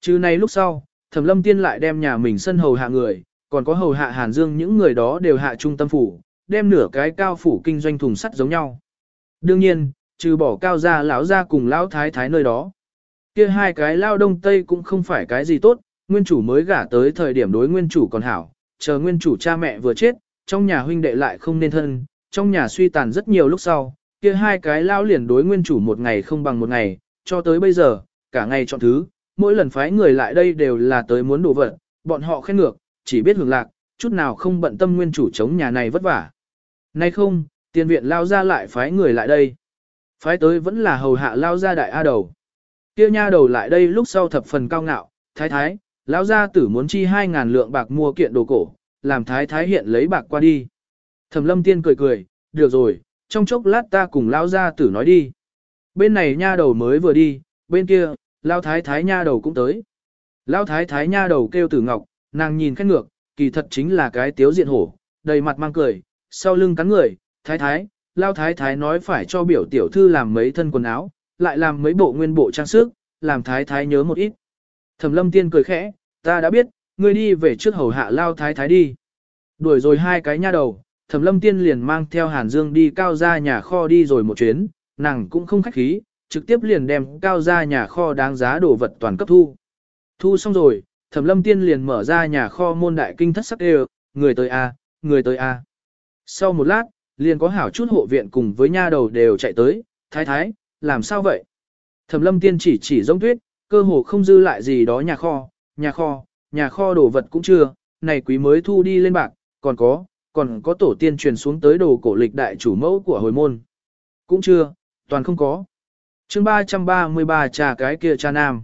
Chứ này lúc sau, Thẩm Lâm Tiên lại đem nhà mình sân hầu hạ người, còn có hầu hạ Hàn Dương những người đó đều hạ trung tâm phủ, đem nửa cái cao phủ kinh doanh thùng sắt giống nhau. Đương nhiên, trừ bỏ cao gia lão gia cùng lão thái thái nơi đó. Kia hai cái lao đông tây cũng không phải cái gì tốt, nguyên chủ mới gả tới thời điểm đối nguyên chủ còn hảo, chờ nguyên chủ cha mẹ vừa chết, trong nhà huynh đệ lại không nên thân, trong nhà suy tàn rất nhiều lúc sau, kia hai cái lao liền đối nguyên chủ một ngày không bằng một ngày, cho tới bây giờ, cả ngày chọn thứ, mỗi lần phái người lại đây đều là tới muốn đổ vật, bọn họ khen ngược, chỉ biết hưởng lạc, chút nào không bận tâm nguyên chủ chống nhà này vất vả. Nay không, tiền viện lao ra lại phái người lại đây. Phái tới vẫn là hầu hạ lao ra đại A đầu. Tiêu nha đầu lại đây lúc sau thập phần cao ngạo, thái thái, lao gia tử muốn chi 2.000 lượng bạc mua kiện đồ cổ, làm thái thái hiện lấy bạc qua đi. Thẩm lâm tiên cười cười, được rồi, trong chốc lát ta cùng lao gia tử nói đi. Bên này nha đầu mới vừa đi, bên kia, lao thái thái nha đầu cũng tới. Lao thái thái nha đầu kêu tử ngọc, nàng nhìn khét ngược, kỳ thật chính là cái tiếu diện hổ, đầy mặt mang cười, sau lưng cắn người, thái thái, lao thái thái nói phải cho biểu tiểu thư làm mấy thân quần áo, lại làm mấy bộ nguyên bộ trang sức, làm thái thái nhớ một ít. Thẩm lâm tiên cười khẽ, ta đã biết, ngươi đi về trước hầu hạ lao thái thái đi. Đuổi rồi hai cái nha đầu, thẩm lâm tiên liền mang theo Hàn Dương đi cao ra nhà kho đi rồi một chuyến, nàng cũng không khách khí, trực tiếp liền đem cao ra nhà kho đáng giá đồ vật toàn cấp thu. Thu xong rồi, thẩm lâm tiên liền mở ra nhà kho môn đại kinh thất sắc đều, người tới a, người tới a. Sau một lát, liền có hảo chút hộ viện cùng với nha đầu đều chạy tới, thái thái, làm sao vậy? Thẩm lâm tiên chỉ chỉ giống tuyết, cơ hồ không dư lại gì đó nhà kho, nhà kho, nhà kho đồ vật cũng chưa, này quý mới thu đi lên bạc, còn có, còn có tổ tiên truyền xuống tới đồ cổ lịch đại chủ mẫu của hồi môn. Cũng chưa, toàn không có chương 333 trà cái kia cha nam.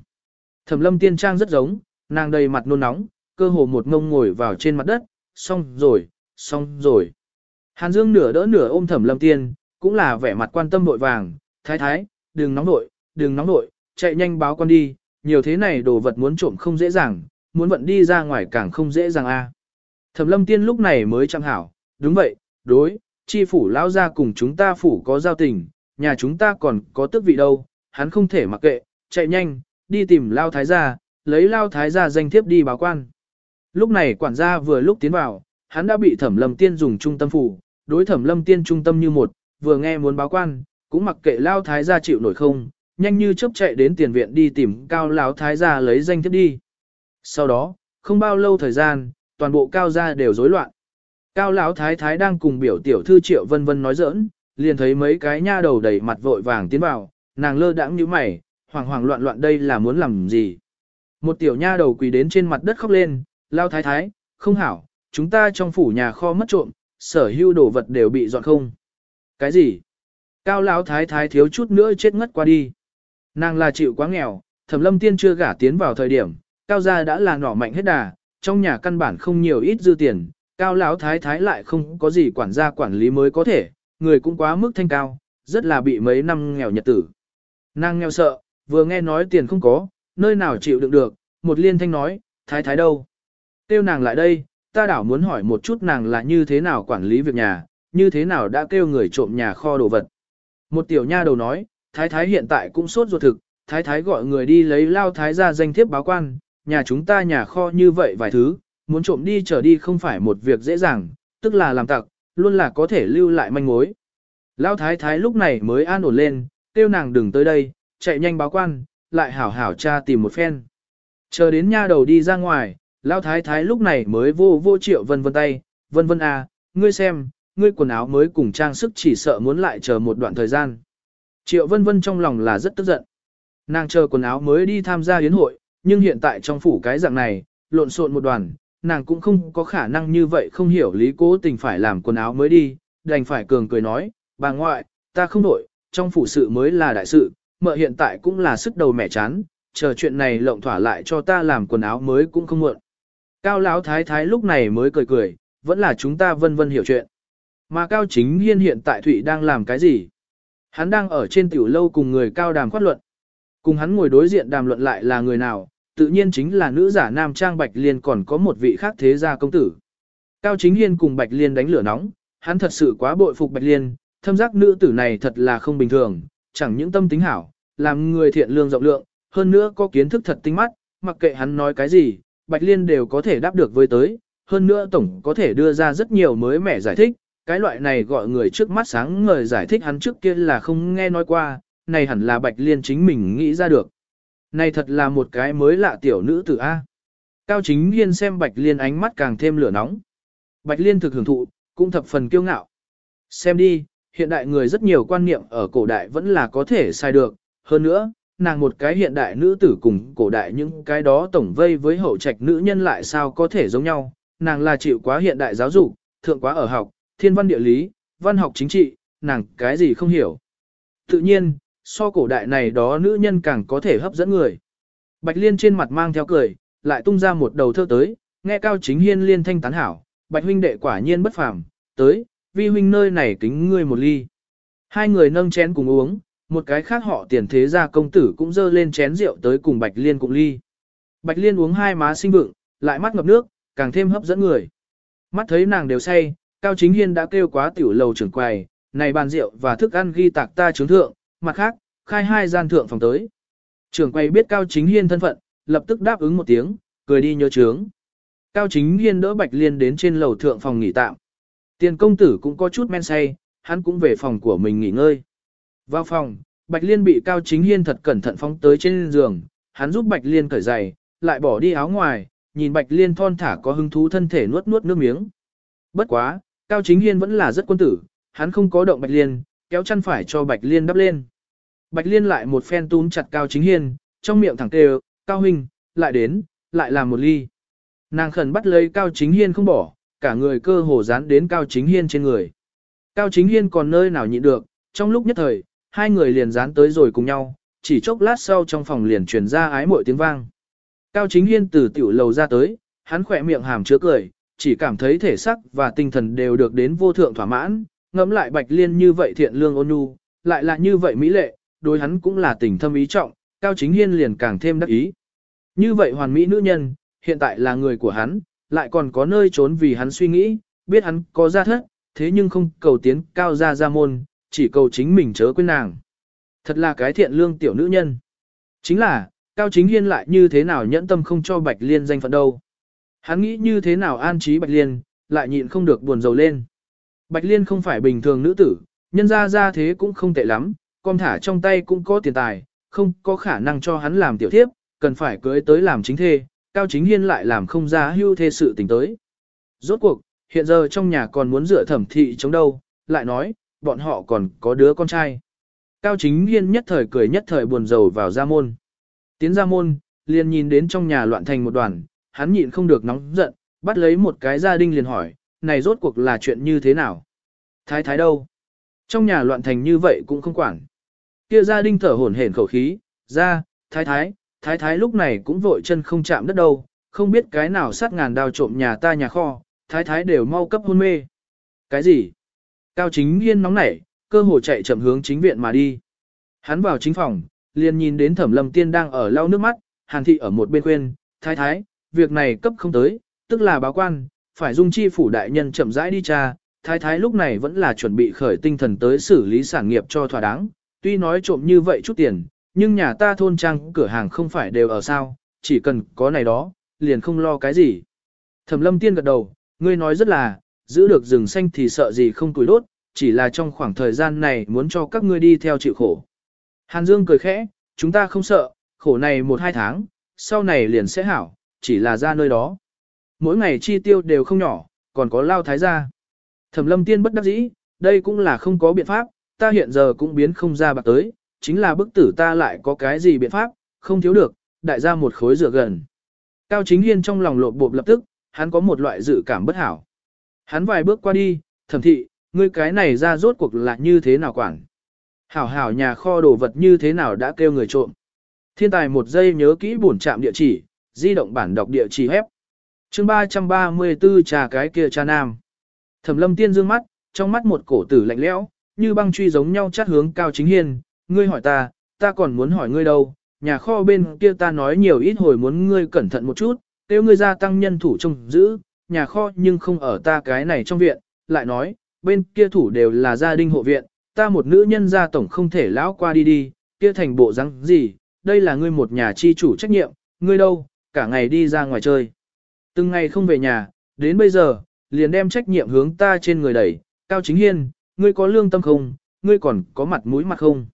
Thẩm lâm tiên trang rất giống, nàng đầy mặt nôn nóng, cơ hồ một ngông ngồi vào trên mặt đất, xong rồi, xong rồi. Hàn Dương nửa đỡ nửa ôm thẩm lâm tiên, cũng là vẻ mặt quan tâm vội vàng, thái thái, đừng nóng nội, đừng nóng nội, chạy nhanh báo con đi, nhiều thế này đồ vật muốn trộm không dễ dàng, muốn vận đi ra ngoài càng không dễ dàng a. À. Thẩm lâm tiên lúc này mới chăm hảo, đúng vậy, đối, chi phủ lão gia cùng chúng ta phủ có giao tình, nhà chúng ta còn có tước vị đâu, hắn không thể mặc kệ, chạy nhanh, đi tìm lao thái gia, lấy lao thái gia danh thiếp đi báo quan. Lúc này quản gia vừa lúc tiến vào, hắn đã bị thẩm lâm tiên dùng trung tâm phủ, đối thẩm lâm tiên trung tâm như một, vừa nghe muốn báo quan, cũng mặc kệ lao thái gia chịu nổi không, nhanh như chớp chạy đến tiền viện đi tìm cao lão thái gia lấy danh thiếp đi. Sau đó, không bao lâu thời gian, toàn bộ cao gia đều rối loạn. Cao lão thái thái đang cùng biểu tiểu thư triệu vân vân nói giỡn, liền thấy mấy cái nha đầu đầy mặt vội vàng tiến vào, nàng lơ đãng như mày, hoảng hoảng loạn loạn đây là muốn làm gì. Một tiểu nha đầu quỳ đến trên mặt đất khóc lên, lao thái thái, không hảo, chúng ta trong phủ nhà kho mất trộm, sở hữu đồ vật đều bị dọn không. Cái gì? Cao lão thái thái thiếu chút nữa chết ngất qua đi. Nàng là chịu quá nghèo, thẩm lâm tiên chưa gả tiến vào thời điểm, cao gia đã là nỏ mạnh hết đà, trong nhà căn bản không nhiều ít dư tiền, cao lão thái thái lại không có gì quản gia quản lý mới có thể, người cũng quá mức thanh cao, rất là bị mấy năm nghèo nhật tử. Nàng nghèo sợ, vừa nghe nói tiền không có, nơi nào chịu đựng được, một liên thanh nói, thái thái đâu? Tiêu nàng lại đây, ta đảo muốn hỏi một chút nàng là như thế nào quản lý việc nhà, như thế nào đã kêu người trộm nhà kho đồ vật. Một tiểu nha đầu nói, thái thái hiện tại cũng sốt ruột thực, thái thái gọi người đi lấy lao thái ra danh thiếp báo quan, nhà chúng ta nhà kho như vậy vài thứ, muốn trộm đi trở đi không phải một việc dễ dàng, tức là làm tặc, luôn là có thể lưu lại manh mối. Lão thái thái lúc này mới an ổn lên, kêu nàng đừng tới đây, chạy nhanh báo quan, lại hảo hảo cha tìm một phen. Chờ đến nha đầu đi ra ngoài, Lão thái thái lúc này mới vô vô triệu vân vân tay, vân vân à, ngươi xem, ngươi quần áo mới cùng trang sức chỉ sợ muốn lại chờ một đoạn thời gian. Triệu vân vân trong lòng là rất tức giận. Nàng chờ quần áo mới đi tham gia yến hội, nhưng hiện tại trong phủ cái dạng này, lộn xộn một đoàn, nàng cũng không có khả năng như vậy không hiểu lý cố tình phải làm quần áo mới đi, đành phải cường cười nói, bà ngoại, ta không đổi, trong phủ sự mới là đại sự, mợ hiện tại cũng là sức đầu mẹ chán, chờ chuyện này lộng thỏa lại cho ta làm quần áo mới cũng không muộn. Cao lão thái thái lúc này mới cười cười, vẫn là chúng ta vân vân hiểu chuyện. Mà Cao Chính Hiên hiện tại Thụy đang làm cái gì? Hắn đang ở trên tiểu lâu cùng người Cao đàm khoát luận. Cùng hắn ngồi đối diện đàm luận lại là người nào, tự nhiên chính là nữ giả nam trang Bạch Liên còn có một vị khác thế gia công tử. Cao Chính Hiên cùng Bạch Liên đánh lửa nóng, hắn thật sự quá bội phục Bạch Liên, thâm giác nữ tử này thật là không bình thường, chẳng những tâm tính hảo, làm người thiện lương rộng lượng, hơn nữa có kiến thức thật tinh mắt, mặc kệ hắn nói cái gì, Bạch Liên đều có thể đáp được với tới, hơn nữa tổng có thể đưa ra rất nhiều mới mẻ giải thích, cái loại này gọi người trước mắt sáng ngời giải thích hắn trước kia là không nghe nói qua, này hẳn là Bạch Liên chính mình nghĩ ra được. Này thật là một cái mới lạ tiểu nữ tử A. Cao chính hiên xem Bạch Liên ánh mắt càng thêm lửa nóng. Bạch Liên thực hưởng thụ, cũng thập phần kiêu ngạo. Xem đi, hiện đại người rất nhiều quan niệm ở cổ đại vẫn là có thể sai được, hơn nữa, nàng một cái hiện đại nữ tử cùng cổ đại những cái đó tổng vây với hậu trạch nữ nhân lại sao có thể giống nhau, nàng là chịu quá hiện đại giáo dục, thượng quá ở học, thiên văn địa lý, văn học chính trị, nàng cái gì không hiểu. Tự nhiên, so cổ đại này đó nữ nhân càng có thể hấp dẫn người. Bạch Liên trên mặt mang theo cười, lại tung ra một đầu thơ tới, nghe Cao Chính Hiên liên thanh tán hảo, Bạch huynh đệ quả nhiên bất phàm, tới, vi huynh nơi này kính ngươi một ly. Hai người nâng chén cùng uống, một cái khác họ tiền thế gia công tử cũng dơ lên chén rượu tới cùng Bạch Liên cùng ly. Bạch Liên uống hai má sinh vượng, lại mắt ngập nước, càng thêm hấp dẫn người. Mắt thấy nàng đều say, Cao Chính Hiên đã kêu quá tiểu lầu trưởng quầy, này bàn rượu và thức ăn ghi tạc ta chứng thượng, mặt khác, khai hai gian thượng phòng tới. Trưởng quay biết Cao Chính Hiên thân phận, lập tức đáp ứng một tiếng, cười đi nhớ trướng. Cao Chính Hiên đỡ Bạch Liên đến trên lầu thượng phòng nghỉ tạm. Tiền công tử cũng có chút men say, hắn cũng về phòng của mình nghỉ ngơi. Vào phòng, Bạch Liên bị Cao Chính Hiên thật cẩn thận phóng tới trên giường, hắn giúp Bạch Liên cởi giày, lại bỏ đi áo ngoài, nhìn Bạch Liên thon thả có hứng thú thân thể nuốt nuốt nước miếng. Bất quá, Cao Chính Hiên vẫn là rất quân tử, hắn không có động Bạch Liên, kéo chăn phải cho Bạch Liên đắp lên. Bạch Liên lại một phen túm chặt Cao Chính Hiên, trong miệng thẳng kêu, Cao Huynh, lại đến, lại làm một ly. Nàng khẩn bắt lấy Cao Chính Hiên không bỏ, cả người cơ hồ dán đến Cao Chính Hiên trên người. Cao Chính Hiên còn nơi nào nhịn được, trong lúc nhất thời, hai người liền dán tới rồi cùng nhau, chỉ chốc lát sau trong phòng liền truyền ra ái mội tiếng vang. Cao Chính Hiên từ tiểu lầu ra tới, hắn khỏe miệng hàm chứa cười, chỉ cảm thấy thể sắc và tinh thần đều được đến vô thượng thỏa mãn, ngẫm lại Bạch Liên như vậy thiện lương ôn nhu, lại là như vậy mỹ lệ, đối hắn cũng là tình thâm ý trọng, Cao Chính Hiên liền càng thêm đắc ý. Như vậy hoàn mỹ nữ nhân, hiện tại là người của hắn, lại còn có nơi trốn vì hắn suy nghĩ, biết hắn có gia thất, thế nhưng không cầu tiến cao gia gia môn, chỉ cầu chính mình chớ quên nàng. Thật là cái thiện lương tiểu nữ nhân. Chính là, Cao Chính Hiên lại như thế nào nhẫn tâm không cho Bạch Liên danh phận đâu. Hắn nghĩ như thế nào an trí Bạch Liên, lại nhịn không được buồn rầu lên. Bạch Liên không phải bình thường nữ tử, nhân ra ra thế cũng không tệ lắm, con thả trong tay cũng có tiền tài, không có khả năng cho hắn làm tiểu thiếp, cần phải cưới tới làm chính thê, Cao Chính Hiên lại làm không ra hưu thê sự tình tới. Rốt cuộc, hiện giờ trong nhà còn muốn dựa thẩm thị chống đâu, lại nói, bọn họ còn có đứa con trai. Cao Chính Hiên nhất thời cười nhất thời buồn rầu vào gia môn. Tiến ra môn, liền nhìn đến trong nhà loạn thành một đoàn, hắn nhịn không được nóng giận, bắt lấy một cái gia đình liền hỏi, này rốt cuộc là chuyện như thế nào? Thái thái đâu? Trong nhà loạn thành như vậy cũng không quản. Kia gia đình thở hổn hển khẩu khí, ra, thái thái, thái thái lúc này cũng vội chân không chạm đất đâu, không biết cái nào sát ngàn đao trộm nhà ta nhà kho, thái thái đều mau cấp hôn mê. Cái gì? Cao chính yên nóng nảy, cơ hồ chạy chậm hướng chính viện mà đi. Hắn vào chính phòng, liền nhìn đến thẩm lâm tiên đang ở lau nước mắt, hàn thị ở một bên khuyên, thái thái, việc này cấp không tới, tức là báo quan, phải dung chi phủ đại nhân chậm rãi đi tra, thái thái lúc này vẫn là chuẩn bị khởi tinh thần tới xử lý sản nghiệp cho thỏa đáng, tuy nói trộm như vậy chút tiền, nhưng nhà ta thôn trang cửa hàng không phải đều ở sao, chỉ cần có này đó, liền không lo cái gì. Thẩm lâm tiên gật đầu, ngươi nói rất là, giữ được rừng xanh thì sợ gì không tuổi đốt, chỉ là trong khoảng thời gian này muốn cho các ngươi đi theo chịu khổ. Hàn Dương cười khẽ, chúng ta không sợ, khổ này một hai tháng, sau này liền sẽ hảo, chỉ là ra nơi đó. Mỗi ngày chi tiêu đều không nhỏ, còn có lao thái gia. Thẩm lâm tiên bất đắc dĩ, đây cũng là không có biện pháp, ta hiện giờ cũng biến không ra bạc tới, chính là bức tử ta lại có cái gì biện pháp, không thiếu được, đại gia một khối rửa gần. Cao chính hiên trong lòng lộn bộp lập tức, hắn có một loại dự cảm bất hảo. Hắn vài bước qua đi, thẩm thị, ngươi cái này ra rốt cuộc là như thế nào quản. Hảo hảo nhà kho đồ vật như thế nào đã kêu người trộm. Thiên tài một giây nhớ kỹ bổn trạm địa chỉ, di động bản đọc địa chỉ hép chương 334 trà cái kia cha nam. Thẩm lâm tiên dương mắt, trong mắt một cổ tử lạnh lẽo, như băng truy giống nhau chát hướng cao chính hiên, ngươi hỏi ta, ta còn muốn hỏi ngươi đâu, nhà kho bên kia ta nói nhiều ít hồi muốn ngươi cẩn thận một chút, kêu ngươi gia tăng nhân thủ trông giữ, nhà kho nhưng không ở ta cái này trong viện, lại nói, bên kia thủ đều là gia đình hộ viện, ta một nữ nhân gia tổng không thể lão qua đi đi, kia thành bộ răng gì, đây là ngươi một nhà chi chủ trách nhiệm, ngươi đâu, cả ngày đi ra ngoài chơi. Từng ngày không về nhà, đến bây giờ, liền đem trách nhiệm hướng ta trên người đẩy, Cao Chính Hiên, ngươi có lương tâm không, ngươi còn có mặt mũi mặt không.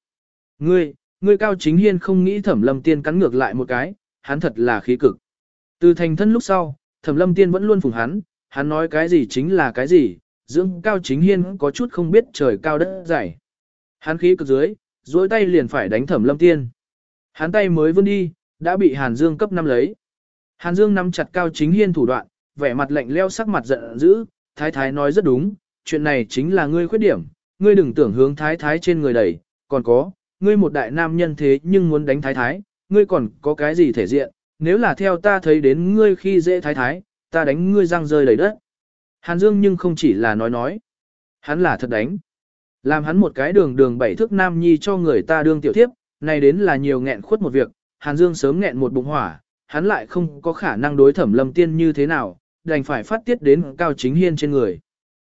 Ngươi, ngươi Cao Chính Hiên không nghĩ thẩm lâm tiên cắn ngược lại một cái, hắn thật là khí cực. Từ thành thân lúc sau, thẩm lâm tiên vẫn luôn phụng hắn, hắn nói cái gì chính là cái gì, dưỡng Cao Chính Hiên có chút không biết trời cao đất dày. Hắn khí cực dưới, duỗi tay liền phải đánh thẩm lâm tiên. Hắn tay mới vươn đi, đã bị Hàn Dương cấp năm lấy. Hàn Dương nắm chặt Cao Chính Hiên thủ đoạn, vẻ mặt lạnh leo sắc mặt giận dữ, thái thái nói rất đúng, chuyện này chính là ngươi khuyết điểm, ngươi đừng tưởng hướng thái thái trên người đẩy, còn có, ngươi một đại nam nhân thế nhưng muốn đánh thái thái, ngươi còn có cái gì thể diện, nếu là theo ta thấy đến ngươi khi dễ thái thái, ta đánh ngươi răng rơi đầy đất. Hàn Dương nhưng không chỉ là nói nói, hắn là thật đánh. Làm hắn một cái đường đường bảy thước nam nhi cho người ta đương tiểu thiếp, này đến là nhiều nghẹn khuất một việc, Hàn Dương sớm nghẹn một bụng hỏa, hắn lại không có khả năng đối thẩm lâm tiên như thế nào, đành phải phát tiết đến Cao Chính Hiên trên người.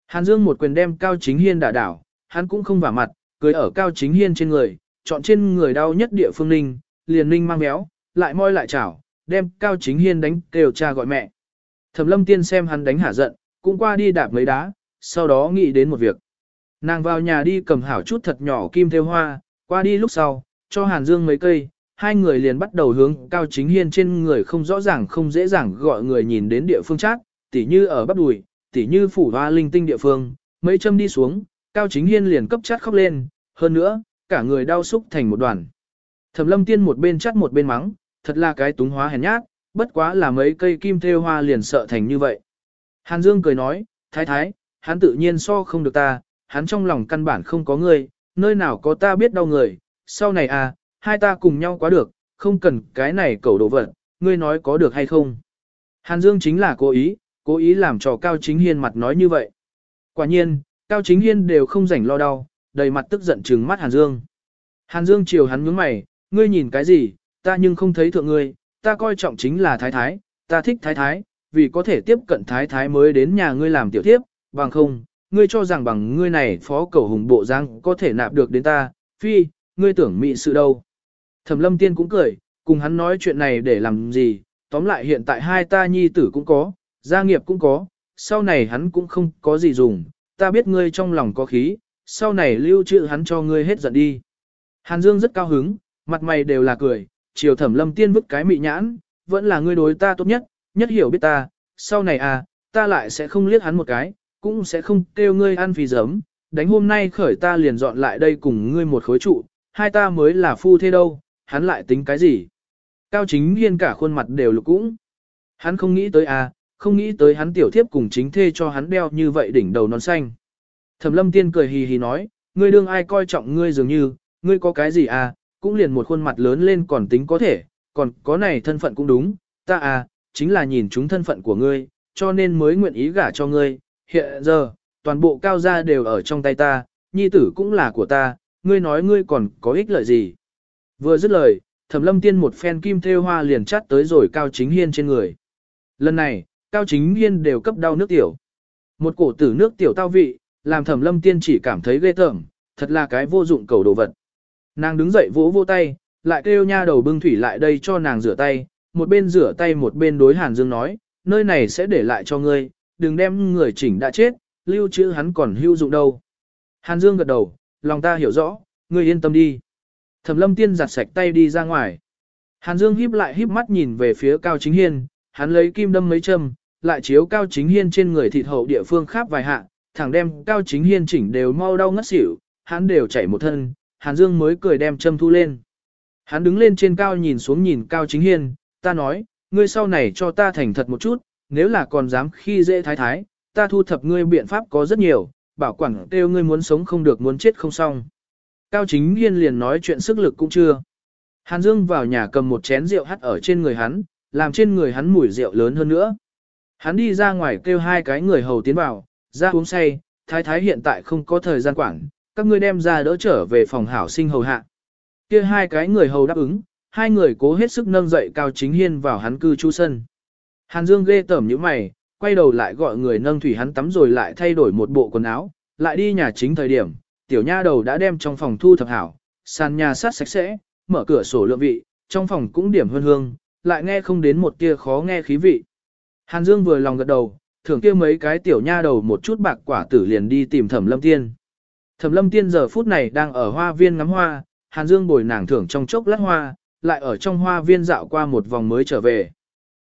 Hàn Dương một quyền đem Cao Chính Hiên đả đảo, hắn cũng không vả mặt, cười ở Cao Chính Hiên trên người, chọn trên người đau nhất địa phương ninh, liền ninh mang béo, lại moi lại chảo, đem Cao Chính Hiên đánh kêu cha gọi mẹ. Thẩm lâm tiên xem hắn đánh hả giận, cũng qua đi đạp mấy đá, sau đó nghĩ đến một việc. Nàng vào nhà đi cầm hảo chút thật nhỏ kim theo hoa, qua đi lúc sau, cho Hàn Dương mấy cây, hai người liền bắt đầu hướng Cao Chính Hiên trên người không rõ ràng không dễ dàng gọi người nhìn đến địa phương chát, tỉ như ở bắp đùi, tỉ như phủ hoa linh tinh địa phương, mấy châm đi xuống, Cao Chính Hiên liền cấp chát khóc lên, hơn nữa, cả người đau xúc thành một đoàn. Thẩm lâm tiên một bên chát một bên mắng, thật là cái túng hóa hèn nhát, bất quá là mấy cây kim thêu hoa liền sợ thành như vậy. Hàn Dương cười nói, thái thái, hắn tự nhiên so không được ta, hắn trong lòng căn bản không có người, nơi nào có ta biết đau người, sau này à, hai ta cùng nhau quá được, không cần cái này cầu đồ vật, ngươi nói có được hay không. Hàn Dương chính là cố ý, cố ý làm cho Cao Chính Hiên mặt nói như vậy. Quả nhiên, Cao Chính Hiên đều không rảnh lo đau, đầy mặt tức giận trừng mắt Hàn Dương. Hàn Dương chiều hắn nhướng mày, ngươi nhìn cái gì, ta nhưng không thấy thượng ngươi, ta coi trọng chính là thái thái, ta thích thái thái, vì có thể tiếp cận thái thái mới đến nhà ngươi làm tiểu tiếp, bằng không, ngươi cho rằng bằng ngươi này phó cầu hùng bộ giang có thể nạp được đến ta, phi, ngươi tưởng mị sự đâu. Thẩm lâm tiên cũng cười, cùng hắn nói chuyện này để làm gì, tóm lại hiện tại hai ta nhi tử cũng có, gia nghiệp cũng có, sau này hắn cũng không có gì dùng, ta biết ngươi trong lòng có khí, sau này lưu trữ hắn cho ngươi hết giận đi. Hàn Dương rất cao hứng, mặt mày đều là cười, chiều thẩm lâm tiên vứt cái mị nhãn, vẫn là ngươi đối ta tốt nhất, nhất hiểu biết ta, sau này à, ta lại sẽ không liếc hắn một cái, cũng sẽ không kêu ngươi ăn phì giấm, đánh hôm nay khởi ta liền dọn lại đây cùng ngươi một khối trụ, hai ta mới là phu thế đâu, hắn lại tính cái gì? Cao chính hiên cả khuôn mặt đều lục cũng. Hắn không nghĩ tới à, không nghĩ tới hắn tiểu thiếp cùng chính thê cho hắn đeo như vậy đỉnh đầu non xanh. Thẩm lâm tiên cười hì hì nói, ngươi đương ai coi trọng ngươi dường như, ngươi có cái gì à, cũng liền một khuôn mặt lớn lên còn tính có thể, còn có này thân phận cũng đúng, ta à, chính là nhìn chúng thân phận của ngươi, cho nên mới nguyện ý gả cho ngươi, hiện giờ, toàn bộ cao gia đều ở trong tay ta, nhi tử cũng là của ta, ngươi nói ngươi còn có ích lợi gì. Vừa dứt lời, thẩm lâm tiên một phen kim thêu hoa liền chát tới rồi cao chính hiên trên người. Lần này, cao chính hiên đều cấp đau nước tiểu. Một cổ tử nước tiểu tao vị, làm thẩm lâm tiên chỉ cảm thấy ghê tởm, thật là cái vô dụng cầu đồ vật. Nàng đứng dậy vỗ vô tay, lại kêu nha đầu bưng thủy lại đây cho nàng rửa tay, một bên rửa tay một bên đối Hàn Dương nói, nơi này sẽ để lại cho ngươi, đừng đem người chỉnh đã chết, lưu trữ hắn còn hữu dụng đâu. Hàn Dương gật đầu, lòng ta hiểu rõ, ngươi yên tâm đi. Thẩm lâm tiên giặt sạch tay đi ra ngoài. Hàn Dương híp lại híp mắt nhìn về phía Cao Chính Hiên, hắn lấy kim đâm mấy châm, lại chiếu Cao Chính Hiên trên người thịt hậu địa phương khắp vài hạ, thẳng đem Cao Chính Hiên chỉnh đều mau đau ngất xỉu, hắn đều chảy một thân, Hàn Dương mới cười đem châm thu lên. Hắn đứng lên trên cao nhìn xuống nhìn Cao Chính Hiên, ta nói, ngươi sau này cho ta thành thật một chút, nếu là còn dám khi dễ thái thái, ta thu thập ngươi biện pháp có rất nhiều, bảo quản kêu ngươi muốn sống không được muốn chết không xong. Cao chính hiên liền nói chuyện sức lực cũng chưa. Hàn Dương vào nhà cầm một chén rượu hắt ở trên người hắn, làm trên người hắn mùi rượu lớn hơn nữa. Hắn đi ra ngoài kêu hai cái người hầu tiến vào, ra uống say, thái thái hiện tại không có thời gian quản, các ngươi đem ra đỡ trở về phòng hảo sinh hầu hạ. Kia hai cái người hầu đáp ứng, hai người cố hết sức nâng dậy Cao Chính Hiên vào hắn cư trú sân. Hàn Dương ghê tởm như mày, quay đầu lại gọi người nâng thủy hắn tắm rồi lại thay đổi một bộ quần áo, lại đi nhà chính thời điểm, tiểu nha đầu đã đem trong phòng thu thập hảo, sàn nhà sát sạch sẽ, mở cửa sổ lượng vị, trong phòng cũng điểm hương hương, lại nghe không đến một tia khó nghe khí vị. Hàn Dương vừa lòng gật đầu, thưởng kia mấy cái tiểu nha đầu một chút bạc quả tử liền đi tìm Thẩm Lâm Tiên. Thẩm Lâm Tiên giờ phút này đang ở hoa viên ngắm hoa, Hàn Dương bồi nàng thưởng trong chốc lát hoa, lại ở trong hoa viên dạo qua một vòng mới trở về.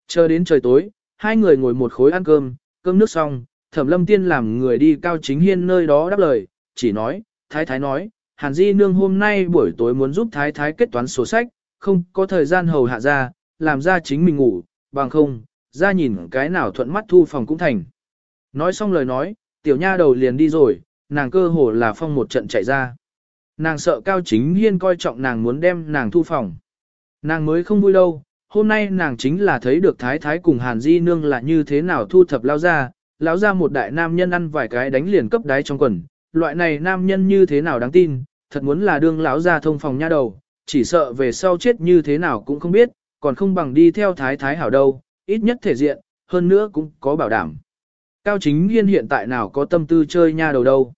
Chờ đến trời tối, hai người ngồi một khối ăn cơm, cơm nước xong, Thẩm Lâm Tiên làm người đi cao chính hiên nơi đó đáp lời, chỉ nói, Thái Thái nói, Hàn Di Nương hôm nay buổi tối muốn giúp Thái Thái kết toán sổ sách, không có thời gian hầu hạ ra, làm ra chính mình ngủ, bằng không, ra nhìn cái nào thuận mắt thu phòng cũng thành. Nói xong lời nói, tiểu nha đầu liền đi rồi, nàng cơ hồ là phong một trận chạy ra. Nàng sợ Cao Chính Hiên coi trọng nàng muốn đem nàng thu phòng. Nàng mới không vui đâu, hôm nay nàng chính là thấy được Thái Thái cùng Hàn Di Nương là như thế nào thu thập lao ra, lão ra một đại nam nhân ăn vài cái đánh liền cấp đáy trong quần, loại này nam nhân như thế nào đáng tin, thật muốn là đương lão ra thông phòng nha đầu, chỉ sợ về sau chết như thế nào cũng không biết, còn không bằng đi theo Thái Thái hảo đâu, ít nhất thể diện, hơn nữa cũng có bảo đảm. Cao Chính Hiên hiện tại nào có tâm tư chơi nha đầu đâu.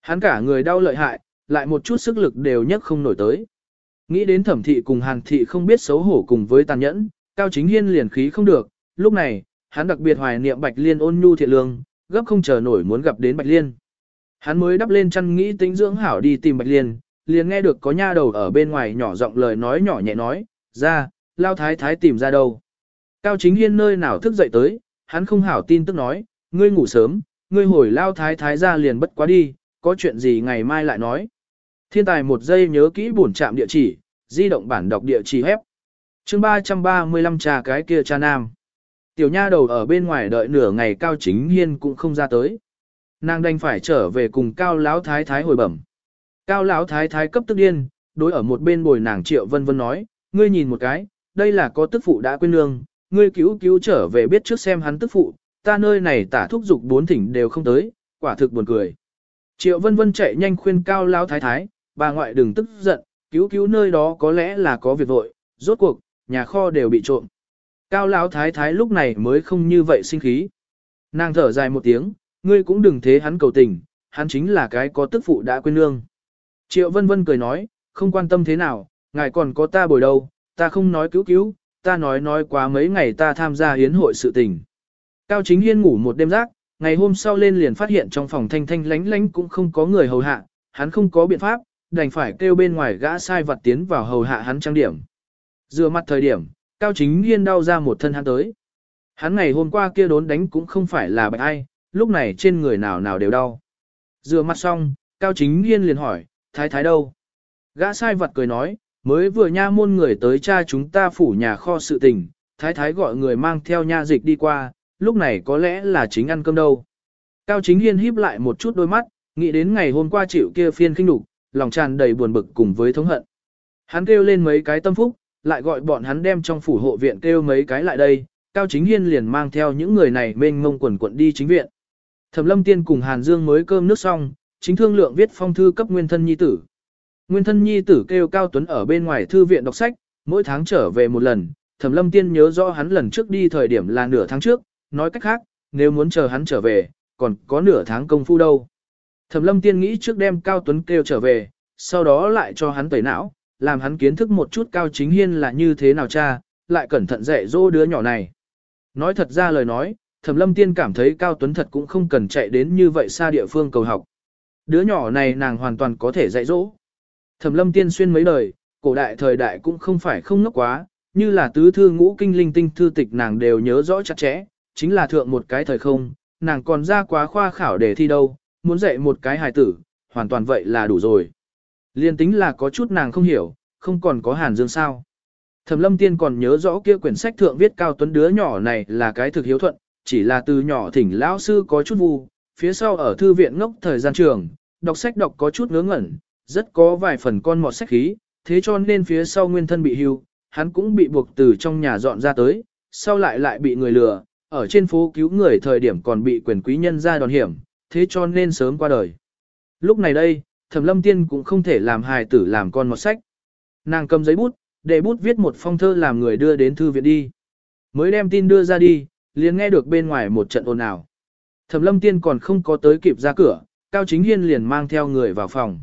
Hắn cả người đau lợi hại, lại một chút sức lực đều nhất không nổi tới. Nghĩ đến thẩm thị cùng hàn thị không biết xấu hổ cùng với tàn nhẫn, Cao Chính Hiên liền khí không được, lúc này, hắn đặc biệt hoài niệm Bạch Liên ôn nhu thiện lương, gấp không chờ nổi muốn gặp đến Bạch Liên. Hắn mới đắp lên chăn nghĩ tính dưỡng hảo đi tìm Bạch Liên, liền nghe được có nha đầu ở bên ngoài nhỏ giọng lời nói nhỏ nhẹ nói, ra, lao thái thái tìm ra đâu. Cao Chính Hiên nơi nào thức dậy tới, hắn không hảo tin tức nói, ngươi ngủ sớm, ngươi hồi lao thái thái ra liền bất quá đi, có chuyện gì ngày mai lại nói. Thiên tài một giây nhớ kỹ bổn trạm địa chỉ, di động bản đọc địa chỉ hép. chương 335 trà cái kia cha nam. Tiểu nha đầu ở bên ngoài đợi nửa ngày Cao Chính Hiên cũng không ra tới. Nàng đành phải trở về cùng Cao Lão Thái Thái hồi bẩm. Cao Lão Thái Thái cấp tức điên, đối ở một bên bồi nàng Triệu Vân Vân nói, ngươi nhìn một cái, đây là có tức phụ đã quên lương, ngươi cứu cứu trở về biết trước xem hắn tức phụ, ta nơi này tả thúc dục bốn thỉnh đều không tới, quả thực buồn cười. Triệu Vân Vân chạy nhanh khuyên Cao Lão Thái Thái, bà ngoại đừng tức giận, cứu cứu nơi đó có lẽ là có việc vội, rốt cuộc, nhà kho đều bị trộm. Cao Lão Thái Thái lúc này mới không như vậy sinh khí. Nàng thở dài một tiếng, ngươi cũng đừng thế hắn cầu tình, hắn chính là cái có tức phụ đã quên lương. Triệu Vân Vân cười nói, không quan tâm thế nào, ngài còn có ta bồi đâu, ta không nói cứu cứu, ta nói nói quá mấy ngày ta tham gia hiến hội sự tình. Cao Chính Hiên ngủ một đêm rác, ngày hôm sau lên liền phát hiện trong phòng thanh thanh lánh lánh cũng không có người hầu hạ, hắn không có biện pháp, đành phải kêu bên ngoài gã sai vật tiến vào hầu hạ hắn trang điểm. Dựa mặt thời điểm, Cao Chính Hiên đau ra một thân hắn tới. Hắn ngày hôm qua kia đốn đánh cũng không phải là bệnh ai, lúc này trên người nào nào đều đau. rửa mặt xong, Cao Chính Hiên liền hỏi, thái thái đâu? Gã sai vật cười nói, mới vừa nha môn người tới cha chúng ta phủ nhà kho sự tình, thái thái gọi người mang theo nha dịch đi qua, lúc này có lẽ là chính ăn cơm đâu. Cao Chính Hiên híp lại một chút đôi mắt, nghĩ đến ngày hôm qua chịu kia phiên kinh đục, lòng tràn đầy buồn bực cùng với thống hận. Hắn kêu lên mấy cái tâm phúc, lại gọi bọn hắn đem trong phủ hộ viện kêu mấy cái lại đây, Cao Chính Hiên liền mang theo những người này mênh mông quần quận đi chính viện. Thẩm Lâm Tiên cùng Hàn Dương mới cơm nước xong, chính thương lượng viết phong thư cấp nguyên thân nhi tử. Nguyên thân nhi tử kêu Cao Tuấn ở bên ngoài thư viện đọc sách, mỗi tháng trở về một lần, Thẩm Lâm Tiên nhớ rõ hắn lần trước đi thời điểm là nửa tháng trước, nói cách khác, nếu muốn chờ hắn trở về, còn có nửa tháng công phu đâu. Thẩm Lâm Tiên nghĩ trước đem Cao Tuấn kêu trở về, sau đó lại cho hắn tẩy não, làm hắn kiến thức một chút Cao Chính Hiên là như thế nào cha, lại cẩn thận dạy dỗ đứa nhỏ này. Nói thật ra lời nói, Thẩm Lâm Tiên cảm thấy Cao Tuấn thật cũng không cần chạy đến như vậy xa địa phương cầu học. Đứa nhỏ này nàng hoàn toàn có thể dạy dỗ. Thẩm Lâm Tiên xuyên mấy đời, cổ đại thời đại cũng không phải không ngốc quá, như là tứ thư ngũ kinh linh tinh thư tịch nàng đều nhớ rõ chặt chẽ, chính là thượng một cái thời không, nàng còn ra quá khoa khảo để thi đâu, muốn dạy một cái hài tử, hoàn toàn vậy là đủ rồi. Liên tính là có chút nàng không hiểu, không còn có hàn dương sao. Thẩm lâm tiên còn nhớ rõ kia quyển sách thượng viết cao tuấn đứa nhỏ này là cái thực hiếu thuận, chỉ là từ nhỏ thỉnh lão sư có chút vu, phía sau ở thư viện ngốc thời gian trường, đọc sách đọc có chút ngớ ngẩn, rất có vài phần con mọt sách khí, thế cho nên phía sau nguyên thân bị hưu, hắn cũng bị buộc từ trong nhà dọn ra tới, sau lại lại bị người lừa, ở trên phố cứu người thời điểm còn bị quyền quý nhân ra đòn hiểm, thế cho nên sớm qua đời. Lúc này đây, Thẩm Lâm Tiên cũng không thể làm hài tử làm con mọt sách. Nàng cầm giấy bút, để bút viết một phong thơ làm người đưa đến thư viện đi. Mới đem tin đưa ra đi, liền nghe được bên ngoài một trận ồn ào. Thẩm Lâm Tiên còn không có tới kịp ra cửa, Cao Chính Hiên liền mang theo người vào phòng.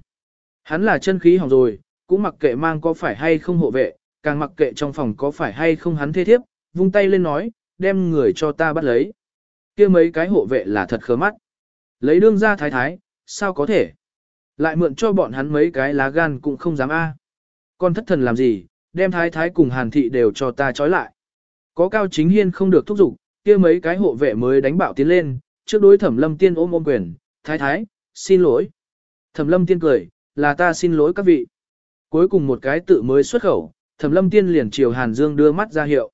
Hắn là chân khí hỏng rồi, cũng mặc kệ mang có phải hay không hộ vệ, càng mặc kệ trong phòng có phải hay không hắn thế thiếp, vung tay lên nói, đem người cho ta bắt lấy. kia mấy cái hộ vệ là thật khớ mắt. Lấy đương ra thái thái, sao có thể? Lại mượn cho bọn hắn mấy cái lá gan cũng không dám a. Con thất thần làm gì, đem thái thái cùng hàn thị đều cho ta trói lại. Có cao chính hiên không được thúc giục, kia mấy cái hộ vệ mới đánh bạo tiến lên, trước đối thẩm lâm tiên ôm ôm quyền, thái thái, xin lỗi. Thẩm lâm tiên cười, là ta xin lỗi các vị. Cuối cùng một cái tự mới xuất khẩu, thẩm lâm tiên liền chiều Hàn Dương đưa mắt ra hiệu.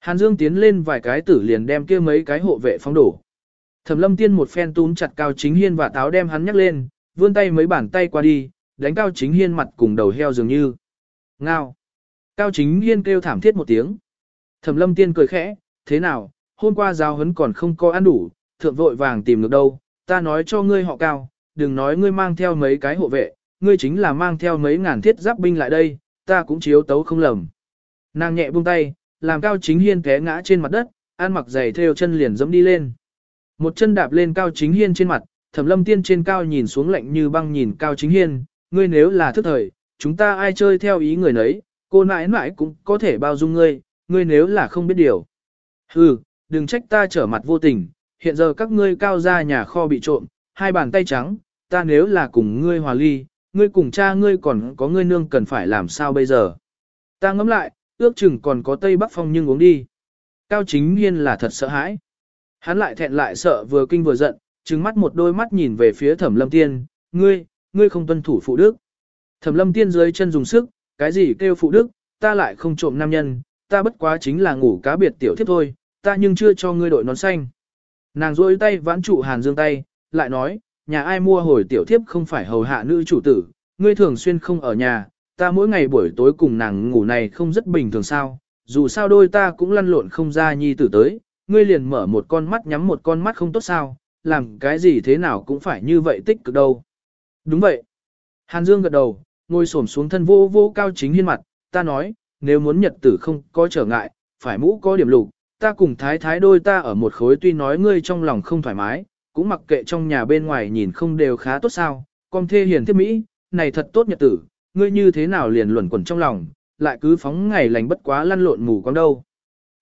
Hàn Dương tiến lên vài cái tử liền đem kia mấy cái hộ vệ phóng đổ. Thẩm lâm tiên một phen túm chặt cao chính hiên và táo đem hắn nhắc lên, vươn tay mấy bàn tay qua đi, đánh cao chính hiên mặt cùng đầu heo dường như. Ngao. Cao chính hiên kêu thảm thiết một tiếng. Thẩm lâm tiên cười khẽ, thế nào, hôm qua giáo hấn còn không có ăn đủ, thượng vội vàng tìm được đâu, ta nói cho ngươi họ cao, đừng nói ngươi mang theo mấy cái hộ vệ, ngươi chính là mang theo mấy ngàn thiết giáp binh lại đây, ta cũng chiếu tấu không lầm. Nàng nhẹ buông tay, làm cao chính hiên té ngã trên mặt đất, ăn mặc giày theo chân liền dẫm đi lên. Một chân đạp lên cao chính hiên trên mặt, thẩm lâm tiên trên cao nhìn xuống lạnh như băng nhìn cao chính hiên, ngươi nếu là thức thời, chúng ta ai chơi theo ý người nấy, cô nãi nãi cũng có thể bao dung ngươi, ngươi nếu là không biết điều. Hừ, đừng trách ta trở mặt vô tình, hiện giờ các ngươi cao ra nhà kho bị trộm, hai bàn tay trắng, ta nếu là cùng ngươi hòa ly, ngươi cùng cha ngươi còn có ngươi nương cần phải làm sao bây giờ. Ta ngẫm lại, ước chừng còn có Tây Bắc Phong nhưng uống đi. Cao chính hiên là thật sợ hãi. Hắn lại thẹn lại sợ vừa kinh vừa giận, trừng mắt một đôi mắt nhìn về phía thẩm lâm tiên, ngươi, ngươi không tuân thủ phụ đức. Thẩm lâm tiên dưới chân dùng sức, cái gì kêu phụ đức, ta lại không trộm nam nhân, ta bất quá chính là ngủ cá biệt tiểu thiếp thôi, ta nhưng chưa cho ngươi đội nón xanh. Nàng rôi tay vãn trụ hàn dương tay, lại nói, nhà ai mua hồi tiểu thiếp không phải hầu hạ nữ chủ tử, ngươi thường xuyên không ở nhà, ta mỗi ngày buổi tối cùng nàng ngủ này không rất bình thường sao, dù sao đôi ta cũng lăn lộn không ra nhi tử tới, ngươi liền mở một con mắt nhắm một con mắt không tốt sao, làm cái gì thế nào cũng phải như vậy tích cực đâu. Đúng vậy. Hàn Dương gật đầu, ngồi xổm xuống thân vô vô cao chính hiên mặt, ta nói, nếu muốn nhật tử không có trở ngại, phải mũ có điểm lục, ta cùng thái thái đôi ta ở một khối tuy nói ngươi trong lòng không thoải mái, cũng mặc kệ trong nhà bên ngoài nhìn không đều khá tốt sao, con thê hiền thiết mỹ, này thật tốt nhật tử, ngươi như thế nào liền luẩn quẩn trong lòng, lại cứ phóng ngày lành bất quá lăn lộn mù con đâu.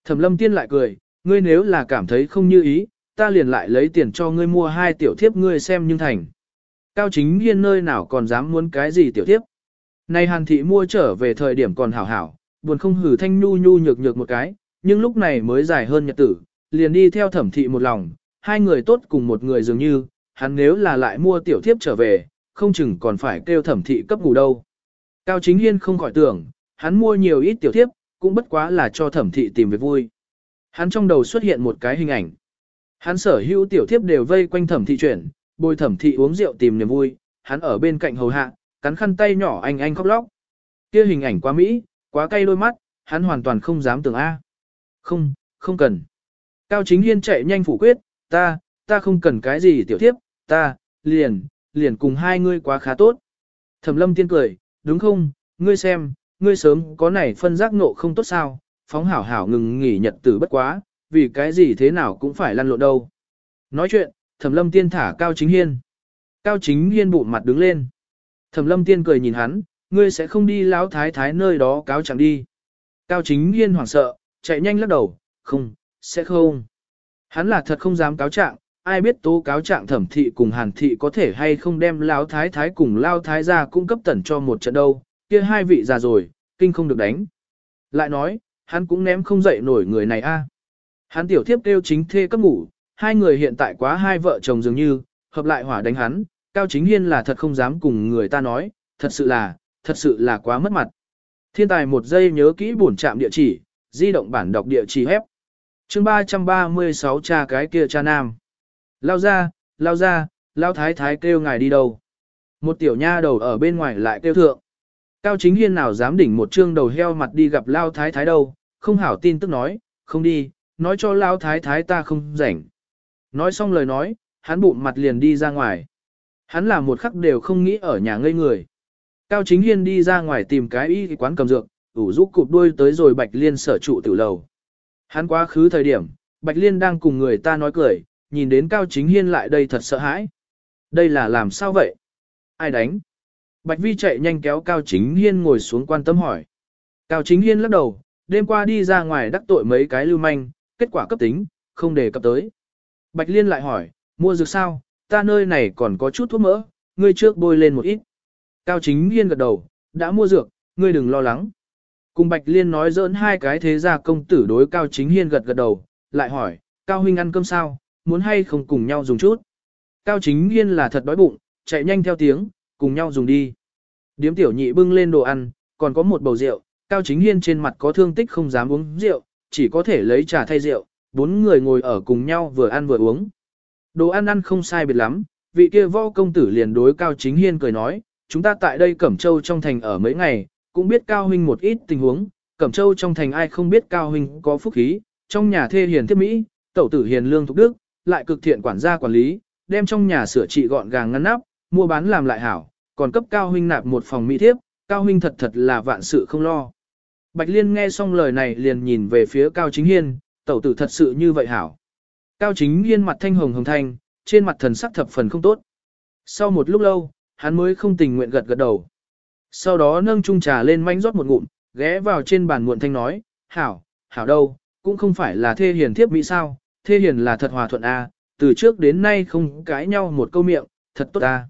Thẩm lâm tiên lại cười, ngươi nếu là cảm thấy không như ý, ta liền lại lấy tiền cho ngươi mua hai tiểu thiếp ngươi xem nhưng thành. Cao chính hiên nơi nào còn dám muốn cái gì tiểu thiếp. Này hàn thị mua trở về thời điểm còn hảo hảo, buồn không hử thanh nhu nhu nhược nhược một cái, nhưng lúc này mới dài hơn nhật tử, liền đi theo thẩm thị một lòng, hai người tốt cùng một người dường như, hắn nếu là lại mua tiểu thiếp trở về, không chừng còn phải kêu thẩm thị cấp ngủ đâu. Cao chính hiên không khỏi tưởng, hắn mua nhiều ít tiểu thiếp, cũng bất quá là cho thẩm thị tìm việc vui. Hắn trong đầu xuất hiện một cái hình ảnh. Hắn sở hữu tiểu thiếp đều vây quanh thẩm thị chuyển, bồi thẩm thị uống rượu tìm niềm vui, hắn ở bên cạnh hầu hạ, cắn khăn tay nhỏ anh anh khóc lóc. Kia hình ảnh quá mỹ, quá cay đôi mắt, hắn hoàn toàn không dám tưởng A. Không, không cần. Cao chính hiên chạy nhanh phủ quyết, ta, ta không cần cái gì tiểu thiếp, ta, liền, liền cùng hai ngươi quá khá tốt. Thẩm lâm tiên cười, đúng không, ngươi xem, ngươi sớm có này phân giác nộ không tốt sao, phóng hảo hảo ngừng nghỉ nhật tử bất quá, vì cái gì thế nào cũng phải lăn lộn đâu. Nói chuyện, thẩm lâm tiên thả Cao Chính Hiên. Cao Chính Hiên bụng mặt đứng lên. Thẩm lâm tiên cười nhìn hắn, ngươi sẽ không đi lão thái thái nơi đó cáo chẳng đi. Cao Chính Hiên hoảng sợ, chạy nhanh lắc đầu, không, sẽ không. Hắn là thật không dám cáo trạng, ai biết tố cáo trạng thẩm thị cùng hàn thị có thể hay không đem lão thái thái cùng lao thái ra cung cấp tẩn cho một trận đâu, kia hai vị già rồi, kinh không được đánh. Lại nói, hắn cũng ném không dậy nổi người này a. Hắn tiểu thiếp kêu chính thê cấp ngủ, hai người hiện tại quá hai vợ chồng dường như, hợp lại hỏa đánh hắn, Cao Chính Hiên là thật không dám cùng người ta nói, thật sự là, thật sự là quá mất mặt. Thiên tài một giây nhớ kỹ bổn trạm địa chỉ, di động bản đọc địa chỉ hép. chương 336 cha cái kia cha nam. Lao ra, lao ra, lao thái thái kêu ngài đi đâu. Một tiểu nha đầu ở bên ngoài lại kêu thượng. Cao chính hiên nào dám đỉnh một trương đầu heo mặt đi gặp lao thái thái đâu, không hảo tin tức nói, không đi, nói cho lao thái thái ta không rảnh. Nói xong lời nói, hắn bụng mặt liền đi ra ngoài. Hắn là một khắc đều không nghĩ ở nhà ngây người. Cao chính hiên đi ra ngoài tìm cái y quán cầm dược, ủ rũ cụp đuôi tới rồi Bạch Liên sở trụ tiểu lầu. Hắn quá khứ thời điểm, Bạch Liên đang cùng người ta nói cười, nhìn đến Cao Chính Hiên lại đây thật sợ hãi. Đây là làm sao vậy? Ai đánh? Bạch Vi chạy nhanh kéo Cao Chính Hiên ngồi xuống quan tâm hỏi. Cao Chính Hiên lắc đầu, đêm qua đi ra ngoài đắc tội mấy cái lưu manh, kết quả cấp tính, không đề cập tới. Bạch Liên lại hỏi, mua dược sao, ta nơi này còn có chút thuốc mỡ, ngươi trước bôi lên một ít. Cao Chính Hiên gật đầu, đã mua dược, ngươi đừng lo lắng. Cùng Bạch Liên nói dỡn hai cái thế gia công tử đối Cao Chính Hiên gật gật đầu, lại hỏi, Cao Huynh ăn cơm sao, muốn hay không cùng nhau dùng chút. Cao Chính Hiên là thật đói bụng, chạy nhanh theo tiếng, cùng nhau dùng đi. Điếm tiểu nhị bưng lên đồ ăn, còn có một bầu rượu, Cao Chính Hiên trên mặt có thương tích không dám uống rượu, chỉ có thể lấy trà thay rượu, bốn người ngồi ở cùng nhau vừa ăn vừa uống. Đồ ăn ăn không sai biệt lắm, vị kia võ công tử liền đối Cao Chính Hiên cười nói, chúng ta tại đây Cẩm Châu trong thành ở mấy ngày, cũng biết Cao Huynh một ít tình huống, Cẩm Châu trong thành ai không biết Cao Huynh có phúc khí, trong nhà thê hiền thiết Mỹ, tẩu tử hiền lương thục đức, lại cực thiện quản gia quản lý, đem trong nhà sửa trị gọn gàng ngăn nắp, mua bán làm lại hảo, còn cấp Cao Huynh nạp một phòng mỹ thiếp, Cao Huynh thật thật là vạn sự không lo. Bạch Liên nghe xong lời này liền nhìn về phía Cao Chính Hiên, tẩu tử thật sự như vậy hảo. Cao Chính Hiên mặt thanh hồng hồng thanh, trên mặt thần sắc thập phần không tốt. Sau một lúc lâu, hắn mới không tình nguyện gật gật đầu. Sau đó nâng chung trà lên manh rót một ngụm, ghé vào trên bàn muộn thanh nói, hảo, hảo đâu, cũng không phải là thê hiền thiếp mỹ sao, thê hiền là thật hòa thuận a, từ trước đến nay không cãi nhau một câu miệng, thật tốt a.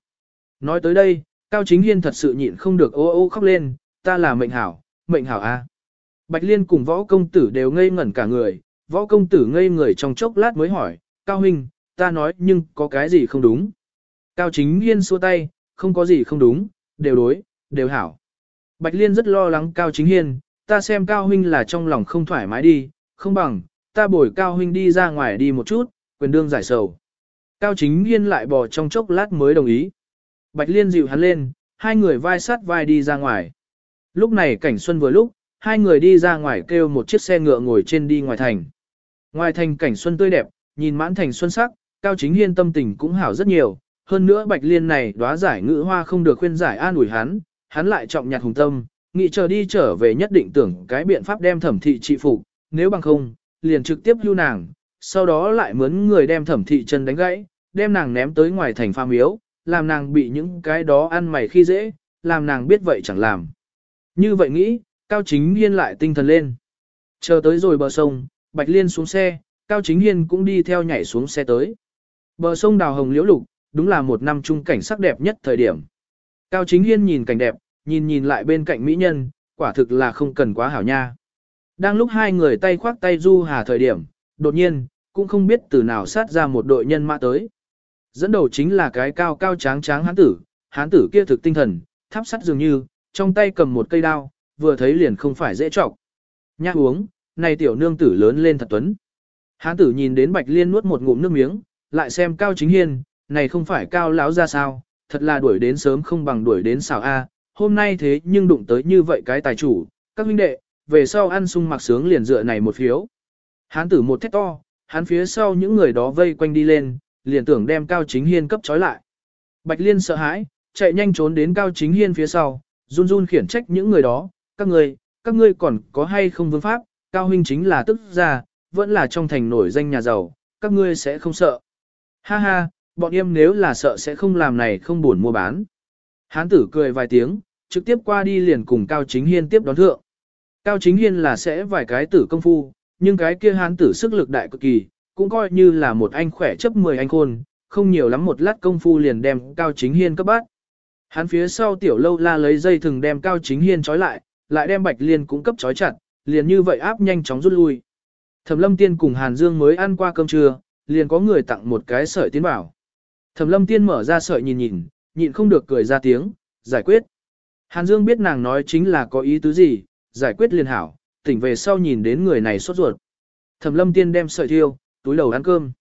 Nói tới đây, Cao Chính Hiên thật sự nhịn không được ô ô khóc lên, ta là mệnh hảo, mệnh hảo a. Bạch Liên cùng võ công tử đều ngây ngẩn cả người, võ công tử ngây người trong chốc lát mới hỏi, Cao Huynh, ta nói nhưng có cái gì không đúng. Cao Chính Hiên xua tay, không có gì không đúng, đều đối, đều hảo. Bạch Liên rất lo lắng Cao Chính Hiên, ta xem Cao Huynh là trong lòng không thoải mái đi, không bằng, ta bồi Cao Huynh đi ra ngoài đi một chút, quyền đương giải sầu. Cao Chính Hiên lại bò trong chốc lát mới đồng ý. Bạch Liên dịu hắn lên, hai người vai sát vai đi ra ngoài. Lúc này cảnh xuân vừa lúc, hai người đi ra ngoài kêu một chiếc xe ngựa ngồi trên đi ngoài thành. Ngoài thành cảnh xuân tươi đẹp, nhìn mãn thành xuân sắc, Cao Chính Hiên tâm tình cũng hảo rất nhiều, hơn nữa Bạch Liên này đóa giải ngữ hoa không được khuyên giải an ủi hắn, hắn lại trọng nhặt hùng tâm, nghĩ chờ đi trở về nhất định tưởng cái biện pháp đem thẩm thị trị phục, nếu bằng không, liền trực tiếp hưu nàng, sau đó lại mướn người đem thẩm thị chân đánh gãy, đem nàng ném tới ngoài thành pha miếu, làm nàng bị những cái đó ăn mày khi dễ, làm nàng biết vậy chẳng làm. Như vậy nghĩ, Cao Chính Hiên lại tinh thần lên. Chờ tới rồi bờ sông, Bạch Liên xuống xe, Cao Chính Hiên cũng đi theo nhảy xuống xe tới. Bờ sông đào hồng liễu lục, đúng là một năm trung cảnh sắc đẹp nhất thời điểm. Cao Chính Hiên nhìn cảnh đẹp, nhìn nhìn lại bên cạnh mỹ nhân, quả thực là không cần quá hảo nha. Đang lúc hai người tay khoác tay du hà thời điểm, đột nhiên, cũng không biết từ nào sát ra một đội nhân mã tới. Dẫn đầu chính là cái cao cao tráng tráng hán tử, hán tử kia thực tinh thần, tháp sắt dường như, trong tay cầm một cây đao, vừa thấy liền không phải dễ trọc. Nhã uống, này tiểu nương tử lớn lên thật tuấn. Hán tử nhìn đến Bạch Liên nuốt một ngụm nước miếng, lại xem Cao Chính Hiên, này không phải Cao lão ra sao, thật là đuổi đến sớm không bằng đuổi đến xào A, hôm nay thế nhưng đụng tới như vậy cái tài chủ, các huynh đệ, về sau ăn sung mặc sướng liền dựa này một phiếu. Hán tử một thét to, hắn phía sau những người đó vây quanh đi lên, liền tưởng đem Cao Chính Hiên cấp trói lại. Bạch Liên sợ hãi, chạy nhanh trốn đến Cao Chính Hiên phía sau, run run khiển trách những người đó, các ngươi, các ngươi còn có hay không vương pháp, Cao Huynh chính là tức ra, vẫn là trong thành nổi danh nhà giàu, các ngươi sẽ không sợ. Ha ha, bọn em nếu là sợ sẽ không làm này không buồn mua bán. Hán tử cười vài tiếng, trực tiếp qua đi liền cùng Cao Chính Hiên tiếp đón thượng. Cao Chính Hiên là sẽ vài cái tử công phu, nhưng cái kia hán tử sức lực đại cực kỳ, cũng coi như là một anh khỏe chấp 10 anh khôn, không nhiều lắm một lát công phu liền đem Cao Chính Hiên cấp bát. Hắn phía sau tiểu lâu la lấy dây thừng đem Cao Chính Hiên trói lại, lại đem Bạch Liên cũng cấp trói chặt, liền như vậy áp nhanh chóng rút lui. Thẩm Lâm Tiên cùng Hàn Dương mới ăn qua cơm trưa, liền có người tặng một cái sợi tiến bảo. Thẩm Lâm Tiên mở ra sợi nhìn nhìn, nhịn không được cười ra tiếng, giải quyết. Hàn Dương biết nàng nói chính là có ý tứ gì, giải quyết liền hảo, tỉnh về sau nhìn đến người này sốt ruột. Thẩm Lâm Tiên đem sợi thiêu, túi đầu ăn cơm.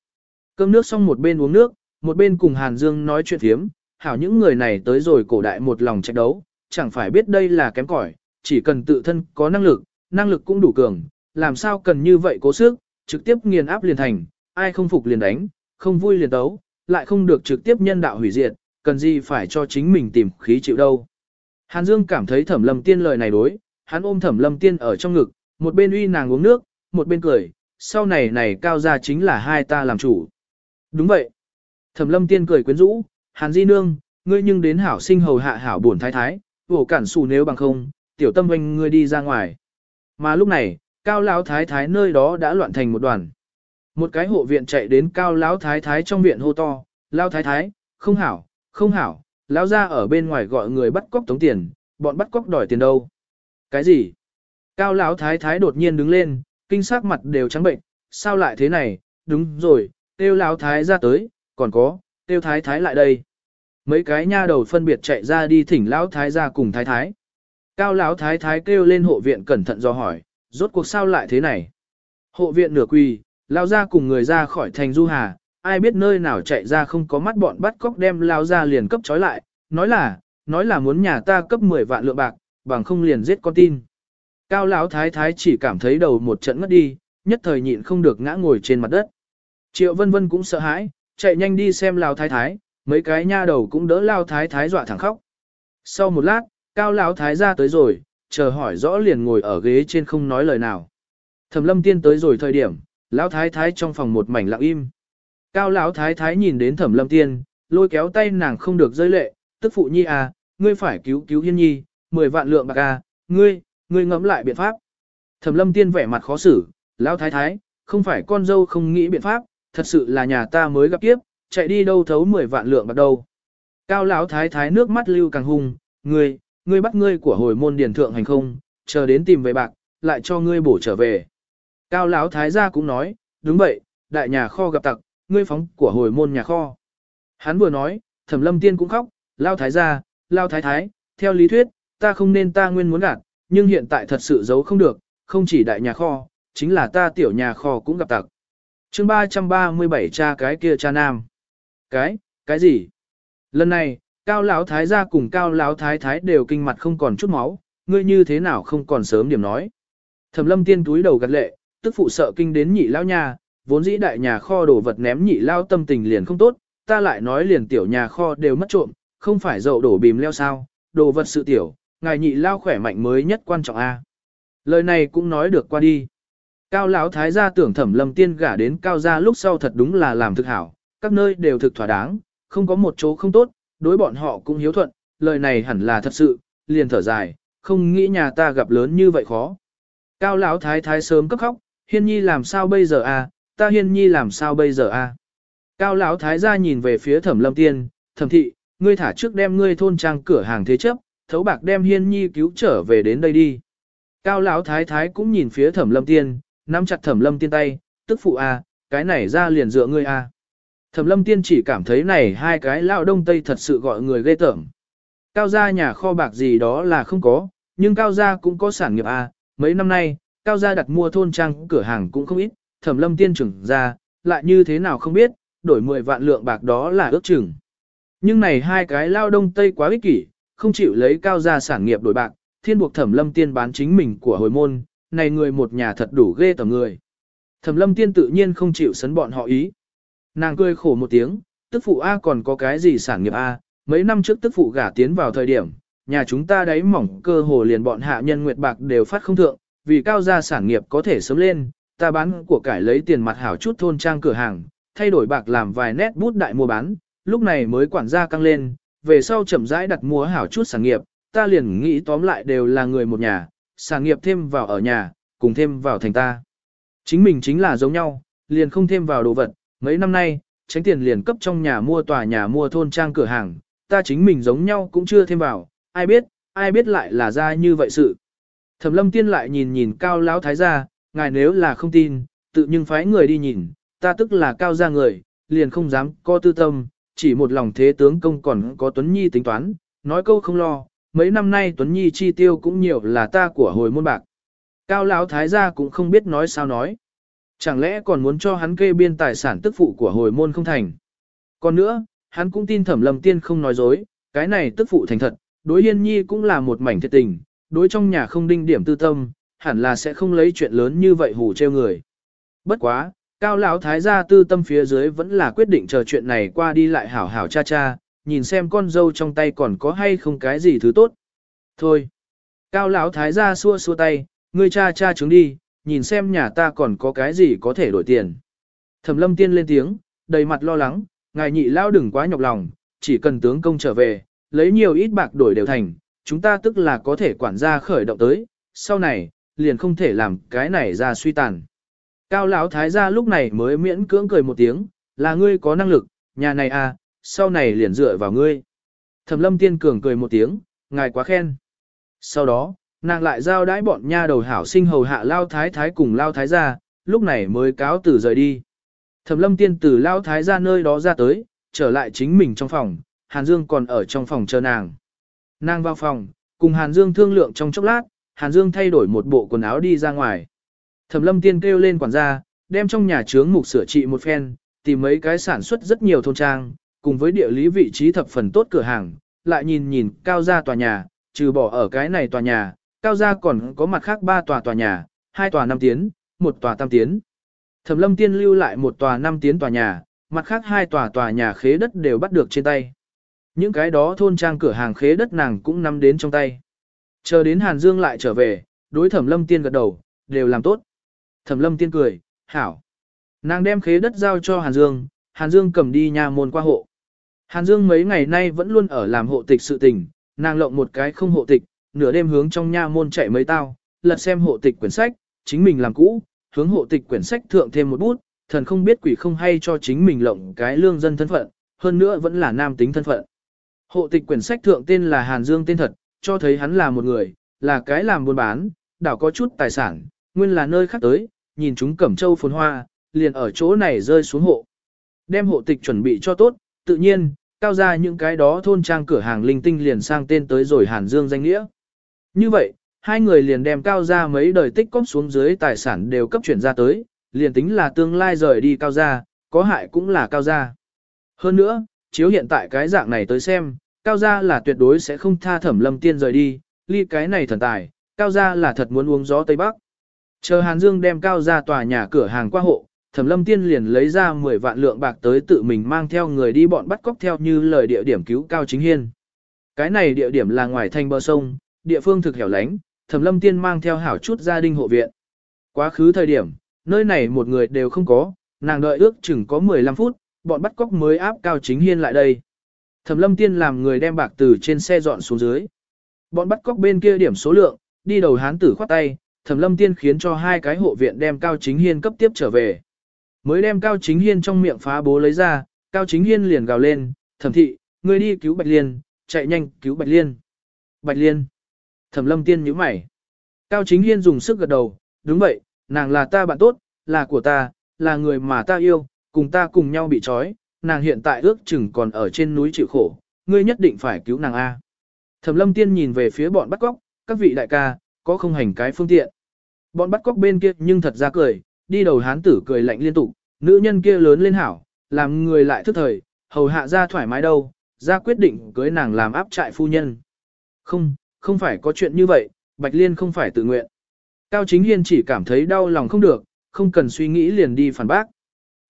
Cơm nước xong một bên uống nước, một bên cùng Hàn Dương nói chuyện thiếm, hảo những người này tới rồi cổ đại một lòng tranh đấu, chẳng phải biết đây là kém cỏi, chỉ cần tự thân có năng lực, năng lực cũng đủ cường, làm sao cần như vậy cố sức, trực tiếp nghiền áp liền thành, ai không phục liền đánh, không vui liền đấu, lại không được trực tiếp nhân đạo hủy diệt, cần gì phải cho chính mình tìm khí chịu đâu. Hàn Dương cảm thấy thẩm lâm tiên lời này đối, hắn ôm thẩm lâm tiên ở trong ngực, một bên uy nàng uống nước, một bên cười, sau này này cao ra chính là hai ta làm chủ. Đúng vậy. Thẩm lâm tiên cười quyến rũ, Hàn Di Nương, ngươi nhưng đến hảo sinh hầu hạ hảo buồn thái thái, vổ cản xù nếu bằng không, tiểu tâm anh ngươi đi ra ngoài. Mà lúc này, cao lão thái thái nơi đó đã loạn thành một đoàn. Một cái hộ viện chạy đến cao lão thái thái trong viện hô to, lao thái thái, không hảo, không hảo, lão ra ở bên ngoài gọi người bắt cóc tống tiền, bọn bắt cóc đòi tiền đâu. Cái gì? Cao lão thái thái đột nhiên đứng lên, kinh sắc mặt đều trắng bệnh, sao lại thế này, đúng rồi, tiêu lão thái ra tới, còn có, tiêu thái thái lại đây. Mấy cái nha đầu phân biệt chạy ra đi thỉnh lão thái ra cùng thái thái. Cao lão thái thái kêu lên hộ viện cẩn thận do hỏi, rốt cuộc sao lại thế này. Hộ viện nửa quỳ, Lao ra cùng người ra khỏi thành du hà, ai biết nơi nào chạy ra không có mắt bọn bắt cóc đem lão ra liền cấp trói lại, nói là, nói là muốn nhà ta cấp 10 vạn lượng bạc, bằng không liền giết con tin. Cao lão thái thái chỉ cảm thấy đầu một trận ngất đi, nhất thời nhịn không được ngã ngồi trên mặt đất. Triệu vân vân cũng sợ hãi, chạy nhanh đi xem lão thái thái, mấy cái nha đầu cũng đỡ lão thái thái dọa thẳng khóc. Sau một lát, cao lão thái ra tới rồi, chờ hỏi rõ liền ngồi ở ghế trên không nói lời nào. Thẩm lâm tiên tới rồi thời điểm, lão thái thái trong phòng một mảnh lặng im. Cao lão thái thái nhìn đến thẩm lâm tiên, lôi kéo tay nàng không được rơi lệ, tức phụ nhi à, ngươi phải cứu cứu hiên nhi, 10 vạn lượng bạc à, ngươi, ngươi ngẫm lại biện pháp. Thẩm lâm tiên vẻ mặt khó xử, lão thái thái, không phải con dâu không nghĩ biện pháp, thật sự là nhà ta mới gặp kiếp, chạy đi đâu thấu 10 vạn lượng bạc đâu. Cao lão thái thái nước mắt lưu càng hung, ngươi, ngươi bắt ngươi của hồi môn điển thượng hành không, chờ đến tìm về bạc, lại cho ngươi bổ trở về. Cao lão thái gia cũng nói, đúng vậy, đại nhà kho gặp tặc, ngươi phóng của hồi môn nhà kho. Hắn vừa nói, thẩm lâm tiên cũng khóc, lao thái gia, lao thái thái, theo lý thuyết, ta không nên ta nguyên muốn gạt, nhưng hiện tại thật sự giấu không được, không chỉ đại nhà kho, chính là ta tiểu nhà kho cũng gặp tặc. chương 337 cha cái kia cha nam. Cái, cái gì? Lần này, cao lão thái gia cùng cao lão thái thái đều kinh mặt không còn chút máu, ngươi như thế nào không còn sớm điểm nói. Thẩm lâm tiên túi đầu gật lệ, tức phụ sợ kinh đến nhị lao nhà, vốn dĩ đại nhà kho đồ vật ném nhị lao tâm tình liền không tốt, ta lại nói liền tiểu nhà kho đều mất trộm, không phải dậu đổ bìm leo sao, đồ vật sự tiểu, ngài nhị lao khỏe mạnh mới nhất quan trọng a. Lời này cũng nói được qua đi. Cao lão thái gia tưởng thẩm lâm tiên gả đến cao gia lúc sau thật đúng là làm thực hảo, các nơi đều thực thỏa đáng, không có một chỗ không tốt, đối bọn họ cũng hiếu thuận, lời này hẳn là thật sự, liền thở dài, không nghĩ nhà ta gặp lớn như vậy khó. Cao lão thái thái sớm cấp khóc, hiên nhi làm sao bây giờ à? ta hiên nhi làm sao bây giờ à? Cao lão thái gia nhìn về phía thẩm lâm tiên, thẩm thị, ngươi thả trước đem ngươi thôn trang cửa hàng thế chấp, thấu bạc đem hiên nhi cứu trở về đến đây đi. Cao lão thái thái cũng nhìn phía thẩm lâm tiên, nắm chặt thẩm lâm tiên tay, tức phụ à, cái này ra liền dựa ngươi à. Thẩm lâm tiên chỉ cảm thấy này hai cái lão đông tây thật sự gọi người ghê tởm. Cao gia nhà kho bạc gì đó là không có, nhưng cao gia cũng có sản nghiệp à, Mấy năm nay, cao gia đặt mua thôn trang cửa hàng cũng không ít, thẩm lâm tiên trưởng ra, lại như thế nào không biết, đổi 10 vạn lượng bạc đó là ước chừng. Nhưng này hai cái lao đông tây quá ích kỷ, không chịu lấy cao gia sản nghiệp đổi bạc, thiên buộc thẩm lâm tiên bán chính mình của hồi môn, này người một nhà thật đủ ghê tầm người. Thẩm lâm tiên tự nhiên không chịu sấn bọn họ ý. Nàng cười khổ một tiếng, tức phụ A còn có cái gì sản nghiệp A, mấy năm trước tức phụ gả tiến vào thời điểm, nhà chúng ta đấy mỏng cơ hồ liền bọn hạ nhân nguyệt bạc đều phát không thượng, vì cao gia sản nghiệp có thể sớm lên, ta bán của cải lấy tiền mặt hảo chút thôn trang cửa hàng, thay đổi bạc làm vài nét bút đại mua bán, lúc này mới quản gia căng lên, về sau chậm rãi đặt mua hảo chút sản nghiệp, ta liền nghĩ tóm lại đều là người một nhà, sản nghiệp thêm vào ở nhà, cùng thêm vào thành ta. Chính mình chính là giống nhau, liền không thêm vào đồ vật, mấy năm nay, tránh tiền liền cấp trong nhà mua tòa nhà mua thôn trang cửa hàng, ta chính mình giống nhau cũng chưa thêm vào, ai biết, ai biết lại là ra như vậy sự. Thẩm lâm tiên lại nhìn nhìn cao lão thái gia, ngài nếu là không tin, tự nhưng phái người đi nhìn, ta tức là cao gia người, liền không dám có tư tâm, chỉ một lòng thế tướng công còn có Tuấn Nhi tính toán, nói câu không lo, mấy năm nay Tuấn Nhi chi tiêu cũng nhiều là ta của hồi môn bạc. Cao lão thái gia cũng không biết nói sao nói. Chẳng lẽ còn muốn cho hắn kê biên tài sản tức phụ của hồi môn không thành. Còn nữa, hắn cũng tin thẩm lầm tiên không nói dối, cái này tức phụ thành thật, đối hiên nhi cũng là một mảnh thiệt tình, đối trong nhà không đinh điểm tư tâm, hẳn là sẽ không lấy chuyện lớn như vậy hù treo người. Bất quá, cao lão thái gia tư tâm phía dưới vẫn là quyết định chờ chuyện này qua đi lại hảo hảo cha cha, nhìn xem con dâu trong tay còn có hay không cái gì thứ tốt. Thôi, cao lão thái gia xua xua tay, ngươi cha cha trứng đi, nhìn xem nhà ta còn có cái gì có thể đổi tiền. Thẩm lâm tiên lên tiếng, đầy mặt lo lắng, ngài nhị lao đừng quá nhọc lòng, chỉ cần tướng công trở về, lấy nhiều ít bạc đổi đều thành, chúng ta tức là có thể quản gia khởi động tới, sau này, liền không thể làm cái này ra suy tàn. Cao lão thái gia lúc này mới miễn cưỡng cười một tiếng, là ngươi có năng lực, nhà này à, sau này liền dựa vào ngươi. Thẩm lâm tiên cường cười một tiếng, ngài quá khen. Sau đó, nàng lại giao đãi bọn nha đầu hảo sinh hầu hạ lao thái thái cùng lao thái gia, lúc này mới cáo từ rời đi. Thẩm lâm tiên từ lao thái gia nơi đó ra tới, trở lại chính mình trong phòng, Hàn Dương còn ở trong phòng chờ nàng. Nàng vào phòng, cùng Hàn Dương thương lượng trong chốc lát, Hàn Dương thay đổi một bộ quần áo đi ra ngoài. Thẩm lâm tiên kêu lên quản gia, đem trong nhà trướng mục sửa trị một phen, tìm mấy cái sản xuất rất nhiều thôn trang, cùng với địa lý vị trí thập phần tốt cửa hàng, lại nhìn nhìn cao gia tòa nhà, trừ bỏ ở cái này tòa nhà, cao gia còn có mặt khác ba tòa tòa nhà, hai tòa năm tiến, một tòa tam tiến. Thẩm lâm tiên lưu lại một tòa năm tiến tòa nhà, mặt khác hai tòa tòa nhà khế đất đều bắt được trên tay. Những cái đó thôn trang cửa hàng khế đất nàng cũng nắm đến trong tay. Chờ đến Hàn Dương lại trở về, đối thẩm lâm tiên gật đầu, đều làm tốt. Thẩm lâm tiên cười, hảo. Nàng đem khế đất giao cho Hàn Dương, Hàn Dương cầm đi nhà môn qua hộ. Hàn Dương mấy ngày nay vẫn luôn ở làm hộ tịch sự tình, nàng lộng một cái không hộ tịch, nửa đêm hướng trong nha môn chạy mấy tao, lật xem hộ tịch quyển sách, chính mình làm cũ, hướng hộ tịch quyển sách thượng thêm một bút, thần không biết quỷ không hay cho chính mình lộng cái lương dân thân phận, hơn nữa vẫn là nam tính thân phận. Hộ tịch quyển sách thượng tên là Hàn Dương tên thật, cho thấy hắn là một người, là cái làm buôn bán, đảo có chút tài sản, nguyên là nơi khác tới, nhìn chúng cẩm châu phồn hoa, liền ở chỗ này rơi xuống hộ. Đem hộ tịch chuẩn bị cho tốt, tự nhiên, cao ra những cái đó thôn trang cửa hàng linh tinh liền sang tên tới rồi Hàn Dương danh nghĩa. Như vậy, hai người liền đem cao ra mấy đời tích cóp xuống dưới tài sản đều cấp chuyển ra tới, liền tính là tương lai rời đi cao ra, có hại cũng là cao ra. Hơn nữa, chiếu hiện tại cái dạng này tới xem, cao gia là tuyệt đối sẽ không tha thẩm lâm tiên rời đi, ly cái này thần tài, cao gia là thật muốn uống gió Tây Bắc. Chờ Hàn Dương đem cao gia tòa nhà cửa hàng qua hộ, thẩm lâm tiên liền lấy ra 10 vạn lượng bạc tới tự mình mang theo người đi bọn bắt cóc theo như lời địa điểm cứu cao chính hiên. Cái này địa điểm là ngoài thanh bờ sông, địa phương thực hẻo lánh, thẩm lâm tiên mang theo hảo chút gia đình hộ viện. Quá khứ thời điểm, nơi này một người đều không có, nàng đợi ước chừng có 15 phút, bọn bắt cóc mới áp cao chính hiên lại đây. Thẩm lâm tiên làm người đem bạc từ trên xe dọn xuống dưới. Bọn bắt cóc bên kia điểm số lượng, đi đầu hán tử khoát tay, thẩm lâm tiên khiến cho hai cái hộ viện đem cao chính hiên cấp tiếp trở về. Mới đem cao chính hiên trong miệng phá bố lấy ra, cao chính hiên liền gào lên, thẩm thị, người đi cứu bạch liên, chạy nhanh cứu bạch liên. Bạch liên. Thẩm lâm tiên nhíu mày. Cao chính hiên dùng sức gật đầu, đúng vậy, nàng là ta bạn tốt, là của ta, là người mà ta yêu, cùng ta cùng nhau bị trói, nàng hiện tại ước chừng còn ở trên núi chịu khổ, ngươi nhất định phải cứu nàng A. Thẩm lâm tiên nhìn về phía bọn bắt cóc, các vị đại ca, có không hành cái phương tiện. Bọn bắt cóc bên kia nhưng thật ra cười, đi đầu hán tử cười lạnh liên tục, nữ nhân kia lớn lên hảo, làm người lại thức thời, hầu hạ ra thoải mái đâu, ra quyết định cưới nàng làm áp trại phu nhân. Không, không phải có chuyện như vậy, Bạch Liên không phải tự nguyện. Cao Chính Hiên chỉ cảm thấy đau lòng không được, không cần suy nghĩ liền đi phản bác.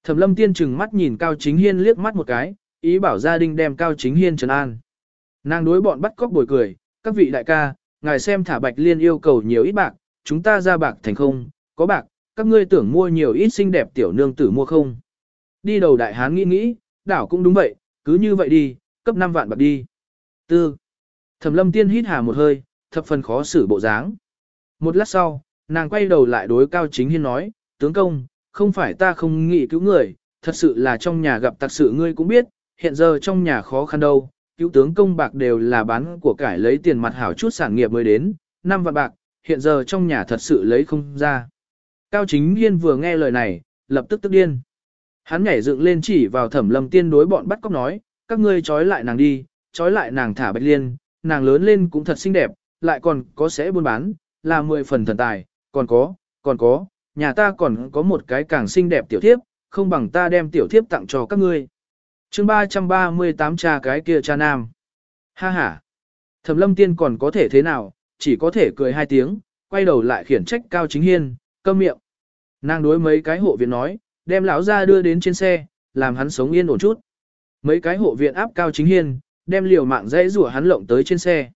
Thẩm lâm tiên chừng mắt nhìn Cao Chính Hiên liếc mắt một cái, ý bảo gia đình đem Cao Chính Hiên trấn an. Nàng đối bọn bắt cóc bồi cười, các vị đại ca, ngài xem thả bạch liên yêu cầu nhiều ít bạc, chúng ta ra bạc thành không, có bạc, các ngươi tưởng mua nhiều ít xinh đẹp tiểu nương tử mua không. Đi đầu đại hán nghĩ nghĩ, đảo cũng đúng vậy, cứ như vậy đi, cấp 5 vạn bạc đi. Tư. Thẩm lâm tiên hít hà một hơi, thập phần khó xử bộ dáng. Một lát sau, nàng quay đầu lại đối Cao Chính Hiên nói, tướng công, không phải ta không nghĩ cứu người, thật sự là trong nhà gặp tạc sự ngươi cũng biết, hiện giờ trong nhà khó khăn đâu, cứu tướng công bạc đều là bán của cải lấy tiền mặt hảo chút sản nghiệp mới đến, năm vạn bạc, hiện giờ trong nhà thật sự lấy không ra. Cao Chính Hiên vừa nghe lời này, lập tức tức điên. Hắn nhảy dựng lên chỉ vào thẩm lâm tiên đối bọn bắt cóc nói, các ngươi trói lại nàng đi, trói lại nàng thả bạch liên, nàng lớn lên cũng thật xinh đẹp, lại còn có sẽ buôn bán, là mười phần thần tài, còn có, còn có, nhà ta còn có một cái càng xinh đẹp tiểu thiếp, không bằng ta đem tiểu thiếp tặng cho các ngươi. chương 338 cha cái kia cha nam. Ha ha. Thẩm lâm tiên còn có thể thế nào, chỉ có thể cười hai tiếng, quay đầu lại khiển trách Cao Chính Hiên, câm miệng. Nàng đối mấy cái hộ viện nói, đem lão ra đưa đến trên xe, làm hắn sống yên ổn chút. Mấy cái hộ viện áp Cao Chính Hiên, đem liều mạng dễ rủa hắn lộng tới trên xe.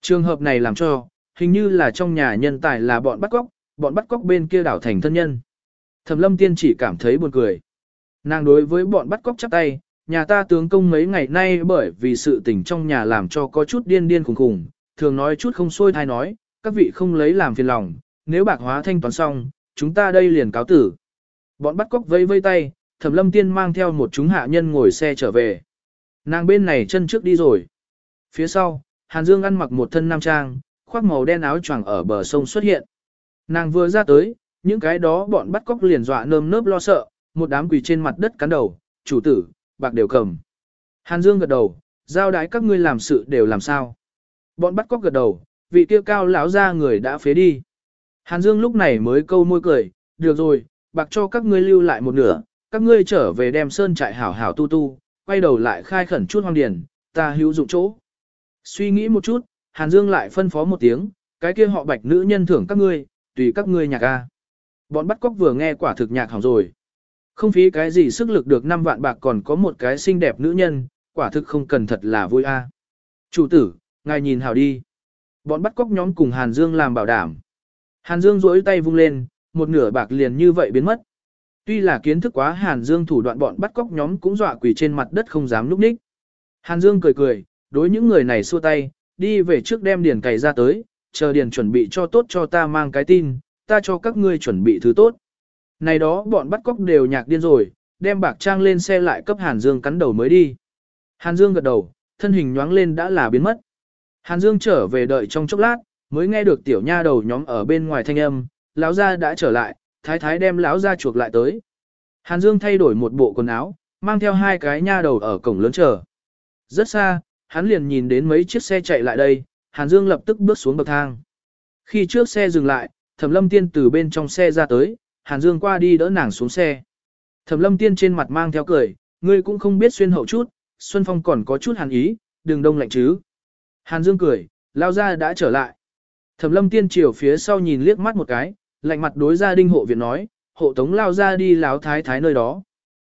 Trường hợp này làm cho, hình như là trong nhà nhân tài là bọn bắt cóc, bọn bắt cóc bên kia đảo thành thân nhân. Thẩm lâm tiên chỉ cảm thấy buồn cười. Nàng đối với bọn bắt cóc chắp tay, nhà ta tướng công mấy ngày nay bởi vì sự tình trong nhà làm cho có chút điên điên khùng khùng, thường nói chút không xuôi thai nói, các vị không lấy làm phiền lòng, nếu bạc hóa thanh toán xong, chúng ta đây liền cáo tử. Bọn bắt cóc vây vây tay, thẩm lâm tiên mang theo một chúng hạ nhân ngồi xe trở về. Nàng bên này chân trước đi rồi. Phía sau, Hàn Dương ăn mặc một thân nam trang, khoác màu đen áo choàng ở bờ sông xuất hiện. Nàng vừa ra tới, những cái đó bọn bắt cóc liền dọa nơm nớp lo sợ, một đám quỳ trên mặt đất cắn đầu, chủ tử, bạc đều cầm. Hàn Dương gật đầu, giao đái các ngươi làm sự đều làm sao. Bọn bắt cóc gật đầu, vị kia cao lão ra người đã phế đi. Hàn Dương lúc này mới câu môi cười, được rồi, bạc cho các ngươi lưu lại một nửa, các ngươi trở về đem sơn trại hảo hảo tu tu, quay đầu lại khai khẩn chút hoang điền, ta hữu dụng chỗ. Suy nghĩ một chút, Hàn Dương lại phân phó một tiếng, cái kia họ bạch nữ nhân thưởng các ngươi, tùy các ngươi nhạc a. Bọn bắt cóc vừa nghe quả thực nhạc hỏng rồi. Không phí cái gì sức lực được 5 vạn bạc còn có một cái xinh đẹp nữ nhân, quả thực không cần thật là vui a. Chủ tử, ngài nhìn hảo đi. Bọn bắt cóc nhóm cùng Hàn Dương làm bảo đảm. Hàn Dương duỗi tay vung lên, một nửa bạc liền như vậy biến mất. Tuy là kiến thức quá Hàn Dương thủ đoạn bọn bắt cóc nhóm cũng dọa quỳ trên mặt đất không dám núp ních. Hàn Dương cười cười, đối những người này xua tay, đi về trước đem điển cày ra tới, chờ điền chuẩn bị cho tốt cho ta mang cái tin, ta cho các ngươi chuẩn bị thứ tốt. Này đó bọn bắt cóc đều nhạc điên rồi, đem bạc trang lên xe lại cấp Hàn Dương cắn đầu mới đi. Hàn Dương gật đầu, thân hình nhoáng lên đã là biến mất. Hàn Dương trở về đợi trong chốc lát, mới nghe được tiểu nha đầu nhóm ở bên ngoài thanh âm, lão gia đã trở lại, thái thái đem lão gia chuộc lại tới. Hàn Dương thay đổi một bộ quần áo, mang theo hai cái nha đầu ở cổng lớn chờ. Rất xa, hắn liền nhìn đến mấy chiếc xe chạy lại đây, Hàn Dương lập tức bước xuống bậc thang. Khi trước xe dừng lại, Thẩm Lâm Tiên từ bên trong xe ra tới, Hàn Dương qua đi đỡ nàng xuống xe. Thẩm Lâm Tiên trên mặt mang theo cười, ngươi cũng không biết xuyên hậu chút, Xuân Phong còn có chút hàn ý, đừng đông lạnh chứ. Hàn Dương cười, lao ra đã trở lại. Thẩm Lâm Tiên chiều phía sau nhìn liếc mắt một cái, lạnh mặt đối gia đinh hộ viện nói, hộ tống lao ra đi láo thái thái nơi đó.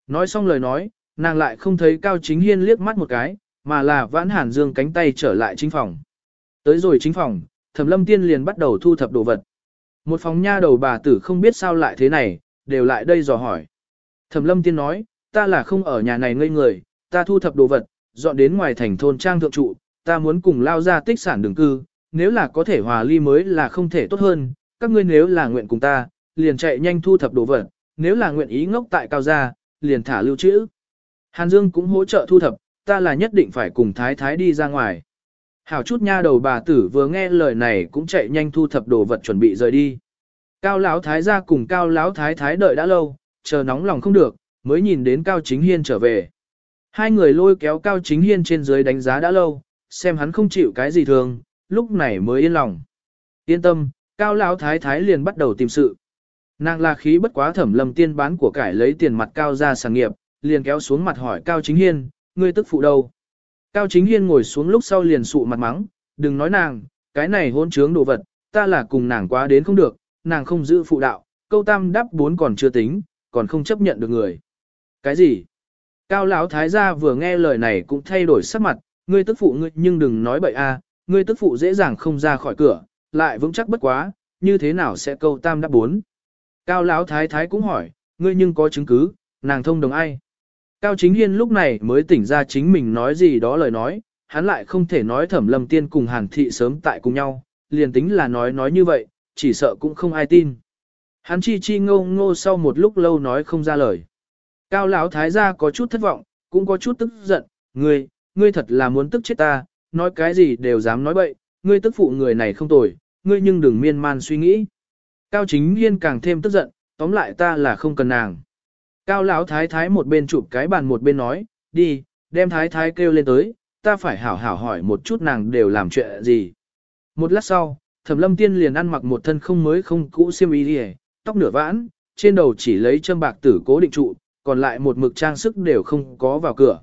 Nói xong lời nói, nàng lại không thấy Cao Chính Hiên liếc mắt một cái, mà là vãn Hàn Dương cánh tay trở lại chính phòng. Tới rồi chính phòng, Thẩm Lâm Tiên liền bắt đầu thu thập đồ vật. Một phòng nha đầu bà tử không biết sao lại thế này, đều lại đây dò hỏi. Thẩm Lâm Tiên nói, ta là không ở nhà này ngây người, ta thu thập đồ vật, dọn đến ngoài thành thôn trang thượng trụ, ta muốn cùng lao ra tích sản đường cư, nếu là có thể hòa ly mới là không thể tốt hơn, các ngươi nếu là nguyện cùng ta, liền chạy nhanh thu thập đồ vật, nếu là nguyện ý ngốc tại cao gia, liền thả lưu trữ. Hàn Dương cũng hỗ trợ thu thập, ta là nhất định phải cùng thái thái đi ra ngoài. Hảo chút nha đầu bà tử vừa nghe lời này cũng chạy nhanh thu thập đồ vật chuẩn bị rời đi. Cao lão thái gia cùng cao lão thái thái đợi đã lâu, chờ nóng lòng không được, mới nhìn đến cao chính hiên trở về. Hai người lôi kéo cao chính hiên trên dưới đánh giá đã lâu, xem hắn không chịu cái gì thường, lúc này mới yên lòng. Yên tâm, cao lão thái thái liền bắt đầu tìm sự. Nàng là khí bất quá thẩm lâm tiên bán của cải lấy tiền mặt cao ra sản nghiệp, liền kéo xuống mặt hỏi cao chính hiên, ngươi tức phụ đâu? Cao chính hiên ngồi xuống lúc sau liền sụ mặt mắng, đừng nói nàng, cái này hôn trướng đồ vật, ta là cùng nàng quá đến không được, nàng không giữ phụ đạo, câu tam đáp bốn còn chưa tính, còn không chấp nhận được người. Cái gì? Cao lão thái gia vừa nghe lời này cũng thay đổi sắc mặt, ngươi tức phụ ngươi nhưng đừng nói bậy a, ngươi tức phụ dễ dàng không ra khỏi cửa, lại vững chắc bất quá, như thế nào sẽ câu tam đáp bốn. Cao lão thái thái cũng hỏi, ngươi nhưng có chứng cứ, nàng thông đồng ai? Cao chính hiên lúc này mới tỉnh ra chính mình nói gì đó lời nói, hắn lại không thể nói thẩm lâm tiên cùng hàn thị sớm tại cùng nhau, liền tính là nói nói như vậy, chỉ sợ cũng không ai tin. Hắn chi chi ngô ngô sau một lúc lâu nói không ra lời. Cao lão thái gia có chút thất vọng, cũng có chút tức giận, ngươi, ngươi thật là muốn tức chết ta, nói cái gì đều dám nói bậy, ngươi tức phụ người này không tồi, ngươi nhưng đừng miên man suy nghĩ. Cao chính hiên càng thêm tức giận, tóm lại ta là không cần nàng. Cao lão thái thái một bên chụp cái bàn một bên nói, đi, đem thái thái kêu lên tới, ta phải hảo hảo hỏi một chút nàng đều làm chuyện gì. Một lát sau, thẩm lâm tiên liền ăn mặc một thân không mới không cũ xiêm y đi tóc nửa vãn, trên đầu chỉ lấy châm bạc tử cố định trụ, còn lại một mực trang sức đều không có vào cửa.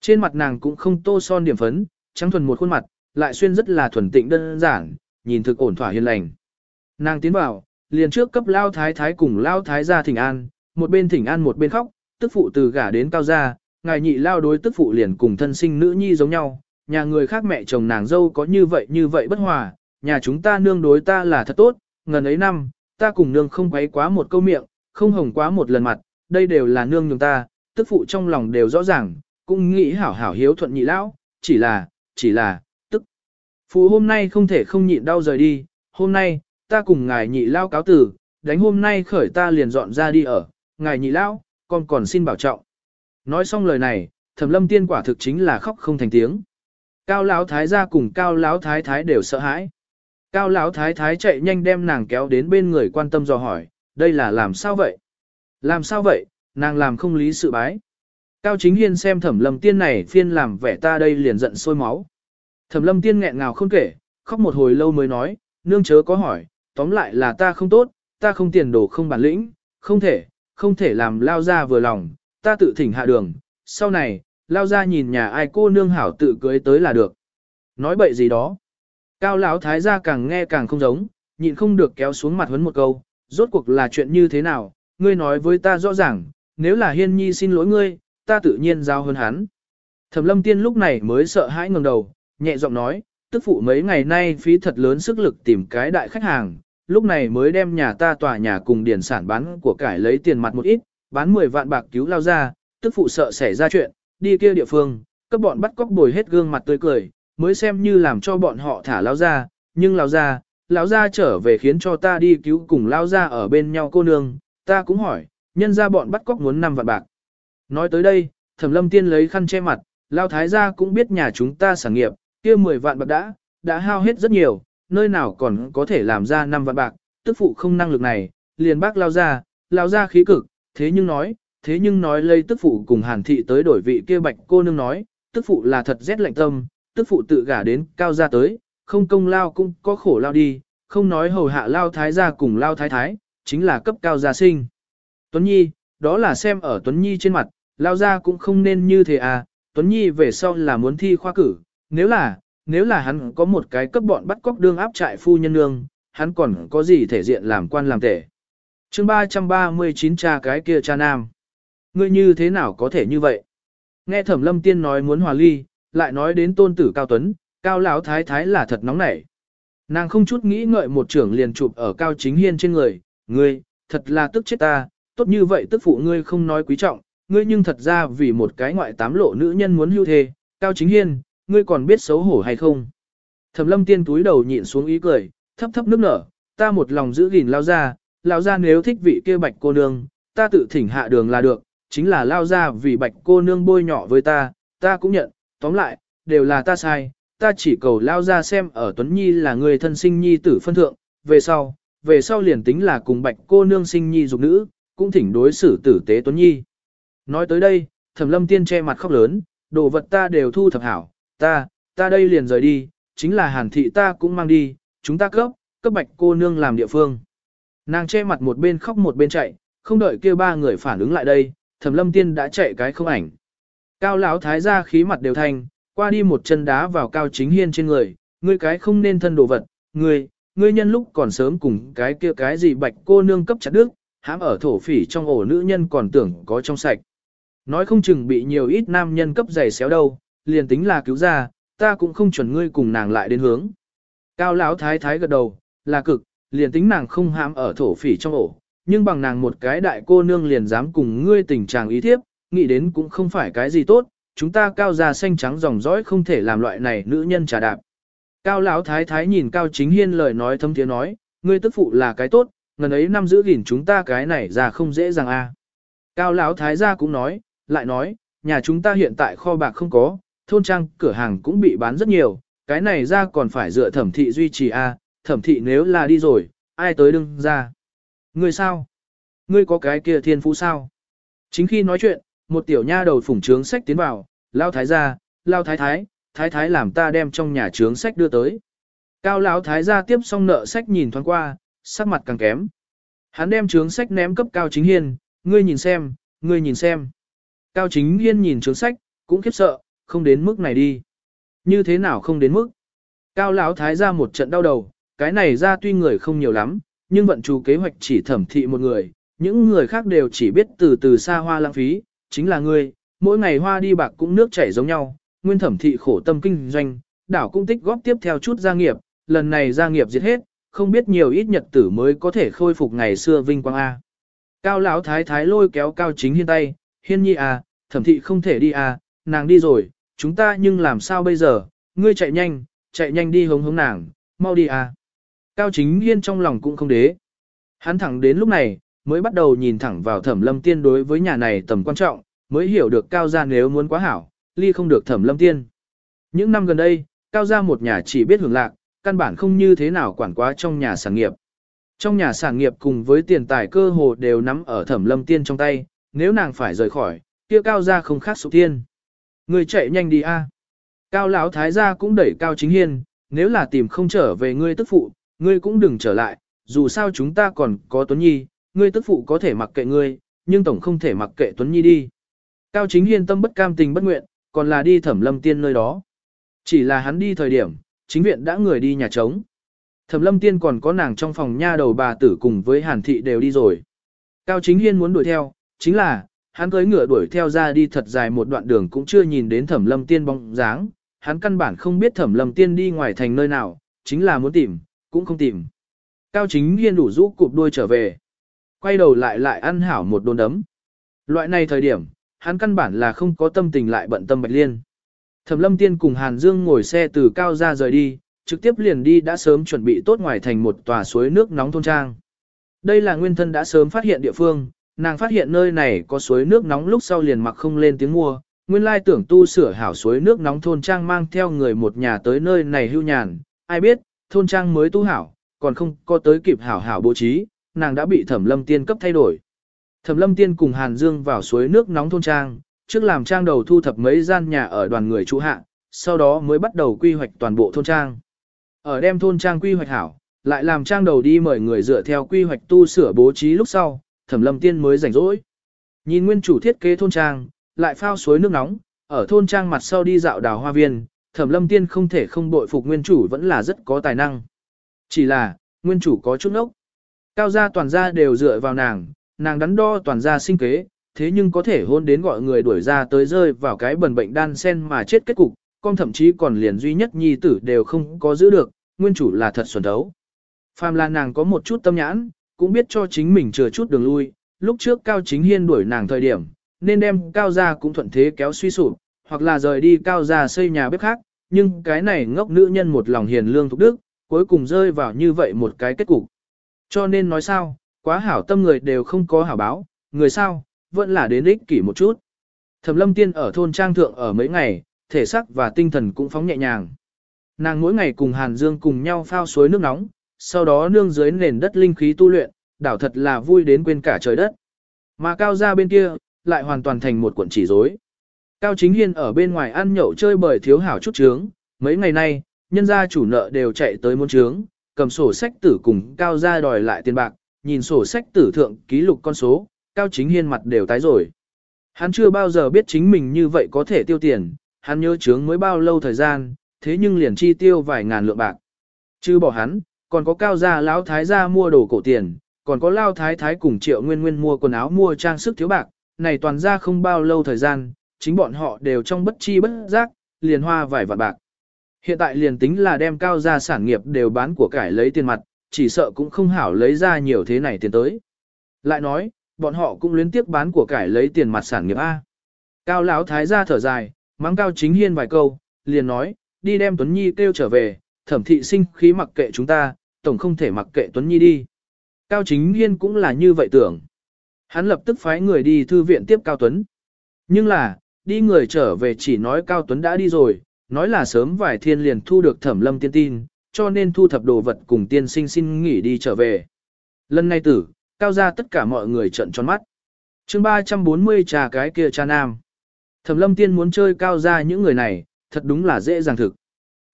Trên mặt nàng cũng không tô son điểm phấn, trắng thuần một khuôn mặt, lại xuyên rất là thuần tịnh đơn giản, nhìn thực ổn thỏa hiền lành. Nàng tiến vào, liền trước cấp lao thái thái cùng lao thái gia thỉnh an, một bên thỉnh an một bên khóc, tức phụ từ gả đến cao gia, ngài nhị lao đối tức phụ liền cùng thân sinh nữ nhi giống nhau, nhà người khác mẹ chồng nàng dâu có như vậy như vậy bất hòa, nhà chúng ta nương đối ta là thật tốt, ngần ấy năm, ta cùng nương không quấy quá một câu miệng, không hồng quá một lần mặt, đây đều là nương nhường ta, tức phụ trong lòng đều rõ ràng, cũng nghĩ hảo hảo hiếu thuận nhị lão, chỉ là, chỉ là, tức. Phụ hôm nay không thể không nhịn đau rời đi, hôm nay, ta cùng ngài nhị lao cáo tử, đánh hôm nay khởi ta liền dọn ra đi ở, ngài nhị lao, con còn xin bảo trọng. Nói xong lời này, thẩm lâm tiên quả thực chính là khóc không thành tiếng. Cao lão thái gia cùng cao lão thái thái đều sợ hãi. Cao lão thái thái chạy nhanh đem nàng kéo đến bên người quan tâm dò hỏi, đây là làm sao vậy? Làm sao vậy, nàng làm không lý sự bái. Cao chính hiên xem thẩm lâm tiên này phiên làm vẻ ta đây liền giận sôi máu. Thẩm lâm tiên nghẹn ngào không kể, khóc một hồi lâu mới nói, nương chớ có hỏi, tóm lại là ta không tốt, ta không tiền đồ không bản lĩnh, không thể, không thể làm lao ra vừa lòng, ta tự thỉnh hạ đường, sau này, lao ra nhìn nhà ai cô nương hảo tự cưới tới là được. Nói bậy gì đó. Cao lão thái gia càng nghe càng không giống, nhịn không được kéo xuống mặt huấn một câu, rốt cuộc là chuyện như thế nào, ngươi nói với ta rõ ràng, nếu là hiên nhi xin lỗi ngươi, ta tự nhiên giao hơn hắn. Thẩm lâm tiên lúc này mới sợ hãi ngẩng đầu, nhẹ giọng nói, tức phụ mấy ngày nay phí thật lớn sức lực tìm cái đại khách hàng, lúc này mới đem nhà ta tòa nhà cùng điển sản bán của cải lấy tiền mặt một ít, bán 10 vạn bạc cứu lao ra, tức phụ sợ xảy ra chuyện, đi kia địa phương, các bọn bắt cóc bồi hết gương mặt tươi cười, mới xem như làm cho bọn họ thả lao ra, nhưng lao ra, lão ra trở về khiến cho ta đi cứu cùng lao ra ở bên nhau cô nương, ta cũng hỏi, nhân ra bọn bắt cóc muốn 5 vạn bạc. Nói tới đây, thẩm lâm tiên lấy khăn che mặt, lao thái gia cũng biết nhà chúng ta sản nghiệp, kia 10 vạn bạc đã, đã hao hết rất nhiều, nơi nào còn có thể làm ra 5 vạn bạc, tức phụ không năng lực này, liền bác lao ra, lao ra khí cực, thế nhưng nói, thế nhưng nói lây tức phụ cùng hàn thị tới đổi vị kia bạch cô nương nói, tức phụ là thật rét lạnh tâm, tức phụ tự gả đến cao gia tới, không công lao cũng có khổ lao đi, không nói hầu hạ lao thái gia cùng lao thái thái, chính là cấp cao gia sinh. Tuấn Nhi, đó là xem ở Tuấn Nhi trên mặt, lao gia cũng không nên như thế à, Tuấn Nhi về sau là muốn thi khoa cử, nếu là, nếu là hắn có một cái cấp bọn bắt cóc đương áp trại phu nhân nương, hắn còn có gì thể diện làm quan làm tể. chương 339 cha cái kia cha nam. Ngươi như thế nào có thể như vậy? Nghe thẩm lâm tiên nói muốn hòa ly, lại nói đến tôn tử cao tuấn, cao lão thái thái là thật nóng nảy. Nàng không chút nghĩ ngợi một trưởng liền chụp ở cao chính hiên trên người, ngươi, thật là tức chết ta, tốt như vậy tức phụ ngươi không nói quý trọng, ngươi nhưng thật ra vì một cái ngoại tám lộ nữ nhân muốn hưu thề, cao chính hiên, ngươi còn biết xấu hổ hay không? Thẩm lâm tiên túi đầu nhịn xuống ý cười, thấp thấp nước nở, ta một lòng giữ gìn lao ra, lao ra nếu thích vị kia bạch cô nương, ta tự thỉnh hạ đường là được, chính là lao ra vì bạch cô nương bôi nhỏ với ta, ta cũng nhận, tóm lại, đều là ta sai, ta chỉ cầu lao ra xem ở Tuấn Nhi là người thân sinh nhi tử phân thượng, về sau, về sau liền tính là cùng bạch cô nương sinh nhi dục nữ, cũng thỉnh đối xử tử tế Tuấn Nhi. Nói tới đây, thẩm lâm tiên che mặt khóc lớn, đồ vật ta đều thu thập hảo, ta, ta đây liền rời đi, chính là hàn thị ta cũng mang đi, chúng ta cấp, cấp bạch cô nương làm địa phương. Nàng che mặt một bên khóc một bên chạy, không đợi kia ba người phản ứng lại đây, thẩm lâm tiên đã chạy cái không ảnh. Cao lão thái gia khí mặt đều thanh, qua đi một chân đá vào cao chính hiên trên người, ngươi cái không nên thân đồ vật, ngươi, ngươi nhân lúc còn sớm cùng cái kia cái gì bạch cô nương cấp chặt đức, hãm ở thổ phỉ trong ổ nữ nhân còn tưởng có trong sạch. Nói không chừng bị nhiều ít nam nhân cấp giày xéo đâu, liền tính là cứu ra, ta cũng không chuẩn ngươi cùng nàng lại đến hướng. Cao lão thái thái gật đầu, là cực, liền tính nàng không hãm ở thổ phỉ trong ổ, nhưng bằng nàng một cái đại cô nương liền dám cùng ngươi tình trạng ý thiếp, nghĩ đến cũng không phải cái gì tốt, chúng ta cao già xanh trắng dòng dõi không thể làm loại này nữ nhân trà đạp. Cao lão thái thái nhìn cao chính hiên lời nói thâm tiếng nói, ngươi tức phụ là cái tốt, ngần ấy năm giữ gìn chúng ta cái này ra không dễ dàng a. Cao lão thái gia cũng nói, lại nói, nhà chúng ta hiện tại kho bạc không có, thôn trang cửa hàng cũng bị bán rất nhiều, cái này ra còn phải dựa thẩm thị duy trì a, thẩm thị nếu là đi rồi, ai tới đương ra. Ngươi sao? Ngươi có cái kia thiên phú sao? Chính khi nói chuyện, một tiểu nha đầu phủng trướng sách tiến vào, lao thái gia, lao thái thái, thái thái làm ta đem trong nhà trướng sách đưa tới. Cao lão thái gia tiếp xong nợ sách nhìn thoáng qua, sắc mặt càng kém. Hắn đem trướng sách ném cấp Cao Chính Hiên, ngươi nhìn xem, ngươi nhìn xem. Cao Chính Hiên nhìn trướng sách, cũng khiếp sợ, không đến mức này đi. Như thế nào không đến mức? Cao lão thái gia một trận đau đầu, cái này ra tuy người không nhiều lắm, nhưng vận chủ kế hoạch chỉ thẩm thị một người, những người khác đều chỉ biết từ từ xa hoa lãng phí, chính là ngươi, mỗi ngày hoa đi bạc cũng nước chảy giống nhau, nguyên thẩm thị khổ tâm kinh doanh, đảo cũng tích góp tiếp theo chút gia nghiệp, lần này gia nghiệp diệt hết, không biết nhiều ít nhật tử mới có thể khôi phục ngày xưa vinh quang A. Cao lão thái thái lôi kéo cao chính hiên tay, hiên nhi à, thẩm thị không thể đi à, nàng đi rồi, chúng ta nhưng làm sao bây giờ, ngươi chạy nhanh, chạy nhanh đi hống hống nàng, mau đi à. Cao chính yên trong lòng cũng không đế. Hắn thẳng đến lúc này, mới bắt đầu nhìn thẳng vào thẩm lâm tiên đối với nhà này tầm quan trọng, mới hiểu được cao gia nếu muốn quá hảo, ly không được thẩm lâm tiên. Những năm gần đây, cao gia một nhà chỉ biết hưởng lạc, căn bản không như thế nào quản quá trong nhà sản nghiệp. Trong nhà sản nghiệp cùng với tiền tài cơ hồ đều nắm ở thẩm lâm tiên trong tay, nếu nàng phải rời khỏi, kia cao gia không khác sụp tiên. Ngươi chạy nhanh đi a. Cao lão thái gia cũng đẩy cao chính hiên, nếu là tìm không trở về ngươi tức phụ, ngươi cũng đừng trở lại, dù sao chúng ta còn có Tuấn Nhi, ngươi tức phụ có thể mặc kệ ngươi, nhưng tổng không thể mặc kệ Tuấn Nhi đi. Cao chính hiên tâm bất cam tình bất nguyện, còn là đi thẩm lâm tiên nơi đó. Chỉ là hắn đi thời điểm, chính viện đã người đi nhà trống. Thẩm lâm tiên còn có nàng trong phòng nha đầu bà tử cùng với hàn thị đều đi rồi. Cao chính hiên muốn đuổi theo, chính là, hắn cưỡi ngựa đuổi theo ra đi thật dài một đoạn đường cũng chưa nhìn đến thẩm lâm tiên bóng dáng, hắn căn bản không biết thẩm lâm tiên đi ngoài thành nơi nào, chính là muốn tìm, cũng không tìm. Cao chính hiên đủ rũ cụp đuôi trở về. Quay đầu lại lại ăn hảo một đồn đấm. Loại này thời điểm, hắn căn bản là không có tâm tình lại bận tâm bạch liên. Thẩm lâm tiên cùng Hàn Dương ngồi xe từ cao ra rời đi, trực tiếp liền đi đã sớm chuẩn bị tốt ngoài thành một tòa suối nước nóng thôn trang. Đây là nguyên thân đã sớm phát hiện địa phương, nàng phát hiện nơi này có suối nước nóng lúc sau liền mặc không lên tiếng mua, nguyên lai tưởng tu sửa hảo suối nước nóng thôn trang mang theo người một nhà tới nơi này hưu nhàn, ai biết, thôn trang mới tu hảo, còn không có tới kịp hảo hảo bố trí, nàng đã bị thẩm lâm tiên cấp thay đổi. Thẩm lâm tiên cùng Hàn Dương vào suối nước nóng thôn trang, trước làm trang đầu thu thập mấy gian nhà ở đoàn người trụ hạ, sau đó mới bắt đầu quy hoạch toàn bộ thôn trang. Ở đem thôn trang quy hoạch hảo, lại làm trang đầu đi mời người dựa theo quy hoạch tu sửa bố trí lúc sau, thẩm lâm tiên mới rảnh rỗi. Nhìn nguyên chủ thiết kế thôn trang, lại phao suối nước nóng, ở thôn trang mặt sau đi dạo đào hoa viên, thẩm lâm tiên không thể không bội phục nguyên chủ vẫn là rất có tài năng. Chỉ là, nguyên chủ có chút nốc, Cao gia toàn gia đều dựa vào nàng, nàng đắn đo toàn gia sinh kế, thế nhưng có thể hôn đến gọi người đuổi ra tới rơi vào cái bẩn bệnh đan sen mà chết kết cục, con thậm chí còn liền duy nhất nhi tử đều không có giữ được, nguyên chủ là thật xuẩn đấu. Phàm là nàng có một chút tâm nhãn, cũng biết cho chính mình chừa chút đường lui, lúc trước Cao Chính Hiên đuổi nàng thời điểm, nên đem Cao gia cũng thuận thế kéo suy sụp, hoặc là rời đi Cao gia xây nhà bếp khác, nhưng cái này ngốc nữ nhân một lòng hiền lương thục đức, cuối cùng rơi vào như vậy một cái kết cục. Cho nên nói sao, quá hảo tâm người đều không có hảo báo, người sao, vẫn là đến ích kỷ một chút. Thẩm lâm tiên ở thôn trang thượng ở mấy ngày, thể xác và tinh thần cũng phóng nhẹ nhàng. Nàng mỗi ngày cùng Hàn Dương cùng nhau phao suối nước nóng, sau đó nương dưới nền đất linh khí tu luyện, đảo thật là vui đến quên cả trời đất. Mà cao ra bên kia, lại hoàn toàn thành một cuộn chỉ rối. Cao Chính Hiên ở bên ngoài ăn nhậu chơi bời thiếu hảo chút trướng, mấy ngày nay, nhân gia chủ nợ đều chạy tới muốn trướng, cầm sổ sách tử cùng cao gia đòi lại tiền bạc, nhìn sổ sách tử thượng ký lục con số, Cao Chính Hiên mặt đều tái rồi. Hắn chưa bao giờ biết chính mình như vậy có thể tiêu tiền, hắn nhớ trướng mới bao lâu thời gian, thế nhưng liền chi tiêu vài ngàn lượng bạc. Chứ bỏ hắn, còn có cao gia lão thái gia mua đồ cổ tiền, còn có lao thái thái cùng triệu nguyên nguyên mua quần áo mua trang sức thiếu bạc, này toàn ra không bao lâu thời gian, chính bọn họ đều trong bất chi bất giác, liền hoa vài vạn bạc. Hiện tại liền tính là đem cao gia sản nghiệp đều bán của cải lấy tiền mặt, chỉ sợ cũng không hảo lấy ra nhiều thế này tiền tới. Lại nói, bọn họ cũng luyến tiếc bán của cải lấy tiền mặt sản nghiệp A. Cao lão thái gia thở dài, mắng cao chính hiên vài câu, liền nói, đi đem Tuấn Nhi kêu trở về, thẩm thị sinh khí mặc kệ chúng ta, tổng không thể mặc kệ Tuấn Nhi đi. Cao chính hiên cũng là như vậy tưởng. Hắn lập tức phái người đi thư viện tiếp Cao Tuấn. Nhưng là, đi người trở về chỉ nói Cao Tuấn đã đi rồi, nói là sớm vài thiên liền thu được thẩm lâm tiên tin, cho nên thu thập đồ vật cùng tiên sinh xin nghỉ đi trở về. Lần này tử, Cao ra tất cả mọi người trận tròn mắt. chương 340 trà cái kia cha nam. Thẩm lâm tiên muốn chơi Cao ra những người này, thật đúng là dễ dàng thực.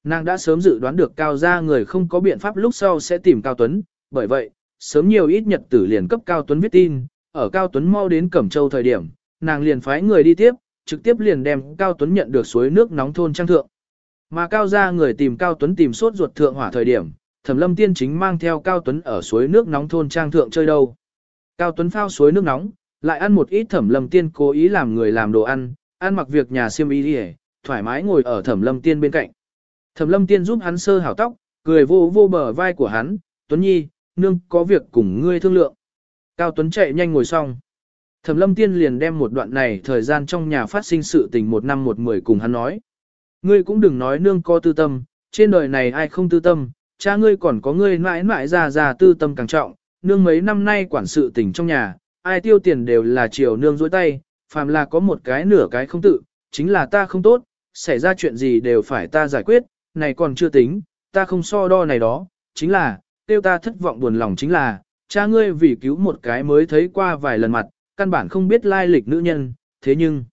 Nàng đã sớm dự đoán được Cao gia người không có biện pháp lúc sau sẽ tìm Cao Tuấn, bởi vậy, sớm nhiều ít nhật tử liền cấp Cao Tuấn viết tin, ở Cao Tuấn mau đến Cẩm Châu thời điểm, nàng liền phái người đi tiếp, trực tiếp liền đem Cao Tuấn nhận được suối nước nóng thôn trang thượng. Mà Cao gia người tìm Cao Tuấn tìm sốt ruột thượng hỏa thời điểm, Thẩm Lâm Tiên chính mang theo Cao Tuấn ở suối nước nóng thôn trang thượng chơi đâu. Cao Tuấn phao suối nước nóng, lại ăn một ít Thẩm Lâm Tiên cố ý làm người làm đồ ăn, ăn mặc việc nhà xiêm y đi thoải mái ngồi ở Thẩm Lâm Tiên bên cạnh. Thẩm Lâm Tiên giúp hắn sơ hảo tóc, cười vô vô bờ vai của hắn, Tuấn Nhi, nương có việc cùng ngươi thương lượng. Cao Tuấn chạy nhanh ngồi xong. Thẩm Lâm Tiên liền đem một đoạn này thời gian trong nhà phát sinh sự tình một năm một mười cùng hắn nói. Ngươi cũng đừng nói nương có tư tâm, trên đời này ai không tư tâm, cha ngươi còn có ngươi mãi mãi ra ra tư tâm càng trọng, nương mấy năm nay quản sự tình trong nhà, ai tiêu tiền đều là chiều nương dối tay, phàm là có một cái nửa cái không tự, chính là ta không tốt, xảy ra chuyện gì đều phải ta giải quyết, này còn chưa tính, ta không so đo này đó, chính là, tiêu ta thất vọng buồn lòng chính là, cha ngươi vì cứu một cái mới thấy qua vài lần mặt, căn bản không biết lai lịch nữ nhân, thế nhưng,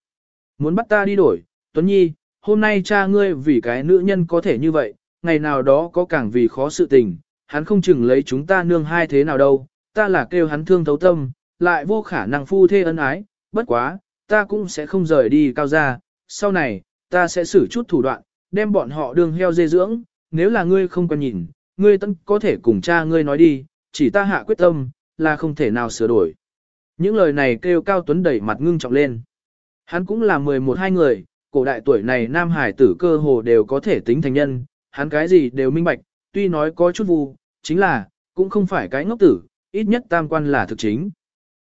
muốn bắt ta đi đổi, Tuấn Nhi, hôm nay cha ngươi vì cái nữ nhân có thể như vậy, ngày nào đó có càng vì khó sự tình, hắn không chừng lấy chúng ta nương hai thế nào đâu, ta là kêu hắn thương thấu tâm, lại vô khả năng phu thê ân ái, bất quá, ta cũng sẽ không rời đi cao ra, sau này, ta sẽ xử chút thủ đoạn, đem bọn họ đường heo dê dưỡng, nếu là ngươi không cần nhìn, ngươi tận có thể cùng cha ngươi nói đi, chỉ ta hạ quyết tâm, là không thể nào sửa đổi. Những lời này kêu Cao Tuấn đẩy mặt ngưng trọng lên. Hắn cũng là 11 hai người, cổ đại tuổi này nam hải tử cơ hồ đều có thể tính thành nhân, hắn cái gì đều minh bạch, tuy nói có chút vu, chính là, cũng không phải cái ngốc tử, ít nhất tam quan là thực chính.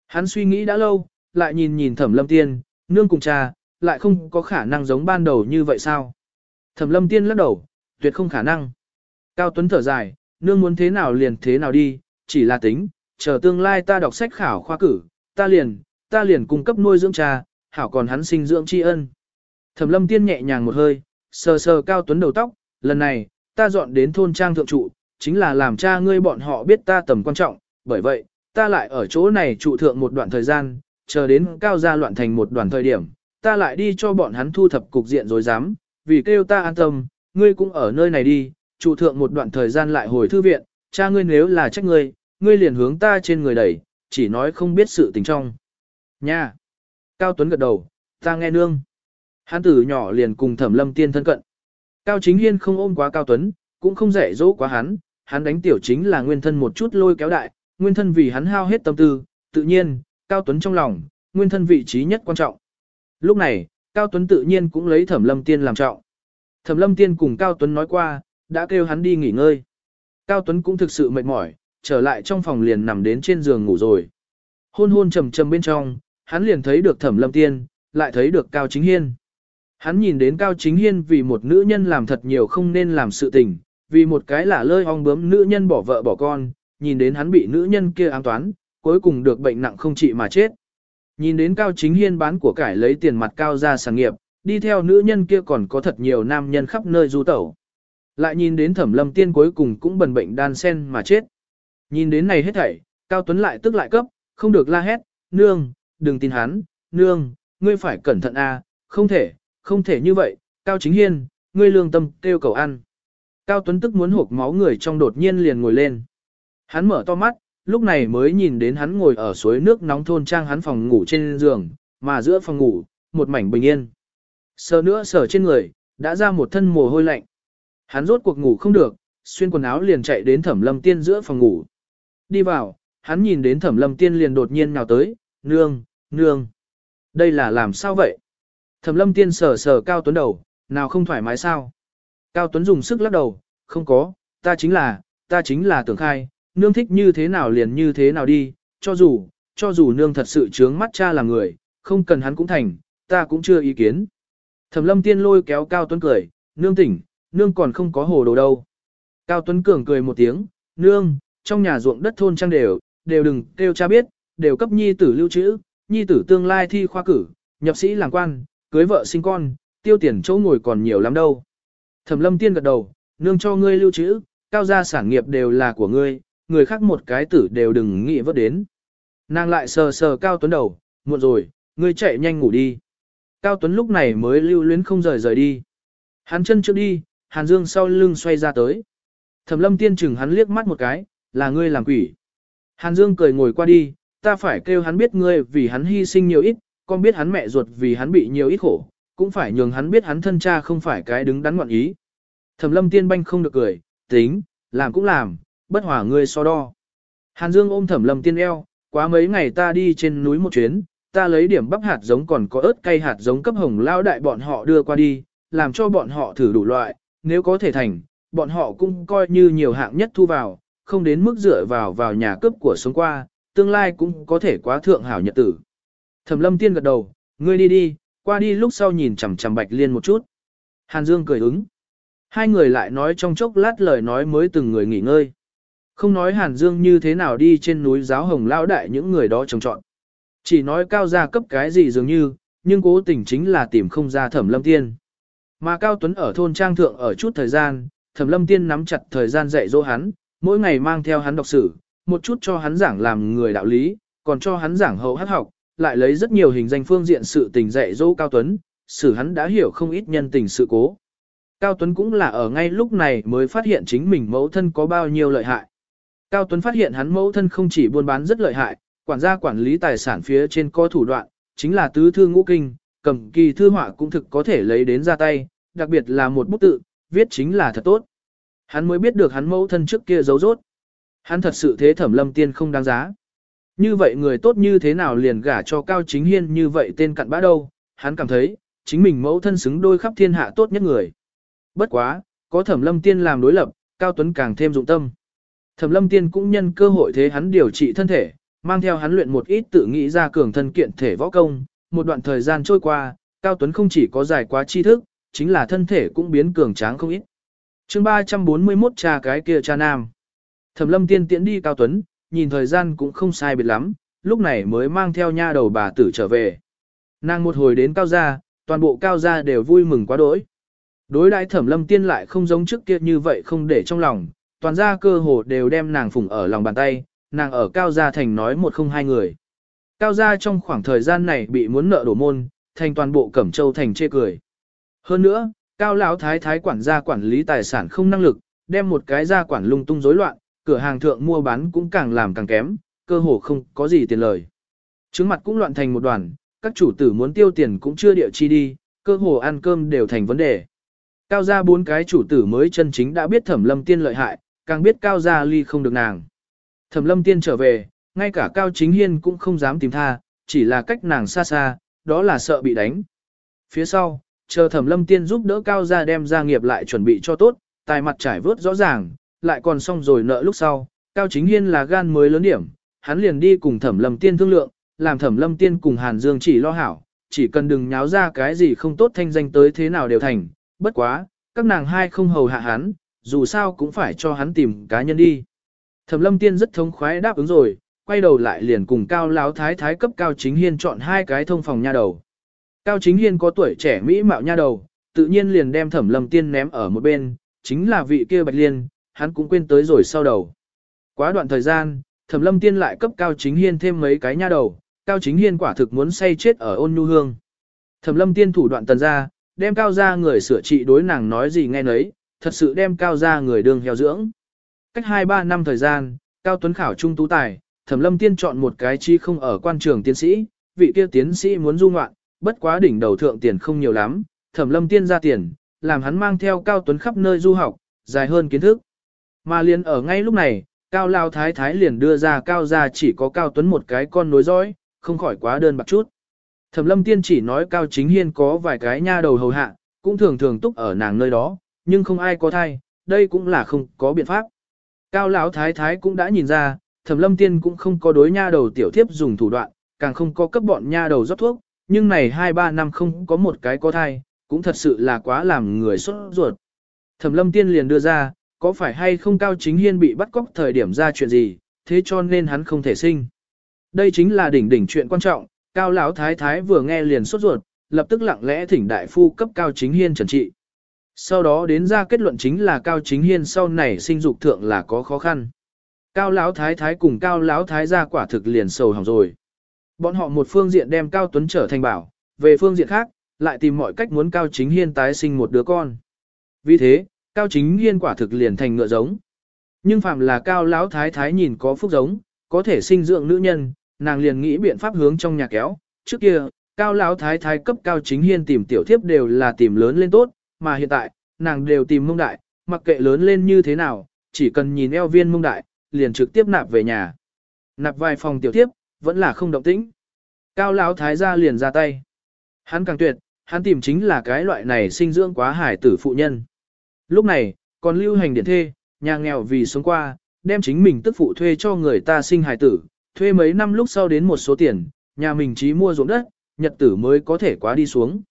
Hắn suy nghĩ đã lâu, lại nhìn nhìn thẩm lâm tiên, nương cùng cha, lại không có khả năng giống ban đầu như vậy sao? Thẩm lâm tiên lắc đầu, tuyệt không khả năng. Cao Tuấn thở dài, nương muốn thế nào liền thế nào đi, chỉ là tính, chờ tương lai ta đọc sách khảo khoa cử, ta liền, ta liền cung cấp nuôi dưỡng cha, hảo còn hắn sinh dưỡng tri ân. Thẩm lâm tiên nhẹ nhàng một hơi, sờ sờ Cao Tuấn đầu tóc, lần này, ta dọn đến thôn trang thượng trụ, chính là làm cha ngươi bọn họ biết ta tầm quan trọng, bởi vậy, ta lại ở chỗ này trụ thượng một đoạn thời gian, chờ đến cao gia loạn thành một đoạn thời điểm, ta lại đi cho bọn hắn thu thập cục diện rồi dám, vì kêu ta an tâm, ngươi cũng ở nơi này đi, trụ thượng một đoạn thời gian lại hồi thư viện, cha ngươi nếu là trách ngươi, ngươi liền hướng ta trên người đẩy, chỉ nói không biết sự tình trong. Nha! Cao Tuấn gật đầu, ta nghe nương. Hán tử nhỏ liền cùng thẩm lâm tiên thân cận. Cao Chính Hiên không ôm quá Cao Tuấn, cũng không dạy dỗ quá hắn, hắn đánh tiểu chính là nguyên thân một chút lôi kéo đại, nguyên thân vì hắn hao hết tâm tư, tự nhiên, Cao Tuấn trong lòng, nguyên thân vị trí nhất quan trọng. Lúc này, Cao Tuấn tự nhiên cũng lấy Thẩm Lâm Tiên làm trọng. Thẩm Lâm Tiên cùng Cao Tuấn nói qua, đã kêu hắn đi nghỉ ngơi. Cao Tuấn cũng thực sự mệt mỏi, trở lại trong phòng liền nằm đến trên giường ngủ rồi. Hôn hôn trầm trầm bên trong, hắn liền thấy được Thẩm Lâm Tiên, lại thấy được Cao Chính Hiên. Hắn nhìn đến Cao Chính Hiên vì một nữ nhân làm thật nhiều không nên làm sự tình, vì một cái là lơi ong bướm nữ nhân bỏ vợ bỏ con, nhìn đến hắn bị nữ nhân kia ám toán, cuối cùng được bệnh nặng không trị mà chết. Nhìn đến Cao Chính Hiên bán của cải lấy tiền mặt cao ra sản nghiệp, đi theo nữ nhân kia còn có thật nhiều nam nhân khắp nơi du tẩu. Lại nhìn đến Thẩm Lâm Tiên cuối cùng cũng bần bệnh đan sen mà chết. Nhìn đến này hết thảy, Cao Tuấn lại tức lại cấp, không được la hét, nương, đừng tin hắn, nương, ngươi phải cẩn thận a, không thể, không thể như vậy, Cao Chính Hiên, ngươi lương tâm kêu cầu ăn. Cao Tuấn tức muốn hộp máu người trong đột nhiên liền ngồi lên. Hắn mở to mắt, lúc này mới nhìn đến hắn ngồi ở suối nước nóng thôn trang hắn phòng ngủ trên giường, mà giữa phòng ngủ, một mảnh bình yên. Sờ nữa sờ trên người, đã ra một thân mồ hôi lạnh. Hắn rốt cuộc ngủ không được, xuyên quần áo liền chạy đến thẩm lâm tiên giữa phòng ngủ. Đi vào, hắn nhìn đến thẩm lâm tiên liền đột nhiên nào tới, nương, nương. Đây là làm sao vậy? Thẩm lâm tiên sờ sờ Cao Tuấn đầu, nào không thoải mái sao? Cao Tuấn dùng sức lắc đầu, không có, ta chính là, ta chính là tưởng khai, nương thích như thế nào liền như thế nào đi, cho dù, cho dù nương thật sự trướng mắt cha là người, không cần hắn cũng thành, ta cũng chưa ý kiến. Thẩm lâm tiên lôi kéo Cao Tuấn cười, nương tỉnh, nương còn không có hồ đồ đâu. Cao Tuấn Cường cười một tiếng, nương, trong nhà ruộng đất thôn trang đều, đều đừng kêu cha biết, đều cấp nhi tử lưu trữ, nhi tử tương lai thi khoa cử, nhập sĩ làm quan, cưới vợ sinh con, tiêu tiền chỗ ngồi còn nhiều lắm đâu. Thẩm lâm tiên gật đầu, nương cho ngươi lưu trữ, cao gia sản nghiệp đều là của ngươi, người khác một cái tử đều đừng nghĩ vớt đến. Nàng lại sờ sờ Cao Tuấn đầu, muộn rồi, ngươi chạy nhanh ngủ đi. Cao Tuấn lúc này mới lưu luyến không rời rời đi. Hắn chân trước đi, Hàn Dương sau lưng xoay ra tới. Thẩm lâm tiên chừng hắn liếc mắt một cái, là ngươi làm quỷ. Hàn Dương cười ngồi qua đi, ta phải kêu hắn biết ngươi vì hắn hy sinh nhiều ít, con biết hắn mẹ ruột vì hắn bị nhiều ít khổ, cũng phải nhường hắn biết hắn thân cha không phải cái đứng đắn ngoạn ý. Thẩm lâm tiên banh không được cười, tính, làm cũng làm, bất hòa ngươi so đo. Hàn Dương ôm thẩm lâm tiên eo, quá mấy ngày ta đi trên núi một chuyến, ta lấy điểm bắp hạt giống còn có ớt cây hạt giống cấp hồng lao đại bọn họ đưa qua đi, làm cho bọn họ thử đủ loại, nếu có thể thành, bọn họ cũng coi như nhiều hạng nhất thu vào, không đến mức dựa vào vào nhà cướp của sống qua, tương lai cũng có thể quá thượng hảo nhật tử. Thẩm lâm tiên gật đầu, ngươi đi đi, qua đi lúc sau nhìn chằm chằm bạch liên một chút. Hàn Dương cười ứng. Hai người lại nói trong chốc lát lời nói mới từng người nghỉ ngơi. Không nói Hàn Dương như thế nào đi trên núi giáo hồng lão đại những người đó trồng trọn. Chỉ nói cao gia cấp cái gì dường như, nhưng cố tình chính là tìm không ra thẩm lâm tiên. Mà Cao Tuấn ở thôn trang thượng ở chút thời gian, thẩm lâm tiên nắm chặt thời gian dạy dỗ hắn, mỗi ngày mang theo hắn đọc sử, một chút cho hắn giảng làm người đạo lý, còn cho hắn giảng hậu hát học, lại lấy rất nhiều hình danh phương diện sự tình dạy dỗ Cao Tuấn, xử hắn đã hiểu không ít nhân tình sự cố. Cao Tuấn cũng là ở ngay lúc này mới phát hiện chính mình mẫu thân có bao nhiêu lợi hại. Cao Tuấn phát hiện hắn mẫu thân không chỉ buôn bán rất lợi hại, quản gia quản lý tài sản phía trên có thủ đoạn, chính là tứ thư ngũ kinh, cầm kỳ thư họa cũng thực có thể lấy đến ra tay, đặc biệt là một bút tự, viết chính là thật tốt. Hắn mới biết được hắn mẫu thân trước kia giấu rốt. Hắn thật sự thế thẩm lâm tiên không đáng giá. Như vậy người tốt như thế nào liền gả cho Cao Chính Hiên như vậy tên cặn bã đâu, hắn cảm thấy, chính mình mẫu thân xứng đôi khắp thiên hạ tốt nhất người. Bất quá, có thẩm lâm tiên làm đối lập, Cao Tuấn càng thêm dụng tâm. Thẩm lâm tiên cũng nhân cơ hội thế hắn điều trị thân thể, mang theo hắn luyện một ít tự nghĩ ra cường thân kiện thể võ công. Một đoạn thời gian trôi qua, Cao Tuấn không chỉ có giải quá tri thức, chính là thân thể cũng biến cường tráng không ít. chương 341 cha cái kia cha nam. Thẩm lâm tiên tiễn đi Cao Tuấn, nhìn thời gian cũng không sai biệt lắm, lúc này mới mang theo nha đầu bà tử trở về. Nàng một hồi đến Cao Gia, toàn bộ Cao Gia đều vui mừng quá đỗi. Đối đại thẩm lâm tiên lại không giống trước kia như vậy không để trong lòng, toàn gia cơ hồ đều đem nàng phụng ở lòng bàn tay, nàng ở Cao Gia Thành nói một không hai người. Cao Gia trong khoảng thời gian này bị muốn nợ đổ môn, thành toàn bộ Cẩm Châu Thành chê cười. Hơn nữa, Cao Lão Thái Thái quản gia quản lý tài sản không năng lực, đem một cái gia quản lung tung rối loạn, cửa hàng thượng mua bán cũng càng làm càng kém, cơ hồ không có gì tiền lời. Trứng mặt cũng loạn thành một đoàn, các chủ tử muốn tiêu tiền cũng chưa địa chi đi, cơ hồ ăn cơm đều thành vấn đề. Cao gia bốn cái chủ tử mới chân chính đã biết thẩm lâm tiên lợi hại, càng biết cao gia ly không được nàng. Thẩm lâm tiên trở về, ngay cả cao chính hiên cũng không dám tìm tha, chỉ là cách nàng xa xa, đó là sợ bị đánh. Phía sau, chờ thẩm lâm tiên giúp đỡ cao gia đem gia nghiệp lại chuẩn bị cho tốt, tài mặt trải vớt rõ ràng, lại còn xong rồi nợ lúc sau, cao chính hiên là gan mới lớn điểm, hắn liền đi cùng thẩm lâm tiên thương lượng, làm thẩm lâm tiên cùng Hàn Dương chỉ lo hảo, chỉ cần đừng nháo ra cái gì không tốt thanh danh tới thế nào đều thành, bất quá, các nàng hai không hầu hạ hắn, dù sao cũng phải cho hắn tìm cá nhân đi. Thẩm lâm tiên rất thống khoái đáp ứng rồi, quay đầu lại liền cùng cao láo thái thái cấp cao chính hiên chọn hai cái thông phòng nha đầu. Cao chính hiên có tuổi trẻ mỹ mạo nha đầu, tự nhiên liền đem thẩm lâm tiên ném ở một bên, chính là vị kia bạch liên, hắn cũng quên tới rồi sau đầu. Quá đoạn thời gian, thẩm lâm tiên lại cấp cao chính hiên thêm mấy cái nha đầu, cao chính hiên quả thực muốn say chết ở ôn nhu hương. Thẩm lâm tiên thủ đoạn tần ra, đem cao ra người sửa trị đối nàng nói gì nghe nấy, thật sự đem cao ra người đường heo dưỡng. Cách 2-3 năm thời gian, Cao Tuấn khảo trung tú tài, Thẩm Lâm Tiên chọn một cái chi không ở quan trường tiến sĩ, vị kia tiến sĩ muốn du ngoạn, bất quá đỉnh đầu thượng tiền không nhiều lắm, Thẩm Lâm Tiên ra tiền, làm hắn mang theo Cao Tuấn khắp nơi du học, dài hơn kiến thức. Mà liền ở ngay lúc này, Cao Lao Thái Thái liền đưa ra Cao ra chỉ có Cao Tuấn một cái con nối dõi, không khỏi quá đơn bạc chút. Thẩm Lâm Tiên chỉ nói Cao Chính Hiên có vài cái nha đầu hầu hạ, cũng thường thường túc ở nàng nơi đó, nhưng không ai có thai, đây cũng là không có biện pháp. Cao lão thái thái cũng đã nhìn ra, Thẩm Lâm Tiên cũng không có đối nha đầu tiểu thiếp dùng thủ đoạn, càng không có cấp bọn nha đầu rót thuốc, nhưng này 2-3 năm không có một cái có thai, cũng thật sự là quá làm người sốt ruột. Thẩm Lâm Tiên liền đưa ra, có phải hay không Cao Chính Hiên bị bắt cóc thời điểm ra chuyện gì, thế cho nên hắn không thể sinh. Đây chính là đỉnh đỉnh chuyện quan trọng, Cao lão thái thái vừa nghe liền sốt ruột, lập tức lặng lẽ thỉnh đại phu cấp Cao Chính Hiên trần trị. Sau đó đến ra kết luận chính là Cao Chính Hiên sau này sinh dục thượng là có khó khăn. Cao Lão Thái Thái cùng Cao Lão Thái gia quả thực liền sầu hỏng rồi. Bọn họ một phương diện đem Cao Tuấn trở thành bảo, về phương diện khác, lại tìm mọi cách muốn Cao Chính Hiên tái sinh một đứa con. Vì thế, Cao Chính Hiên quả thực liền thành ngựa giống. Nhưng phạm là Cao Lão Thái Thái nhìn có phúc giống, có thể sinh dưỡng nữ nhân, nàng liền nghĩ biện pháp hướng trong nhà kéo. Trước kia, Cao Lão Thái Thái cấp Cao Chính Hiên tìm tiểu thiếp đều là tìm lớn lên tốt, mà hiện tại, nàng đều tìm mông đại, mặc kệ lớn lên như thế nào, chỉ cần nhìn eo viên mông đại, liền trực tiếp nạp về nhà. Nạp vài phòng tiểu tiếp, vẫn là không động tĩnh. Cao lão thái gia liền ra tay. Hắn càng tuyệt, hắn tìm chính là cái loại này sinh dưỡng quá hải tử phụ nhân. Lúc này, còn lưu hành điện thê, nhà nghèo vì sống qua, đem chính mình tức phụ thuê cho người ta sinh hải tử, thuê mấy năm lúc sau đến một số tiền, nhà mình chỉ mua ruộng đất, nhật tử mới có thể quá đi xuống.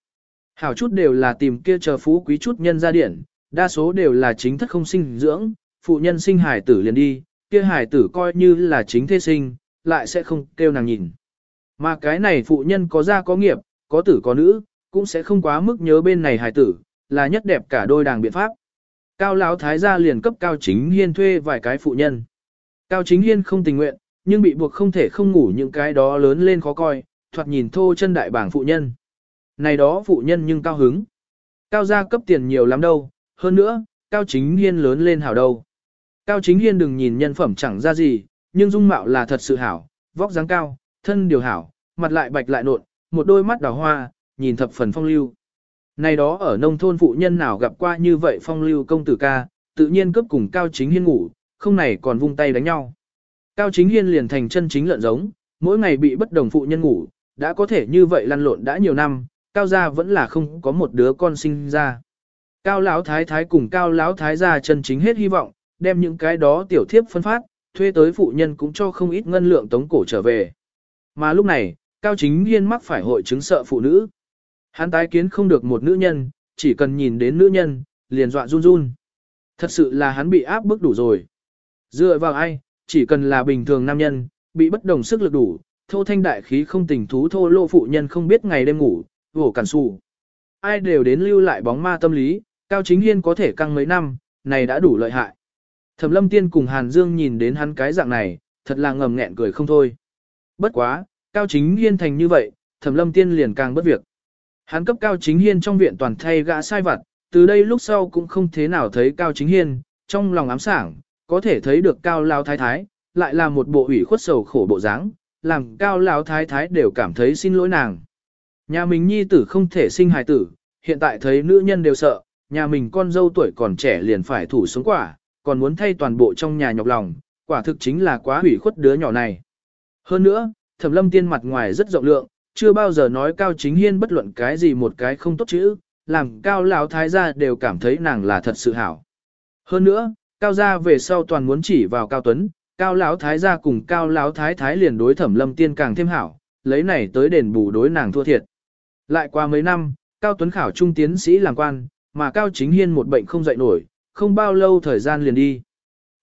Hảo chút đều là tìm kia chờ phú quý chút nhân gia điển, đa số đều là chính thất không sinh dưỡng, phụ nhân sinh hải tử liền đi, kia hải tử coi như là chính thế sinh, lại sẽ không kêu nàng nhìn. Mà cái này phụ nhân có gia có nghiệp, có tử có nữ, cũng sẽ không quá mức nhớ bên này hải tử, là nhất đẹp cả đôi đàng biện pháp. Cao lão thái gia liền cấp Cao Chính Hiên thuê vài cái phụ nhân. Cao Chính Hiên không tình nguyện, nhưng bị buộc không thể không ngủ những cái đó lớn lên khó coi, thoạt nhìn thô chân đại bảng phụ nhân. Này đó phụ nhân nhưng cao hứng. Cao gia cấp tiền nhiều lắm đâu, hơn nữa, Cao Chính Hiên lớn lên hảo đâu. Cao Chính Hiên đừng nhìn nhân phẩm chẳng ra gì, nhưng dung mạo là thật sự hảo, vóc dáng cao, thân điều hảo, mặt lại bạch lại nộn, một đôi mắt đào hoa, nhìn thập phần phong lưu. Này đó ở nông thôn phụ nhân nào gặp qua như vậy phong lưu công tử ca, tự nhiên cấp cùng Cao Chính Hiên ngủ, không này còn vung tay đánh nhau. Cao Chính Hiên liền thành chân chính lợn giống, mỗi ngày bị bất đồng phụ nhân ngủ, đã có thể như vậy lăn lộn đã nhiều năm, Cao gia vẫn là không có một đứa con sinh ra. Cao Lão Thái Thái cùng Cao Lão Thái gia chân chính hết hy vọng, đem những cái đó tiểu thiếp phân phát, thuê tới phụ nhân cũng cho không ít ngân lượng tống cổ trở về. Mà lúc này, Cao Chính Hiên mắc phải hội chứng sợ phụ nữ. Hắn tái kiến không được một nữ nhân, chỉ cần nhìn đến nữ nhân, liền dọa run run. Thật sự là hắn bị áp bức đủ rồi. Dựa vào ai, chỉ cần là bình thường nam nhân, bị bất đồng sức lực đủ, thô thanh đại khí không tình thú thô lô phụ nhân không biết ngày đêm ngủ, vổ cản xù. Ai đều đến lưu lại bóng ma tâm lý, Cao Chính Hiên có thể căng mấy năm, này đã đủ lợi hại. Thẩm lâm tiên cùng Hàn Dương nhìn đến hắn cái dạng này, thật là ngầm nghẹn cười không thôi. Bất quá, Cao Chính Hiên thành như vậy, Thẩm lâm tiên liền càng bất việc. Hắn cấp Cao Chính Hiên trong viện toàn thay gã sai vặt, từ đây lúc sau cũng không thế nào thấy Cao Chính Hiên, trong lòng ám sảng, có thể thấy được Cao Lao Thái Thái, lại là một bộ ủy khuất sầu khổ bộ dáng, làm Cao Lao Thái Thái đều cảm thấy xin lỗi nàng. Nhà mình nhi tử không thể sinh hài tử, hiện tại thấy nữ nhân đều sợ, nhà mình con dâu tuổi còn trẻ liền phải thủ xuống quả, còn muốn thay toàn bộ trong nhà nhọc lòng, quả thực chính là quá hủy khuất đứa nhỏ này. Hơn nữa, thẩm lâm tiên mặt ngoài rất rộng lượng, chưa bao giờ nói cao chính hiên bất luận cái gì một cái không tốt chữ, làm cao lão thái gia đều cảm thấy nàng là thật sự hảo. Hơn nữa, cao gia về sau toàn muốn chỉ vào cao tuấn, cao lão thái gia cùng cao lão thái thái liền đối thẩm lâm tiên càng thêm hảo, lấy này tới đền bù đối nàng thua thiệt. Lại qua mấy năm, cao tuấn khảo trung tiến sĩ làm quan, mà cao chính hiên một bệnh không dậy nổi, không bao lâu thời gian liền đi.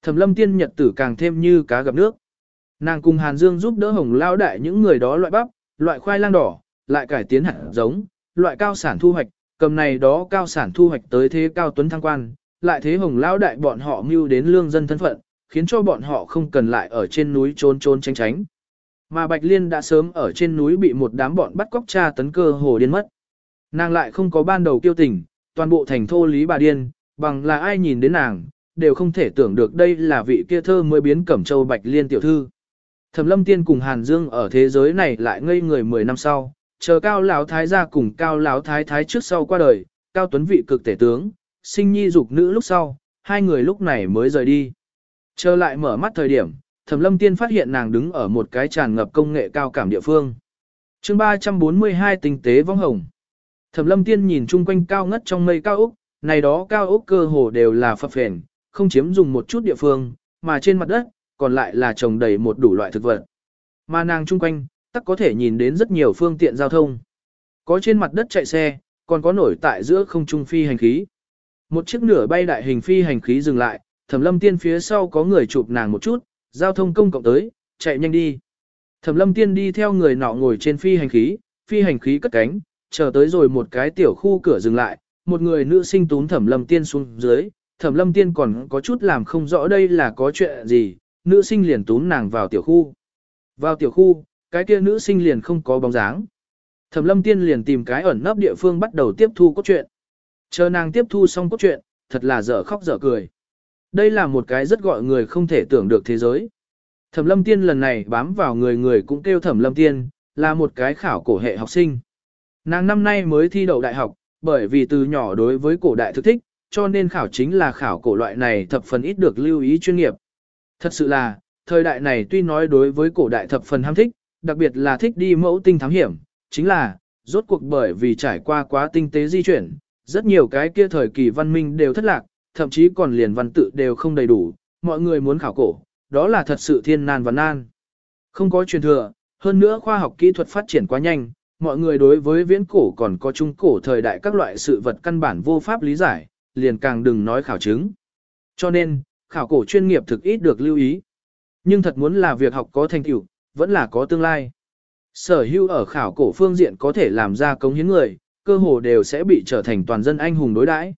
Thẩm lâm tiên nhật tử càng thêm như cá gặp nước. Nàng cùng Hàn Dương giúp đỡ hồng lao đại những người đó loại bắp, loại khoai lang đỏ, lại cải tiến hạt giống, loại cao sản thu hoạch, cầm này đó cao sản thu hoạch tới thế cao tuấn thăng quan, lại thế hồng lao đại bọn họ mưu đến lương dân thân phận, khiến cho bọn họ không cần lại ở trên núi trốn trốn tránh tránh. Mà Bạch Liên đã sớm ở trên núi bị một đám bọn bắt cóc tra tấn cơ hồ điên mất. Nàng lại không có ban đầu kiêu tình, toàn bộ thành thô lý bà điên, bằng là ai nhìn đến nàng, đều không thể tưởng được đây là vị kia thơ mới biến cẩm châu Bạch Liên tiểu thư. Thẩm Lâm Tiên cùng Hàn Dương ở thế giới này lại ngây người 10 năm sau, chờ Cao lão thái gia cùng Cao lão thái thái trước sau qua đời, Cao Tuấn vị cực tể tướng, sinh nhi dục nữ lúc sau, hai người lúc này mới rời đi. Trở lại mở mắt thời điểm, Thẩm Lâm Tiên phát hiện nàng đứng ở một cái tràn ngập công nghệ cao cảm địa phương. Chương 342 tinh tế vong hồng. Thẩm Lâm Tiên nhìn chung quanh cao ngất trong mây cao ốc, này đó cao ốc cơ hồ đều là phập phền, không chiếm dùng một chút địa phương, mà trên mặt đất còn lại là trồng đầy một đủ loại thực vật. Mà nàng chung quanh, tắc có thể nhìn đến rất nhiều phương tiện giao thông. Có trên mặt đất chạy xe, còn có nổi tại giữa không trung phi hành khí. Một chiếc nửa bay đại hình phi hành khí dừng lại, Thẩm Lâm Tiên phía sau có người chụp nàng một chút, giao thông công cộng tới, chạy nhanh đi. Thẩm lâm tiên đi theo người nọ ngồi trên phi hành khí, phi hành khí cất cánh, chờ tới rồi một cái tiểu khu cửa dừng lại, một người nữ sinh tún thẩm lâm tiên xuống dưới, thẩm lâm tiên còn có chút làm không rõ đây là có chuyện gì, nữ sinh liền tún nàng vào tiểu khu. Vào tiểu khu, cái kia nữ sinh liền không có bóng dáng. Thẩm lâm tiên liền tìm cái ẩn nấp địa phương bắt đầu tiếp thu cốt truyện. Chờ nàng tiếp thu xong cốt truyện, thật là dở khóc dở cười. Đây là một cái rất gọi người không thể tưởng được thế giới. Thẩm lâm tiên lần này bám vào người người cũng kêu thẩm lâm tiên, là một cái khảo cổ hệ học sinh. Nàng năm nay mới thi đậu đại học, bởi vì từ nhỏ đối với cổ đại thực thích, cho nên khảo chính là khảo cổ loại này thập phần ít được lưu ý chuyên nghiệp. Thật sự là, thời đại này tuy nói đối với cổ đại thập phần ham thích, đặc biệt là thích đi mẫu tinh thám hiểm, chính là, rốt cuộc bởi vì trải qua quá tinh tế di chuyển, rất nhiều cái kia thời kỳ văn minh đều thất lạc, thậm chí còn liền văn tự đều không đầy đủ, mọi người muốn khảo cổ, đó là thật sự thiên nan và nan. Không có truyền thừa, hơn nữa khoa học kỹ thuật phát triển quá nhanh, mọi người đối với viễn cổ còn có trung cổ thời đại các loại sự vật căn bản vô pháp lý giải, liền càng đừng nói khảo chứng. Cho nên, khảo cổ chuyên nghiệp thực ít được lưu ý. Nhưng thật muốn là việc học có thành tựu, vẫn là có tương lai. Sở hữu ở khảo cổ phương diện có thể làm ra công hiến người, cơ hồ đều sẽ bị trở thành toàn dân anh hùng đối đãi.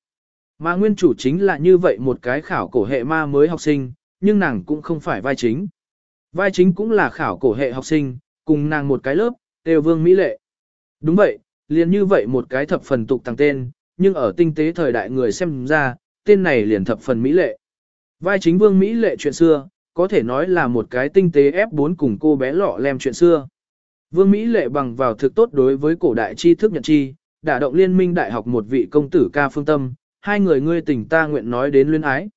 Mà nguyên chủ chính là như vậy một cái khảo cổ hệ ma mới học sinh, nhưng nàng cũng không phải vai chính. Vai chính cũng là khảo cổ hệ học sinh, cùng nàng một cái lớp, đều vương mỹ lệ. Đúng vậy, liền như vậy một cái thập phần tục tăng tên, nhưng ở tinh tế thời đại người xem ra, tên này liền thập phần mỹ lệ. Vai chính vương mỹ lệ chuyện xưa, có thể nói là một cái tinh tế F4 cùng cô bé lọ lem chuyện xưa. Vương Mỹ lệ bằng vào thực tốt đối với cổ đại tri thức nhận chi, đả động liên minh đại học một vị công tử ca phương tâm, hai người ngươi tình ta nguyện nói đến luyến ái.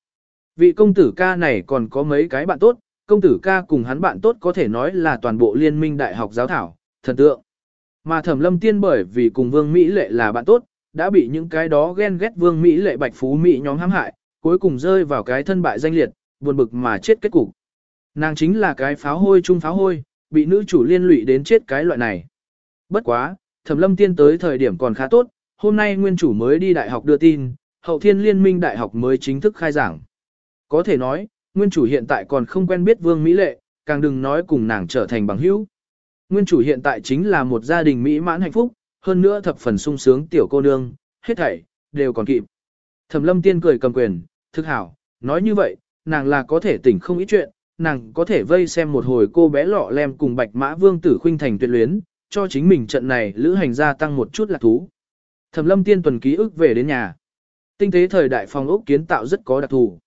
Vị công tử ca này còn có mấy cái bạn tốt, công tử ca cùng hắn bạn tốt có thể nói là toàn bộ liên minh đại học giáo thảo, thần tượng. Mà thẩm lâm tiên bởi vì cùng vương Mỹ lệ là bạn tốt, đã bị những cái đó ghen ghét vương Mỹ lệ bạch phú Mỹ nhóm hãm hại, cuối cùng rơi vào cái thân bại danh liệt, buồn bực mà chết kết cục. Nàng chính là cái pháo hôi chung pháo hôi, bị nữ chủ liên lụy đến chết cái loại này. Bất quá, thẩm lâm tiên tới thời điểm còn khá tốt, hôm nay nguyên chủ mới đi đại học đưa tin, hậu thiên liên minh đại học mới chính thức khai giảng. Có thể nói, nguyên chủ hiện tại còn không quen biết vương Mỹ lệ, càng đừng nói cùng nàng trở thành bằng hữu. Nguyên chủ hiện tại chính là một gia đình mỹ mãn hạnh phúc, hơn nữa thập phần sung sướng tiểu cô nương, hết thảy, đều còn kịp. Thẩm lâm tiên cười cầm quyền, thực hảo, nói như vậy, nàng là có thể tỉnh không ít chuyện, nàng có thể vây xem một hồi cô bé lọ lem cùng bạch mã vương tử khuynh thành tuyệt luyến, cho chính mình trận này lữ hành gia tăng một chút lạc thú. Thẩm lâm tiên tuần ký ức về đến nhà. Tinh tế thời đại phòng ốc kiến tạo rất có đặc thù.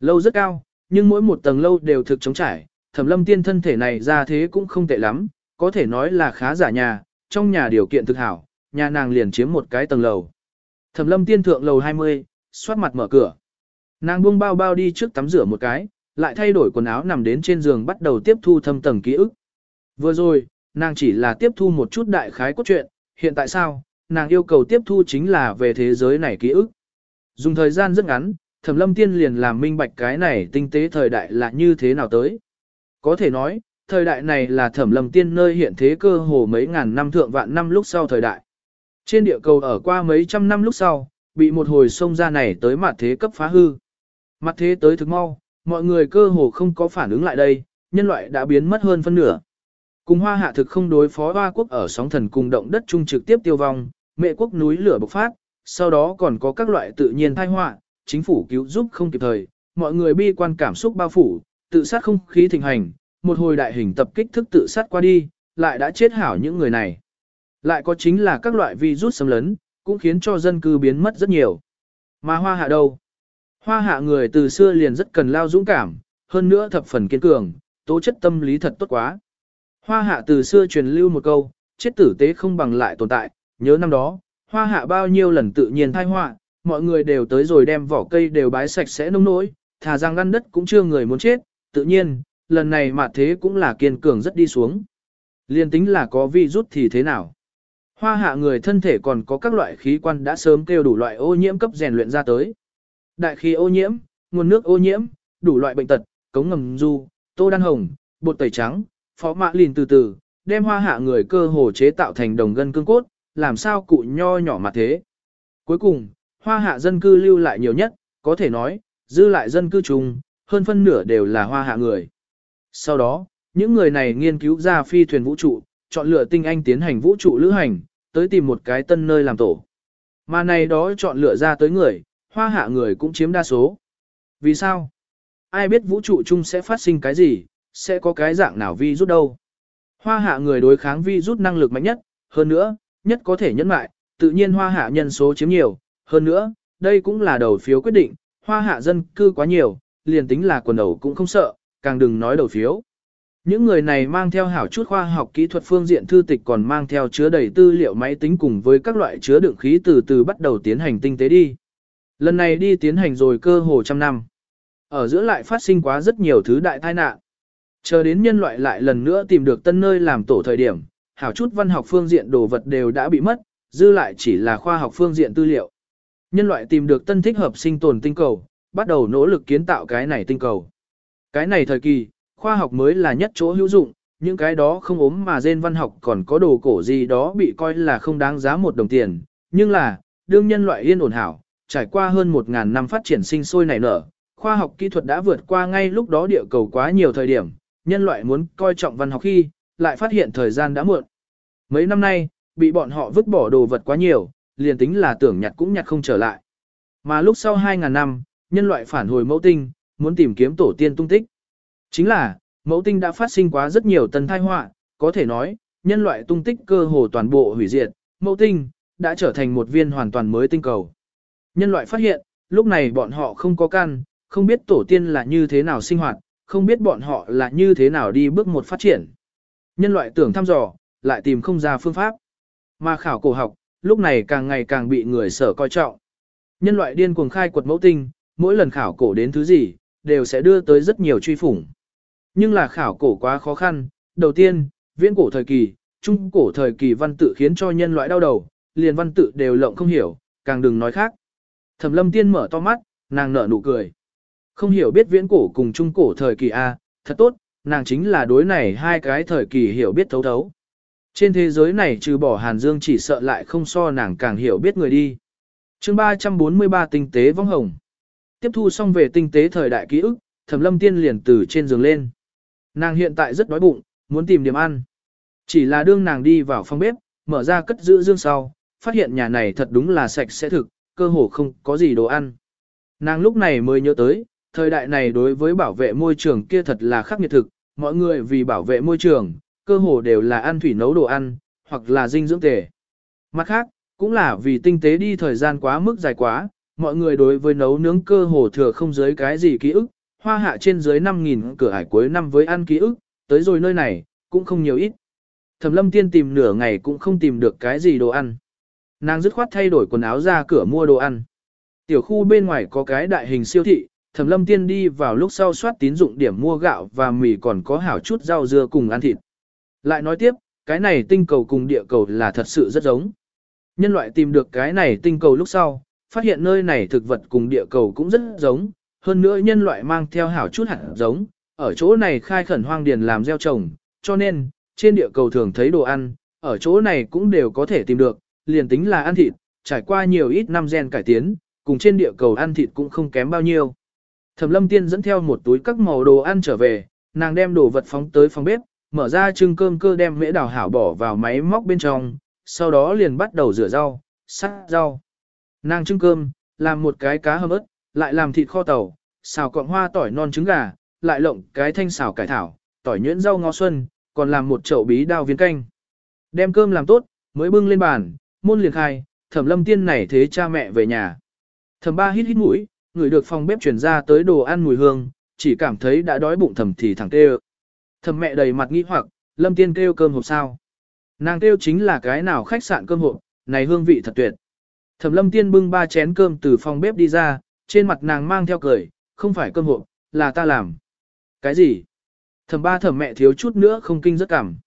Lâu rất cao, nhưng mỗi một tầng lâu đều thực chống trải, thẩm lâm tiên thân thể này ra thế cũng không tệ lắm, có thể nói là khá giả nhà, trong nhà điều kiện thực hảo, nhà nàng liền chiếm một cái tầng lầu. Thẩm lâm tiên thượng lầu 20, xoát mặt mở cửa. Nàng buông bao bao đi trước tắm rửa một cái, lại thay đổi quần áo nằm đến trên giường bắt đầu tiếp thu thâm tầng ký ức. Vừa rồi, nàng chỉ là tiếp thu một chút đại khái cốt truyện, hiện tại sao, nàng yêu cầu tiếp thu chính là về thế giới này ký ức. Dùng thời gian rất ngắn, Thẩm Lâm Tiên liền làm minh bạch cái này tinh tế thời đại là như thế nào tới. Có thể nói, thời đại này là Thẩm Lâm Tiên nơi hiện thế cơ hồ mấy ngàn năm thượng vạn năm lúc sau thời đại. Trên địa cầu ở qua mấy trăm năm lúc sau, bị một hồi sông ra này tới mặt thế cấp phá hư. Mặt thế tới thực mau, mọi người cơ hồ không có phản ứng lại đây, nhân loại đã biến mất hơn phân nửa. Cùng hoa hạ thực không đối phó hoa quốc ở sóng thần cùng động đất trung trực tiếp tiêu vong, mẹ quốc núi lửa bộc phát, sau đó còn có các loại tự nhiên tai họa, chính phủ cứu giúp không kịp thời, mọi người bi quan cảm xúc bao phủ, tự sát không khí thịnh hành, một hồi đại hình tập kích thức tự sát qua đi, lại đã chết hảo những người này. Lại có chính là các loại virus xâm lấn, cũng khiến cho dân cư biến mất rất nhiều. Mà hoa hạ đâu? Hoa hạ người từ xưa liền rất cần lao dũng cảm, hơn nữa thập phần kiên cường, tố chất tâm lý thật tốt quá. Hoa hạ từ xưa truyền lưu một câu, chết tử tế không bằng lại tồn tại, nhớ năm đó, hoa hạ bao nhiêu lần tự nhiên thai họa, mọi người đều tới rồi đem vỏ cây đều bái sạch sẽ nông nỗi, thà rằng ngăn đất cũng chưa người muốn chết, tự nhiên, lần này mà thế cũng là kiên cường rất đi xuống. Liên tính là có vi rút thì thế nào? Hoa hạ người thân thể còn có các loại khí quan đã sớm kêu đủ loại ô nhiễm cấp rèn luyện ra tới. Đại khí ô nhiễm, nguồn nước ô nhiễm, đủ loại bệnh tật, cống ngầm du, tô đan hồng, bột tẩy trắng, phó mạ lìn từ từ, đem hoa hạ người cơ hồ chế tạo thành đồng gân cương cốt, làm sao cụ nho nhỏ mà thế. Cuối cùng, hoa hạ dân cư lưu lại nhiều nhất, có thể nói, dư lại dân cư chung, hơn phân nửa đều là hoa hạ người. Sau đó, những người này nghiên cứu ra phi thuyền vũ trụ, chọn lựa tinh anh tiến hành vũ trụ lữ hành, tới tìm một cái tân nơi làm tổ. Mà này đó chọn lựa ra tới người, hoa hạ người cũng chiếm đa số. Vì sao? Ai biết vũ trụ chung sẽ phát sinh cái gì, sẽ có cái dạng nào vi rút đâu. Hoa hạ người đối kháng vi rút năng lực mạnh nhất, hơn nữa, nhất có thể nhẫn mại, tự nhiên hoa hạ nhân số chiếm nhiều, hơn nữa, đây cũng là đầu phiếu quyết định, hoa hạ dân cư quá nhiều, liền tính là quần đầu cũng không sợ, càng đừng nói đầu phiếu. Những người này mang theo hảo chút khoa học kỹ thuật phương diện thư tịch còn mang theo chứa đầy tư liệu máy tính cùng với các loại chứa đựng khí từ từ bắt đầu tiến hành tinh tế đi. Lần này đi tiến hành rồi cơ hồ trăm năm. Ở giữa lại phát sinh quá rất nhiều thứ đại tai nạn. Chờ đến nhân loại lại lần nữa tìm được tân nơi làm tổ thời điểm, hảo chút văn học phương diện đồ vật đều đã bị mất, dư lại chỉ là khoa học phương diện tư liệu. Nhân loại tìm được tân thích hợp sinh tồn tinh cầu, bắt đầu nỗ lực kiến tạo cái này tinh cầu. Cái này thời kỳ, khoa học mới là nhất chỗ hữu dụng, những cái đó không ốm mà dên văn học còn có đồ cổ gì đó bị coi là không đáng giá một đồng tiền, nhưng là, đương nhân loại yên ổn hảo, trải qua hơn 1.000 năm phát triển sinh sôi nảy nở, khoa học kỹ thuật đã vượt qua ngay lúc đó địa cầu quá nhiều thời điểm, nhân loại muốn coi trọng văn học khi, lại phát hiện thời gian đã muộn. Mấy năm nay, bị bọn họ vứt bỏ đồ vật quá nhiều, liền tính là tưởng nhặt cũng nhặt không trở lại. Mà lúc sau 2.000 năm, nhân loại phản hồi mẫu tinh, muốn tìm kiếm tổ tiên tung tích. Chính là, mẫu tinh đã phát sinh quá rất nhiều tân thai họa, có thể nói, nhân loại tung tích cơ hồ toàn bộ hủy diệt, mẫu tinh, đã trở thành một viên hoàn toàn mới tinh cầu. Nhân loại phát hiện, lúc này bọn họ không có căn, không biết tổ tiên là như thế nào sinh hoạt, không biết bọn họ là như thế nào đi bước một phát triển. Nhân loại tưởng thăm dò, lại tìm không ra phương pháp. Mà khảo cổ học, lúc này càng ngày càng bị người sở coi trọng. Nhân loại điên cuồng khai quật mẫu tinh, mỗi lần khảo cổ đến thứ gì, đều sẽ đưa tới rất nhiều truy phủng. Nhưng là khảo cổ quá khó khăn, đầu tiên, viễn cổ thời kỳ, trung cổ thời kỳ văn tự khiến cho nhân loại đau đầu, liền văn tự đều lộng không hiểu, càng đừng nói khác. Thẩm lâm tiên mở to mắt, nàng nở nụ cười. Không hiểu biết viễn cổ cùng trung cổ thời kỳ A, thật tốt, nàng chính là đối này hai cái thời kỳ hiểu biết thấu thấu. Trên thế giới này trừ bỏ Hàn Dương chỉ sợ lại không so nàng càng hiểu biết người đi. chương 343 tinh tế vong hồng. Tiếp thu xong về tinh tế thời đại ký ức, Thẩm Lâm Tiên liền từ trên giường lên. Nàng hiện tại rất đói bụng, muốn tìm điểm ăn. Chỉ là đương nàng đi vào phòng bếp, mở ra cất giữ dương sau, phát hiện nhà này thật đúng là sạch sẽ thực, cơ hồ không có gì đồ ăn. Nàng lúc này mới nhớ tới, thời đại này đối với bảo vệ môi trường kia thật là khắc nghiệt thực, mọi người vì bảo vệ môi trường, cơ hồ đều là ăn thủy nấu đồ ăn, hoặc là dinh dưỡng tề. Mặt khác, cũng là vì tinh tế đi thời gian quá mức dài quá, mọi người đối với nấu nướng cơ hồ thừa không dưới cái gì ký ức, hoa hạ trên dưới 5.000 cửa hải cuối năm với ăn ký ức, tới rồi nơi này, cũng không nhiều ít. Thẩm lâm tiên tìm nửa ngày cũng không tìm được cái gì đồ ăn. Nàng dứt khoát thay đổi quần áo ra cửa mua đồ ăn. Tiểu khu bên ngoài có cái đại hình siêu thị, Thẩm lâm tiên đi vào lúc sau soát tín dụng điểm mua gạo và mì còn có hảo chút rau dưa cùng ăn thịt. Lại nói tiếp, cái này tinh cầu cùng địa cầu là thật sự rất giống. Nhân loại tìm được cái này tinh cầu lúc sau, phát hiện nơi này thực vật cùng địa cầu cũng rất giống, hơn nữa nhân loại mang theo hảo chút hạt giống, ở chỗ này khai khẩn hoang điền làm gieo trồng, cho nên, trên địa cầu thường thấy đồ ăn, ở chỗ này cũng đều có thể tìm được, liền tính là ăn thịt, trải qua nhiều ít năm gen cải tiến, cùng trên địa cầu ăn thịt cũng không kém bao nhiêu. Thẩm lâm tiên dẫn theo một túi các màu đồ ăn trở về, nàng đem đồ vật phóng tới phòng bếp, mở ra trưng cơm cơ đem mễ đào hảo bỏ vào máy móc bên trong, sau đó liền bắt đầu rửa rau, sắt rau. Nàng trưng cơm, làm một cái cá hầm ớt, lại làm thịt kho tàu, xào cọng hoa tỏi non trứng gà, lại lộng cái thanh xào cải thảo, tỏi nhuyễn rau ngó xuân, còn làm một chậu bí đao viên canh. Đem cơm làm tốt, mới bưng lên bàn, môn liền khai, thẩm lâm tiên này thế cha mẹ về nhà. Thẩm ba hít hít mũi, người được phòng bếp chuyển ra tới đồ ăn mùi hương, chỉ cảm thấy đã đói bụng thầm thì thẳng kêu. Thầm mẹ đầy mặt nghi hoặc, lâm tiên kêu cơm hộp sao. Nàng kêu chính là cái nào khách sạn cơm hộp, này hương vị thật tuyệt. Thẩm lâm tiên bưng ba chén cơm từ phòng bếp đi ra, trên mặt nàng mang theo cười, không phải cơm hộp, là ta làm. Cái gì? Thẩm ba thẩm mẹ thiếu chút nữa không kinh rất cảm.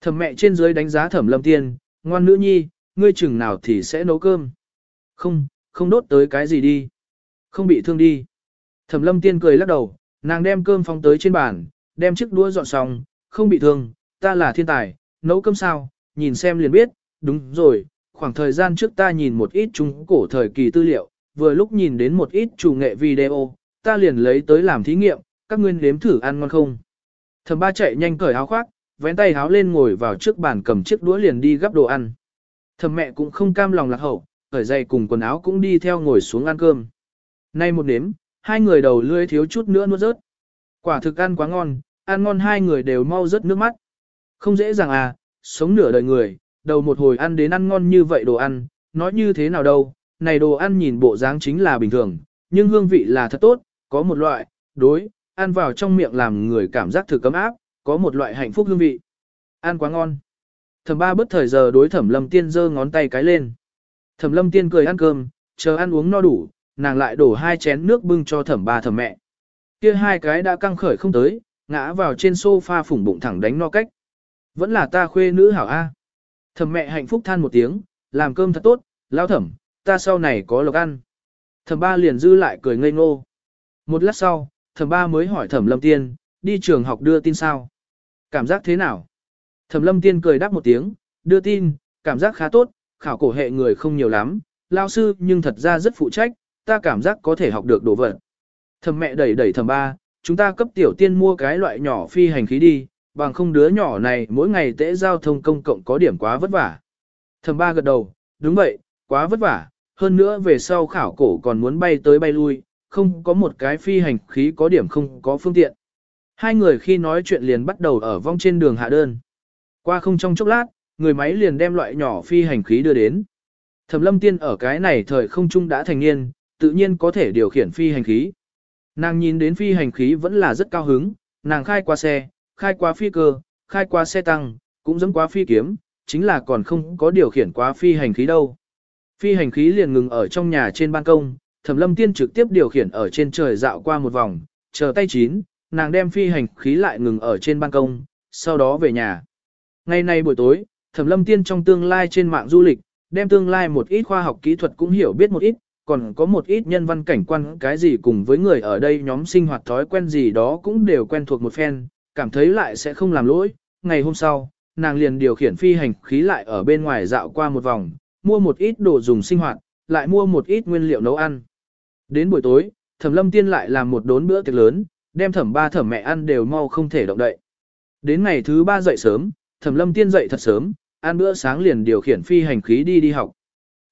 Thẩm mẹ trên dưới đánh giá thẩm lâm tiên, ngoan nữ nhi, ngươi chừng nào thì sẽ nấu cơm. Không, không đốt tới cái gì đi. Không bị thương đi. Thẩm lâm tiên cười lắc đầu, nàng đem cơm phong tới trên bàn, đem chiếc đũa dọn xong, không bị thương, ta là thiên tài, nấu cơm sao, nhìn xem liền biết, đúng rồi, khoảng thời gian trước ta nhìn một ít trung cổ thời kỳ tư liệu, vừa lúc nhìn đến một ít chủ nghệ video, ta liền lấy tới làm thí nghiệm, các ngươi nếm thử ăn ngon không. Thẩm ba chạy nhanh cởi áo khoác, vén tay áo lên ngồi vào trước bàn cầm chiếc đũa liền đi gắp đồ ăn. Thẩm mẹ cũng không cam lòng lạc hậu, cởi giày cùng quần áo cũng đi theo ngồi xuống ăn cơm. Nay một đếm, hai người đầu lưỡi thiếu chút nữa nuốt rớt. Quả thực ăn quá ngon, ăn ngon hai người đều mau rớt nước mắt. Không dễ dàng à, sống nửa đời người, đầu một hồi ăn đến ăn ngon như vậy đồ ăn, nói như thế nào đâu, này đồ ăn nhìn bộ dáng chính là bình thường, nhưng hương vị là thật tốt, có một loại, đối, ăn vào trong miệng làm người cảm giác thực cấm áp, có một loại hạnh phúc hương vị. Ăn quá ngon. Thẩm ba bất thời giờ đối thẩm lâm tiên giơ ngón tay cái lên. Thẩm lâm tiên cười ăn cơm, chờ ăn uống no đủ, nàng lại đổ hai chén nước bưng cho thẩm ba thẩm mẹ. Kia hai cái đã căng khởi không tới, ngã vào trên sofa phủng bụng thẳng đánh no cách. Vẫn là ta khuê nữ hảo A. Thẩm mẹ hạnh phúc than một tiếng, làm cơm thật tốt, lao thẩm, ta sau này có lộc ăn. Thẩm ba liền dư lại cười ngây ngô. Một lát sau, thẩm ba mới hỏi thẩm lâm tiên, đi trường học đưa tin sao? Cảm giác thế nào? Thẩm lâm tiên cười đáp một tiếng, đưa tin, cảm giác khá tốt, khảo cổ hệ người không nhiều lắm, lao sư nhưng thật ra rất phụ trách, ta cảm giác có thể học được đồ vật. Thầm mẹ đẩy đẩy thầm ba, chúng ta cấp tiểu tiên mua cái loại nhỏ phi hành khí đi, bằng không đứa nhỏ này mỗi ngày tễ giao thông công cộng có điểm quá vất vả. Thầm ba gật đầu, đúng vậy, quá vất vả, hơn nữa về sau khảo cổ còn muốn bay tới bay lui, không có một cái phi hành khí có điểm không có phương tiện. Hai người khi nói chuyện liền bắt đầu ở vong trên đường hạ đơn. Qua không trong chốc lát, người máy liền đem loại nhỏ phi hành khí đưa đến. Thẩm lâm tiên ở cái này thời không trung đã thành niên, tự nhiên có thể điều khiển phi hành khí. Nàng nhìn đến phi hành khí vẫn là rất cao hứng, nàng khai qua xe, khai qua phi cơ, khai qua xe tăng, cũng giống qua phi kiếm, chính là còn không có điều khiển qua phi hành khí đâu. Phi hành khí liền ngừng ở trong nhà trên ban công, Thẩm Lâm Tiên trực tiếp điều khiển ở trên trời dạo qua một vòng, chờ tay chín, nàng đem phi hành khí lại ngừng ở trên ban công, sau đó về nhà. Ngày nay buổi tối, Thẩm Lâm Tiên trong tương lai trên mạng du lịch, đem tương lai một ít khoa học kỹ thuật cũng hiểu biết một ít, còn có một ít nhân văn cảnh quan cái gì cùng với người ở đây nhóm sinh hoạt thói quen gì đó cũng đều quen thuộc một phen, cảm thấy lại sẽ không làm lỗi. Ngày hôm sau, nàng liền điều khiển phi hành khí lại ở bên ngoài dạo qua một vòng, mua một ít đồ dùng sinh hoạt, lại mua một ít nguyên liệu nấu ăn. Đến buổi tối, Thẩm Lâm Tiên lại làm một đốn bữa tiệc lớn, đem Thẩm ba Thẩm mẹ ăn đều mau không thể động đậy. Đến ngày thứ ba dậy sớm, Thẩm Lâm Tiên dậy thật sớm, ăn bữa sáng liền điều khiển phi hành khí đi đi học.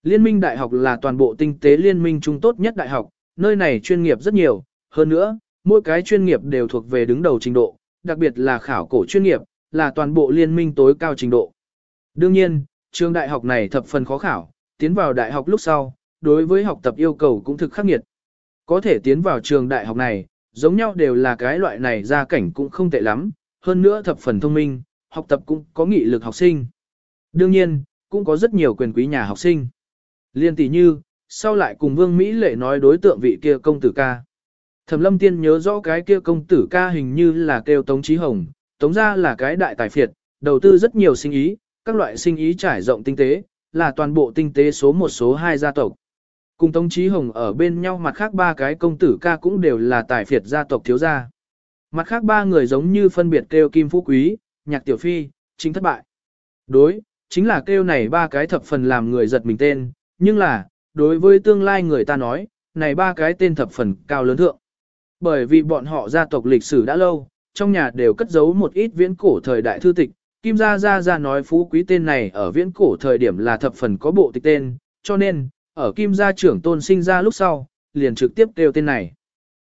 Liên minh đại học là toàn bộ tinh tế liên minh trung tốt nhất đại học, nơi này chuyên nghiệp rất nhiều, hơn nữa, mỗi cái chuyên nghiệp đều thuộc về đứng đầu trình độ, đặc biệt là khảo cổ chuyên nghiệp, là toàn bộ liên minh tối cao trình độ. Đương nhiên, trường đại học này thập phần khó khảo, tiến vào đại học lúc sau, đối với học tập yêu cầu cũng thực khắc nghiệt. Có thể tiến vào trường đại học này, giống nhau đều là cái loại này gia cảnh cũng không tệ lắm, hơn nữa thập phần thông minh, học tập cũng có nghị lực học sinh. Đương nhiên, cũng có rất nhiều quyền quý nhà học sinh. Liên tỷ như, sau lại cùng Vương Mỹ Lệ nói đối tượng vị kia công tử ca. Thẩm lâm tiên nhớ rõ cái kia công tử ca hình như là kêu Tống Chí Hồng, Tống ra là cái đại tài phiệt, đầu tư rất nhiều sinh ý, các loại sinh ý trải rộng tinh tế, là toàn bộ tinh tế số một số hai gia tộc. Cùng Tống Chí Hồng ở bên nhau mặt khác ba cái công tử ca cũng đều là tài phiệt gia tộc thiếu gia. Mặt khác ba người giống như phân biệt kêu Kim Phú Quý, Nhạc Tiểu Phi, chính thất bại. Đối, chính là kêu này ba cái thập phần làm người giật mình tên, nhưng là, đối với tương lai người ta nói, này ba cái tên thập phần cao lớn thượng. Bởi vì bọn họ gia tộc lịch sử đã lâu, trong nhà đều cất giấu một ít viễn cổ thời đại thư tịch, Kim Gia Gia Gia nói phú quý tên này ở viễn cổ thời điểm là thập phần có bộ tịch tên, cho nên, ở Kim Gia trưởng tôn sinh ra lúc sau, liền trực tiếp kêu tên này.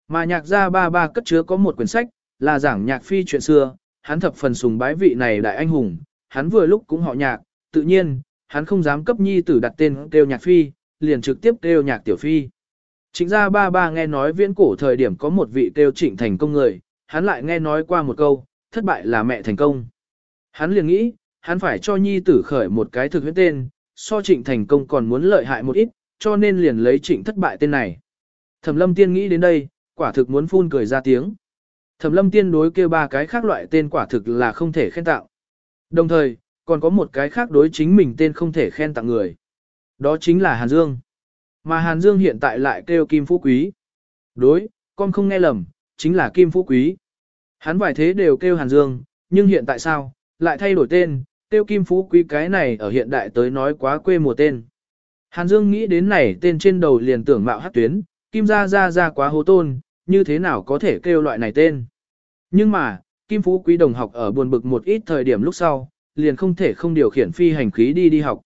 Mà nhạc gia ba ba cất chứa có một quyển sách, là giảng nhạc phi chuyện xưa, hắn thập phần sùng bái vị này đại anh hùng, hắn vừa lúc cũng họ nhạc, tự nhiên, hắn không dám cấp nhi tử đặt tên kêu nhạc phi, liền trực tiếp kêu nhạc tiểu phi. Trịnh gia ba ba nghe nói viễn cổ thời điểm có một vị kêu trịnh thành công người, hắn lại nghe nói qua một câu, thất bại là mẹ thành công. Hắn liền nghĩ, hắn phải cho nhi tử khởi một cái thực huyết tên, so trịnh thành công còn muốn lợi hại một ít, cho nên liền lấy trịnh thất bại tên này. Thẩm lâm tiên nghĩ đến đây, quả thực muốn phun cười ra tiếng. Thẩm lâm tiên đối kêu ba cái khác loại tên quả thực là không thể khen tạo. Đồng thời, còn có một cái khác đối chính mình tên không thể khen tặng người. Đó chính là Hàn Dương. Mà Hàn Dương hiện tại lại kêu Kim Phú Quý. Đối, con không nghe lầm, chính là Kim Phú Quý. Hắn vài thế đều kêu Hàn Dương, nhưng hiện tại sao, lại thay đổi tên, kêu Kim Phú Quý cái này ở hiện đại tới nói quá quê mùa tên. Hàn Dương nghĩ đến này tên trên đầu liền tưởng mạo hát tuyến, Kim ra ra ra quá hố tôn, như thế nào có thể kêu loại này tên. Nhưng mà, Kim Phú Quý đồng học ở buồn bực một ít thời điểm lúc sau, liền không thể không điều khiển phi hành khí đi đi học.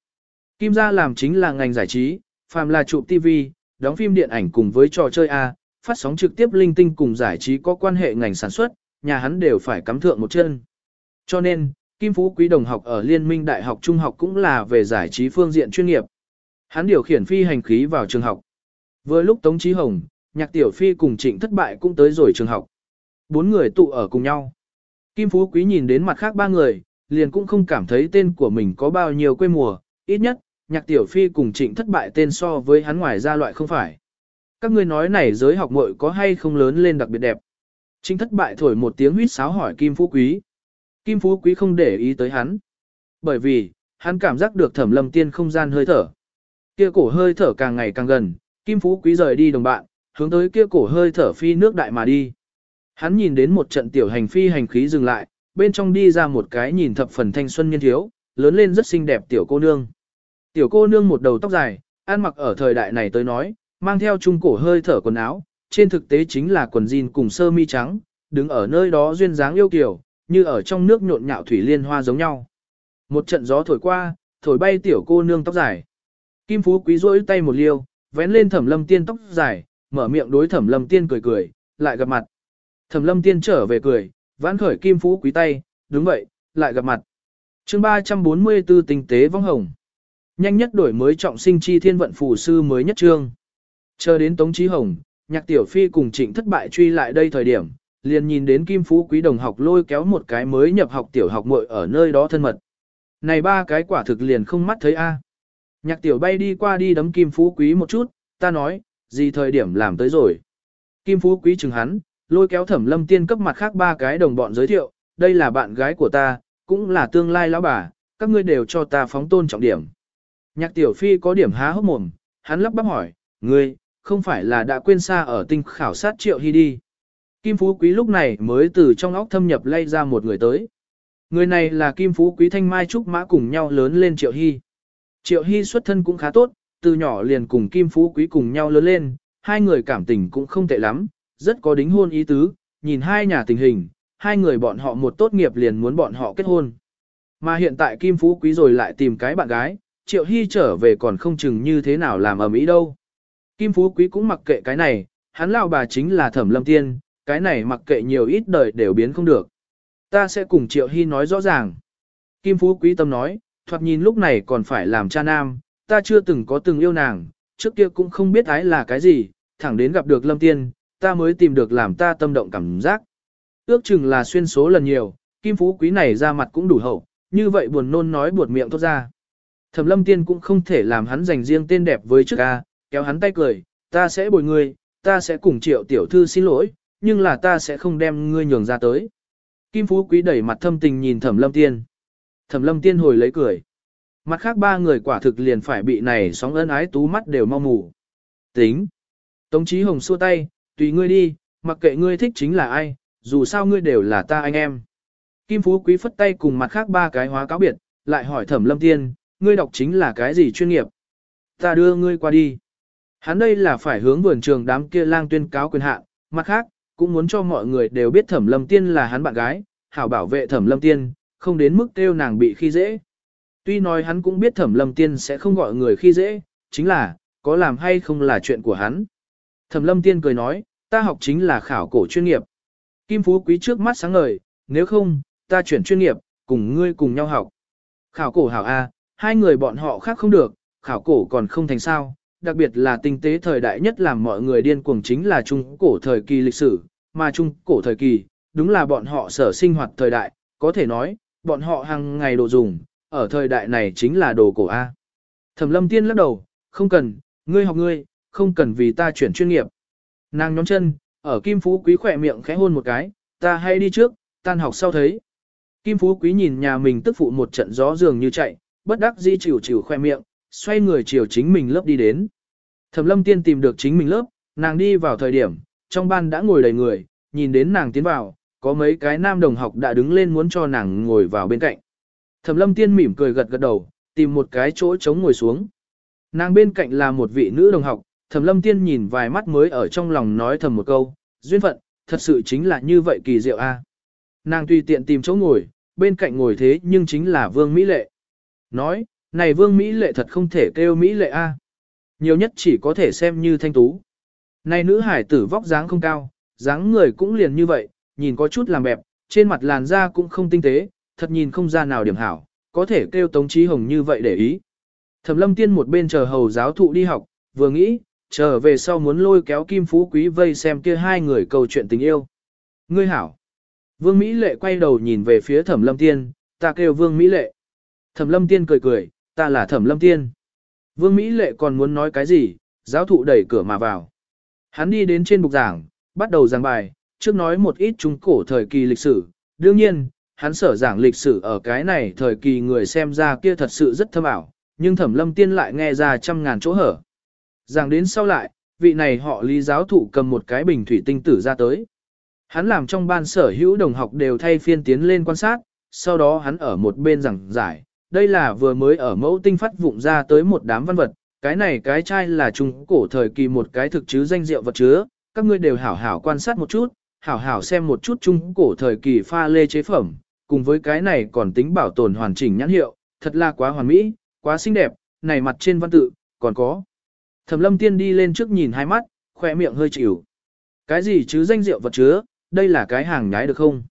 Kim gia làm chính là ngành giải trí, phàm là chụp TV, đóng phim điện ảnh cùng với trò chơi A, phát sóng trực tiếp linh tinh cùng giải trí có quan hệ ngành sản xuất, nhà hắn đều phải cắm thượng một chân. Cho nên, Kim Phú Quý đồng học ở Liên minh Đại học Trung học cũng là về giải trí phương diện chuyên nghiệp. Hắn điều khiển phi hành khí vào trường học. Vừa lúc Tống Chí Hồng, Nhạc Tiểu Phi cùng Trịnh Thất Bại cũng tới rồi trường học. Bốn người tụ ở cùng nhau. Kim Phú Quý nhìn đến mặt khác ba người, liền cũng không cảm thấy tên của mình có bao nhiêu quê mùa, ít nhất, nhạc tiểu phi cùng trịnh thất bại tên so với hắn ngoài ra loại không phải. Các ngươi nói này giới học muội có hay không lớn lên đặc biệt đẹp. Trịnh thất bại thổi một tiếng huýt sáo hỏi Kim Phú Quý. Kim Phú Quý không để ý tới hắn. Bởi vì, hắn cảm giác được thẩm lâm tiên không gian hơi thở. Kia cổ hơi thở càng ngày càng gần, Kim Phú Quý rời đi đồng bạn, hướng tới kia cổ hơi thở phi nước đại mà đi. Hắn nhìn đến một trận tiểu hành phi hành khí dừng lại, bên trong đi ra một cái nhìn thập phần thanh xuân niên thiếu, lớn lên rất xinh đẹp tiểu cô nương. Tiểu cô nương một đầu tóc dài, ăn mặc ở thời đại này tới nói, mang theo trung cổ hơi thở quần áo, trên thực tế chính là quần jean cùng sơ mi trắng, đứng ở nơi đó duyên dáng yêu kiều, như ở trong nước nhộn nhạo thủy liên hoa giống nhau. Một trận gió thổi qua, thổi bay tiểu cô nương tóc dài. Kim Phú Quý rỗi tay một liêu, vén lên Thẩm Lâm Tiên tóc dài, mở miệng đối Thẩm Lâm Tiên cười cười, lại gặp mặt. Thẩm Lâm Tiên trở về cười, vãn khởi Kim Phú Quý tay, đúng vậy, lại gặp mặt. Chương 344 tinh tế vong hồng. Nhanh nhất đổi mới trọng sinh chi thiên vận phù sư mới nhất trương. Chờ đến Tống Chí Hồng, Nhạc Tiểu Phi cùng Trịnh thất bại truy lại đây thời điểm, liền nhìn đến Kim Phú Quý đồng học lôi kéo một cái mới nhập học tiểu học muội ở nơi đó thân mật. Này ba cái quả thực liền không mắt thấy a. Nhạc Tiểu bay đi qua đi đấm Kim Phú Quý một chút, ta nói, gì thời điểm làm tới rồi. Kim Phú Quý chừng hắn, lôi kéo Thẩm Lâm Tiên cấp mặt khác ba cái đồng bọn giới thiệu, đây là bạn gái của ta, cũng là tương lai lão bà, các ngươi đều cho ta phóng tôn trọng điểm. Nhạc Tiểu Phi có điểm há hốc mồm, hắn lắp bắp hỏi, ngươi, không phải là đã quên xa ở tinh khảo sát Triệu Hy đi. Kim Phú Quý lúc này mới từ trong óc thâm nhập lay ra một người tới. Người này là Kim Phú Quý Thanh Mai Trúc Mã cùng nhau lớn lên Triệu Hy. Triệu Hy xuất thân cũng khá tốt, từ nhỏ liền cùng Kim Phú Quý cùng nhau lớn lên, hai người cảm tình cũng không tệ lắm, rất có đính hôn ý tứ, nhìn hai nhà tình hình, hai người bọn họ một tốt nghiệp liền muốn bọn họ kết hôn. Mà hiện tại Kim Phú Quý rồi lại tìm cái bạn gái, Triệu Hy trở về còn không chừng như thế nào làm ở Mỹ đâu. Kim Phú Quý cũng mặc kệ cái này, hắn lão bà chính là Thẩm Lâm Tiên, cái này mặc kệ nhiều ít đời đều biến không được. Ta sẽ cùng Triệu Hy nói rõ ràng. Kim Phú Quý tâm nói, thoạt nhìn lúc này còn phải làm cha nam, ta chưa từng có từng yêu nàng, trước kia cũng không biết ái là cái gì, thẳng đến gặp được Lâm Tiên, ta mới tìm được làm ta tâm động cảm giác. Ước chừng là xuyên số lần nhiều, Kim Phú Quý này ra mặt cũng đủ hậu, như vậy buồn nôn nói buột miệng thốt ra. Thẩm Lâm Tiên cũng không thể làm hắn dành riêng tên đẹp với trước ca, kéo hắn tay cười, ta sẽ bồi ngươi, ta sẽ cùng triệu tiểu thư xin lỗi, nhưng là ta sẽ không đem ngươi nhường ra tới. Kim Phú Quý đẩy mặt thâm tình nhìn Thẩm Lâm Tiên. Thẩm Lâm Tiên hồi lấy cười. Mặt khác ba người quả thực liền phải bị này sóng ân ái tú mắt đều mau mù. Tính. Tống Chí Hồng xua tay, tùy ngươi đi, mặc kệ ngươi thích chính là ai, dù sao ngươi đều là ta anh em. Kim Phú Quý phất tay cùng mặt khác ba cái hóa cáo biệt, lại hỏi Thẩm Lâm Tiên, ngươi đọc chính là cái gì chuyên nghiệp? Ta đưa ngươi qua đi. Hắn đây là phải hướng vườn trường đám kia lang tuyên cáo quyền hạn, mặt khác, cũng muốn cho mọi người đều biết Thẩm Lâm Tiên là hắn bạn gái, hảo bảo vệ Thẩm Lâm Tiên, không đến mức kêu nàng bị khi dễ. Tuy nói hắn cũng biết Thẩm Lâm Tiên sẽ không gọi người khi dễ, chính là, có làm hay không là chuyện của hắn. Thẩm Lâm Tiên cười nói, ta học chính là khảo cổ chuyên nghiệp. Kim Phú Quý trước mắt sáng ngời, nếu không, ta chuyển chuyên nghiệp, cùng ngươi cùng nhau học. Khảo cổ hảo A, hai người bọn họ khác không được, khảo cổ còn không thành sao, đặc biệt là tinh tế thời đại nhất làm mọi người điên cuồng chính là trung cổ thời kỳ lịch sử, mà trung cổ thời kỳ, đúng là bọn họ sở sinh hoạt thời đại, có thể nói, bọn họ hàng ngày đồ dùng, ở thời đại này chính là đồ cổ A. Thẩm lâm tiên lắc đầu, không cần, ngươi học ngươi, không cần vì ta chuyển chuyên nghiệp. Nàng nhóm chân, ở Kim Phú Quý khỏe miệng khẽ hôn một cái, ta hay đi trước, tan học sau thấy. Kim Phú Quý nhìn nhà mình tức phụ một trận gió dường như chạy, bất đắc dĩ chịu chịu khoe miệng, xoay người chiều chính mình lớp đi đến. Thẩm lâm tiên tìm được chính mình lớp, nàng đi vào thời điểm, trong ban đã ngồi đầy người, nhìn đến nàng tiến vào, có mấy cái nam đồng học đã đứng lên muốn cho nàng ngồi vào bên cạnh. Thẩm lâm tiên mỉm cười gật gật đầu, tìm một cái chỗ trống ngồi xuống. Nàng bên cạnh là một vị nữ đồng học, thẩm lâm tiên nhìn vài mắt mới ở trong lòng nói thầm một câu, duyên phận, thật sự chính là như vậy kỳ diệu a. Nàng tùy tiện tìm chỗ ngồi, bên cạnh ngồi thế nhưng chính là Vương Mỹ Lệ. Nói, này Vương Mỹ Lệ thật không thể kêu Mỹ Lệ a. Nhiều nhất chỉ có thể xem như thanh tú. Này nữ hải tử vóc dáng không cao, dáng người cũng liền như vậy, nhìn có chút làm bẹp, trên mặt làn da cũng không tinh tế, thật nhìn không ra nào điểm hảo, có thể kêu Tống Chí Hồng như vậy để ý. Thẩm Lâm Tiên một bên chờ hầu giáo thụ đi học, vừa nghĩ, trở về sau muốn lôi kéo Kim Phú Quý vây xem kia hai người câu chuyện tình yêu. Ngươi hảo. Vương Mỹ Lệ quay đầu nhìn về phía Thẩm Lâm Tiên, ta kêu Vương Mỹ Lệ. Thẩm Lâm Tiên cười cười, ta là Thẩm Lâm Tiên. Vương Mỹ Lệ còn muốn nói cái gì, giáo thụ đẩy cửa mà vào. Hắn đi đến trên bục giảng, bắt đầu giảng bài, trước nói một ít trung cổ thời kỳ lịch sử. Đương nhiên, hắn sở giảng lịch sử ở cái này thời kỳ người xem ra kia thật sự rất thâm ảo, nhưng Thẩm Lâm Tiên lại nghe ra trăm ngàn chỗ hở. Rằng đến sau lại, vị này họ lý giáo thụ cầm một cái bình thủy tinh tử ra tới. Hắn làm trong ban sở hữu đồng học đều thay phiên tiến lên quan sát, sau đó hắn ở một bên giảng giải, đây là vừa mới ở mẫu tinh phát vụng ra tới một đám văn vật, Cái này cái chai là trung cổ thời kỳ một cái thực chứ danh rượu vật chứa, các ngươi đều hảo hảo quan sát một chút, hảo hảo xem một chút trung cổ thời kỳ pha lê chế phẩm, cùng với cái này còn tính bảo tồn hoàn chỉnh nhãn hiệu, thật là quá hoàn mỹ, quá xinh đẹp, này mặt trên văn tự, còn có. Thẩm lâm tiên đi lên trước nhìn hai mắt, khỏe miệng hơi chịu. Cái gì chứ danh rượu vật chứa, đây là cái hàng nhái được không?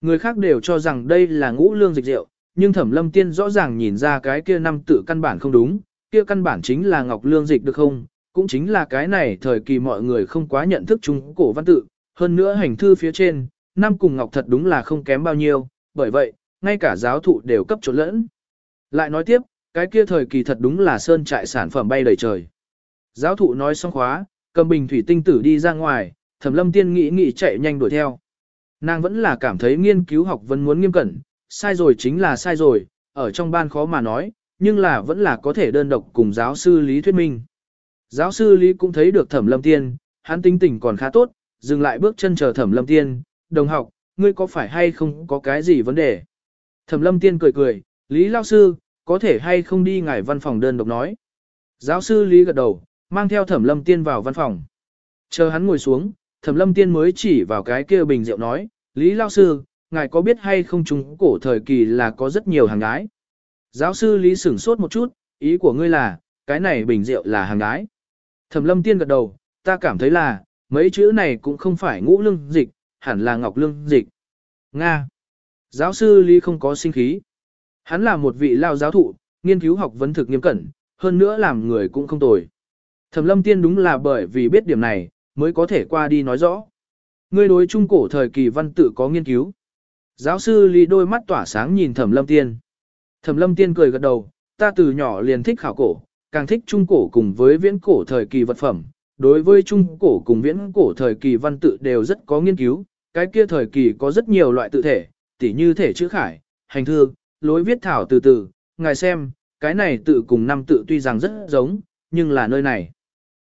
Người khác đều cho rằng đây là ngũ lương dịch rượu, nhưng thẩm lâm tiên rõ ràng nhìn ra cái kia năm tự căn bản không đúng, kia căn bản chính là ngọc lương dịch được không? Cũng chính là cái này thời kỳ mọi người không quá nhận thức chúng cổ văn tự, hơn nữa hành thư phía trên, năm cùng ngọc thật đúng là không kém bao nhiêu, bởi vậy, ngay cả giáo thụ đều cấp trộn lẫn. Lại nói tiếp, cái kia thời kỳ thật đúng là sơn trại sản phẩm bay đầy trời. Giáo thụ nói xong khóa, cầm bình thủy tinh tử đi ra ngoài, thẩm lâm tiên nghĩ nghĩ chạy nhanh đuổi theo. Nàng vẫn là cảm thấy nghiên cứu học vẫn muốn nghiêm cẩn, sai rồi chính là sai rồi, ở trong ban khó mà nói, nhưng là vẫn là có thể đơn độc cùng giáo sư Lý thuyết minh. Giáo sư Lý cũng thấy được thẩm lâm tiên, hắn tinh tỉnh còn khá tốt, dừng lại bước chân chờ thẩm lâm tiên, đồng học, ngươi có phải hay không có cái gì vấn đề? Thẩm lâm tiên cười cười, Lý lao sư, có thể hay không đi ngài văn phòng đơn độc nói. Giáo sư Lý gật đầu, mang theo thẩm lâm tiên vào văn phòng. Chờ hắn ngồi xuống, thẩm lâm tiên mới chỉ vào cái kia bình rượu nói, Lý lao sư, ngài có biết hay không chúng cổ thời kỳ là có rất nhiều hàng gái. Giáo sư Lý sửng sốt một chút, ý của ngươi là, cái này bình rượu là hàng gái. Thẩm lâm tiên gật đầu, ta cảm thấy là, mấy chữ này cũng không phải ngũ lương dịch, hẳn là ngọc lương dịch. Nga. Giáo sư Lý không có sinh khí. Hắn là một vị lao giáo thụ, nghiên cứu học vấn thực nghiêm cẩn, hơn nữa làm người cũng không tồi. Thẩm lâm tiên đúng là bởi vì biết điểm này, mới có thể qua đi nói rõ. Ngươi đối trung cổ thời kỳ văn tự có nghiên cứu. Giáo sư Lý đôi mắt tỏa sáng nhìn thẩm lâm tiên. Thẩm lâm tiên cười gật đầu, ta từ nhỏ liền thích khảo cổ, càng thích trung cổ cùng với viễn cổ thời kỳ vật phẩm. Đối với trung cổ cùng viễn cổ thời kỳ văn tự đều rất có nghiên cứu, cái kia thời kỳ có rất nhiều loại tự thể, tỉ như thể chữ khải, hành thư, lối viết thảo từ từ, ngài xem, cái này tự cùng năm tự tuy rằng rất giống, nhưng là nơi này.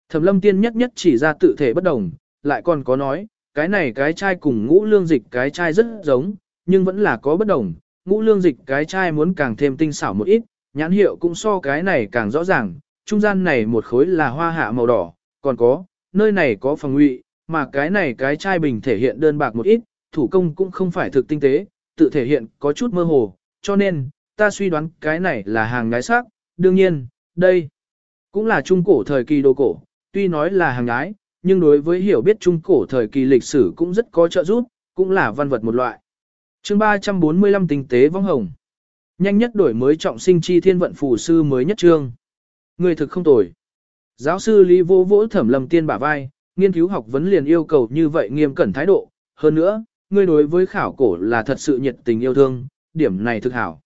Thẩm lâm tiên nhất nhất chỉ ra tự thể bất đồng, lại còn có nói, cái này cái chai cùng ngũ lương dịch cái chai rất giống, nhưng vẫn là có bất đồng, ngũ lương dịch cái chai muốn càng thêm tinh xảo một ít, nhãn hiệu cũng so cái này càng rõ ràng, trung gian này một khối là hoa hạ màu đỏ, còn có, nơi này có phòng ngụy, mà cái này cái chai bình thể hiện đơn bạc một ít, thủ công cũng không phải thực tinh tế, tự thể hiện có chút mơ hồ, cho nên, ta suy đoán cái này là hàng ngái sắc, đương nhiên, đây cũng là trung cổ thời kỳ đồ cổ, tuy nói là hàng ái, nhưng đối với hiểu biết trung cổ thời kỳ lịch sử cũng rất có trợ giúp, cũng là văn vật một loại. chương 345 tinh tế vong hồng. Nhanh nhất đổi mới trọng sinh chi thiên vận phù sư mới nhất trương. Người thực không tồi. Giáo sư Lý vô vỗ thẩm lầm tiên bả vai, nghiên cứu học vấn liền yêu cầu như vậy nghiêm cẩn thái độ. Hơn nữa, ngươi đối với khảo cổ là thật sự nhiệt tình yêu thương, điểm này thực hảo.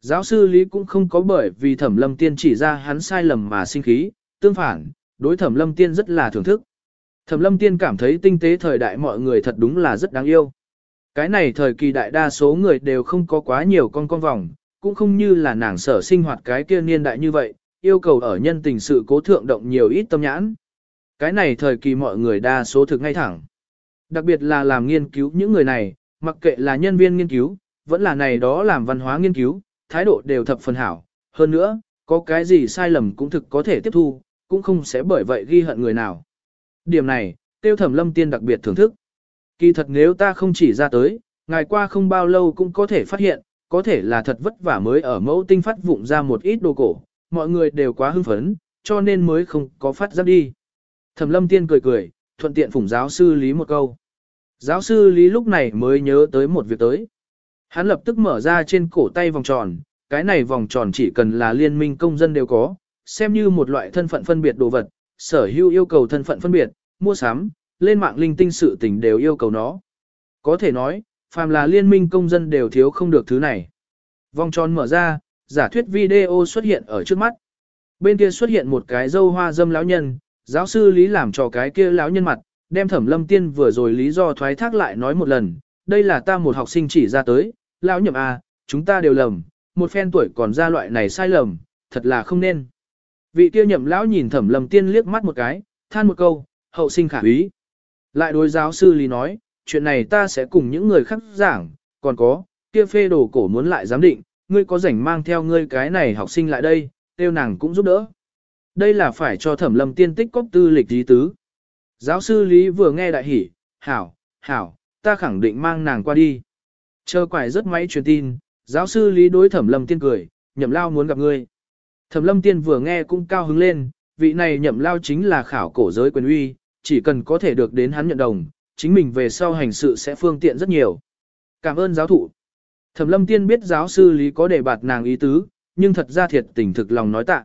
Giáo sư Lý cũng không có bởi vì thẩm lâm tiên chỉ ra hắn sai lầm mà sinh khí, tương phản, đối thẩm lâm tiên rất là thưởng thức. Thẩm lâm tiên cảm thấy tinh tế thời đại mọi người thật đúng là rất đáng yêu. Cái này thời kỳ đại đa số người đều không có quá nhiều con con vòng, cũng không như là nàng sở sinh hoạt cái kia niên đại như vậy, yêu cầu ở nhân tình sự cố thượng động nhiều ít tâm nhãn. Cái này thời kỳ mọi người đa số thực ngay thẳng. Đặc biệt là làm nghiên cứu những người này, mặc kệ là nhân viên nghiên cứu, vẫn là này đó làm văn hóa nghiên cứu, thái độ đều thập phần hảo. Hơn nữa, có cái gì sai lầm cũng thực có thể tiếp thu, cũng không sẽ bởi vậy ghi hận người nào. Điểm này, tiêu thẩm lâm tiên đặc biệt thưởng thức. Kỳ thật nếu ta không chỉ ra tới, ngày qua không bao lâu cũng có thể phát hiện, có thể là thật vất vả mới ở mẫu tinh phát vụng ra một ít đồ cổ, mọi người đều quá hưng phấn, cho nên mới không có phát giác đi. Thẩm lâm tiên cười cười, thuận tiện phủng giáo sư Lý một câu. Giáo sư Lý lúc này mới nhớ tới một việc tới. Hắn lập tức mở ra trên cổ tay vòng tròn, cái này vòng tròn chỉ cần là liên minh công dân đều có, xem như một loại thân phận phân biệt đồ vật, sở hữu yêu cầu thân phận phân biệt, mua sắm, lên mạng linh tinh sự tình đều yêu cầu nó. Có thể nói, phàm là liên minh công dân đều thiếu không được thứ này. Vòng tròn mở ra, giả thuyết video xuất hiện ở trước mắt. Bên kia xuất hiện một cái dâu hoa dâm lão nhân, giáo sư Lý làm cho cái kia lão nhân mặt, đem thẩm lâm tiên vừa rồi lý do thoái thác lại nói một lần, đây là ta một học sinh chỉ ra tới, lão nhậm à, chúng ta đều lầm, một phen tuổi còn ra loại này sai lầm, thật là không nên. Vị kia nhậm lão nhìn thẩm lâm tiên liếc mắt một cái, than một câu, hậu sinh khả úy. Lại đối giáo sư Lý nói, chuyện này ta sẽ cùng những người khác giảng, còn có, kia phê đồ cổ muốn lại giám định, ngươi có rảnh mang theo ngươi cái này học sinh lại đây, tiêu nàng cũng giúp đỡ. đây là phải cho thẩm lâm tiên tích cóp tư lịch lý tứ. Giáo sư Lý vừa nghe đại hỉ, hảo, hảo, ta khẳng định mang nàng qua đi. Chờ quải rất máy truyền tin, giáo sư Lý đối thẩm lâm tiên cười, nhậm lao muốn gặp ngươi. Thẩm lâm tiên vừa nghe cũng cao hứng lên, vị này nhậm lao chính là khảo cổ giới quyền uy, chỉ cần có thể được đến hắn nhận đồng, chính mình về sau hành sự sẽ phương tiện rất nhiều. Cảm ơn giáo thụ. Thẩm lâm tiên biết giáo sư Lý có để bạt nàng ý tứ, nhưng thật ra thiệt tình thực lòng nói tạ.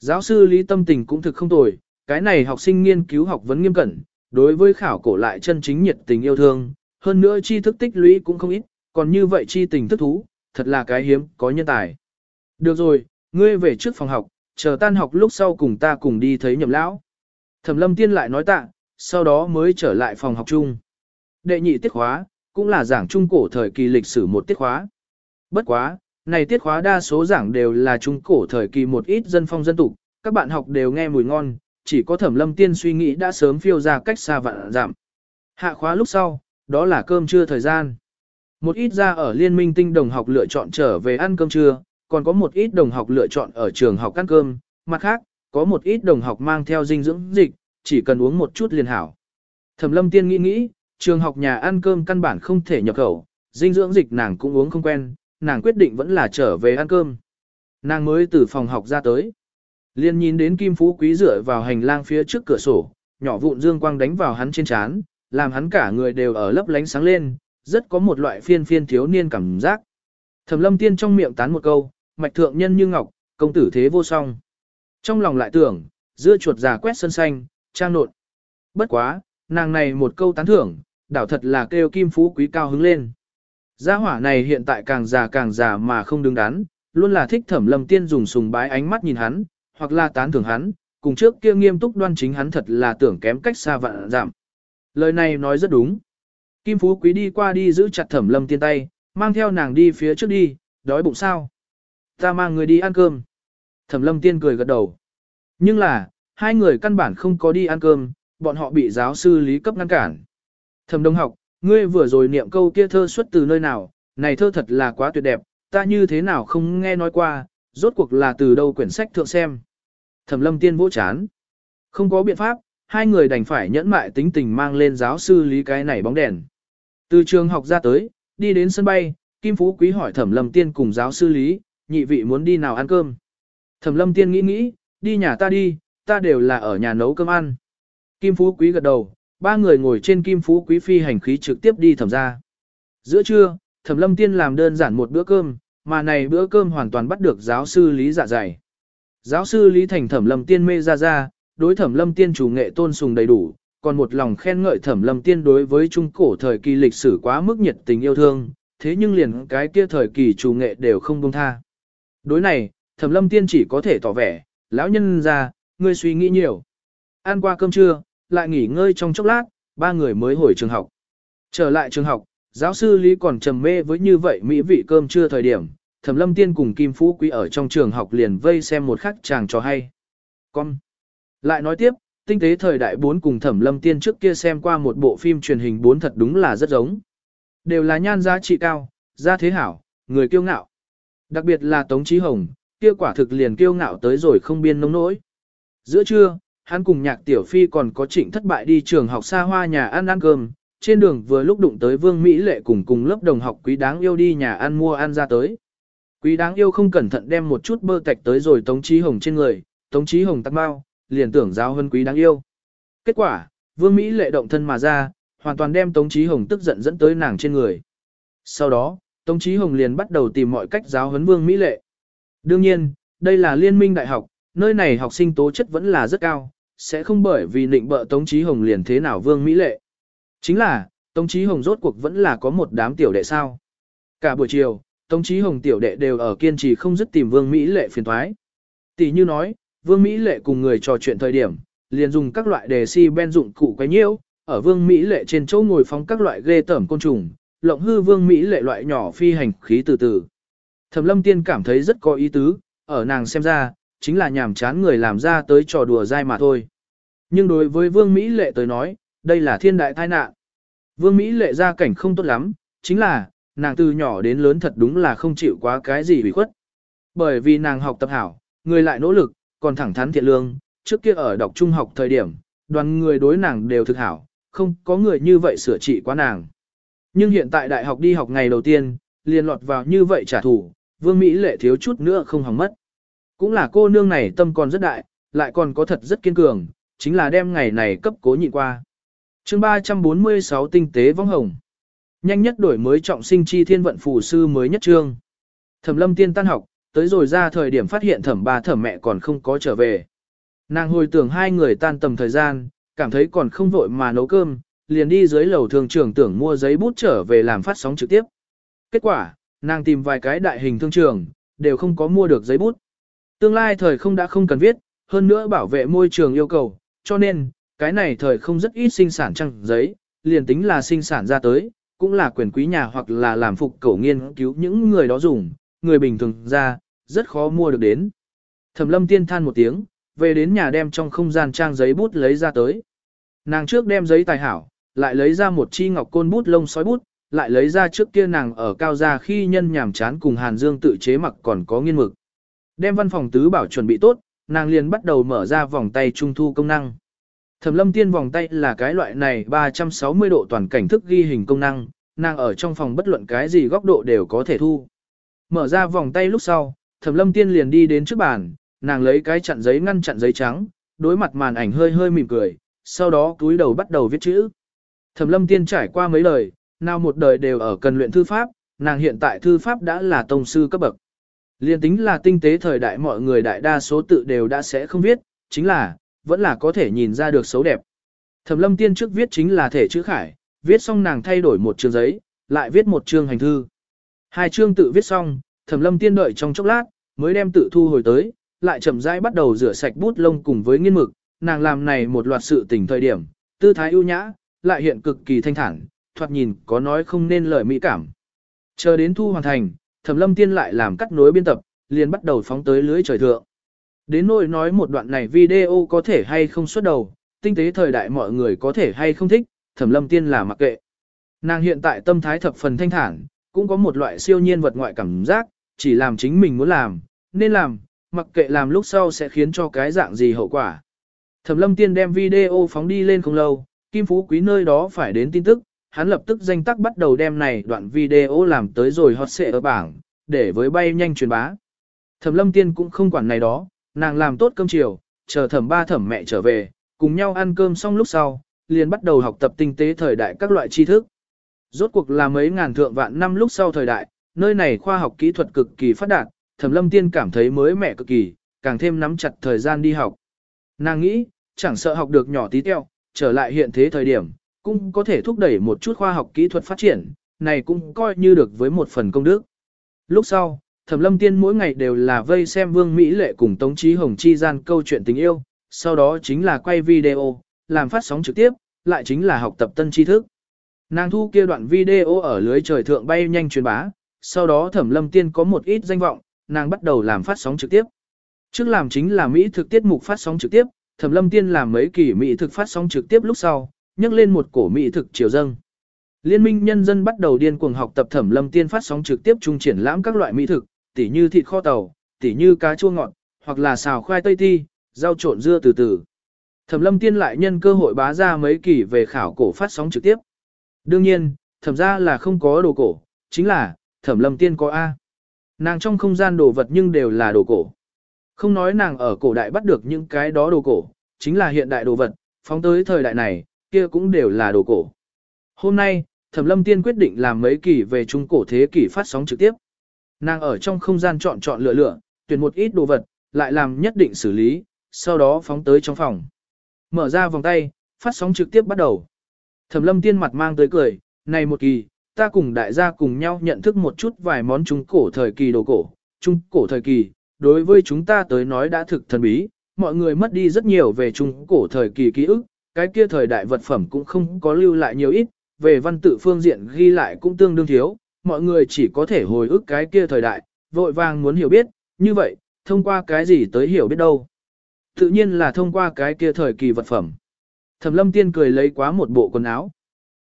Giáo sư Lý tâm tình cũng thực không tồi, cái này học sinh nghiên cứu học vấn nghiêm cẩn, đối với khảo cổ lại chân chính nhiệt tình yêu thương, hơn nữa tri thức tích lũy cũng không ít, còn như vậy chi tình thức thú, thật là cái hiếm, có nhân tài. Được rồi, ngươi về trước phòng học, chờ tan học lúc sau cùng ta cùng đi thấy nhậm lão. Thẩm lâm tiên lại nói tạ, sau đó mới trở lại phòng học chung. Đệ nhị tiết khóa, cũng là giảng trung cổ thời kỳ lịch sử một tiết khóa. Bất quá, này tiết khóa đa số giảng đều là trung cổ thời kỳ một ít dân phong dân tục, các bạn học đều nghe mùi ngon, chỉ có thẩm lâm tiên suy nghĩ đã sớm phiêu ra cách xa vạn giảm. Hạ khóa lúc sau, đó là cơm trưa thời gian. Một ít ra ở liên minh tinh đồng học lựa chọn trở về ăn cơm trưa, còn có một ít đồng học lựa chọn ở trường học ăn cơm, mặt khác, có một ít đồng học mang theo dinh dưỡng dịch, chỉ cần uống một chút liền hảo. Thẩm lâm tiên nghĩ nghĩ, trường học nhà ăn cơm căn bản không thể nhập khẩu, dinh dưỡng dịch nàng cũng uống không quen, nàng quyết định vẫn là trở về ăn cơm. Nàng mới từ phòng học ra tới. Liên nhìn đến Kim Phú Quý rửa vào hành lang phía trước cửa sổ, nhỏ vụn dương quang đánh vào hắn trên trán, làm hắn cả người đều ở lấp lánh sáng lên, rất có một loại phiên phiên thiếu niên cảm giác. Thẩm lâm tiên trong miệng tán một câu, mạch thượng nhân như ngọc, công tử thế vô song. Trong lòng lại tưởng, dưa chuột già quét sân xanh, trang nộn. Bất quá, nàng này một câu tán thưởng, đảo thật là kêu kim phú quý cao hứng lên. Gia hỏa này hiện tại càng già càng già mà không đứng đắn, luôn là thích thẩm lâm tiên dùng sùng bái ánh mắt nhìn hắn, hoặc là tán thưởng hắn, cùng trước kia nghiêm túc đoan chính hắn thật là tưởng kém cách xa vạn giảm. Lời này nói rất đúng. Kim Phú Quý đi qua đi giữ chặt thẩm lâm tiên tay, mang theo nàng đi phía trước đi, đói bụng sao. Ta mang người đi ăn cơm. Thẩm lâm tiên cười gật đầu. Nhưng là, hai người căn bản không có đi ăn cơm, bọn họ bị giáo sư lý cấp ngăn cản. Thẩm đông học, ngươi vừa rồi niệm câu kia thơ xuất từ nơi nào, này thơ thật là quá tuyệt đẹp, ta như thế nào không nghe nói qua, rốt cuộc là từ đâu quyển sách thượng xem. Thẩm lâm tiên vỗ chán. Không có biện pháp, hai người đành phải nhẫn mại tính tình mang lên giáo sư lý cái này bóng đèn. Từ trường học ra tới, đi đến sân bay, Kim Phú Quý hỏi Thẩm Lâm Tiên cùng giáo sư Lý, nhị vị muốn đi nào ăn cơm. Thẩm Lâm Tiên nghĩ nghĩ, đi nhà ta đi, ta đều là ở nhà nấu cơm ăn. Kim Phú Quý gật đầu, ba người ngồi trên Kim Phú Quý phi hành khí trực tiếp đi thẩm ra. Giữa trưa, Thẩm Lâm Tiên làm đơn giản một bữa cơm, mà này bữa cơm hoàn toàn bắt được giáo sư Lý dạ dày. Giáo sư Lý thành Thẩm Lâm Tiên mê ra ra, đối Thẩm Lâm Tiên chủ nghệ tôn sùng đầy đủ, còn một lòng khen ngợi thẩm lâm tiên đối với trung cổ thời kỳ lịch sử quá mức nhiệt tình yêu thương, thế nhưng liền cái kia thời kỳ chủ nghệ đều không buông tha. Đối này, thẩm lâm tiên chỉ có thể tỏ vẻ, lão nhân ra, ngươi suy nghĩ nhiều. Ăn qua cơm trưa, lại nghỉ ngơi trong chốc lát, ba người mới hồi trường học. Trở lại trường học, giáo sư Lý còn trầm mê với như vậy mỹ vị cơm trưa thời điểm, Thẩm Lâm Tiên cùng Kim Phú Quý ở trong trường học liền vây xem một khắc chàng trò hay. Con. Lại nói tiếp, tinh tế thời đại 4 cùng thẩm lâm tiên trước kia xem qua một bộ phim truyền hình 4 thật đúng là rất giống. Đều là nhan giá trị cao, gia thế hảo, người kiêu ngạo. Đặc biệt là Tống Chí Hồng, kia quả thực liền kiêu ngạo tới rồi không biên nông nỗi. Giữa trưa, hắn cùng nhạc tiểu phi còn có trịnh thất bại đi trường học xa hoa nhà ăn ăn cơm, trên đường vừa lúc đụng tới Vương Mỹ Lệ cùng cùng lớp đồng học quý đáng yêu đi nhà ăn mua ăn ra tới. Quý đáng yêu không cẩn thận đem một chút bơ tạch tới rồi Tống Chí Hồng trên người, Tống Chí Hồng tắt bao, liền tưởng giáo hơn quý đáng yêu. Kết quả, Vương Mỹ lệ động thân mà ra, hoàn toàn đem Tống Chí Hồng tức giận dẫn tới nàng trên người. Sau đó, Tống Chí Hồng liền bắt đầu tìm mọi cách giáo huấn Vương Mỹ lệ. Đương nhiên, đây là liên minh đại học, nơi này học sinh tố chất vẫn là rất cao, sẽ không bởi vì định bợ Tống Chí Hồng liền thế nào Vương Mỹ lệ. Chính là, Tống Chí Hồng rốt cuộc vẫn là có một đám tiểu đệ sao. Cả buổi chiều, Tống Chí Hồng tiểu đệ đều ở kiên trì không dứt tìm Vương Mỹ lệ phiền thoái. Tỷ như nói, Vương Mỹ Lệ cùng người trò chuyện thời điểm, liền dùng các loại đề si ben dụng cụ quấy nhiễu, ở Vương Mỹ Lệ trên chỗ ngồi phóng các loại ghê tởm côn trùng, lộng hư Vương Mỹ Lệ loại nhỏ phi hành khí từ từ. Thẩm Lâm Tiên cảm thấy rất có ý tứ, ở nàng xem ra, chính là nhàm chán người làm ra tới trò đùa dai mà thôi. Nhưng đối với Vương Mỹ Lệ tới nói, đây là thiên đại tai nạn. Vương Mỹ Lệ ra cảnh không tốt lắm, chính là, nàng từ nhỏ đến lớn thật đúng là không chịu quá cái gì bị khuất. Bởi vì nàng học tập hảo, người lại nỗ lực, còn thẳng thắn thiện lương, trước kia ở đọc trung học thời điểm, đoàn người đối nàng đều thực hảo, không có người như vậy sửa trị quá nàng. Nhưng hiện tại đại học đi học ngày đầu tiên, liền lọt vào như vậy trả thù, vương Mỹ lệ thiếu chút nữa không hỏng mất. Cũng là cô nương này tâm còn rất đại, lại còn có thật rất kiên cường, chính là đem ngày này cấp cố nhịn qua. chương 346 tinh tế vong hồng. Nhanh nhất đổi mới trọng sinh chi thiên vận phù sư mới nhất trương. Thẩm lâm tiên tan học, tới rồi ra thời điểm phát hiện thẩm ba thẩm mẹ còn không có trở về. Nàng hồi tưởng hai người tan tầm thời gian, cảm thấy còn không vội mà nấu cơm, liền đi dưới lầu thường trường tưởng mua giấy bút trở về làm phát sóng trực tiếp. Kết quả, nàng tìm vài cái đại hình thương trường, đều không có mua được giấy bút. Tương lai thời không đã không cần viết, hơn nữa bảo vệ môi trường yêu cầu, cho nên, cái này thời không rất ít sinh sản trăng giấy, liền tính là sinh sản ra tới, cũng là quyền quý nhà hoặc là làm phục cổ nghiên cứu những người đó dùng, người bình thường ra, rất khó mua được đến. Thẩm lâm tiên than một tiếng, về đến nhà đem trong không gian trang giấy bút lấy ra tới. Nàng trước đem giấy tài hảo, lại lấy ra một chi ngọc côn bút lông sói bút, lại lấy ra trước kia nàng ở cao gia khi nhân nhảm chán cùng Hàn Dương tự chế mặc còn có nghiên mực. Đem văn phòng tứ bảo chuẩn bị tốt, nàng liền bắt đầu mở ra vòng tay trung thu công năng. Thẩm lâm tiên vòng tay là cái loại này 360 độ toàn cảnh thức ghi hình công năng, nàng ở trong phòng bất luận cái gì góc độ đều có thể thu. Mở ra vòng tay lúc sau, thẩm lâm tiên liền đi đến trước bàn, nàng lấy cái chặn giấy ngăn chặn giấy trắng, đối mặt màn ảnh hơi hơi mỉm cười, sau đó túi đầu bắt đầu viết chữ. Thẩm lâm tiên trải qua mấy lời, nào một đời đều ở cần luyện thư pháp, nàng hiện tại thư pháp đã là tông sư cấp bậc. Liên tính là tinh tế thời đại mọi người đại đa số tự đều đã sẽ không viết, chính là, vẫn là có thể nhìn ra được xấu đẹp. Thẩm lâm tiên trước viết chính là thể chữ khải, viết xong nàng thay đổi một chương giấy, lại viết một chương hành thư. Hai chương tự viết xong, thẩm lâm tiên đợi trong chốc lát, mới đem tự thu hồi tới, lại chậm rãi bắt đầu rửa sạch bút lông cùng với nghiên mực, nàng làm này một loạt sự tình thời điểm, tư thái ưu nhã, lại hiện cực kỳ thanh thản, thoạt nhìn có nói không nên lời mỹ cảm. Chờ đến thu hoàn thành, Thẩm Lâm Tiên lại làm cắt nối biên tập, liền bắt đầu phóng tới lưới trời thượng. Đến nỗi nói một đoạn này video có thể hay không xuất đầu, tinh tế thời đại mọi người có thể hay không thích, Thẩm Lâm Tiên là mặc kệ. Nàng hiện tại tâm thái thập phần thanh thản, cũng có một loại siêu nhiên vật ngoại cảm giác, chỉ làm chính mình muốn làm, nên làm, mặc kệ làm lúc sau sẽ khiến cho cái dạng gì hậu quả. Thẩm Lâm Tiên đem video phóng đi lên không lâu, Kim Phú Quý nơi đó phải đến tin tức, hắn lập tức danh tắc bắt đầu đem này đoạn video làm tới rồi hot xệ ở bảng, để với bay nhanh truyền bá. Thẩm lâm tiên cũng không quản này đó, nàng làm tốt cơm chiều, chờ thẩm ba thẩm mẹ trở về, cùng nhau ăn cơm xong lúc sau, liền bắt đầu học tập tinh tế thời đại các loại tri thức. Rốt cuộc là mấy ngàn thượng vạn năm lúc sau thời đại, nơi này khoa học kỹ thuật cực kỳ phát đạt, thẩm lâm tiên cảm thấy mới mẻ cực kỳ, càng thêm nắm chặt thời gian đi học. Nàng nghĩ, chẳng sợ học được nhỏ tí teo, trở lại hiện thế thời điểm, cũng có thể thúc đẩy một chút khoa học kỹ thuật phát triển, này cũng coi như được với một phần công đức. Lúc sau, Thẩm Lâm Tiên mỗi ngày đều là vây xem Vương Mỹ Lệ cùng Tống Chí Hồng chi gian câu chuyện tình yêu, sau đó chính là quay video, làm phát sóng trực tiếp, lại chính là học tập tân tri thức. Nàng thu kia đoạn video ở lưới trời thượng bay nhanh truyền bá, sau đó Thẩm Lâm Tiên có một ít danh vọng, nàng bắt đầu làm phát sóng trực tiếp. Trước làm chính là Mỹ thực tiết mục phát sóng trực tiếp, Thẩm Lâm Tiên làm mấy kỳ Mỹ thực phát sóng trực tiếp lúc sau, nhấc lên một cổ mỹ thực triều dâng. Liên minh nhân dân bắt đầu điên cuồng học tập Thẩm Lâm Tiên phát sóng trực tiếp trung triển lãm các loại mỹ thực, tỉ như thịt kho tàu, tỉ như cá chua ngọt, hoặc là xào khoai tây ti, rau trộn dưa từ từ. Thẩm Lâm Tiên lại nhân cơ hội bá ra mấy kỳ về khảo cổ phát sóng trực tiếp. Đương nhiên, thẩm ra là không có đồ cổ, chính là, Thẩm Lâm Tiên có A. Nàng trong không gian đồ vật nhưng đều là đồ cổ. Không nói nàng ở cổ đại bắt được những cái đó đồ cổ, chính là hiện đại đồ vật, phóng tới thời đại này, kia cũng đều là đồ cổ. Hôm nay, Thẩm Lâm Tiên quyết định làm mấy kỳ về trung cổ thế kỷ phát sóng trực tiếp. Nàng ở trong không gian chọn chọn lựa lựa, tuyển một ít đồ vật, lại làm nhất định xử lý, sau đó phóng tới trong phòng. Mở ra vòng tay, phát sóng trực tiếp bắt đầu. Thẩm Lâm Tiên mặt mang tới cười, này một kỳ, ta cùng đại gia cùng nhau nhận thức một chút vài món trung cổ thời kỳ đồ cổ, trung cổ thời kỳ, đối với chúng ta tới nói đã thực thần bí, mọi người mất đi rất nhiều về trung cổ thời kỳ ký ức, cái kia thời đại vật phẩm cũng không có lưu lại nhiều ít, về văn tự phương diện ghi lại cũng tương đương thiếu, mọi người chỉ có thể hồi ức cái kia thời đại, vội vàng muốn hiểu biết, như vậy, thông qua cái gì tới hiểu biết đâu. Tự nhiên là thông qua cái kia thời kỳ vật phẩm. Thẩm lâm tiên cười lấy quá một bộ quần áo.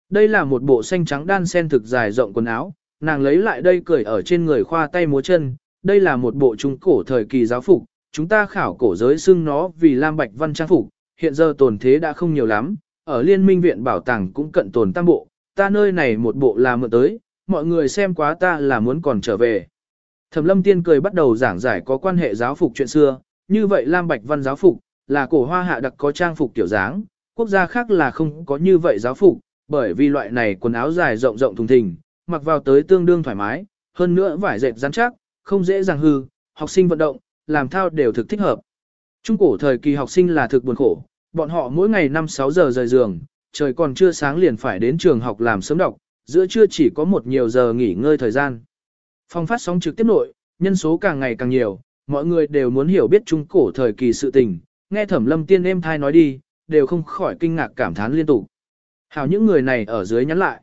Đây là một bộ xanh trắng đan sen thực dài rộng quần áo, nàng lấy lại đây cười ở trên người khoa tay múa chân, đây là một bộ trung cổ thời kỳ giáo phục, chúng ta khảo cổ giới xưng nó vì Lam Bạch Văn trang phục, hiện giờ tồn thế đã không nhiều lắm, ở Liên minh viện bảo tàng cũng cận tồn tam bộ, ta nơi này một bộ là mượn tới, mọi người xem quá ta là muốn còn trở về. Thẩm lâm tiên cười bắt đầu giảng giải có quan hệ giáo phục chuyện xưa, như vậy Lam Bạch Văn giáo phục, là cổ hoa hạ đặc có trang phục tiểu dáng, quốc gia khác là không có như vậy giáo phục, bởi vì loại này quần áo dài rộng rộng thùng thình, mặc vào tới tương đương thoải mái, hơn nữa vải dệt rắn chắc, không dễ dàng hư, học sinh vận động, làm thao đều thực thích hợp. Trung cổ thời kỳ học sinh là thực buồn khổ, bọn họ mỗi ngày 5-6 giờ rời giường, trời còn chưa sáng liền phải đến trường học làm sớm đọc, giữa trưa chỉ có một nhiều giờ nghỉ ngơi thời gian. Phong phát sóng trực tiếp nội, nhân số càng ngày càng nhiều, mọi người đều muốn hiểu biết trung cổ thời kỳ sự tình, nghe thẩm lâm tiên êm thai nói đi, đều không khỏi kinh ngạc cảm thán liên tục. Hảo những người này ở dưới nhắn lại.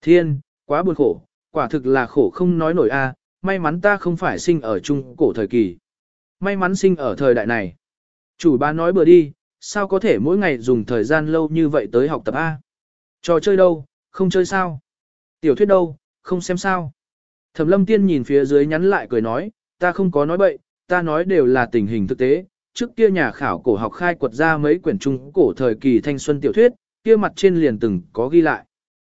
Thiên, quá buồn khổ, quả thực là khổ không nói nổi a may mắn ta không phải sinh ở trung cổ thời kỳ. May mắn sinh ở thời đại này. Chủ ba nói bừa đi, sao có thể mỗi ngày dùng thời gian lâu như vậy tới học tập A? Trò chơi đâu, không chơi sao? Tiểu thuyết đâu, không xem sao? Thẩm lâm tiên nhìn phía dưới nhắn lại cười nói, ta không có nói bậy, ta nói đều là tình hình thực tế. Trước kia nhà khảo cổ học khai quật ra mấy quyển trung cổ thời kỳ thanh xuân tiểu thuyết, kia mặt trên liền từng có ghi lại.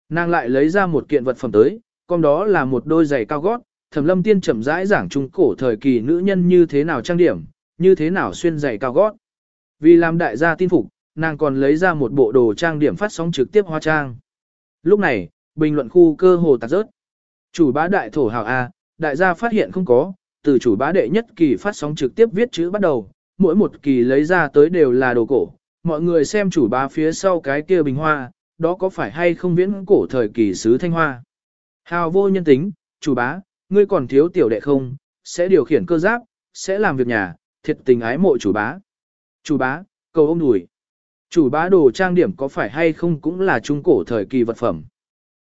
Nàng lại lấy ra một kiện vật phẩm tới, con đó là một đôi giày cao gót, Thẩm Lâm Tiên chậm rãi giảng trung cổ thời kỳ nữ nhân như thế nào trang điểm, như thế nào xuyên giày cao gót. Vì làm đại gia tin phục, nàng còn lấy ra một bộ đồ trang điểm phát sóng trực tiếp hoa trang. Lúc này, bình luận khu cơ hồ tạt rớt. Chủ bá đại thổ hào A, đại gia phát hiện không có, từ chủ bá đệ nhất kỳ phát sóng trực tiếp viết chữ bắt đầu, mỗi một kỳ lấy ra tới đều là đồ cổ. Mọi người xem chủ bá phía sau cái kia bình hoa, đó có phải hay không viễn cổ thời kỳ sứ thanh hoa. Hào vô nhân tính, chủ bá, ngươi còn thiếu tiểu đệ không, sẽ điều khiển cơ giáp, sẽ làm việc nhà, thiệt tình ái mộ chủ bá. Chủ bá, cầu ông đùi. Chủ bá đồ trang điểm có phải hay không cũng là trung cổ thời kỳ vật phẩm.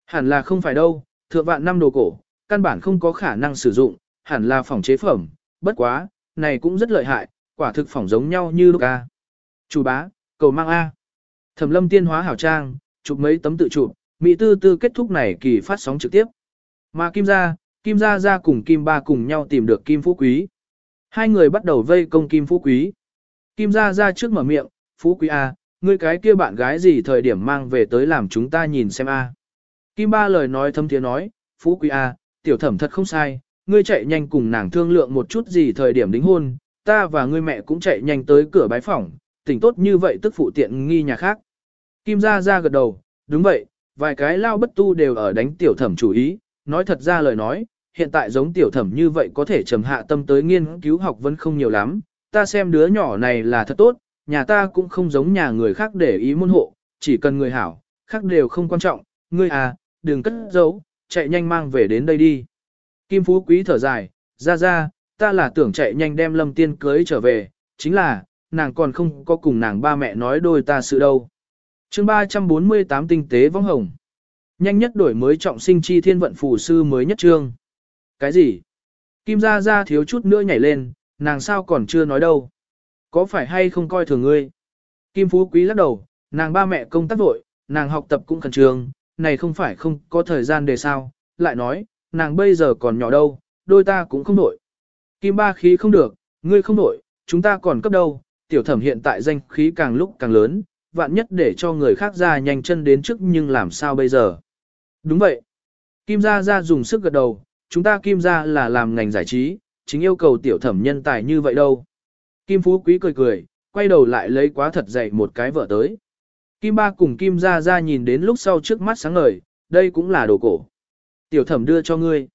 Hẳn là không phải đâu, thượng vạn năm đồ cổ, căn bản không có khả năng sử dụng, hẳn là phòng chế phẩm, bất quá, này cũng rất lợi hại, quả thực phòng giống nhau như lúc A. Chủ bá, cầu mang A. Thẩm lâm tiên hóa hảo trang, chụp mấy tấm tự chụp, Mỹ tư tư kết thúc này kỳ phát sóng trực tiếp. Mà Kim Gia, Kim Gia Gia cùng Kim Ba cùng nhau tìm được Kim Phú Quý. Hai người bắt đầu vây công Kim Phú Quý. Kim Gia Gia trước mở miệng, Phú Quý A, ngươi cái kia bạn gái gì thời điểm mang về tới làm chúng ta nhìn xem A. Kim Ba lời nói thâm tiếng nói, Phú Quý A, tiểu thẩm thật không sai, ngươi chạy nhanh cùng nàng thương lượng một chút gì thời điểm đính hôn, ta và ngươi mẹ cũng chạy nhanh tới cửa bái phỏng, tỉnh tốt như vậy tức phụ tiện nghi nhà khác. Kim Gia Gia gật đầu, đúng vậy, vài cái lao bất tu đều ở đánh tiểu thẩm chủ ý, nói thật ra lời nói, hiện tại giống tiểu thẩm như vậy có thể trầm hạ tâm tới nghiên cứu học vẫn không nhiều lắm, ta xem đứa nhỏ này là thật tốt, nhà ta cũng không giống nhà người khác để ý môn hộ, chỉ cần người hảo, khác đều không quan trọng, ngươi à, đừng cất giấu, chạy nhanh mang về đến đây đi. Kim Phú Quý thở dài, ra ra, ta là tưởng chạy nhanh đem lâm tiên cưới trở về, chính là, nàng còn không có cùng nàng ba mẹ nói đôi ta sự đâu. chương 348 tinh tế vong hồng. Nhanh nhất đổi mới trọng sinh chi thiên vận phù sư mới nhất trương. Cái gì? Kim Gia Gia thiếu chút nữa nhảy lên, nàng sao còn chưa nói đâu. Có phải hay không coi thường ngươi? Kim Phú Quý lắc đầu, nàng ba mẹ công tác vội, nàng học tập cũng khẩn trương, này không phải không có thời gian để sao, lại nói, nàng bây giờ còn nhỏ đâu, đôi ta cũng không đổi. Kim ba khí không được, ngươi không đổi, chúng ta còn cấp đâu, tiểu thẩm hiện tại danh khí càng lúc càng lớn, vạn nhất để cho người khác ra nhanh chân đến trước nhưng làm sao bây giờ. Đúng vậy. Kim Gia Gia dùng sức gật đầu, chúng ta Kim Gia là làm ngành giải trí, chính yêu cầu tiểu thẩm nhân tài như vậy đâu. Kim Phú Quý cười cười, quay đầu lại lấy quá thật dậy một cái vợ tới. Kim Ba cùng Kim Gia Gia nhìn đến lúc sau trước mắt sáng ngời, đây cũng là đồ cổ. Tiểu thẩm đưa cho ngươi.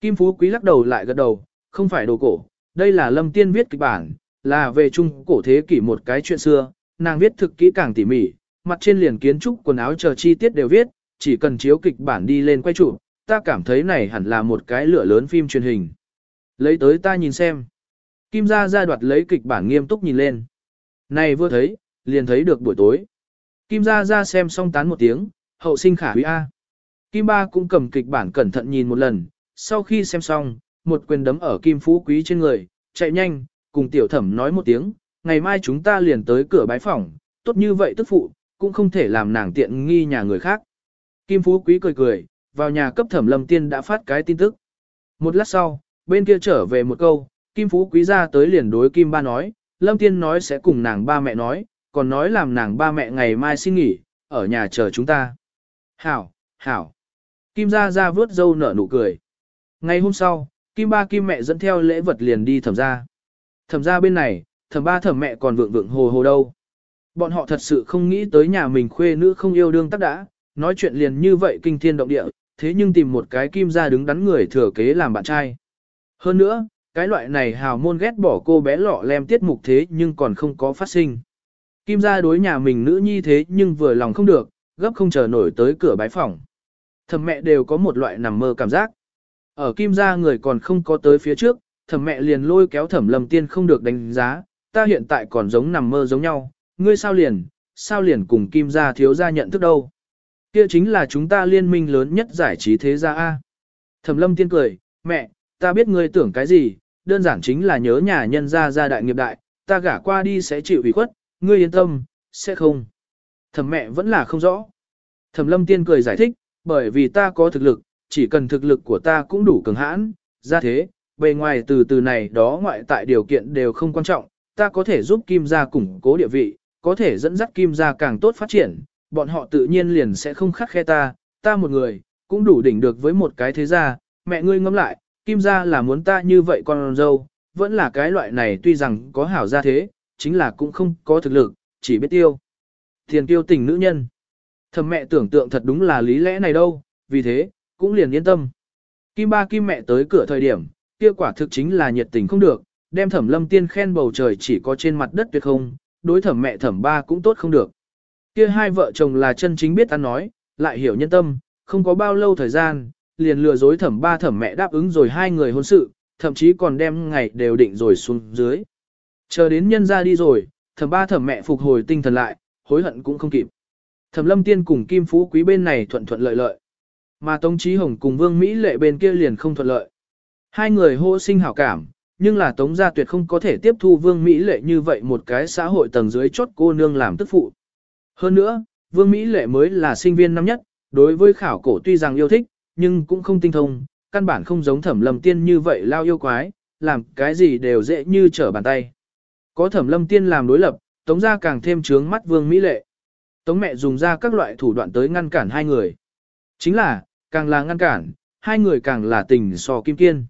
Kim Phú Quý lắc đầu lại gật đầu, không phải đồ cổ, đây là lâm tiên viết kịch bản, là về trung cổ thế kỷ một cái chuyện xưa, nàng viết thực kỹ càng tỉ mỉ, mặt trên liền kiến trúc quần áo chờ chi tiết đều viết, chỉ cần chiếu kịch bản đi lên quay trụ, ta cảm thấy này hẳn là một cái lửa lớn phim truyền hình. Lấy tới ta nhìn xem. Kim Gia Gia đoạt lấy kịch bản nghiêm túc nhìn lên. Này vừa thấy, liền thấy được buổi tối. Kim Gia Gia xem xong tán một tiếng, hậu sinh khả quý A. Kim Ba cũng cầm kịch bản cẩn thận nhìn một lần, sau khi xem xong, một quyền đấm ở Kim Phú Quý trên người, chạy nhanh, cùng tiểu thẩm nói một tiếng, ngày mai chúng ta liền tới cửa bái phòng, tốt như vậy tức phụ, cũng không thể làm nàng tiện nghi nhà người khác. Kim Phú Quý cười cười, vào nhà cấp thẩm lâm tiên đã phát cái tin tức. Một lát sau, bên kia trở về một câu, Kim Phú Quý ra tới liền đối Kim Ba nói, Lâm Tiên nói sẽ cùng nàng ba mẹ nói, còn nói làm nàng ba mẹ ngày mai xin nghỉ, ở nhà chờ chúng ta. Hảo, hảo. Kim ra ra vướt dâu nở nụ cười. Ngày hôm sau, Kim ba Kim mẹ dẫn theo lễ vật liền đi thẩm ra. Thẩm ra bên này, thẩm ba thẩm mẹ còn vượng vượng hồ hồ đâu. Bọn họ thật sự không nghĩ tới nhà mình khuê nữ không yêu đương tắc đã, nói chuyện liền như vậy kinh thiên động địa, thế nhưng tìm một cái kim ra đứng đắn người thừa kế làm bạn trai. Hơn nữa, cái loại này hào môn ghét bỏ cô bé lọ lem tiết mục thế nhưng còn không có phát sinh. Kim ra đối nhà mình nữ nhi thế nhưng vừa lòng không được, gấp không chờ nổi tới cửa bái phòng. Thầm mẹ đều có một loại nằm mơ cảm giác. Ở kim gia người còn không có tới phía trước, thầm mẹ liền lôi kéo thẩm lầm tiên không được đánh giá, ta hiện tại còn giống nằm mơ giống nhau, ngươi sao liền, sao liền cùng kim gia thiếu gia nhận thức đâu. Kia chính là chúng ta liên minh lớn nhất giải trí thế gia A. Thẩm lâm tiên cười, mẹ, ta biết ngươi tưởng cái gì, đơn giản chính là nhớ nhà nhân gia gia đại nghiệp đại, ta gả qua đi sẽ chịu ủy khuất, ngươi yên tâm, sẽ không. Thẩm mẹ vẫn là không rõ. Thẩm lâm tiên cười giải thích, bởi vì ta có thực lực, chỉ cần thực lực của ta cũng đủ cường hãn, ra thế, bề ngoài từ từ này đó ngoại tại điều kiện đều không quan trọng, ta có thể giúp Kim gia củng cố địa vị, có thể dẫn dắt Kim gia càng tốt phát triển, bọn họ tự nhiên liền sẽ không khắc khe ta, ta một người, cũng đủ đỉnh được với một cái thế gia, mẹ ngươi ngẫm lại, Kim gia là muốn ta như vậy con dâu, vẫn là cái loại này tuy rằng có hảo gia thế, chính là cũng không có thực lực, chỉ biết tiêu. thiền tiêu tình nữ nhân. Thầm mẹ tưởng tượng thật đúng là lý lẽ này đâu, vì thế, cũng liền yên tâm. Kim ba kim mẹ tới cửa thời điểm, kia quả thực chính là nhiệt tình không được, đem thẩm lâm tiên khen bầu trời chỉ có trên mặt đất tuyệt không, đối thẩm mẹ thẩm ba cũng tốt không được. Kia hai vợ chồng là chân chính biết ăn nói, lại hiểu nhân tâm, không có bao lâu thời gian, liền lừa dối thẩm ba thẩm mẹ đáp ứng rồi hai người hôn sự, thậm chí còn đem ngày đều định rồi xuống dưới. Chờ đến nhân ra đi rồi, thẩm ba thẩm mẹ phục hồi tinh thần lại, hối hận cũng không kịp. Thẩm lâm tiên cùng Kim Phú Quý bên này thuận thuận lợi lợi. Mà Tống Chí Hồng cùng Vương Mỹ Lệ bên kia liền không thuận lợi. Hai người hô sinh hảo cảm, nhưng là Tống gia tuyệt không có thể tiếp thu Vương Mỹ Lệ như vậy một cái xã hội tầng dưới chốt cô nương làm tức phụ. Hơn nữa, Vương Mỹ Lệ mới là sinh viên năm nhất, đối với khảo cổ tuy rằng yêu thích, nhưng cũng không tinh thông, căn bản không giống thẩm lâm tiên như vậy lao yêu quái, làm cái gì đều dễ như trở bàn tay. Có thẩm lâm tiên làm đối lập, Tống gia càng thêm trướng mắt Vương Mỹ Lệ. Tống mẹ dùng ra các loại thủ đoạn tới ngăn cản hai người. Chính là, càng là ngăn cản, hai người càng là tình so kim kiên.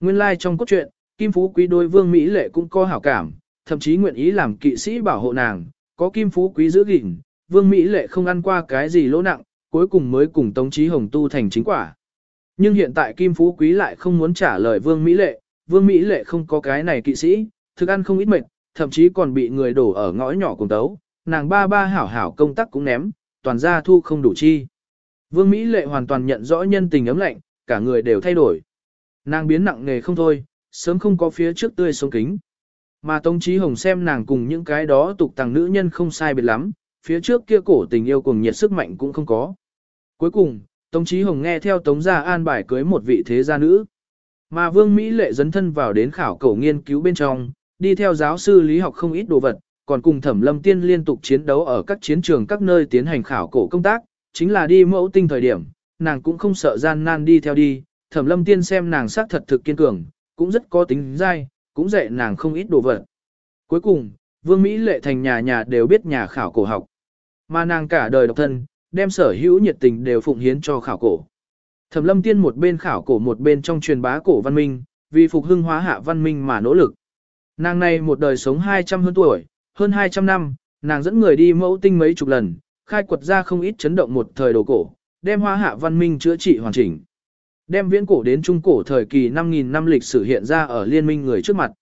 Nguyên lai like trong cốt truyện, Kim Phú Quý đôi Vương Mỹ Lệ cũng có hảo cảm, thậm chí nguyện ý làm kỵ sĩ bảo hộ nàng, có Kim Phú Quý giữ gìn, Vương Mỹ Lệ không ăn qua cái gì lỗ nặng, cuối cùng mới cùng Tống Chí Hồng tu thành chính quả. Nhưng hiện tại Kim Phú Quý lại không muốn trả lời Vương Mỹ Lệ, Vương Mỹ Lệ không có cái này kỵ sĩ, thực ăn không ít mệt, thậm chí còn bị người đổ ở ngõ nhỏ cùng tấu, nàng ba ba hảo hảo công tác cũng ném, toàn gia thu không đủ chi. Vương Mỹ lệ hoàn toàn nhận rõ nhân tình ấm lạnh, cả người đều thay đổi. Nàng biến nặng nghề không thôi, sớm không có phía trước tươi sống kính. Mà Tống Chí Hồng xem nàng cùng những cái đó tục tàng nữ nhân không sai biệt lắm, phía trước kia cổ tình yêu cùng nhiệt sức mạnh cũng không có. Cuối cùng, Tống Chí Hồng nghe theo Tống Gia an bài cưới một vị thế gia nữ. Mà Vương Mỹ lệ dấn thân vào đến khảo cổ nghiên cứu bên trong, đi theo giáo sư lý học không ít đồ vật, còn cùng Thẩm Lâm Tiên liên tục chiến đấu ở các chiến trường các nơi tiến hành khảo cổ công tác, chính là đi mẫu tinh thời điểm, nàng cũng không sợ gian nan đi theo đi, thẩm lâm tiên xem nàng sắc thật thực kiên cường, cũng rất có tính dai, cũng dạy nàng không ít đồ vật. Cuối cùng, vương Mỹ lệ thành nhà nhà đều biết nhà khảo cổ học. Mà nàng cả đời độc thân, đem sở hữu nhiệt tình đều phụng hiến cho khảo cổ. Thẩm lâm tiên một bên khảo cổ một bên trong truyền bá cổ văn minh, vì phục hưng hóa hạ văn minh mà nỗ lực. Nàng này một đời sống 200 hơn tuổi, hơn 200 năm, nàng dẫn người đi mẫu tinh mấy chục lần, khai quật ra không ít chấn động một thời đồ cổ, đem hóa hạ văn minh chữa trị hoàn chỉnh. Đem viễn cổ đến trung cổ thời kỳ 5.000 năm lịch sử hiện ra ở liên minh người trước mặt.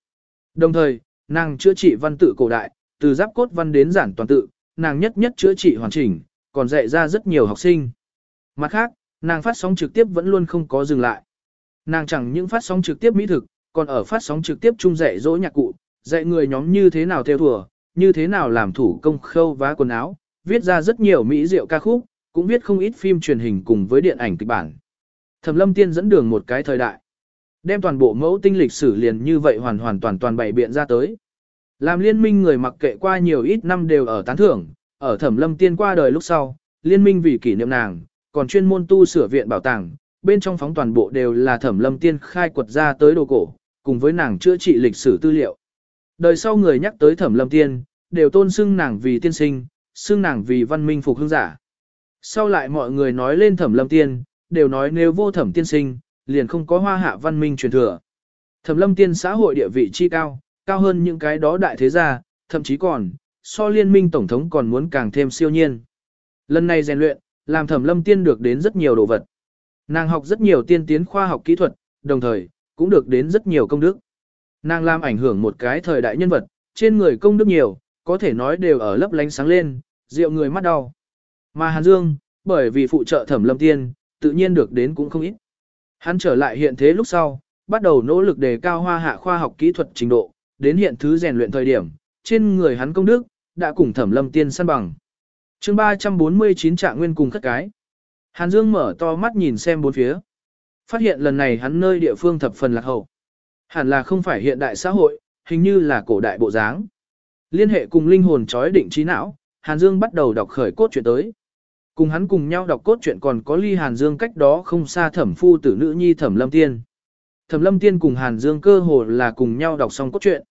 Đồng thời, nàng chữa trị văn tự cổ đại, từ giáp cốt văn đến giản toàn tự, nàng nhất nhất chữa trị hoàn chỉnh, còn dạy ra rất nhiều học sinh. Mặt khác, nàng phát sóng trực tiếp vẫn luôn không có dừng lại. Nàng chẳng những phát sóng trực tiếp mỹ thực, còn ở phát sóng trực tiếp trung dạy dỗ nhạc cụ, dạy người nhóm như thế nào theo thùa, như thế nào làm thủ công khâu vá quần áo, viết ra rất nhiều mỹ diệu ca khúc, cũng viết không ít phim truyền hình cùng với điện ảnh kịch bản. Thẩm Lâm Tiên dẫn đường một cái thời đại, đem toàn bộ mẫu tinh lịch sử liền như vậy hoàn hoàn toàn toàn bày biện ra tới. Làm liên minh người mặc kệ qua nhiều ít năm đều ở tán thưởng, ở Thẩm Lâm Tiên qua đời lúc sau, liên minh vì kỷ niệm nàng, còn chuyên môn tu sửa viện bảo tàng, bên trong phóng toàn bộ đều là Thẩm Lâm Tiên khai quật ra tới đồ cổ, cùng với nàng chữa trị lịch sử tư liệu. Đời sau người nhắc tới thẩm lâm tiên, đều tôn xưng nàng vì tiên sinh, xưng nàng vì văn minh phục hương giả. Sau lại mọi người nói lên thẩm lâm tiên, đều nói nếu vô thẩm tiên sinh, liền không có hoa hạ văn minh truyền thừa. Thẩm lâm tiên xã hội địa vị chi cao, cao hơn những cái đó đại thế gia, thậm chí còn, so liên minh tổng thống còn muốn càng thêm siêu nhiên. Lần này rèn luyện, làm thẩm lâm tiên được đến rất nhiều đồ vật. Nàng học rất nhiều tiên tiến khoa học kỹ thuật, đồng thời, cũng được đến rất nhiều công đức. Nàng làm ảnh hưởng một cái thời đại nhân vật, trên người công đức nhiều, có thể nói đều ở lấp lánh sáng lên, rượu người mắt đau. Mà Hàn Dương, bởi vì phụ trợ thẩm lâm tiên, tự nhiên được đến cũng không ít. Hắn trở lại hiện thế lúc sau, bắt đầu nỗ lực đề cao hoa hạ khoa học kỹ thuật trình độ, đến hiện thứ rèn luyện thời điểm, trên người hắn công đức, đã cùng thẩm lâm tiên săn bằng. chương 349 trạng nguyên cùng khất cái. Hàn Dương mở to mắt nhìn xem bốn phía. Phát hiện lần này hắn nơi địa phương thập phần lạc hậu. Hẳn là không phải hiện đại xã hội, hình như là cổ đại bộ dáng. Liên hệ cùng linh hồn chói định trí não, Hàn Dương bắt đầu đọc khởi cốt truyện tới. Cùng hắn cùng nhau đọc cốt truyện còn có ly Hàn Dương cách đó không xa thẩm phu tử nữ nhi thẩm lâm tiên. Thẩm lâm tiên cùng Hàn Dương cơ hồ là cùng nhau đọc xong cốt truyện.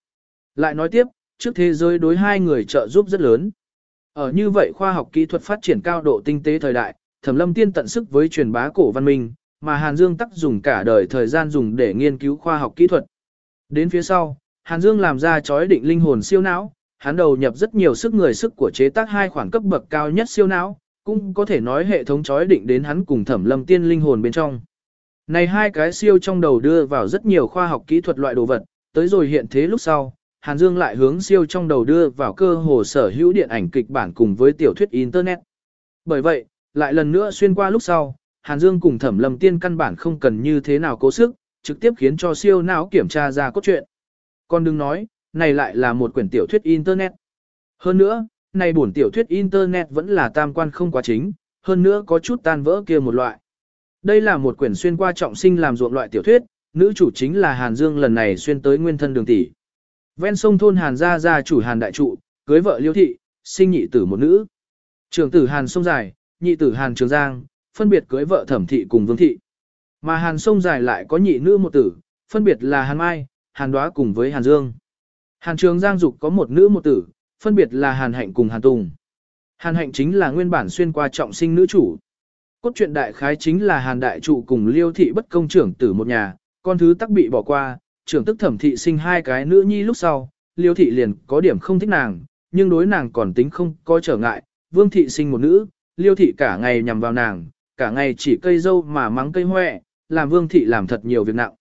Lại nói tiếp, trước thế giới đối hai người trợ giúp rất lớn. Ở như vậy khoa học kỹ thuật phát triển cao độ tinh tế thời đại, Thẩm Lâm Tiên tận sức với truyền bá cổ văn minh, mà Hàn Dương tắc dùng cả đời thời gian dùng để nghiên cứu khoa học kỹ thuật. Đến phía sau, Hàn Dương làm ra chói định linh hồn siêu não, hắn đầu nhập rất nhiều sức người sức của chế tác hai khoảng cấp bậc cao nhất siêu não, cũng có thể nói hệ thống chói định đến hắn cùng Thẩm Lâm Tiên linh hồn bên trong. Này hai cái siêu trong đầu đưa vào rất nhiều khoa học kỹ thuật loại đồ vật, tới rồi hiện thế lúc sau, Hàn Dương lại hướng siêu trong đầu đưa vào cơ hồ sở hữu điện ảnh kịch bản cùng với tiểu thuyết Internet. Bởi vậy, lại lần nữa xuyên qua lúc sau, Hàn Dương cùng Thẩm Lâm Tiên căn bản không cần như thế nào cố sức, trực tiếp khiến cho siêu não kiểm tra ra cốt truyện. Còn đừng nói, này lại là một quyển tiểu thuyết Internet. Hơn nữa, này bổn tiểu thuyết Internet vẫn là tam quan không quá chính, hơn nữa có chút tan vỡ kia một loại. Đây là một quyển xuyên qua trọng sinh làm ruộng loại tiểu thuyết, nữ chủ chính là Hàn Dương lần này xuyên tới nguyên thân đường tỷ. Ven sông thôn Hàn gia gia chủ Hàn đại trụ, cưới vợ Liêu thị, sinh nhị tử một nữ. Trưởng tử Hàn sông dài, nhị tử Hàn Trường Giang, phân biệt cưới vợ Thẩm thị cùng Vương thị. Mà Hàn sông dài lại có nhị nữ một tử, phân biệt là Hàn Mai, Hàn Đóa cùng với Hàn Dương. Hàn Trường Giang dục có một nữ một tử, phân biệt là Hàn Hạnh cùng Hàn Tùng. Hàn Hạnh chính là nguyên bản xuyên qua trọng sinh nữ chủ. Cốt truyện đại khái chính là Hàn đại trụ cùng Liêu thị bất công trưởng tử một nhà, con thứ tắc bị bỏ qua, trưởng tức thẩm thị sinh hai cái nữ nhi lúc sau, liêu thị liền có điểm không thích nàng, nhưng đối nàng còn tính không có trở ngại, vương thị sinh một nữ, liêu thị cả ngày nhằm vào nàng, cả ngày chỉ cây dâu mà mắng cây hoẹ, làm vương thị làm thật nhiều việc nặng.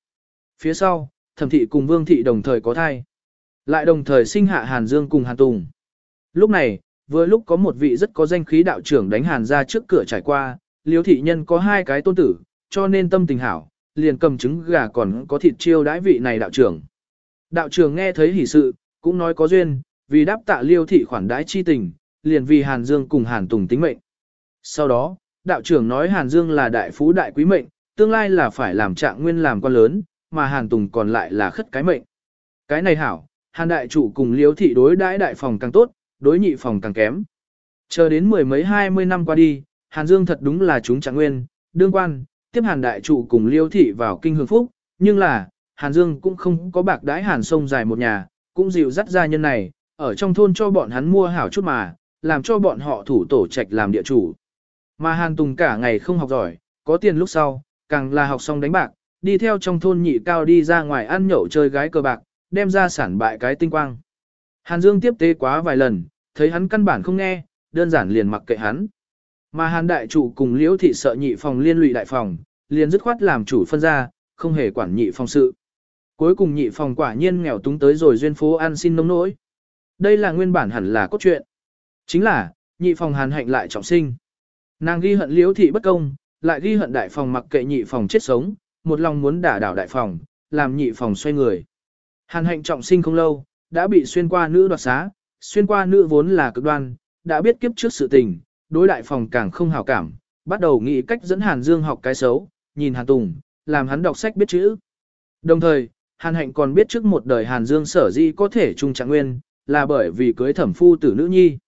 Phía sau, thẩm thị cùng vương thị đồng thời có thai. Lại đồng thời sinh hạ Hàn Dương cùng Hàn Tùng. Lúc này, vừa lúc có một vị rất có danh khí đạo trưởng đánh Hàn ra trước cửa trải qua, liêu thị nhân có hai cái tôn tử, cho nên tâm tình hảo, liền cầm trứng gà còn có thịt chiêu đãi vị này đạo trưởng. Đạo trưởng nghe thấy hỉ sự, cũng nói có duyên, vì đáp tạ liêu thị khoản đãi chi tình, liền vì Hàn Dương cùng Hàn Tùng tính mệnh. Sau đó, đạo trưởng nói Hàn Dương là đại phú đại quý mệnh, tương lai là phải làm trạng nguyên làm quan lớn, mà Hàn Tùng còn lại là khất cái mệnh. Cái này hảo, Hàn đại chủ cùng liêu thị đối đãi đại phòng càng tốt, đối nhị phòng càng kém. Chờ đến mười mấy hai mươi năm qua đi, Hàn Dương thật đúng là chúng trạng nguyên, đương quan, tiếp Hàn đại Chủ cùng Liêu thị vào kinh hương phúc, nhưng là, Hàn Dương cũng không có bạc đãi Hàn sông dài một nhà, cũng dịu dắt gia nhân này, ở trong thôn cho bọn hắn mua hảo chút mà, làm cho bọn họ thủ tổ trạch làm địa chủ. Mà Hàn Tùng cả ngày không học giỏi, có tiền lúc sau, càng là học xong đánh bạc, đi theo trong thôn nhị cao đi ra ngoài ăn nhậu chơi gái cờ bạc, đem ra sản bại cái tinh quang. Hàn Dương tiếp tế quá vài lần, thấy hắn căn bản không nghe, đơn giản liền mặc kệ hắn. Mà Hàn đại chủ cùng Liễu thị sợ nhị phòng liên lụy đại phòng, liền dứt khoát làm chủ phân ra, không hề quản nhị phòng sự. Cuối cùng nhị phòng quả nhiên nghèo túng tới rồi duyên phố ăn xin nông nỗi. Đây là nguyên bản hẳn là cốt truyện. Chính là, nhị phòng hàn hạnh lại trọng sinh. Nàng ghi hận liễu thị bất công, lại ghi hận đại phòng mặc kệ nhị phòng chết sống, một lòng muốn đả đảo đại phòng, làm nhị phòng xoay người. Hàn hạnh trọng sinh không lâu, đã bị xuyên qua nữ đoạt xá, xuyên qua nữ vốn là cực đoan, đã biết kiếp trước sự tình, đối đại phòng càng không hảo cảm, bắt đầu nghĩ cách dẫn Hàn Dương học cái xấu, nhìn Hàn Tùng, làm hắn đọc sách biết chữ. Đồng thời, Hàn Hạnh còn biết trước một đời Hàn Dương sở di có thể trung trạng nguyên, là bởi vì cưới thẩm phu tử nữ nhi.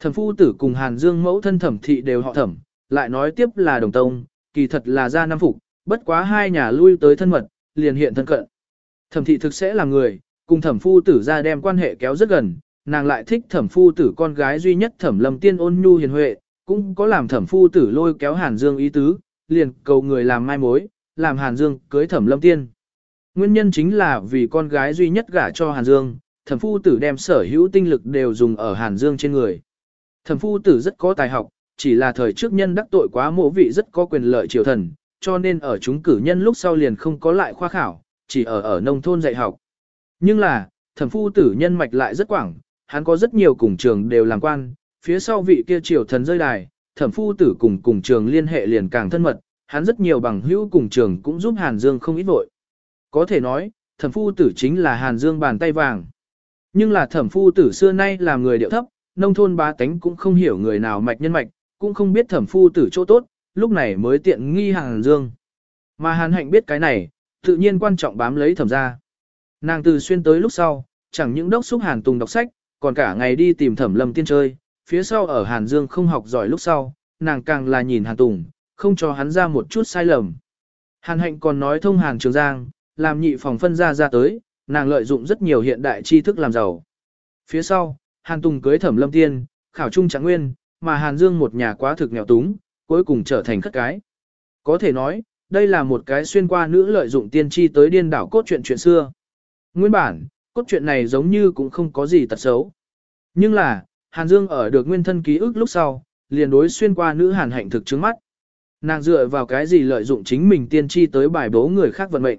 Thẩm phu tử cùng Hàn Dương mẫu thân thẩm thị đều họ thẩm, lại nói tiếp là đồng tông, kỳ thật là gia nam phục, bất quá hai nhà lui tới thân mật, liền hiện thân cận. Thẩm thị thực sẽ là người, cùng thẩm phu tử ra đem quan hệ kéo rất gần, nàng lại thích thẩm phu tử con gái duy nhất thẩm lâm tiên ôn nhu hiền huệ, cũng có làm thẩm phu tử lôi kéo Hàn Dương ý tứ, liền cầu người làm mai mối, làm Hàn Dương cưới thẩm lâm tiên. Nguyên nhân chính là vì con gái duy nhất gả cho Hàn Dương, thẩm phu tử đem sở hữu tinh lực đều dùng ở Hàn Dương trên người. Thẩm phu tử rất có tài học, chỉ là thời trước nhân đắc tội quá mộ vị rất có quyền lợi triều thần, cho nên ở chúng cử nhân lúc sau liền không có lại khoa khảo, chỉ ở ở nông thôn dạy học. Nhưng là, thẩm phu tử nhân mạch lại rất quảng, hắn có rất nhiều cùng trường đều làm quan, phía sau vị kia triều thần rơi đài, thẩm phu tử cùng cùng trường liên hệ liền càng thân mật, hắn rất nhiều bằng hữu cùng trường cũng giúp Hàn Dương không ít vội. Có thể nói, thẩm phu tử chính là Hàn Dương bàn tay vàng. Nhưng là thẩm phu tử xưa nay là người điệu thấp, nông thôn bá tánh cũng không hiểu người nào mạch nhân mạch, cũng không biết thẩm phu tử chỗ tốt, lúc này mới tiện nghi Hàn Dương. Mà Hàn Hạnh biết cái này, tự nhiên quan trọng bám lấy thẩm ra. Nàng từ xuyên tới lúc sau, chẳng những đốc xúc Hàn Tùng đọc sách, còn cả ngày đi tìm thẩm lâm tiên chơi, phía sau ở Hàn Dương không học giỏi lúc sau, nàng càng là nhìn Hàn Tùng, không cho hắn ra một chút sai lầm. Hàn Hạnh còn nói thông Hàn Trường Giang, làm nhị phòng phân ra ra tới, nàng lợi dụng rất nhiều hiện đại tri thức làm giàu. Phía sau, Hàn Tùng cưới thẩm lâm tiên, khảo trung trạng nguyên, mà Hàn Dương một nhà quá thực nghèo túng, cuối cùng trở thành khất cái. Có thể nói, đây là một cái xuyên qua nữ lợi dụng tiên tri tới điên đảo cốt truyện chuyện xưa. Nguyên bản, cốt truyện này giống như cũng không có gì tật xấu. Nhưng là, Hàn Dương ở được nguyên thân ký ức lúc sau, liền đối xuyên qua nữ hàn hạnh thực trước mắt. Nàng dựa vào cái gì lợi dụng chính mình tiên tri tới bài bố người khác vận mệnh.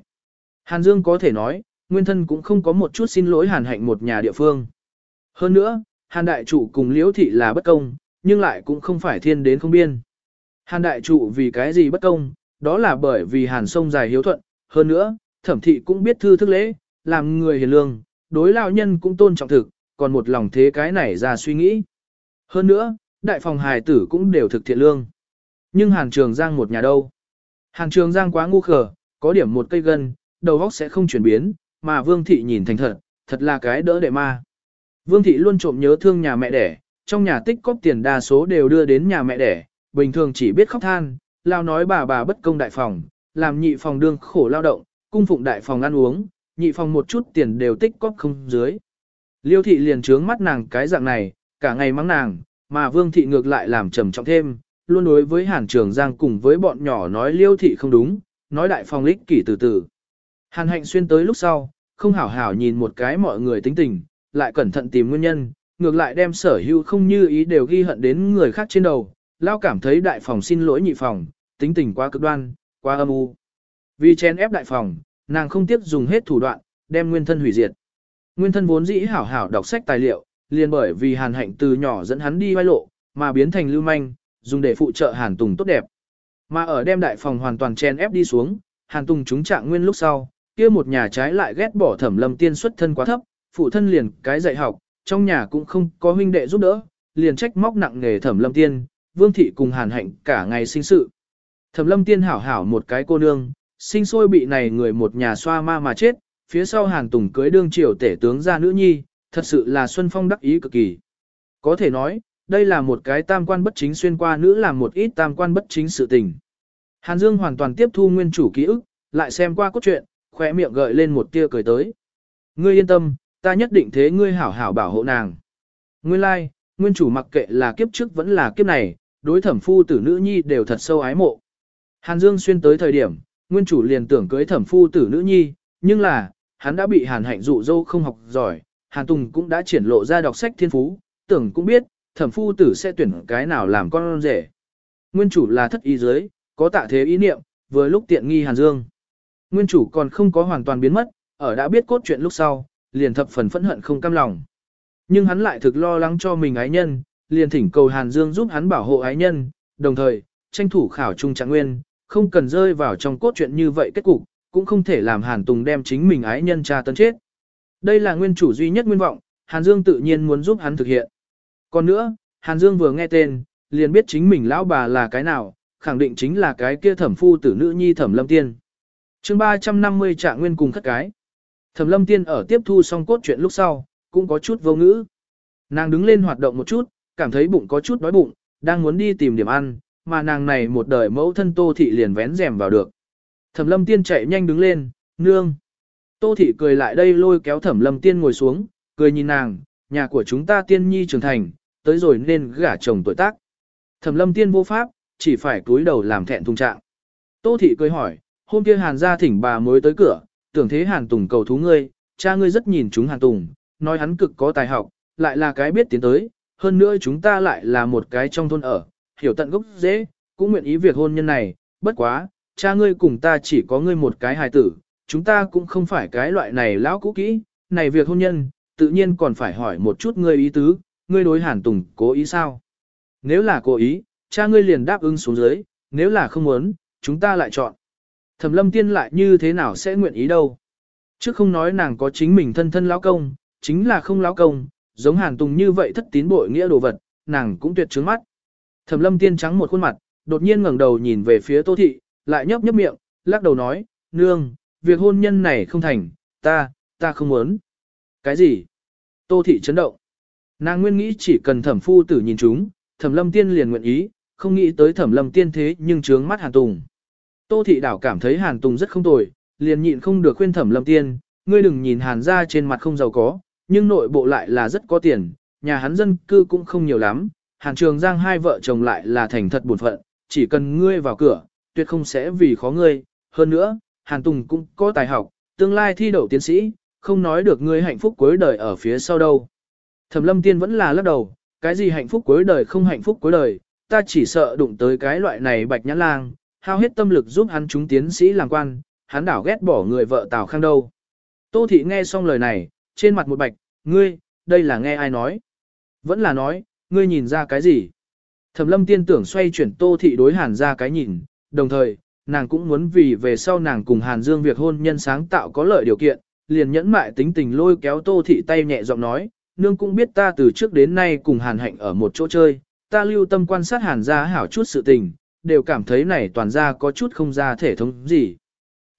Hàn Dương có thể nói, nguyên thân cũng không có một chút xin lỗi hàn hạnh một nhà địa phương. Hơn nữa, hàn đại chủ cùng liễu thị là bất công, nhưng lại cũng không phải thiên đến không biên. Hàn đại trụ vì cái gì bất công, đó là bởi vì hàn sông dài hiếu thuận, hơn nữa, thẩm thị cũng biết thư thức lễ, làm người hiền lương, đối lao nhân cũng tôn trọng thực, còn một lòng thế cái này ra suy nghĩ. Hơn nữa, đại phòng hài tử cũng đều thực thiện lương. Nhưng hàn trường giang một nhà đâu. Hàn trường giang quá ngu khờ, có điểm một cây gân, đầu óc sẽ không chuyển biến, mà vương thị nhìn thành thật, thật là cái đỡ đệ ma. Vương thị luôn trộm nhớ thương nhà mẹ đẻ, trong nhà tích cóp tiền đa số đều đưa đến nhà mẹ đẻ, bình thường chỉ biết khóc than, lao nói bà bà bất công đại phòng, làm nhị phòng đương khổ lao động, cung phụng đại phòng ăn uống, nhị phòng một chút tiền đều tích cóp không dưới. Liêu thị liền trướng mắt nàng cái dạng này, cả ngày mắng nàng, mà vương thị ngược lại làm trầm trọng thêm, luôn đối với hàn trường giang cùng với bọn nhỏ nói liêu thị không đúng, nói đại phòng lích kỷ từ từ. Hàn hạnh xuyên tới lúc sau, không hảo hảo nhìn một cái mọi người tính tình, lại cẩn thận tìm nguyên nhân, ngược lại đem sở hữu không như ý đều ghi hận đến người khác trên đầu, lao cảm thấy đại phòng xin lỗi nhị phòng, tính tình quá cực đoan, quá âm u. Vì chen ép đại phòng, nàng không tiếc dùng hết thủ đoạn, đem nguyên thân hủy diệt. Nguyên thân vốn dĩ hảo hảo đọc sách tài liệu, liền bởi vì hàn hạnh từ nhỏ dẫn hắn đi vai lộ, mà biến thành lưu manh, dùng để phụ trợ hàn tùng tốt đẹp. Mà ở đem đại phòng hoàn toàn chen ép đi xuống, hàn tùng chúng trạng nguyên lúc sau, kia một nhà trái lại ghét bỏ thẩm lâm tiên xuất thân quá thấp, phụ thân liền cái dạy học, trong nhà cũng không có huynh đệ giúp đỡ, liền trách móc nặng nghề thẩm lâm tiên, vương thị cùng hàn hạnh cả ngày sinh sự. Thẩm lâm tiên hảo hảo một cái cô nương, sinh sôi bị này người một nhà xoa ma mà chết, phía sau hàn tùng cưới đương triều tể tướng ra nữ nhi, thật sự là Xuân Phong đắc ý cực kỳ. Có thể nói, đây là một cái tam quan bất chính xuyên qua nữ làm một ít tam quan bất chính sự tình. Hàn Dương hoàn toàn tiếp thu nguyên chủ ký ức, lại xem qua cốt truyện, khỏe miệng gợi lên một tia cười tới. Ngươi yên tâm, ta nhất định thế ngươi hảo hảo bảo hộ nàng. Nguyên lai, like, nguyên chủ mặc kệ là kiếp trước vẫn là kiếp này, đối thẩm phu tử nữ nhi đều thật sâu ái mộ. Hàn Dương xuyên tới thời điểm, nguyên chủ liền tưởng cưới thẩm phu tử nữ nhi, nhưng là, hắn đã bị hàn hạnh dụ dâu không học giỏi, hàn tùng cũng đã triển lộ ra đọc sách thiên phú, tưởng cũng biết, thẩm phu tử sẽ tuyển cái nào làm con rể. Nguyên chủ là thất ý giới, có tạ thế ý niệm, vừa lúc tiện nghi hàn dương. Nguyên chủ còn không có hoàn toàn biến mất, ở đã biết cốt truyện lúc sau, liền thập phần phẫn hận không cam lòng. Nhưng hắn lại thực lo lắng cho mình ái nhân, liền thỉnh cầu Hàn Dương giúp hắn bảo hộ ái nhân, đồng thời, tranh thủ khảo trung trạng nguyên, không cần rơi vào trong cốt truyện như vậy kết cục, cũng không thể làm Hàn Tùng đem chính mình ái nhân tra tấn chết. Đây là nguyên chủ duy nhất nguyên vọng, Hàn Dương tự nhiên muốn giúp hắn thực hiện. Còn nữa, Hàn Dương vừa nghe tên, liền biết chính mình lão bà là cái nào, khẳng định chính là cái kia thẩm phu tử nữ nhi thẩm lâm tiên. chương 350 trạng nguyên cùng khất cái. Thẩm lâm tiên ở tiếp thu xong cốt truyện lúc sau, cũng có chút vô ngữ. Nàng đứng lên hoạt động một chút, cảm thấy bụng có chút đói bụng, đang muốn đi tìm điểm ăn, mà nàng này một đời mẫu thân tô thị liền vén rèm vào được. Thẩm lâm tiên chạy nhanh đứng lên, nương. Tô thị cười lại đây lôi kéo thẩm lâm tiên ngồi xuống, cười nhìn nàng, nhà của chúng ta tiên nhi trưởng thành, tới rồi nên gả chồng tuổi tác. Thẩm lâm tiên vô pháp, chỉ phải cúi đầu làm thẹn thùng trạng. Tô thị cười hỏi, hôm kia hàn gia thỉnh bà mới tới cửa, tưởng thế hàn tùng cầu thú ngươi, cha ngươi rất nhìn chúng hàn tùng, nói hắn cực có tài học, lại là cái biết tiến tới, hơn nữa chúng ta lại là một cái trong thôn ở, hiểu tận gốc dễ, cũng nguyện ý việc hôn nhân này, bất quá, cha ngươi cùng ta chỉ có ngươi một cái hài tử, chúng ta cũng không phải cái loại này lão cũ kỹ, này việc hôn nhân, tự nhiên còn phải hỏi một chút ngươi ý tứ, ngươi đối hàn tùng cố ý sao? Nếu là cố ý, cha ngươi liền đáp ứng xuống dưới, nếu là không muốn, chúng ta lại chọn. Thẩm lâm tiên lại như thế nào sẽ nguyện ý đâu? Chứ không nói nàng có chính mình thân thân lão công, chính là không lão công, giống hàn tùng như vậy thất tín bội nghĩa đồ vật, nàng cũng tuyệt trướng mắt. Thẩm lâm tiên trắng một khuôn mặt, đột nhiên ngẩng đầu nhìn về phía tô thị, lại nhấp nhấp miệng, lắc đầu nói, nương, việc hôn nhân này không thành, ta, ta không muốn. Cái gì? Tô thị chấn động. Nàng nguyên nghĩ chỉ cần thẩm phu tử nhìn chúng, thẩm lâm tiên liền nguyện ý, không nghĩ tới thẩm lâm tiên thế nhưng trướng mắt hàn tùng. Tô thị đảo cảm thấy hàn tùng rất không tồi, liền nhịn không được khuyên thẩm lâm tiên, ngươi đừng nhìn hàn ra trên mặt không giàu có, nhưng nội bộ lại là rất có tiền, nhà hắn dân cư cũng không nhiều lắm, hàn trường giang hai vợ chồng lại là thành thật buồn phận, chỉ cần ngươi vào cửa, tuyệt không sẽ vì khó ngươi, hơn nữa, hàn tùng cũng có tài học, tương lai thi đậu tiến sĩ, không nói được ngươi hạnh phúc cuối đời ở phía sau đâu. Thẩm lâm tiên vẫn là lắc đầu, cái gì hạnh phúc cuối đời không hạnh phúc cuối đời, ta chỉ sợ đụng tới cái loại này bạch nhãn lang, hao hết tâm lực giúp hắn chúng tiến sĩ làm quan, hắn đảo ghét bỏ người vợ Tào Khang đâu. Tô thị nghe xong lời này, trên mặt một bạch, ngươi, đây là nghe ai nói? Vẫn là nói, ngươi nhìn ra cái gì? Thẩm lâm tiên tưởng xoay chuyển tô thị đối hàn ra cái nhìn, đồng thời, nàng cũng muốn vì về sau nàng cùng hàn dương việc hôn nhân sáng tạo có lợi điều kiện, liền nhẫn mại tính tình lôi kéo tô thị tay nhẹ giọng nói, nương cũng biết ta từ trước đến nay cùng hàn hạnh ở một chỗ chơi, ta lưu tâm quan sát hàn gia hảo chút sự tình, đều cảm thấy này toàn ra có chút không ra thể thống gì.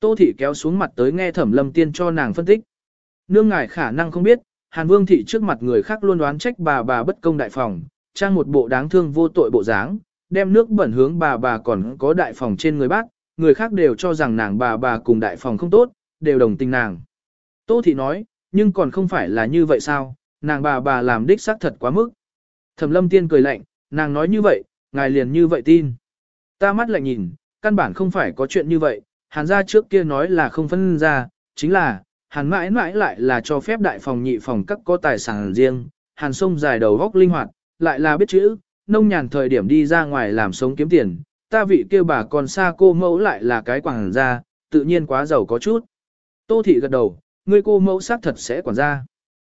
Tô thị kéo xuống mặt tới nghe thẩm lâm tiên cho nàng phân tích. Nương ngài khả năng không biết, hàn vương thị trước mặt người khác luôn đoán trách bà bà bất công đại phòng, trang một bộ đáng thương vô tội bộ dáng, đem nước bẩn hướng bà bà còn có đại phòng trên người bác, người khác đều cho rằng nàng bà bà cùng đại phòng không tốt, đều đồng tình nàng. Tô thị nói, nhưng còn không phải là như vậy sao, nàng bà bà làm đích xác thật quá mức. Thẩm lâm tiên cười lạnh, nàng nói như vậy, ngài liền như vậy tin. Ta mắt lại nhìn, căn bản không phải có chuyện như vậy, hàn gia trước kia nói là không phân ra, chính là, hàn mãi mãi lại là cho phép đại phòng nhị phòng các có tài sản riêng, hàn sông dài đầu góc linh hoạt, lại là biết chữ, nông nhàn thời điểm đi ra ngoài làm sống kiếm tiền, ta vị kêu bà còn xa cô mẫu lại là cái quảng gia, tự nhiên quá giàu có chút. Tô thị gật đầu, ngươi cô mẫu xác thật sẽ quản gia.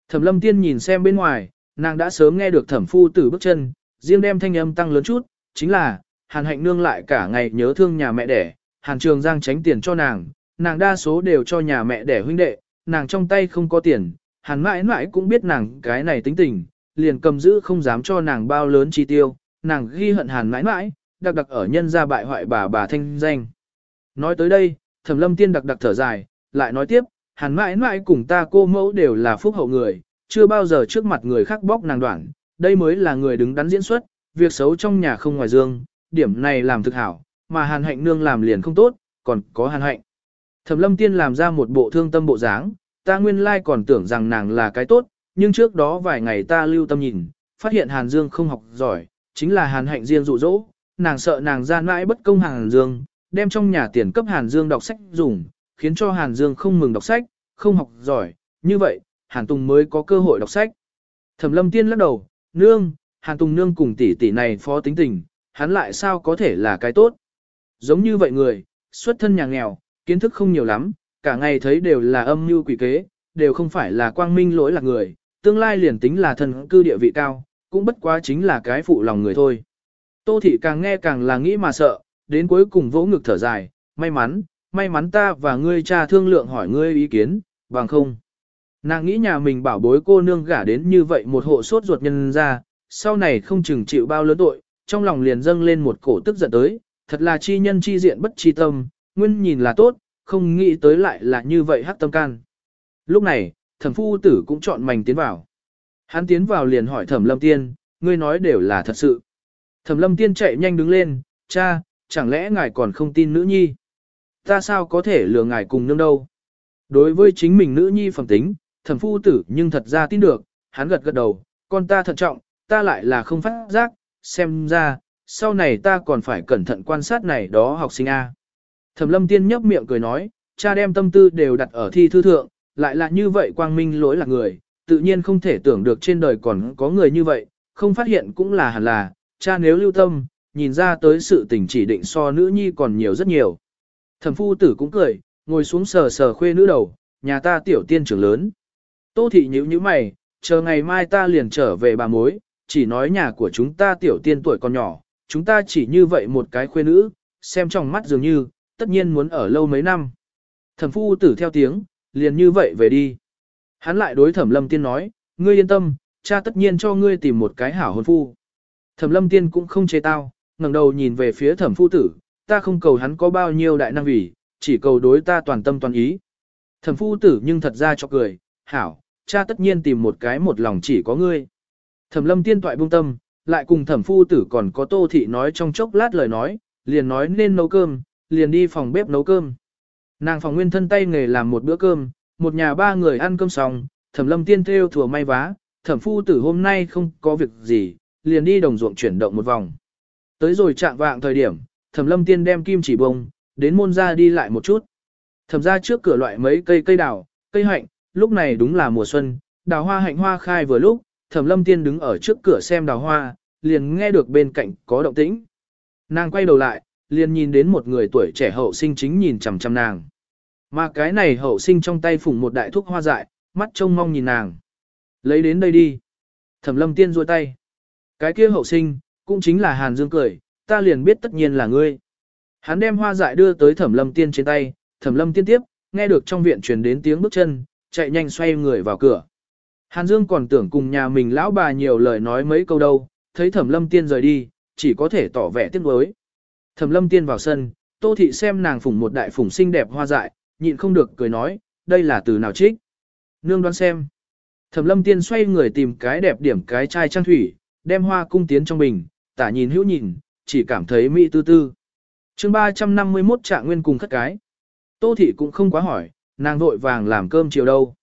Thẩm lâm tiên nhìn xem bên ngoài, nàng đã sớm nghe được thẩm phu tử bước chân, riêng đem thanh âm tăng lớn chút, chính là, hàn hạnh nương lại cả ngày nhớ thương nhà mẹ đẻ, hàn trường giang tránh tiền cho nàng, nàng đa số đều cho nhà mẹ đẻ huynh đệ, nàng trong tay không có tiền, hàn mãi mãi cũng biết nàng cái này tính tình, liền cầm giữ không dám cho nàng bao lớn chi tiêu, nàng ghi hận hàn mãi mãi, đặc đặc ở nhân gia bại hoại bà bà thanh danh. Nói tới đây, thẩm lâm tiên đặc đặc thở dài, lại nói tiếp, hàn mãi mãi cùng ta cô mẫu đều là phúc hậu người, chưa bao giờ trước mặt người khác bóc nàng đoạn, đây mới là người đứng đắn diễn xuất, việc xấu trong nhà không ngoài dương, điểm này làm thực hảo, mà hàn hạnh nương làm liền không tốt, còn có hàn hạnh. Thẩm lâm tiên làm ra một bộ thương tâm bộ dáng, ta nguyên lai còn tưởng rằng nàng là cái tốt, nhưng trước đó vài ngày ta lưu tâm nhìn, phát hiện hàn dương không học giỏi, chính là hàn hạnh riêng dụ dỗ, nàng sợ nàng gian mãi bất công hàn dương, đem trong nhà tiền cấp hàn dương đọc sách dùng, khiến cho hàn dương không mừng đọc sách, không học giỏi, như vậy, hàn tùng mới có cơ hội đọc sách. Thẩm lâm tiên lắc đầu, nương, hàn tùng nương cùng tỷ tỷ này phó tính tình, hắn lại sao có thể là cái tốt. Giống như vậy người, xuất thân nhà nghèo, kiến thức không nhiều lắm, cả ngày thấy đều là âm mưu quỷ kế, đều không phải là quang minh lỗi là người, tương lai liền tính là thần cư địa vị cao, cũng bất quá chính là cái phụ lòng người thôi. Tô thị càng nghe càng là nghĩ mà sợ, đến cuối cùng vỗ ngực thở dài, may mắn, may mắn ta và ngươi cha thương lượng hỏi ngươi ý kiến, bằng không. Nàng nghĩ nhà mình bảo bối cô nương gả đến như vậy một hộ sốt ruột nhân ra, sau này không chừng chịu bao lớn tội, trong lòng liền dâng lên một cổ tức giận tới, thật là chi nhân chi diện bất chi tâm, nguyên nhìn là tốt, không nghĩ tới lại là như vậy hắc tâm can. Lúc này, thẩm phu tử cũng chọn mảnh tiến vào. Hắn tiến vào liền hỏi thẩm lâm tiên, ngươi nói đều là thật sự. Thẩm lâm tiên chạy nhanh đứng lên, cha, chẳng lẽ ngài còn không tin nữ nhi? Ta sao có thể lừa ngài cùng nương đâu? Đối với chính mình nữ nhi phẩm tính, thẩm phu tử nhưng thật ra tin được, hắn gật gật đầu, con ta thận trọng, ta lại là không phát giác, xem ra, sau này ta còn phải cẩn thận quan sát này đó học sinh A. Thẩm lâm tiên nhấp miệng cười nói, cha đem tâm tư đều đặt ở thi thư thượng, lại là như vậy quang minh lỗi là người, tự nhiên không thể tưởng được trên đời còn có người như vậy, không phát hiện cũng là hẳn là, cha nếu lưu tâm, nhìn ra tới sự tình chỉ định so nữ nhi còn nhiều rất nhiều. Thẩm phu tử cũng cười, ngồi xuống sờ sờ khuê nữ đầu, nhà ta tiểu tiên trưởng lớn. Tô thị nhíu nhíu mày, chờ ngày mai ta liền trở về bà mối, chỉ nói nhà của chúng ta tiểu tiên tuổi còn nhỏ, chúng ta chỉ như vậy một cái khuê nữ, xem trong mắt dường như, tất nhiên muốn ở lâu mấy năm. Thẩm phu tử theo tiếng, liền như vậy về đi. Hắn lại đối thẩm lâm tiên nói, ngươi yên tâm, cha tất nhiên cho ngươi tìm một cái hảo hôn phu. Thẩm lâm tiên cũng không chê tao, ngẩng đầu nhìn về phía thẩm phu tử, ta không cầu hắn có bao nhiêu đại năng vì, chỉ cầu đối ta toàn tâm toàn ý. Thẩm phu tử nhưng thật ra cho cười, hảo, cha tất nhiên tìm một cái một lòng chỉ có ngươi. Thẩm lâm tiên toại buông tâm, lại cùng thẩm phu tử còn có tô thị nói trong chốc lát lời nói, liền nói nên nấu cơm, liền đi phòng bếp nấu cơm. Nàng phòng nguyên thân tay nghề làm một bữa cơm, một nhà ba người ăn cơm xong, thẩm lâm tiên theo thừa may vá, thẩm phu tử hôm nay không có việc gì, liền đi đồng ruộng chuyển động một vòng. Tới rồi chạm vạng thời điểm, thẩm lâm tiên đem kim chỉ bông, đến môn ra đi lại một chút. Thẩm ra trước cửa loại mấy cây cây đào, cây hạnh, lúc này đúng là mùa xuân, đào hoa hạnh hoa khai vừa lúc, thẩm lâm tiên đứng ở trước cửa xem đào hoa, liền nghe được bên cạnh có động tĩnh. Nàng quay đầu lại, liền nhìn đến một người tuổi trẻ hậu sinh chính nhìn chằm chằm nàng. Mà cái này hậu sinh trong tay phủng một đại thuốc hoa dại, mắt trông mong nhìn nàng. Lấy đến đây đi. Thẩm lâm tiên ruôi tay. Cái kia hậu sinh, cũng chính là Hàn Dương cười, ta liền biết tất nhiên là ngươi. Hắn đem hoa dại đưa tới thẩm lâm tiên trên tay, thẩm lâm tiên tiếp, nghe được trong viện truyền đến tiếng bước chân, chạy nhanh xoay người vào cửa. Hàn Dương còn tưởng cùng nhà mình lão bà nhiều lời nói mấy câu đâu, thấy thẩm lâm tiên rời đi, chỉ có thể tỏ vẻ tiếc nuối. Thẩm lâm tiên vào sân, tô thị xem nàng phủng một đại phủng xinh đẹp hoa dại, nhịn không được cười nói, đây là từ nào trích. Nương đoán xem. Thẩm lâm tiên xoay người tìm cái đẹp điểm cái chai trang thủy, đem hoa cung tiến trong bình, tả nhìn hữu nhìn, chỉ cảm thấy mỹ tư tư. chương 351 trạng nguyên cùng khất cái. Tô thị cũng không quá hỏi, nàng vội vàng làm cơm chiều đâu.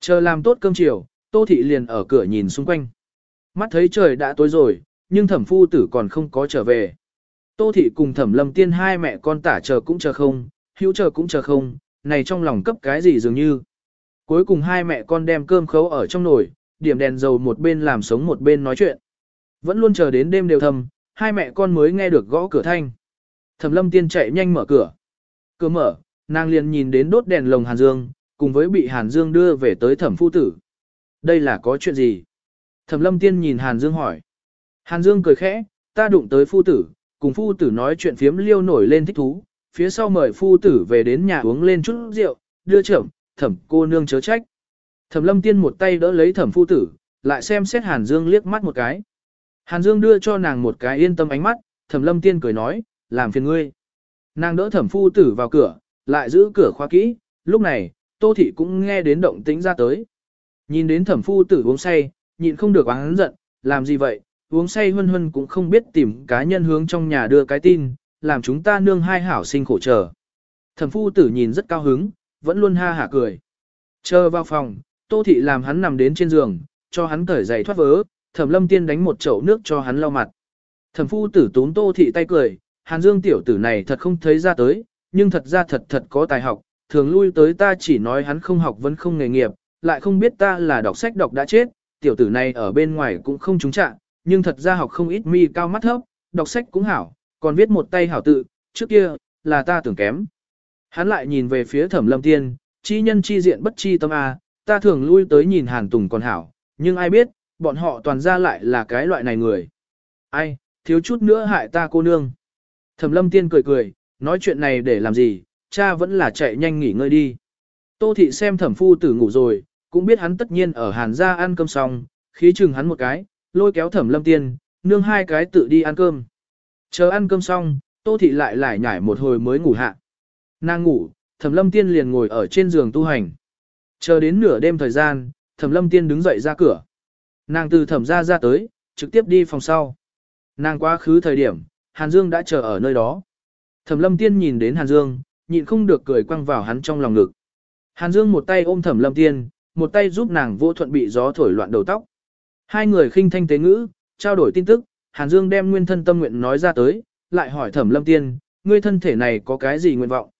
Chờ làm tốt cơm chiều, tô thị liền ở cửa nhìn xung quanh. Mắt thấy trời đã tối rồi, nhưng thẩm phu tử còn không có trở về. Tô thị cùng thẩm lâm tiên hai mẹ con tả chờ cũng chờ không, hữu chờ cũng chờ không, này trong lòng cấp cái gì dường như. Cuối cùng hai mẹ con đem cơm khấu ở trong nồi, điểm đèn dầu một bên làm sống một bên nói chuyện. Vẫn luôn chờ đến đêm đều thầm, hai mẹ con mới nghe được gõ cửa thanh. Thẩm lâm tiên chạy nhanh mở cửa. Cửa mở, nàng liền nhìn đến đốt đèn lồng Hàn Dương, cùng với bị Hàn Dương đưa về tới thẩm phu tử. Đây là có chuyện gì? Thẩm lâm tiên nhìn Hàn Dương hỏi. Hàn Dương cười khẽ, ta đụng tới phu tử, cùng phu tử nói chuyện phiếm liêu nổi lên thích thú, phía sau mời phu tử về đến nhà uống lên chút rượu, đưa trưởng, thẩm cô nương chớ trách. Thẩm lâm tiên một tay đỡ lấy thẩm phu tử, lại xem xét Hàn Dương liếc mắt một cái. Hàn Dương đưa cho nàng một cái yên tâm ánh mắt, thẩm lâm tiên cười nói, làm phiền ngươi. Nàng đỡ thẩm phu tử vào cửa, lại giữ cửa khóa kỹ, lúc này, tô thị cũng nghe đến động tĩnh ra tới. Nhìn đến thẩm phu tử uống say, nhịn không được oán giận, làm gì vậy, uống say huân huân cũng không biết tìm cá nhân hướng trong nhà đưa cái tin, làm chúng ta nương hai hảo sinh khổ chờ. Thẩm phu tử nhìn rất cao hứng, vẫn luôn ha hả cười. Chờ vào phòng, tô thị làm hắn nằm đến trên giường, cho hắn cởi giày thoát vớ, thẩm lâm tiên đánh một chậu nước cho hắn lau mặt. Thẩm phu tử tốn tô thị tay cười, hàn dương tiểu tử này thật không thấy ra tới, nhưng thật ra thật thật có tài học, thường lui tới ta chỉ nói hắn không học vẫn không nghề nghiệp, lại không biết ta là đọc sách đọc đã chết, tiểu tử này ở bên ngoài cũng không trúng trạng, nhưng thật ra học không ít mi cao mắt thấp, đọc sách cũng hảo, còn viết một tay hảo tự, trước kia, là ta tưởng kém. Hắn lại nhìn về phía thẩm lâm tiên, chi nhân chi diện bất chi tâm A, ta thường lui tới nhìn hàn tùng còn hảo, nhưng ai biết, bọn họ toàn ra lại là cái loại này người. Ai, thiếu chút nữa hại ta cô nương. Thẩm lâm tiên cười cười, nói chuyện này để làm gì, cha vẫn là chạy nhanh nghỉ ngơi đi. Tô thị xem thẩm phu tử ngủ rồi, cũng biết hắn tất nhiên ở hàn gia ăn cơm xong, khí chừng hắn một cái, lôi kéo thẩm lâm tiên, nương hai cái tự đi ăn cơm. Chờ ăn cơm xong, tô thị lại lại nhảy một hồi mới ngủ hạ. Nàng ngủ, thẩm lâm tiên liền ngồi ở trên giường tu hành. Chờ đến nửa đêm thời gian, thẩm lâm tiên đứng dậy ra cửa. Nàng từ thẩm ra ra tới, trực tiếp đi phòng sau. Nàng quá khứ thời điểm, Hàn Dương đã chờ ở nơi đó. Thẩm lâm tiên nhìn đến Hàn Dương, nhịn không được cười quăng vào hắn trong lòng ngực. Hàn Dương một tay ôm Thẩm Lâm Tiên, một tay giúp nàng vô thuận bị gió thổi loạn đầu tóc. Hai người khinh thanh tế ngữ, trao đổi tin tức, Hàn Dương đem nguyên thân tâm nguyện nói ra tới, lại hỏi Thẩm Lâm Tiên, ngươi thân thể này có cái gì nguyện vọng?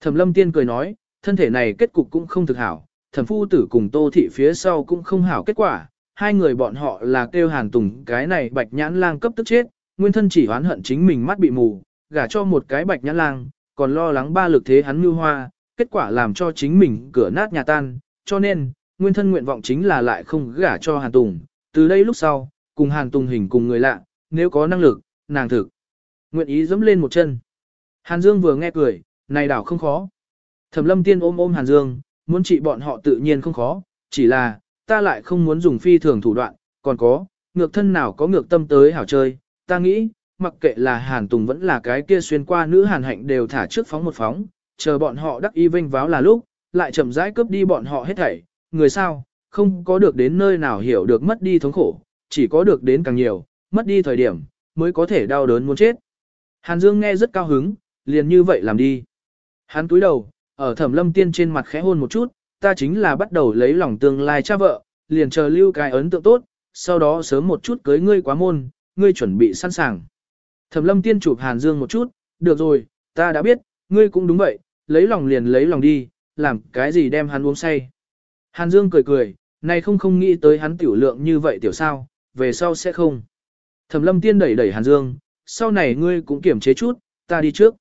Thẩm Lâm Tiên cười nói, thân thể này kết cục cũng không thực hảo, thẩm phu tử cùng Tô Thị phía sau cũng không hảo kết quả, hai người bọn họ là kêu Hàn Tùng cái này bạch nhãn lang cấp tức chết, nguyên thân chỉ oán hận chính mình mắt bị mù, gả cho một cái bạch nhãn lang, còn lo lắng ba lực thế hắn mưu hoa, kết quả làm cho chính mình cửa nát nhà tan, cho nên, nguyên thân nguyện vọng chính là lại không gả cho Hàn Tùng, từ đây lúc sau, cùng Hàn Tùng hình cùng người lạ, nếu có năng lực, nàng thực. Nguyện ý dẫm lên một chân. Hàn Dương vừa nghe cười, này đảo không khó. Thẩm lâm tiên ôm ôm Hàn Dương, muốn trị bọn họ tự nhiên không khó, chỉ là, ta lại không muốn dùng phi thường thủ đoạn, còn có, ngược thân nào có ngược tâm tới hảo chơi, ta nghĩ, mặc kệ là Hàn Tùng vẫn là cái kia xuyên qua nữ Hàn hạnh đều thả trước phóng một phóng, chờ bọn họ đắc y vinh váo là lúc, lại chậm rãi cướp đi bọn họ hết thảy, người sao, không có được đến nơi nào hiểu được mất đi thống khổ, chỉ có được đến càng nhiều, mất đi thời điểm, mới có thể đau đớn muốn chết. Hàn Dương nghe rất cao hứng, liền như vậy làm đi. Hắn túi đầu, ở thẩm lâm tiên trên mặt khẽ hôn một chút, ta chính là bắt đầu lấy lòng tương lai cha vợ, liền chờ lưu cái ấn tượng tốt, sau đó sớm một chút cưới ngươi quá môn, ngươi chuẩn bị sẵn sàng. Thẩm lâm tiên chụp Hàn Dương một chút, được rồi, ta đã biết, ngươi cũng đúng vậy, lấy lòng liền lấy lòng đi, làm cái gì đem hắn uống say. Hàn Dương cười cười, này không không nghĩ tới hắn tiểu lượng như vậy tiểu sao, về sau sẽ không. Thẩm lâm tiên đẩy đẩy Hàn Dương, sau này ngươi cũng kiểm chế chút, ta đi trước.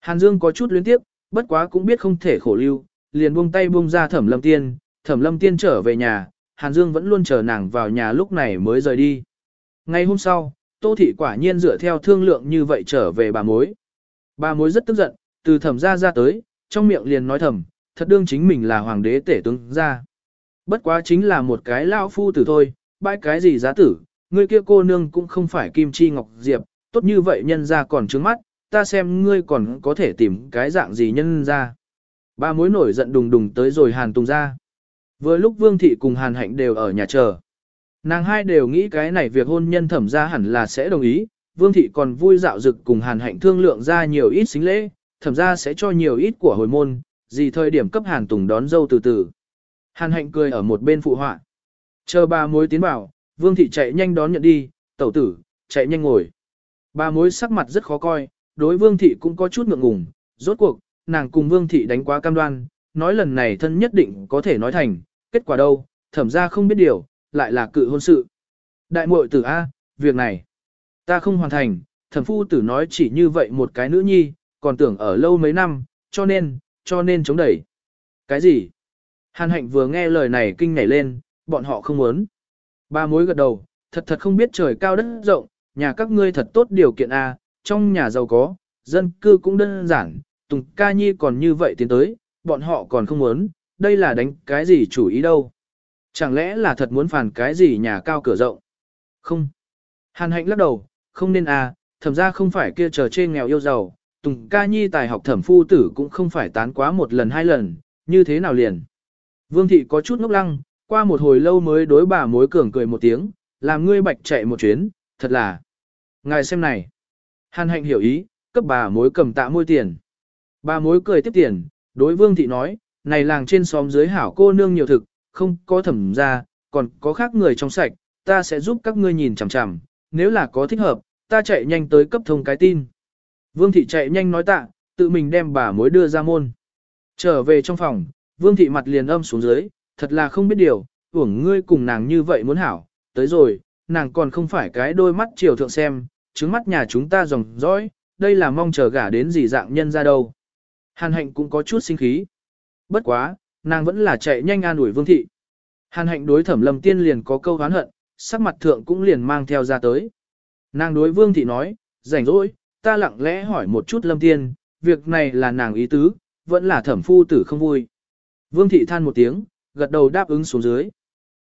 Hàn Dương có chút luyến tiếp, bất quá cũng biết không thể khổ lưu, liền buông tay buông ra thẩm lâm tiên, thẩm lâm tiên trở về nhà, Hàn Dương vẫn luôn chờ nàng vào nhà lúc này mới rời đi. Ngay hôm sau, Tô Thị quả nhiên dựa theo thương lượng như vậy trở về bà mối. Bà mối rất tức giận, từ thẩm ra ra tới, trong miệng liền nói thầm, thật đương chính mình là hoàng đế tể tướng ra. Bất quá chính là một cái lao phu tử thôi, bãi cái gì giá tử, người kia cô nương cũng không phải kim chi ngọc diệp, tốt như vậy nhân ra còn trướng mắt, ta xem ngươi còn có thể tìm cái dạng gì nhân ra. Ba mối nổi giận đùng đùng tới rồi Hàn Tùng ra. Vừa lúc Vương Thị cùng Hàn Hạnh đều ở nhà chờ. Nàng hai đều nghĩ cái này việc hôn nhân thẩm ra hẳn là sẽ đồng ý, Vương Thị còn vui dạo dực cùng Hàn Hạnh thương lượng ra nhiều ít xính lễ, thẩm ra sẽ cho nhiều ít của hồi môn, gì thời điểm cấp Hàn Tùng đón dâu từ từ. Hàn Hạnh cười ở một bên phụ họa. Chờ bà mối tiến bảo, Vương Thị chạy nhanh đón nhận đi, tẩu tử, chạy nhanh ngồi. Bà mối sắc mặt rất khó coi, đối Vương Thị cũng có chút ngượng ngùng, rốt cuộc, nàng cùng Vương Thị đánh quá cam đoan, nói lần này thân nhất định có thể nói thành, kết quả đâu, thẩm ra không biết điều, lại là cự hôn sự. Đại muội tử A, việc này, ta không hoàn thành, thẩm phu tử nói chỉ như vậy một cái nữ nhi, còn tưởng ở lâu mấy năm, cho nên, cho nên chống đẩy. Cái gì? Hàn hạnh vừa nghe lời này kinh nhảy lên, bọn họ không muốn. Ba mối gật đầu, thật thật không biết trời cao đất rộng, nhà các ngươi thật tốt điều kiện A, trong nhà giàu có, dân cư cũng đơn giản, Tùng ca nhi còn như vậy tiến tới, bọn họ còn không muốn, đây là đánh cái gì chủ ý đâu. Chẳng lẽ là thật muốn phản cái gì nhà cao cửa rộng? Không. Hàn hạnh lắc đầu, không nên à, thẩm ra không phải kia chờ trên nghèo yêu giàu, Tùng ca nhi tài học thẩm phu tử cũng không phải tán quá một lần hai lần, như thế nào liền. Vương thị có chút ngốc lăng, qua một hồi lâu mới đối bà mối cường cười một tiếng, làm ngươi bạch chạy một chuyến, thật là. Ngài xem này. Hàn hạnh hiểu ý, cấp bà mối cầm tạ môi tiền. Bà mối cười tiếp tiền, đối vương thị nói, này làng trên xóm dưới hảo cô nương nhiều thực, không có thẩm ra, còn có khác người trong sạch, ta sẽ giúp các ngươi nhìn chằm chằm, nếu là có thích hợp, ta chạy nhanh tới cấp thông cái tin. Vương thị chạy nhanh nói tạ, tự mình đem bà mối đưa ra môn. Trở về trong phòng, vương thị mặt liền âm xuống dưới, thật là không biết điều, uổng ngươi cùng nàng như vậy muốn hảo, tới rồi, nàng còn không phải cái đôi mắt chiều thượng xem, trứng mắt nhà chúng ta dòng dõi, đây là mong chờ gả đến gì dạng nhân ra đâu. Hàn hạnh cũng có chút sinh khí. Bất quá, nàng vẫn là chạy nhanh an ủi vương thị. Hàn hạnh đối thẩm lâm tiên liền có câu hán hận, sắc mặt thượng cũng liền mang theo ra tới. Nàng đối vương thị nói, rảnh rỗi, ta lặng lẽ hỏi một chút lâm tiên, việc này là nàng ý tứ, vẫn là thẩm phu tử không vui. Vương thị than một tiếng, gật đầu đáp ứng xuống dưới.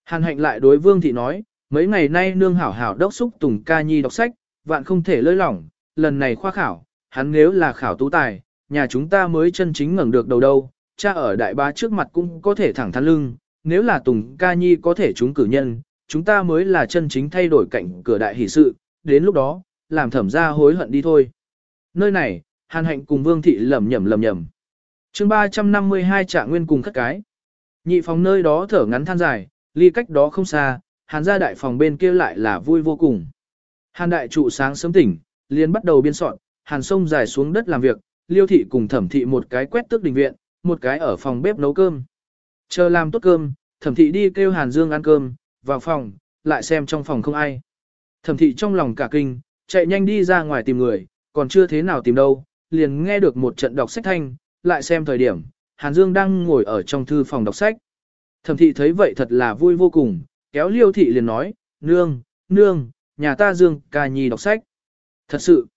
Hàn hạnh lại đối vương thị nói, mấy ngày nay nương hảo hảo đốc xúc tùng ca nhi đọc sách, vạn không thể lơi lỏng, lần này khoa khảo, hắn nếu là khảo tú tài, nhà chúng ta mới chân chính ngẩng được đầu đâu, cha ở đại bá trước mặt cũng có thể thẳng thắn lưng, nếu là Tùng ca nhi có thể trúng cử nhân, chúng ta mới là chân chính thay đổi cảnh cửa đại hỷ sự, đến lúc đó, làm thẩm ra hối hận đi thôi. Nơi này, Hàn Hạnh cùng Vương Thị lầm nhầm lầm nhầm chương 352 trạng nguyên cùng khất cái. Nhị phòng nơi đó thở ngắn than dài, ly cách đó không xa, hàn gia đại phòng bên kia lại là vui vô cùng. Hàn đại trụ sáng sớm tỉnh, liền bắt đầu biên soạn, hàn sông dài xuống đất làm việc, liêu thị cùng thẩm thị một cái quét tước đình viện, một cái ở phòng bếp nấu cơm. Chờ làm tốt cơm, thẩm thị đi kêu hàn dương ăn cơm, vào phòng, lại xem trong phòng không ai. Thẩm thị trong lòng cả kinh, chạy nhanh đi ra ngoài tìm người, còn chưa thế nào tìm đâu, liền nghe được một trận đọc sách thanh, lại xem thời điểm, Hàn Dương đang ngồi ở trong thư phòng đọc sách. Thẩm thị thấy vậy thật là vui vô cùng, kéo liêu thị liền nói, nương, nương, nhà ta Dương ca nhi đọc sách. Thật sự,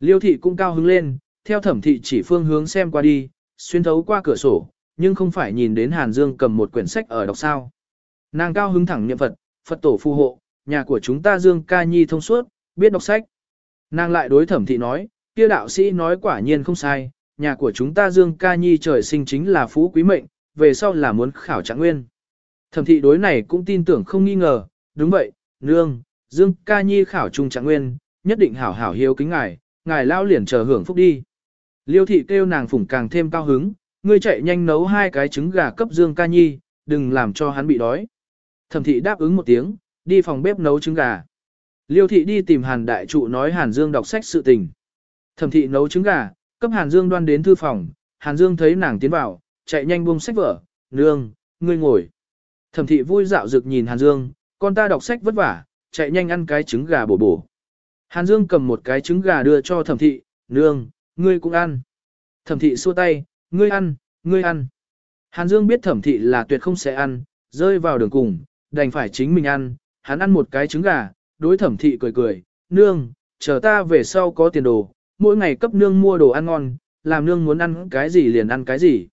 liêu thị cũng cao hứng lên, theo thẩm thị chỉ phương hướng xem qua đi, xuyên thấu qua cửa sổ, nhưng không phải nhìn đến Hàn Dương cầm một quyển sách ở đọc sao. Nàng cao hứng thẳng niệm Phật, Phật tổ phù hộ, nhà của chúng ta Dương ca nhi thông suốt, biết đọc sách. Nàng lại đối thẩm thị nói, kia đạo sĩ nói quả nhiên không sai, nhà của chúng ta Dương ca nhi trời sinh chính là phú quý mệnh, về sau là muốn khảo trạng nguyên. Thẩm thị đối này cũng tin tưởng không nghi ngờ, đúng vậy, nương, Dương ca nhi khảo trung trạng nguyên, nhất định hảo hảo hiếu kính ngài, ngài lao liền chờ hưởng phúc đi. Liêu thị kêu nàng phủng càng thêm cao hứng, ngươi chạy nhanh nấu hai cái trứng gà cấp Dương ca nhi, đừng làm cho hắn bị đói. Thẩm thị đáp ứng một tiếng, đi phòng bếp nấu trứng gà. Liêu thị đi tìm Hàn đại trụ nói Hàn Dương đọc sách sự tình. Thẩm thị nấu trứng gà, cấp Hàn Dương đoan đến thư phòng, Hàn Dương thấy nàng tiến vào, chạy nhanh buông sách vở, nương, ngươi ngồi. Thẩm thị vui dạo dực nhìn Hàn Dương, con ta đọc sách vất vả, chạy nhanh ăn cái trứng gà bổ bổ. Hàn Dương cầm một cái trứng gà đưa cho thẩm thị, nương, ngươi cũng ăn. Thẩm thị xua tay, ngươi ăn, ngươi ăn. Hàn Dương biết thẩm thị là tuyệt không sẽ ăn, rơi vào đường cùng, đành phải chính mình ăn, hắn ăn một cái trứng gà, đối thẩm thị cười cười, nương, chờ ta về sau có tiền đồ, mỗi ngày cấp nương mua đồ ăn ngon, làm nương muốn ăn cái gì liền ăn cái gì.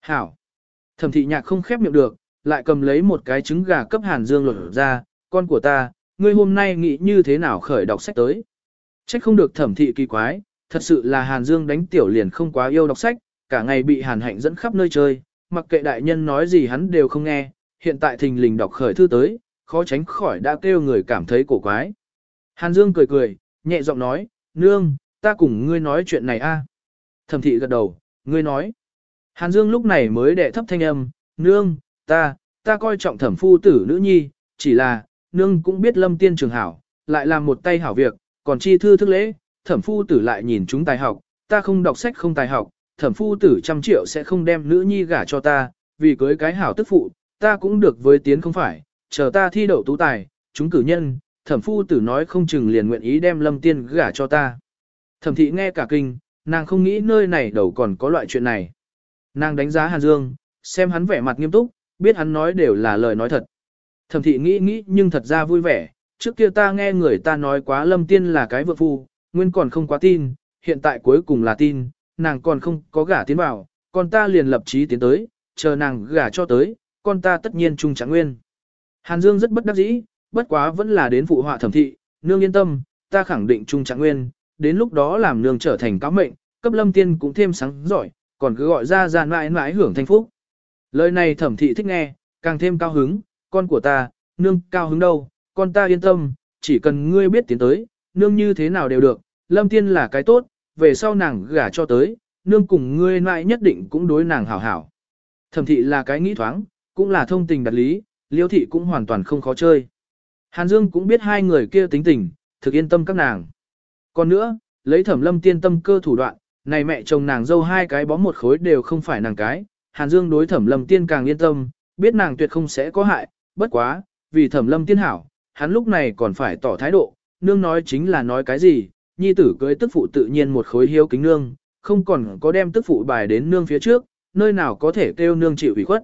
Hảo. Thẩm thị nhạc không khép miệng được, lại cầm lấy một cái trứng gà cấp Hàn Dương lột ra, con của ta, ngươi hôm nay nghĩ như thế nào khởi đọc sách tới. Trách không được thẩm thị kỳ quái, thật sự là Hàn Dương đánh tiểu liền không quá yêu đọc sách, cả ngày bị Hàn Hạnh dẫn khắp nơi chơi, mặc kệ đại nhân nói gì hắn đều không nghe, hiện tại thình lình đọc khởi thư tới, khó tránh khỏi đã kêu người cảm thấy cổ quái. Hàn Dương cười cười, nhẹ giọng nói, nương, ta cùng ngươi nói chuyện này a. Thẩm thị gật đầu, ngươi nói. Hàn Dương lúc này mới đệ thấp thanh âm, nương, ta, ta coi trọng thẩm phu tử nữ nhi, chỉ là, nương cũng biết lâm tiên trường hảo, lại làm một tay hảo việc, còn chi thư thức lễ, thẩm phu tử lại nhìn chúng tài học, ta không đọc sách không tài học, thẩm phu tử trăm triệu sẽ không đem nữ nhi gả cho ta, vì cưới cái hảo tức phụ, ta cũng được với tiến không phải, chờ ta thi đậu tú tài, chúng cử nhân, thẩm phu tử nói không chừng liền nguyện ý đem lâm tiên gả cho ta. Thẩm thị nghe cả kinh, nàng không nghĩ nơi này đầu còn có loại chuyện này. Nàng đánh giá Hàn Dương, xem hắn vẻ mặt nghiêm túc, biết hắn nói đều là lời nói thật. Thẩm thị nghĩ nghĩ nhưng thật ra vui vẻ, trước kia ta nghe người ta nói quá lâm tiên là cái vợ phu, nguyên còn không quá tin, hiện tại cuối cùng là tin, nàng còn không có gả tiến vào, còn ta liền lập chí tiến tới, chờ nàng gả cho tới, con ta tất nhiên trung trạng nguyên. Hàn Dương rất bất đắc dĩ, bất quá vẫn là đến phụ họa thẩm thị, nương yên tâm, ta khẳng định trung trạng nguyên, đến lúc đó làm nương trở thành cáo mệnh, cấp lâm tiên cũng thêm sáng giỏi, còn cứ gọi ra ra mãi mãi hưởng thanh phúc. Lời này thẩm thị thích nghe, càng thêm cao hứng, con của ta, nương cao hứng đâu, con ta yên tâm, chỉ cần ngươi biết tiến tới, nương như thế nào đều được, lâm tiên là cái tốt, về sau nàng gả cho tới, nương cùng ngươi mãi nhất định cũng đối nàng hảo hảo. Thẩm thị là cái nghĩ thoáng, cũng là thông tình đặt lý, liêu thị cũng hoàn toàn không khó chơi. Hàn Dương cũng biết hai người kia tính tình, thực yên tâm các nàng. Còn nữa, lấy thẩm lâm tiên tâm cơ thủ đoạn, này mẹ chồng nàng dâu hai cái bó một khối đều không phải nàng cái. Hàn Dương đối thẩm lâm tiên càng yên tâm, biết nàng tuyệt không sẽ có hại, bất quá, vì thẩm lâm tiên hảo, hắn lúc này còn phải tỏ thái độ, nương nói chính là nói cái gì, nhi tử cưới tức phụ tự nhiên một khối hiếu kính nương, không còn có đem tức phụ bài đến nương phía trước, nơi nào có thể kêu nương chịu ủy khuất.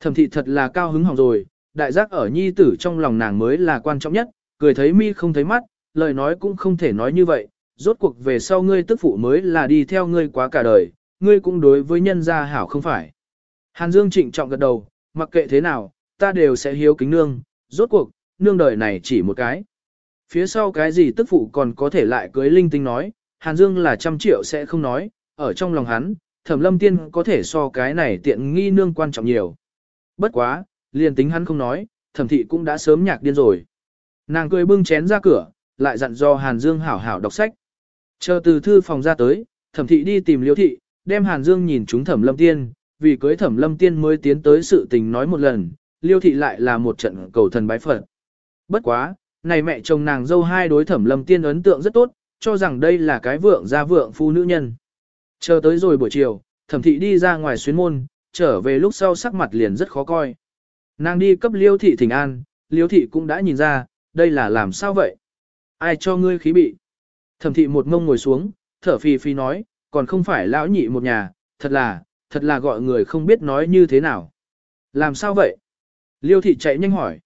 Thẩm thị thật là cao hứng hỏng rồi, đại giác ở nhi tử trong lòng nàng mới là quan trọng nhất, cười thấy mi không thấy mắt, lời nói cũng không thể nói như vậy, rốt cuộc về sau ngươi tức phụ mới là đi theo ngươi quá cả đời, ngươi cũng đối với nhân gia hảo không phải. Hàn Dương trịnh trọng gật đầu, mặc kệ thế nào, ta đều sẽ hiếu kính nương, rốt cuộc, nương đời này chỉ một cái. Phía sau cái gì tức phụ còn có thể lại cưới linh tinh nói, Hàn Dương là trăm triệu sẽ không nói, ở trong lòng hắn, thẩm lâm tiên có thể so cái này tiện nghi nương quan trọng nhiều. Bất quá, liền tính hắn không nói, thẩm thị cũng đã sớm nhạc điên rồi. Nàng cười bưng chén ra cửa, lại dặn do Hàn Dương hảo hảo đọc sách. Chờ từ thư phòng ra tới, thẩm thị đi tìm liêu thị, đem Hàn Dương nhìn chúng thẩm lâm tiên, vì cưới thẩm lâm tiên mới tiến tới sự tình nói một lần, liêu thị lại là một trận cầu thần bái phật. Bất quá, này mẹ chồng nàng dâu hai đối thẩm lâm tiên ấn tượng rất tốt, cho rằng đây là cái vượng gia vượng phu nữ nhân. Chờ tới rồi buổi chiều, thẩm thị đi ra ngoài xuyến môn, trở về lúc sau sắc mặt liền rất khó coi. Nàng đi cấp liêu thị thỉnh an, liêu thị cũng đã nhìn ra, đây là làm sao vậy? Ai cho ngươi khí bị? Thẩm thị một ngông ngồi xuống, thở phì phì nói, còn không phải lão nhị một nhà, thật là, thật là gọi người không biết nói như thế nào. Làm sao vậy? Liêu thị chạy nhanh hỏi.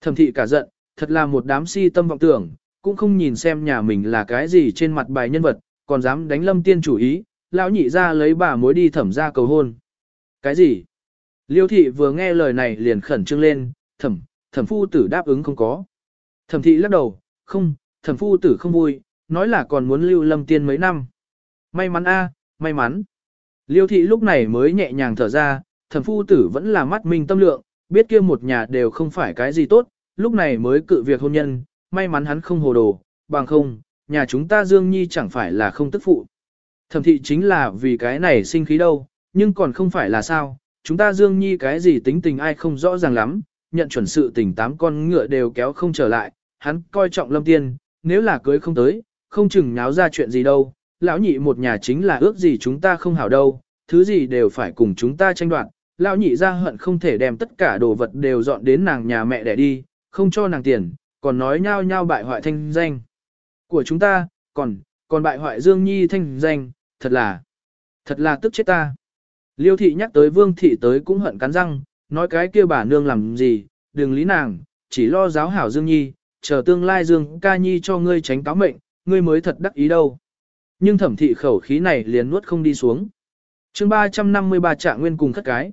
Thẩm thị cả giận, thật là một đám si tâm vọng tưởng, cũng không nhìn xem nhà mình là cái gì trên mặt bài nhân vật, còn dám đánh lâm tiên chủ ý, lão nhị ra lấy bà mối đi thẩm ra cầu hôn. Cái gì? Liêu thị vừa nghe lời này liền khẩn trương lên, thẩm, thẩm phu tử đáp ứng không có. Thẩm thị lắc đầu, không, thẩm phu tử không vui, nói là còn muốn lưu lâm tiên mấy năm. May mắn a, may mắn. Liêu thị lúc này mới nhẹ nhàng thở ra, thẩm phu tử vẫn là mắt minh tâm lượng, biết kia một nhà đều không phải cái gì tốt, lúc này mới cự việc hôn nhân, may mắn hắn không hồ đồ, bằng không, nhà chúng ta Dương Nhi chẳng phải là không tức phụ. Thẩm thị chính là vì cái này sinh khí đâu, nhưng còn không phải là sao, chúng ta Dương Nhi cái gì tính tình ai không rõ ràng lắm, nhận chuẩn sự tình tám con ngựa đều kéo không trở lại, hắn coi trọng lâm tiên, nếu là cưới không tới, không chừng nháo ra chuyện gì đâu, lão nhị một nhà chính là ước gì chúng ta không hảo đâu, thứ gì đều phải cùng chúng ta tranh đoạt, lão nhị ra hận không thể đem tất cả đồ vật đều dọn đến nàng nhà mẹ để đi, không cho nàng tiền, còn nói nhao nhao bại hoại thanh danh của chúng ta, còn, còn bại hoại Dương Nhi thanh danh, thật là, thật là tức chết ta. Liêu thị nhắc tới vương thị tới cũng hận cắn răng, nói cái kia bà nương làm gì, đừng lý nàng, chỉ lo giáo hảo Dương Nhi, chờ tương lai Dương ca Nhi cho ngươi tránh cáo mệnh, ngươi mới thật đắc ý đâu. Nhưng thẩm thị khẩu khí này liền nuốt không đi xuống. chương 353 trạng nguyên cùng khất cái.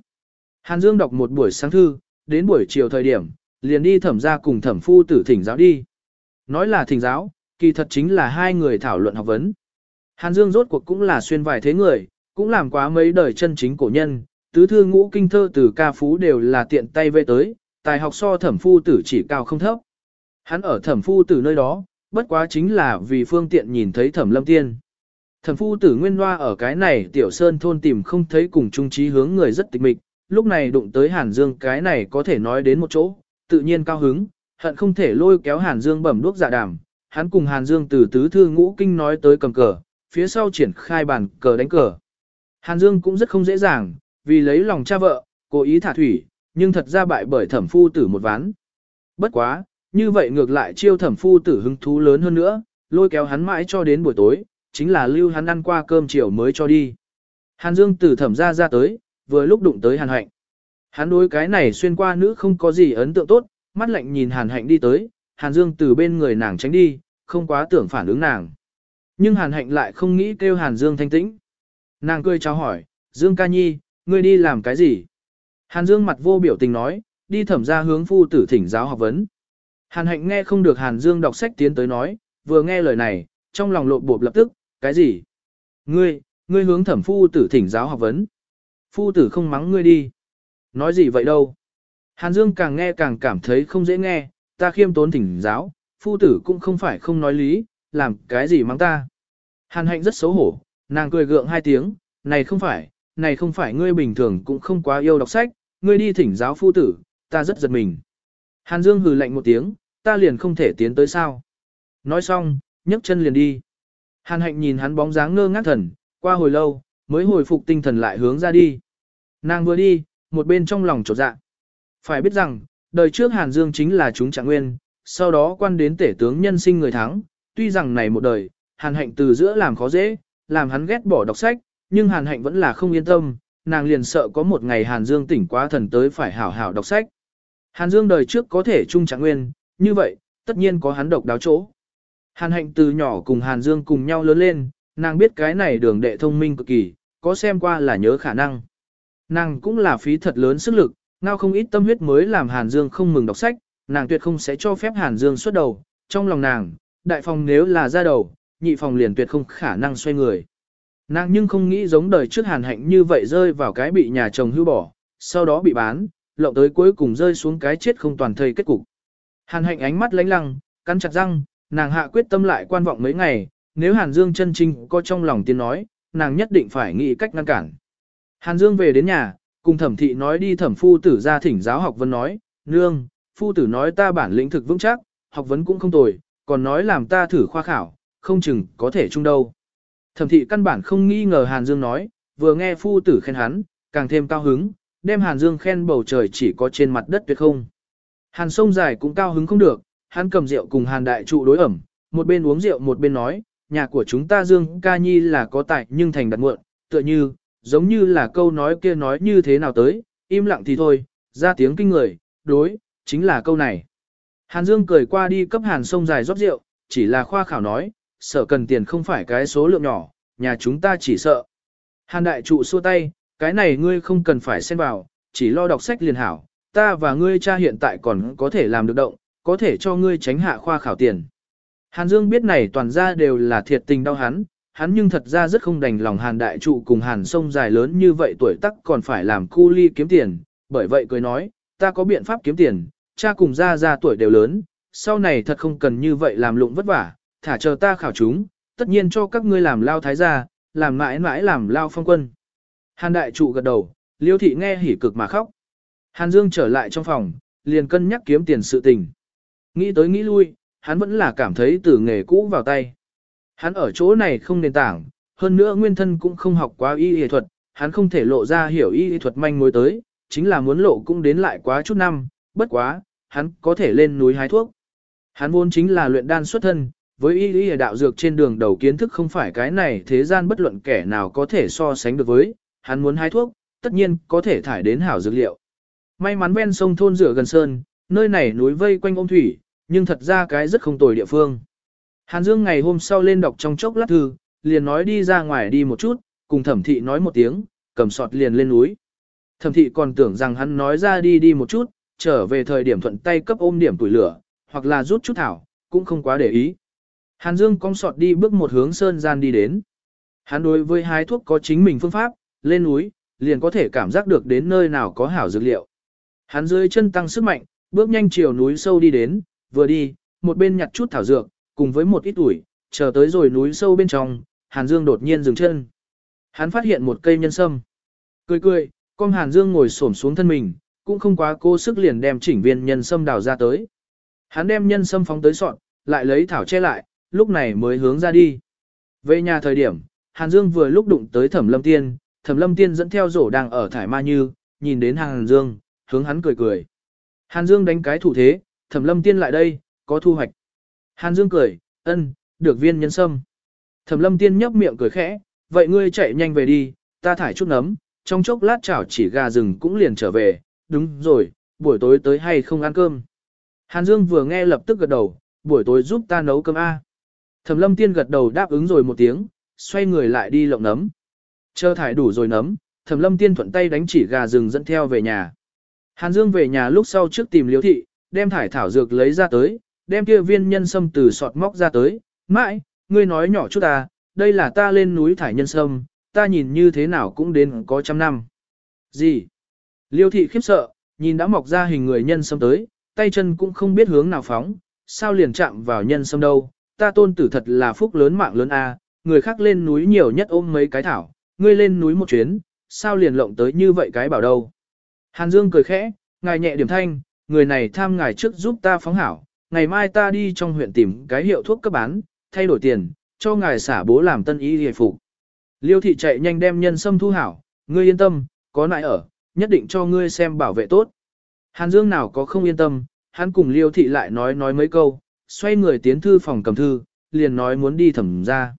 Hàn Dương đọc một buổi sáng thư, đến buổi chiều thời điểm, liền đi thẩm ra cùng thẩm phu tử thỉnh giáo đi. Nói là thỉnh giáo, kỳ thật chính là hai người thảo luận học vấn. Hàn Dương rốt cuộc cũng là xuyên vài thế người, cũng làm quá mấy đời chân chính cổ nhân, tứ thư ngũ kinh thơ từ ca phú đều là tiện tay về tới, tài học so thẩm phu tử chỉ cao không thấp. Hắn ở thẩm phu tử nơi đó, bất quá chính là vì phương tiện nhìn thấy thẩm lâm tiên. Thẩm phu tử nguyên loa ở cái này tiểu sơn thôn tìm không thấy cùng trung trí hướng người rất tịch mịch, lúc này đụng tới Hàn Dương cái này có thể nói đến một chỗ, tự nhiên cao hứng, hận không thể lôi kéo Hàn Dương bẩm đuốc dạ đàm. Hắn cùng Hàn Dương từ tứ thư ngũ kinh nói tới cầm cờ, phía sau triển khai bàn cờ đánh cờ. Hàn Dương cũng rất không dễ dàng, vì lấy lòng cha vợ, cố ý thả thủy, nhưng thật ra bại bởi thẩm phu tử một ván. Bất quá, như vậy ngược lại chiêu thẩm phu tử hứng thú lớn hơn nữa, lôi kéo hắn mãi cho đến buổi tối, chính là lưu hắn ăn qua cơm chiều mới cho đi. Hàn Dương từ thẩm ra ra tới, vừa lúc đụng tới Hàn Hạnh. Hắn đối cái này xuyên qua nữ không có gì ấn tượng tốt, mắt lạnh nhìn Hàn Hạnh đi tới, Hàn Dương từ bên người nàng tránh đi, không quá tưởng phản ứng nàng. Nhưng Hàn Hạnh lại không nghĩ kêu Hàn Dương thanh tĩnh. Nàng cười chào hỏi, Dương ca nhi, ngươi đi làm cái gì? Hàn Dương mặt vô biểu tình nói, đi thẩm ra hướng phu tử thỉnh giáo học vấn. Hàn Hạnh nghe không được Hàn Dương đọc sách tiến tới nói, vừa nghe lời này, trong lòng lộn bộp lập tức, cái gì? Ngươi, ngươi hướng thẩm phu tử thỉnh giáo học vấn. Phu tử không mắng ngươi đi. Nói gì vậy đâu? Hàn Dương càng nghe càng cảm thấy không dễ nghe, ta khiêm tốn thỉnh giáo, phu tử cũng không phải không nói lý, làm cái gì mắng ta. Hàn hạnh rất xấu hổ, nàng cười gượng hai tiếng, này không phải, này không phải ngươi bình thường cũng không quá yêu đọc sách, ngươi đi thỉnh giáo phu tử, ta rất giật mình. Hàn Dương hừ lạnh một tiếng, ta liền không thể tiến tới sao. Nói xong, nhấc chân liền đi. Hàn hạnh nhìn hắn bóng dáng ngơ ngác thần, qua hồi lâu, mới hồi phục tinh thần lại hướng ra đi. Nàng vừa đi, một bên trong lòng trột dạ. Phải biết rằng, đời trước Hàn Dương chính là chúng trạng nguyên, sau đó quan đến tể tướng nhân sinh người thắng, tuy rằng này một đời, Hàn Hạnh từ giữa làm khó dễ, làm hắn ghét bỏ đọc sách, nhưng Hàn Hạnh vẫn là không yên tâm, nàng liền sợ có một ngày Hàn Dương tỉnh quá thần tới phải hảo hảo đọc sách. Hàn Dương đời trước có thể trung trạng nguyên, như vậy, tất nhiên có hắn độc đáo chỗ. Hàn Hạnh từ nhỏ cùng Hàn Dương cùng nhau lớn lên, nàng biết cái này đường đệ thông minh cực kỳ, có xem qua là nhớ khả năng. Nàng cũng là phí thật lớn sức lực, ngao không ít tâm huyết mới làm Hàn Dương không mừng đọc sách, nàng tuyệt không sẽ cho phép Hàn Dương xuất đầu, trong lòng nàng, đại phòng nếu là ra đầu, nhị phòng liền tuyệt không khả năng xoay người. Nàng nhưng không nghĩ giống đời trước Hàn Hạnh như vậy rơi vào cái bị nhà chồng hưu bỏ, sau đó bị bán, lộng tới cuối cùng rơi xuống cái chết không toàn thây kết cục. Hàn Hạnh ánh mắt lánh lăng, cắn chặt răng, nàng hạ quyết tâm lại quan vọng mấy ngày, nếu Hàn Dương chân chính có trong lòng tiên nói, nàng nhất định phải nghĩ cách ngăn cản. Hàn Dương về đến nhà, cùng thẩm thị nói đi thẩm phu tử ra thỉnh giáo học vấn nói, nương, phu tử nói ta bản lĩnh thực vững chắc, học vấn cũng không tồi, còn nói làm ta thử khoa khảo, không chừng có thể chung đâu. Thẩm thị căn bản không nghi ngờ Hàn Dương nói, vừa nghe phu tử khen hắn, càng thêm cao hứng, đem Hàn Dương khen bầu trời chỉ có trên mặt đất tuyệt không. Hàn sông dài cũng cao hứng không được, hắn cầm rượu cùng Hàn đại trụ đối ẩm, một bên uống rượu một bên nói, nhà của chúng ta Dương ca nhi là có tài nhưng thành đặt muộn, tựa như, giống như là câu nói kia nói như thế nào tới, im lặng thì thôi, ra tiếng kinh người, đối, chính là câu này. Hàn Dương cười qua đi cấp Hàn sông dài rót rượu, chỉ là khoa khảo nói, sợ cần tiền không phải cái số lượng nhỏ, nhà chúng ta chỉ sợ. Hàn đại trụ xua tay, cái này ngươi không cần phải xen vào, chỉ lo đọc sách liền hảo, ta và ngươi cha hiện tại còn có thể làm được động, có thể cho ngươi tránh hạ khoa khảo tiền. Hàn Dương biết này toàn ra đều là thiệt tình đau hắn, hắn nhưng thật ra rất không đành lòng Hàn đại trụ cùng Hàn sông dài lớn như vậy tuổi tác còn phải làm cu ly kiếm tiền, bởi vậy cười nói, ta có biện pháp kiếm tiền, cha cùng ra ra tuổi đều lớn, sau này thật không cần như vậy làm lụng vất vả, thả chờ ta khảo chúng, tất nhiên cho các ngươi làm lao thái gia, làm mãi mãi làm lao phong quân. Hàn đại trụ gật đầu, liêu thị nghe hỉ cực mà khóc. Hàn Dương trở lại trong phòng, liền cân nhắc kiếm tiền sự tình. Nghĩ tới nghĩ lui, hắn vẫn là cảm thấy từ nghề cũ vào tay. Hắn ở chỗ này không nền tảng, hơn nữa nguyên thân cũng không học quá y y thuật, hắn không thể lộ ra hiểu y y thuật manh mối tới, chính là muốn lộ cũng đến lại quá chút năm, bất quá, hắn có thể lên núi hái thuốc. Hắn vốn chính là luyện đan xuất thân, với y y đạo dược trên đường đầu kiến thức không phải cái này thế gian bất luận kẻ nào có thể so sánh được với, hắn muốn hái thuốc, tất nhiên có thể thải đến hảo dược liệu. May mắn ven sông thôn rửa gần sơn, nơi này núi vây quanh ôm thủy, nhưng thật ra cái rất không tồi địa phương. Hàn Dương ngày hôm sau lên đọc trong chốc lát thư, liền nói đi ra ngoài đi một chút, cùng thẩm thị nói một tiếng, cầm sọt liền lên núi. Thẩm thị còn tưởng rằng hắn nói ra đi đi một chút, trở về thời điểm thuận tay cấp ôm điểm tuổi lửa, hoặc là rút chút thảo, cũng không quá để ý. Hàn Dương cong sọt đi bước một hướng sơn gian đi đến. Hắn đối với hái thuốc có chính mình phương pháp, lên núi, liền có thể cảm giác được đến nơi nào có hảo dược liệu. Hắn dưới chân tăng sức mạnh, bước nhanh chiều núi sâu đi đến, vừa đi, một bên nhặt chút thảo dược, cùng với một ít ủi, chờ tới rồi núi sâu bên trong, Hàn Dương đột nhiên dừng chân. Hắn phát hiện một cây nhân sâm. Cười cười, con Hàn Dương ngồi xổm xuống thân mình, cũng không quá cố sức liền đem chỉnh viên nhân sâm đào ra tới. Hắn đem nhân sâm phóng tới sọn, lại lấy thảo che lại, lúc này mới hướng ra đi. Về nhà thời điểm, Hàn Dương vừa lúc đụng tới Thẩm Lâm Tiên, Thẩm Lâm Tiên dẫn theo rổ đang ở thải ma như, nhìn đến Hàn Dương, hướng hắn cười cười. Hàn Dương đánh cái thủ thế, Thẩm Lâm Tiên lại đây, có thu hoạch. Hàn Dương cười, ân, được viên nhân sâm. Thẩm Lâm Tiên nhấp miệng cười khẽ, vậy ngươi chạy nhanh về đi, ta thải chút nấm, trong chốc lát chảo chỉ gà rừng cũng liền trở về, đúng rồi, buổi tối tới hay không ăn cơm. Hàn Dương vừa nghe lập tức gật đầu, buổi tối giúp ta nấu cơm A. Thẩm lâm tiên gật đầu đáp ứng rồi một tiếng, xoay người lại đi lộng nấm. Chờ thải đủ rồi nấm, thẩm lâm tiên thuận tay đánh chỉ gà rừng dẫn theo về nhà. Hàn Dương về nhà lúc sau trước tìm liễu thị, đem thải thảo dược lấy ra tới, đem kia viên nhân sâm từ sọt móc ra tới. Mãi, ngươi nói nhỏ chút ta, đây là ta lên núi thải nhân sâm, ta nhìn như thế nào cũng đến có trăm năm. Gì? Liêu thị khiếp sợ, nhìn đã mọc ra hình người nhân sâm tới, tay chân cũng không biết hướng nào phóng, sao liền chạm vào nhân sâm đâu, ta tôn tử thật là phúc lớn mạng lớn a, người khác lên núi nhiều nhất ôm mấy cái thảo, ngươi lên núi một chuyến, sao liền lộng tới như vậy cái bảo đâu. Hàn Dương cười khẽ, ngài nhẹ điểm thanh, người này tham ngài trước giúp ta phóng hảo, ngày mai ta đi trong huyện tìm cái hiệu thuốc cấp bán, thay đổi tiền, cho ngài xả bố làm tân y hề phục. Liêu thị chạy nhanh đem nhân sâm thu hảo, ngươi yên tâm, có nại ở, nhất định cho ngươi xem bảo vệ tốt. Hàn Dương nào có không yên tâm, hắn cùng Liêu thị lại nói nói mấy câu, xoay người tiến thư phòng cầm thư, liền nói muốn đi thẩm ra.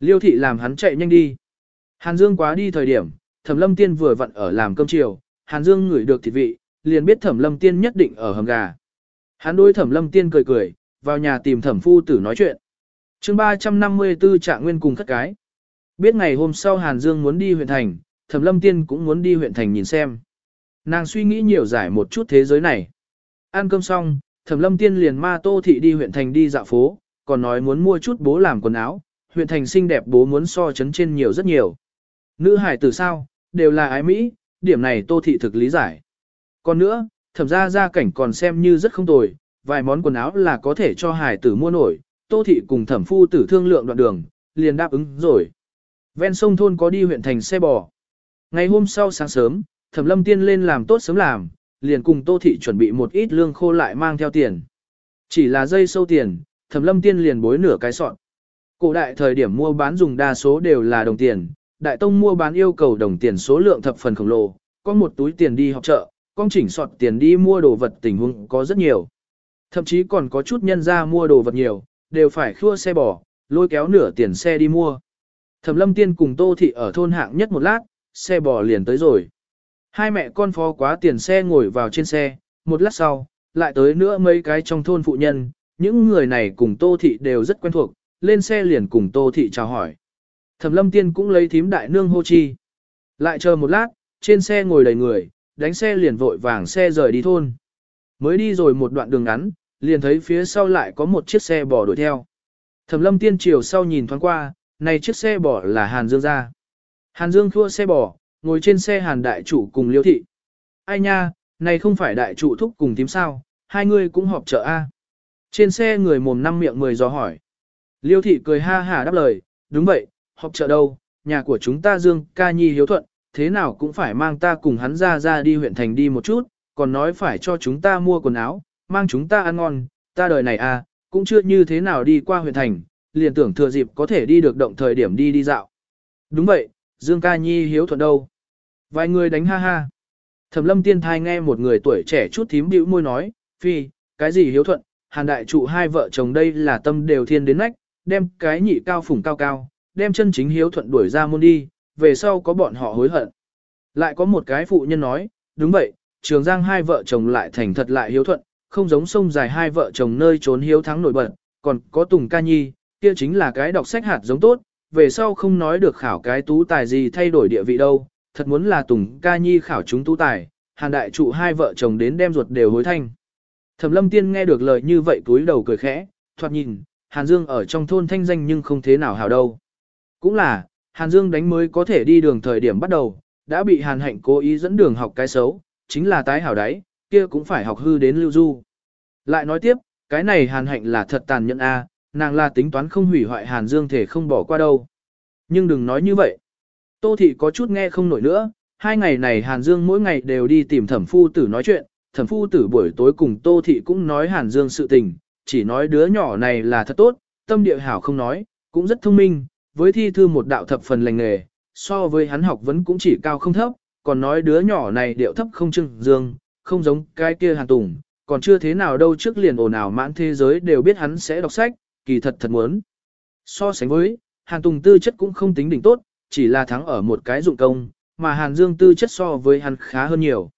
Liêu thị làm hắn chạy nhanh đi. Hàn Dương quá đi thời điểm, thẩm lâm tiên vừa vặn ở làm cơm chiều, Hàn Dương ngửi được thịt vị, liền biết thẩm lâm tiên nhất định ở hầm gà. Hắn đối thẩm lâm tiên cười cười, vào nhà tìm thẩm phu tử nói chuyện. chương 354 trạng nguyên cùng các cái. Biết ngày hôm sau Hàn Dương muốn đi huyện thành, thẩm lâm tiên cũng muốn đi huyện thành nhìn xem. Nàng suy nghĩ nhiều giải một chút thế giới này. Ăn cơm xong, thẩm lâm tiên liền ma tô thị đi huyện thành đi dạo phố, còn nói muốn mua chút bố làm quần áo, huyện thành xinh đẹp bố muốn so chấn trên nhiều rất nhiều. Nữ hải từ sao, đều là ái Mỹ, điểm này tô thị thực lý giải. Còn nữa, thẩm ra gia cảnh còn xem như rất không tồi, vài món quần áo là có thể cho hải tử mua nổi, tô thị cùng thẩm phu tử thương lượng đoạn đường, liền đáp ứng rồi. Ven sông thôn có đi huyện thành xe bò. Ngày hôm sau sáng sớm, Thẩm Lâm Tiên lên làm tốt sớm làm, liền cùng Tô Thị chuẩn bị một ít lương khô lại mang theo tiền. Chỉ là dây sâu tiền, Thẩm Lâm Tiên liền bối nửa cái sọn. Cổ đại thời điểm mua bán dùng đa số đều là đồng tiền, đại tông mua bán yêu cầu đồng tiền số lượng thập phần khổng lồ, có một túi tiền đi học chợ, con chỉnh sọt tiền đi mua đồ vật tình huống có rất nhiều. Thậm chí còn có chút nhân ra mua đồ vật nhiều, đều phải khua xe bò, lôi kéo nửa tiền xe đi mua. Thẩm lâm tiên cùng tô thị ở thôn hạng nhất một lát, xe bò liền tới rồi. Hai mẹ con phó quá tiền xe ngồi vào trên xe, một lát sau, lại tới nữa mấy cái trong thôn phụ nhân, những người này cùng tô thị đều rất quen thuộc, lên xe liền cùng tô thị chào hỏi. Thẩm lâm tiên cũng lấy thím đại nương hô chi. Lại chờ một lát, trên xe ngồi đầy người, đánh xe liền vội vàng xe rời đi thôn. Mới đi rồi một đoạn đường ngắn, liền thấy phía sau lại có một chiếc xe bò đuổi theo. Thẩm lâm tiên chiều sau nhìn thoáng qua, này chiếc xe bò là Hàn Dương ra. Hàn Dương thua xe bò, ngồi trên xe Hàn đại chủ cùng liêu thị. Ai nha, này không phải đại chủ thúc cùng tím sao, hai người cũng họp chợ A. Trên xe người mồm năm miệng mười gió hỏi. Liêu thị cười ha hả đáp lời, đúng vậy, họp chợ đâu, nhà của chúng ta Dương ca nhi hiếu thuận, thế nào cũng phải mang ta cùng hắn ra ra đi huyện thành đi một chút, còn nói phải cho chúng ta mua quần áo, mang chúng ta ăn ngon, ta đời này à, cũng chưa như thế nào đi qua huyện thành, liền tưởng thừa dịp có thể đi được động thời điểm đi đi dạo. Đúng vậy, Dương ca nhi hiếu thuận đâu. Vài người đánh ha ha. Thẩm lâm tiên thai nghe một người tuổi trẻ chút thím bĩu môi nói, phi, cái gì hiếu thuận, hàn đại trụ hai vợ chồng đây là tâm đều thiên đến nách, đem cái nhị cao phủng cao cao, đem chân chính hiếu thuận đuổi ra môn đi, về sau có bọn họ hối hận. Lại có một cái phụ nhân nói, đúng vậy, trường giang hai vợ chồng lại thành thật lại hiếu thuận, không giống sông dài hai vợ chồng nơi trốn hiếu thắng nổi bật, còn có Tùng Ca Nhi, kia chính là cái đọc sách hạt giống tốt, về sau không nói được khảo cái tú tài gì thay đổi địa vị đâu, thật muốn là Tùng Ca Nhi khảo chúng tú tài, hàn đại trụ hai vợ chồng đến đem ruột đều hối thanh. Thẩm lâm tiên nghe được lời như vậy túi đầu cười khẽ, thoạt nhìn, Hàn Dương ở trong thôn thanh danh nhưng không thế nào hào đâu. Cũng là, Hàn Dương đánh mới có thể đi đường thời điểm bắt đầu, đã bị Hàn Hạnh cố ý dẫn đường học cái xấu, chính là tái hảo đáy, kia cũng phải học hư đến lưu du. Lại nói tiếp, cái này Hàn Hạnh là thật tàn nhẫn a, nàng là tính toán không hủy hoại Hàn Dương thể không bỏ qua đâu. Nhưng đừng nói như vậy. Tô Thị có chút nghe không nổi nữa, hai ngày này Hàn Dương mỗi ngày đều đi tìm thẩm phu tử nói chuyện, thẩm phu tử buổi tối cùng Tô Thị cũng nói Hàn Dương sự tình, chỉ nói đứa nhỏ này là thật tốt, tâm địa hảo không nói, cũng rất thông minh, với thi thư một đạo thập phần lành nghề, so với hắn học vấn cũng chỉ cao không thấp, còn nói đứa nhỏ này điệu thấp không trưng dương, không giống cái kia hàn tùng, còn chưa thế nào đâu trước liền ồn ào mãn thế giới đều biết hắn sẽ đọc sách, kỳ thật thật muốn. So sánh với, hàn tùng tư chất cũng không tính đỉnh tốt, chỉ là thắng ở một cái dụng công, mà hàn dương tư chất so với hắn khá hơn nhiều.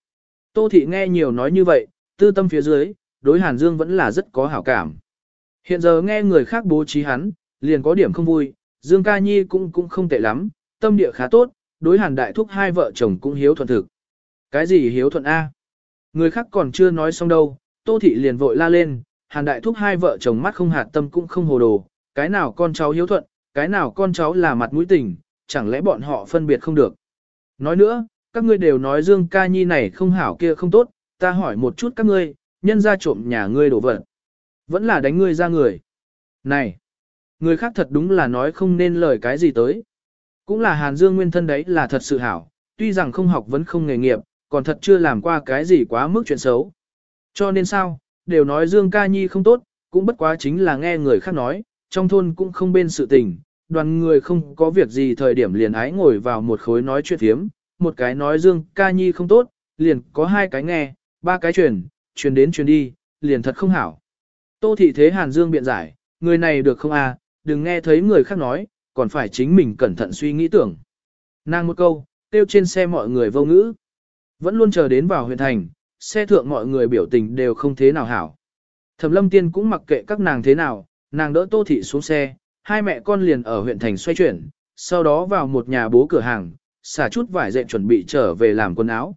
Tô thị nghe nhiều nói như vậy, tư tâm phía dưới, đối hàn dương vẫn là rất có hảo cảm. Hiện giờ nghe người khác bố trí hắn, liền có điểm không vui, Dương Ca Nhi cũng cũng không tệ lắm, tâm địa khá tốt, đối hàn đại thúc hai vợ chồng cũng hiếu thuận thực. Cái gì hiếu thuận A? Người khác còn chưa nói xong đâu, Tô Thị liền vội la lên, hàn đại thúc hai vợ chồng mắt không hạt tâm cũng không hồ đồ, cái nào con cháu hiếu thuận, cái nào con cháu là mặt mũi tình, chẳng lẽ bọn họ phân biệt không được. Nói nữa, các ngươi đều nói Dương Ca Nhi này không hảo kia không tốt, ta hỏi một chút các ngươi, nhân ra trộm nhà ngươi đổ vật. Vẫn là đánh ngươi ra người. Này! Người khác thật đúng là nói không nên lời cái gì tới. Cũng là Hàn Dương nguyên thân đấy là thật sự hảo, tuy rằng không học vẫn không nghề nghiệp, còn thật chưa làm qua cái gì quá mức chuyện xấu. Cho nên sao, đều nói Dương ca nhi không tốt, cũng bất quá chính là nghe người khác nói, trong thôn cũng không bên sự tình, đoàn người không có việc gì thời điểm liền ái ngồi vào một khối nói chuyện thiếm, một cái nói Dương ca nhi không tốt, liền có hai cái nghe, ba cái truyền, truyền đến truyền đi, liền thật không hảo. Tô thị thế Hàn Dương biện giải, người này được không à, đừng nghe thấy người khác nói, còn phải chính mình cẩn thận suy nghĩ tưởng. Nàng một câu, tiêu trên xe mọi người vô ngữ. Vẫn luôn chờ đến vào huyện thành, xe thượng mọi người biểu tình đều không thế nào hảo. Thẩm lâm tiên cũng mặc kệ các nàng thế nào, nàng đỡ tô thị xuống xe, hai mẹ con liền ở huyện thành xoay chuyển, sau đó vào một nhà bố cửa hàng, xả chút vải dệt chuẩn bị trở về làm quần áo.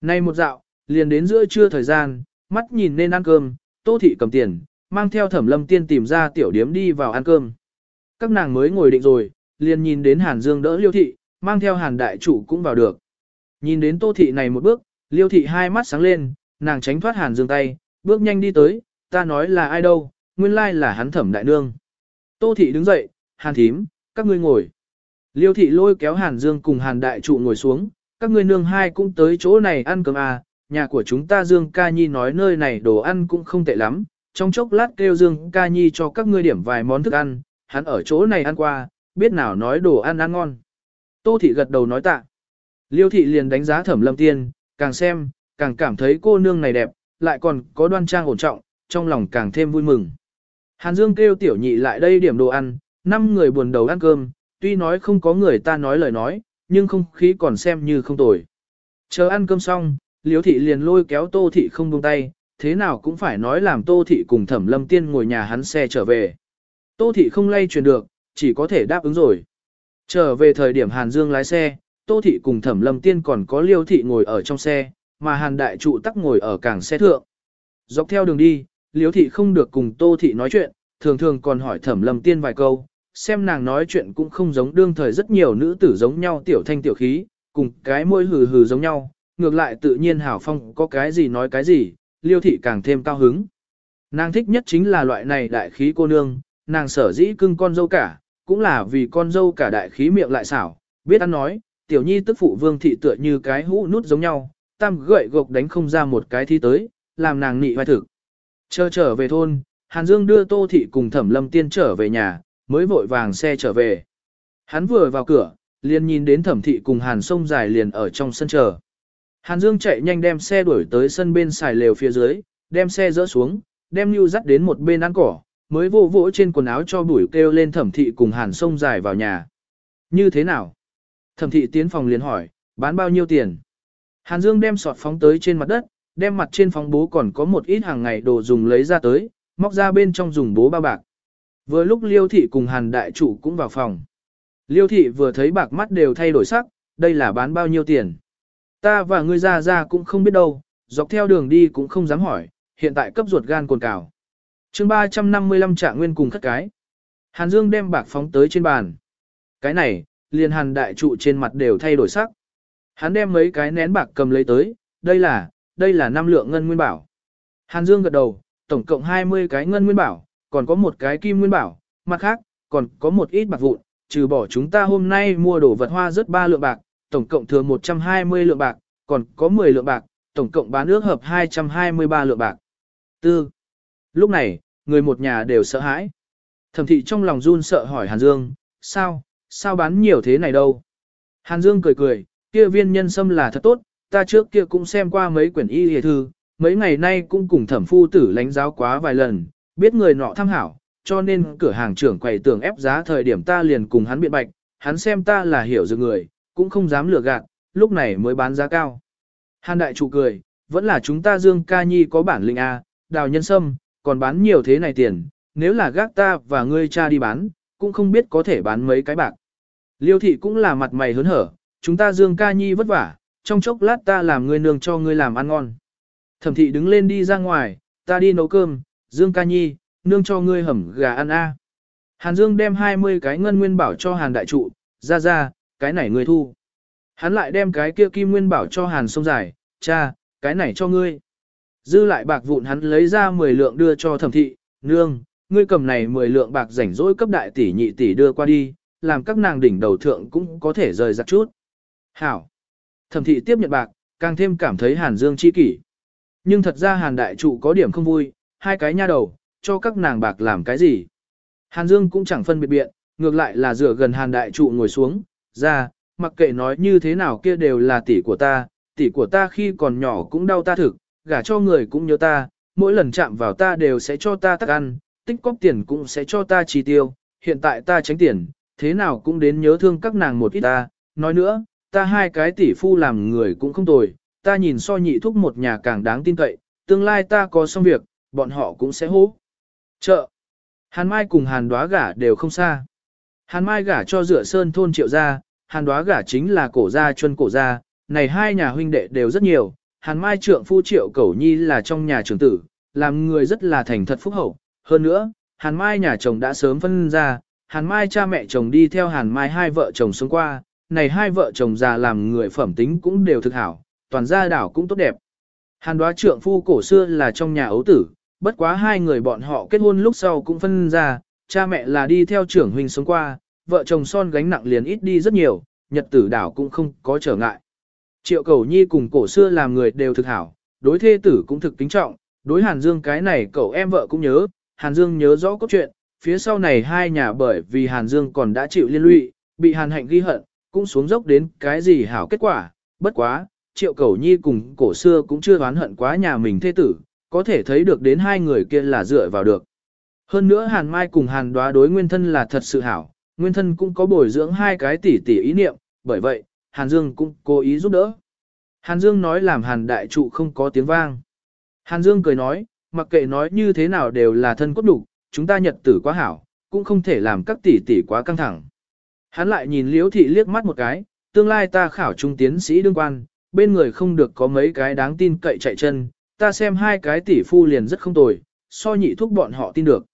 Nay một dạo, liền đến giữa trưa thời gian, mắt nhìn nên ăn cơm, tô thị cầm tiền, mang theo thẩm lâm tiên tìm ra tiểu điếm đi vào ăn cơm. Các nàng mới ngồi định rồi, liền nhìn đến Hàn Dương đỡ liêu thị, mang theo Hàn đại chủ cũng vào được. Nhìn đến tô thị này một bước, liêu thị hai mắt sáng lên, nàng tránh thoát Hàn Dương tay, bước nhanh đi tới, ta nói là ai đâu, nguyên lai là hắn thẩm đại nương. Tô thị đứng dậy, Hàn thím, các ngươi ngồi. Liêu thị lôi kéo Hàn Dương cùng Hàn Đại Trụ ngồi xuống, các ngươi nương hai cũng tới chỗ này ăn cơm à, nhà của chúng ta Dương Ca Nhi nói nơi này đồ ăn cũng không tệ lắm, trong chốc lát kêu Dương Ca Nhi cho các ngươi điểm vài món thức ăn, hắn ở chỗ này ăn qua, biết nào nói đồ ăn ăn ngon. Tô thị gật đầu nói tạ. Liêu thị liền đánh giá thẩm lâm tiên, càng xem, càng cảm thấy cô nương này đẹp, lại còn có đoan trang ổn trọng, trong lòng càng thêm vui mừng. Hàn Dương kêu tiểu nhị lại đây điểm đồ ăn, năm người buồn đầu ăn cơm, tuy nói không có người ta nói lời nói, nhưng không khí còn xem như không tồi. Chờ ăn cơm xong, Liêu thị liền lôi kéo Tô thị không buông tay, thế nào cũng phải nói làm Tô thị cùng Thẩm Lâm Tiên ngồi nhà hắn xe trở về. Tô thị không lay truyền được, chỉ có thể đáp ứng rồi. Trở về thời điểm Hàn Dương lái xe, Tô thị cùng Thẩm Lâm Tiên còn có Liêu thị ngồi ở trong xe, mà Hàn Đại trụ tắc ngồi ở cảng xe thượng. Dọc theo đường đi, Liêu thị không được cùng Tô thị nói chuyện, thường thường còn hỏi Thẩm Lâm Tiên vài câu, xem nàng nói chuyện cũng không giống đương thời rất nhiều nữ tử giống nhau tiểu thanh tiểu khí, cùng cái môi hừ hừ giống nhau, ngược lại tự nhiên hảo phong có cái gì nói cái gì, liêu thị càng thêm cao hứng. Nàng thích nhất chính là loại này đại khí cô nương, nàng sở dĩ cưng con dâu cả, cũng là vì con dâu cả đại khí miệng lại xảo, biết ăn nói, tiểu nhi tức phụ vương thị tựa như cái hũ nút giống nhau, tam gậy gộc đánh không ra một cái thi tới, làm nàng nị vai thực. Chờ trở về thôn, Hàn Dương đưa Tô Thị cùng Thẩm Lâm Tiên trở về nhà, mới vội vàng xe trở về. Hắn vừa vào cửa, liền nhìn đến Thẩm Thị cùng Hàn Sông dài liền ở trong sân chờ. Hàn Dương chạy nhanh đem xe đuổi tới sân bên xài lều phía dưới, đem xe dỡ xuống, đem Nưu dắt đến một bên ăn cỏ, mới vô vỗ trên quần áo cho bụi kêu lên thẩm thị cùng Hàn sông dài vào nhà. Như thế nào? Thẩm thị tiến phòng liền hỏi, bán bao nhiêu tiền? Hàn Dương đem sọt phóng tới trên mặt đất, đem mặt trên phóng bố còn có một ít hàng ngày đồ dùng lấy ra tới, móc ra bên trong dùng bố bao bạc. Vừa lúc Liêu thị cùng Hàn đại chủ cũng vào phòng. Liêu thị vừa thấy bạc mắt đều thay đổi sắc, đây là bán bao nhiêu tiền? Ta và ngươi ra ra cũng không biết đâu, dọc theo đường đi cũng không dám hỏi, hiện tại cấp ruột gan cồn cào. chương 355 trạng nguyên cùng khất cái. Hàn Dương đem bạc phóng tới trên bàn. Cái này, liền hàn đại trụ trên mặt đều thay đổi sắc. Hắn đem mấy cái nén bạc cầm lấy tới, đây là, đây là năm lượng ngân nguyên bảo. Hàn Dương gật đầu, tổng cộng 20 cái ngân nguyên bảo, còn có một cái kim nguyên bảo, mặt khác, còn có một ít bạc vụn, trừ bỏ chúng ta hôm nay mua đồ vật hoa rất ba lượng bạc, tổng cộng thừa 120 lượng bạc, còn có 10 lượng bạc, tổng cộng bán ước hợp 223 lượng bạc. Tư. Lúc này, người một nhà đều sợ hãi. Thẩm thị trong lòng run sợ hỏi Hàn Dương, sao, sao bán nhiều thế này đâu? Hàn Dương cười cười, kia viên nhân sâm là thật tốt, ta trước kia cũng xem qua mấy quyển y hề thư, mấy ngày nay cũng cùng thẩm phu tử lãnh giáo quá vài lần, biết người nọ tham hảo, cho nên cửa hàng trưởng quầy tưởng ép giá thời điểm ta liền cùng hắn biện bạch, hắn xem ta là hiểu dược người, cũng không dám lừa gạt, lúc này mới bán giá cao. Hàn đại chủ cười, vẫn là chúng ta Dương Ca Nhi có bản lĩnh A, đào nhân sâm, còn bán nhiều thế này tiền, nếu là gác ta và ngươi cha đi bán, cũng không biết có thể bán mấy cái bạc. Liêu thị cũng là mặt mày hớn hở, chúng ta Dương Ca Nhi vất vả, trong chốc lát ta làm ngươi nương cho ngươi làm ăn ngon. Thẩm thị đứng lên đi ra ngoài, ta đi nấu cơm, Dương Ca Nhi, nương cho ngươi hầm gà ăn a. Hàn Dương đem 20 cái ngân nguyên bảo cho Hàn đại trụ, ra ra, cái này ngươi thu. Hắn lại đem cái kia kim nguyên bảo cho hàn sông dài, cha, cái này cho ngươi. Dư lại bạc vụn hắn lấy ra 10 lượng đưa cho thẩm thị, nương, ngươi cầm này 10 lượng bạc rảnh rỗi cấp đại tỷ nhị tỷ đưa qua đi, làm các nàng đỉnh đầu thượng cũng có thể rời giặt chút. Hảo. Thẩm thị tiếp nhận bạc, càng thêm cảm thấy hàn dương chi kỷ. Nhưng thật ra hàn đại trụ có điểm không vui, hai cái nha đầu, cho các nàng bạc làm cái gì. Hàn dương cũng chẳng phân biệt biện, ngược lại là dựa gần hàn đại trụ ngồi xuống, ra, mặc kệ nói như thế nào kia đều là tỷ của ta, tỷ của ta khi còn nhỏ cũng đau ta thực, gả cho người cũng nhớ ta, mỗi lần chạm vào ta đều sẽ cho ta tắc ăn, tích cóp tiền cũng sẽ cho ta chi tiêu, hiện tại ta tránh tiền, thế nào cũng đến nhớ thương các nàng một ít ta, nói nữa, ta hai cái tỷ phu làm người cũng không tồi, ta nhìn so nhị thúc một nhà càng đáng tin cậy, tương lai ta có xong việc, bọn họ cũng sẽ hố. Chợ. Hàn Mai cùng Hàn Đóa gả đều không xa. Hàn Mai gả cho dựa sơn thôn triệu gia, hàn đoá gả chính là cổ gia chuân cổ gia, này hai nhà huynh đệ đều rất nhiều, hàn mai trượng phu triệu cẩu nhi là trong nhà trưởng tử, làm người rất là thành thật phúc hậu. Hơn nữa, hàn mai nhà chồng đã sớm phân ra, hàn mai cha mẹ chồng đi theo hàn mai hai vợ chồng sống qua, này hai vợ chồng già làm người phẩm tính cũng đều thực hảo, toàn gia đảo cũng tốt đẹp. Hàn đoá trượng phu cổ xưa là trong nhà ấu tử, bất quá hai người bọn họ kết hôn lúc sau cũng phân ra, cha mẹ là đi theo trưởng huynh sống qua, vợ chồng son gánh nặng liền ít đi rất nhiều, nhật tử đảo cũng không có trở ngại. Triệu cầu nhi cùng cổ xưa làm người đều thực hảo, đối thê tử cũng thực kính trọng, đối Hàn Dương cái này cậu em vợ cũng nhớ, Hàn Dương nhớ rõ cốt truyện, phía sau này hai nhà bởi vì Hàn Dương còn đã chịu liên lụy, bị Hàn Hạnh ghi hận, cũng xuống dốc đến cái gì hảo kết quả, bất quá, Triệu Cẩu Nhi cùng cổ xưa cũng chưa oán hận quá nhà mình thê tử, có thể thấy được đến hai người kia là dựa vào được. Hơn nữa Hàn Mai cùng Hàn Đoá đối nguyên thân là thật sự hảo, nguyên thân cũng có bồi dưỡng hai cái tỷ tỷ ý niệm, bởi vậy, Hàn Dương cũng cố ý giúp đỡ. Hàn Dương nói làm Hàn đại trụ không có tiếng vang. Hàn Dương cười nói, mặc kệ nói như thế nào đều là thân cốt đủ, chúng ta nhật tử quá hảo, cũng không thể làm các tỷ tỷ quá căng thẳng. Hắn lại nhìn Liễu thị liếc mắt một cái, tương lai ta khảo trung tiến sĩ đương quan, bên người không được có mấy cái đáng tin cậy chạy chân, ta xem hai cái tỷ phu liền rất không tồi, so nhị thúc bọn họ tin được.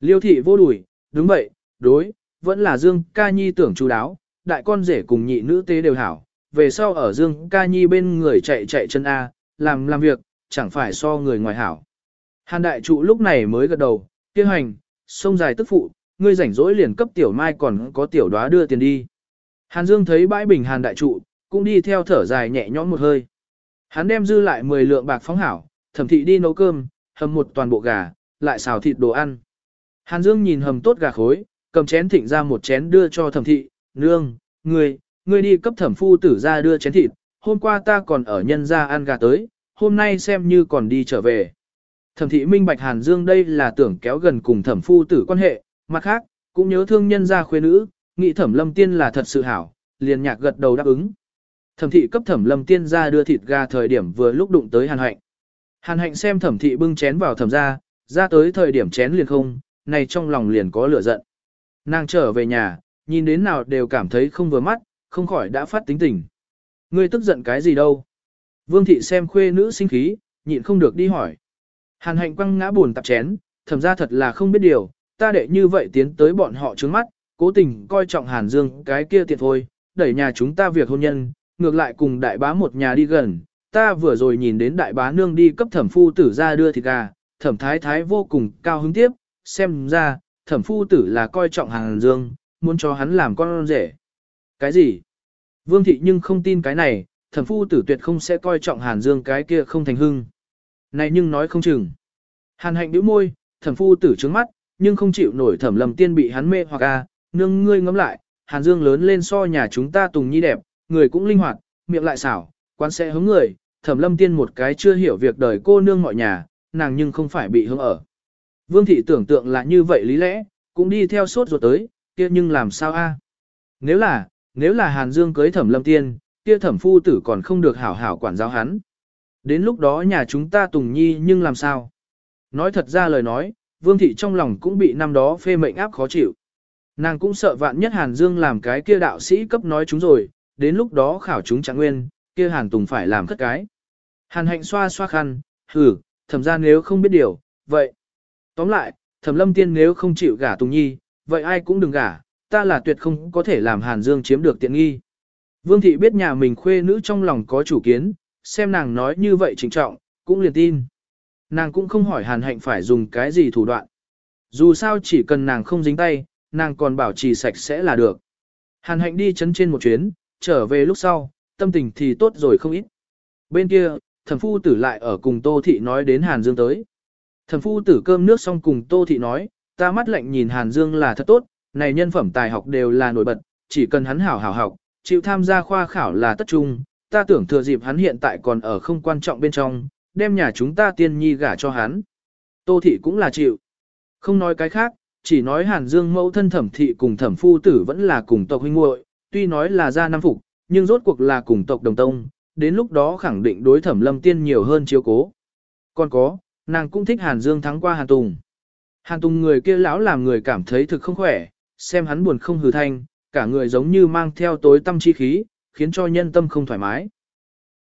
Liêu thị vô đùi, đúng vậy, đối, vẫn là Dương ca nhi tưởng chú đáo, đại con rể cùng nhị nữ tế đều hảo, về sau ở Dương ca nhi bên người chạy chạy chân A, làm làm việc, chẳng phải so người ngoài hảo. Hàn đại trụ lúc này mới gật đầu, kia hành, sông dài tức phụ, ngươi rảnh rỗi liền cấp tiểu mai còn có tiểu đoá đưa tiền đi. Hàn Dương thấy bãi bình hàn đại trụ, cũng đi theo thở dài nhẹ nhõm một hơi. Hắn đem dư lại 10 lượng bạc phóng hảo, thẩm thị đi nấu cơm, hầm một toàn bộ gà, lại xào thịt đồ ăn. Hàn Dương nhìn hầm tốt gà khối, cầm chén thịnh ra một chén đưa cho thẩm thị, nương, ngươi, ngươi đi cấp thẩm phu tử ra đưa chén thịt, hôm qua ta còn ở nhân Gia ăn gà tới, hôm nay xem như còn đi trở về. Thẩm thị minh bạch Hàn Dương đây là tưởng kéo gần cùng thẩm phu tử quan hệ, mặt khác, cũng nhớ thương nhân gia khuê nữ, nghĩ thẩm lâm tiên là thật sự hảo, liền nhạc gật đầu đáp ứng. Thẩm thị cấp thẩm lâm tiên ra đưa thịt gà thời điểm vừa lúc đụng tới hàn hạnh. Hàn hạnh xem thẩm thị bưng chén vào thẩm ra, ra tới thời điểm chén liền không, này trong lòng liền có lửa giận. Nàng trở về nhà, nhìn đến nào đều cảm thấy không vừa mắt, không khỏi đã phát tính tình. Ngươi tức giận cái gì đâu? Vương thị xem khuê nữ sinh khí, nhịn không được đi hỏi. Hàn hạnh quăng ngã buồn tạp chén, thầm ra thật là không biết điều, ta đệ như vậy tiến tới bọn họ trước mắt, cố tình coi trọng Hàn Dương cái kia tiệt thôi, đẩy nhà chúng ta việc hôn nhân, ngược lại cùng đại bá một nhà đi gần, ta vừa rồi nhìn đến đại bá nương đi cấp thẩm phu tử ra đưa thịt gà, thẩm thái thái vô cùng cao hứng tiếp, xem ra, thẩm phu tử là coi trọng Hàn Dương, muốn cho hắn làm con rể. Cái gì? Vương thị nhưng không tin cái này, thẩm phu tử tuyệt không sẽ coi trọng Hàn Dương cái kia không thành hưng. Này nhưng nói không chừng. Hàn hạnh bĩu môi, thẩm phu tử trướng mắt, nhưng không chịu nổi thẩm lầm tiên bị hắn mê hoặc a, nương ngươi ngắm lại, Hàn Dương lớn lên so nhà chúng ta Tùng Nhi đẹp, người cũng linh hoạt, miệng lại xảo, quan sẽ hứng người, thẩm lâm tiên một cái chưa hiểu việc đời cô nương mọi nhà, nàng nhưng không phải bị hướng ở. Vương thị tưởng tượng là như vậy lý lẽ, cũng đi theo sốt ruột tới, kia nhưng làm sao a? Nếu là, nếu là Hàn Dương cưới thẩm lâm tiên, kia thẩm phu tử còn không được hảo hảo quản giáo hắn. Đến lúc đó nhà chúng ta Tùng Nhi nhưng làm sao? Nói thật ra lời nói, Vương thị trong lòng cũng bị năm đó phê mệnh áp khó chịu. Nàng cũng sợ vạn nhất Hàn Dương làm cái kia đạo sĩ cấp nói chúng rồi, đến lúc đó khảo chúng chẳng nguyên, kia Hàn Tùng phải làm khất cái. Hàn hạnh xoa xoa khăn, hử, thẩm ra nếu không biết điều, vậy. Tóm lại, thẩm lâm tiên nếu không chịu gả Tùng Nhi, vậy ai cũng đừng gả, ta là tuyệt không có thể làm Hàn Dương chiếm được tiện nghi. Vương thị biết nhà mình khuê nữ trong lòng có chủ kiến, xem nàng nói như vậy trịnh trọng, cũng liền tin. Nàng cũng không hỏi hàn hạnh phải dùng cái gì thủ đoạn. Dù sao chỉ cần nàng không dính tay, nàng còn bảo trì sạch sẽ là được. Hàn hạnh đi chấn trên một chuyến, trở về lúc sau, tâm tình thì tốt rồi không ít. Bên kia, thẩm phu tử lại ở cùng Tô Thị nói đến Hàn Dương tới. Thẩm phu tử cơm nước xong cùng Tô Thị nói, ta mắt lạnh nhìn Hàn Dương là thật tốt, này nhân phẩm tài học đều là nổi bật, chỉ cần hắn hảo hảo học, chịu tham gia khoa khảo là tất trung, ta tưởng thừa dịp hắn hiện tại còn ở không quan trọng bên trong, đem nhà chúng ta tiên nhi gả cho hắn. Tô thị cũng là chịu. Không nói cái khác, chỉ nói Hàn Dương mẫu thân thẩm thị cùng thẩm phu tử vẫn là cùng tộc huynh muội, tuy nói là gia năm phục, nhưng rốt cuộc là cùng tộc đồng tông, đến lúc đó khẳng định đối thẩm lâm tiên nhiều hơn chiếu cố. Còn có, nàng cũng thích Hàn Dương thắng qua Hàn Tùng. Hàn Tùng người kia lão làm người cảm thấy thực không khỏe, xem hắn buồn không hừ thanh, cả người giống như mang theo tối tâm chi khí, khiến cho nhân tâm không thoải mái.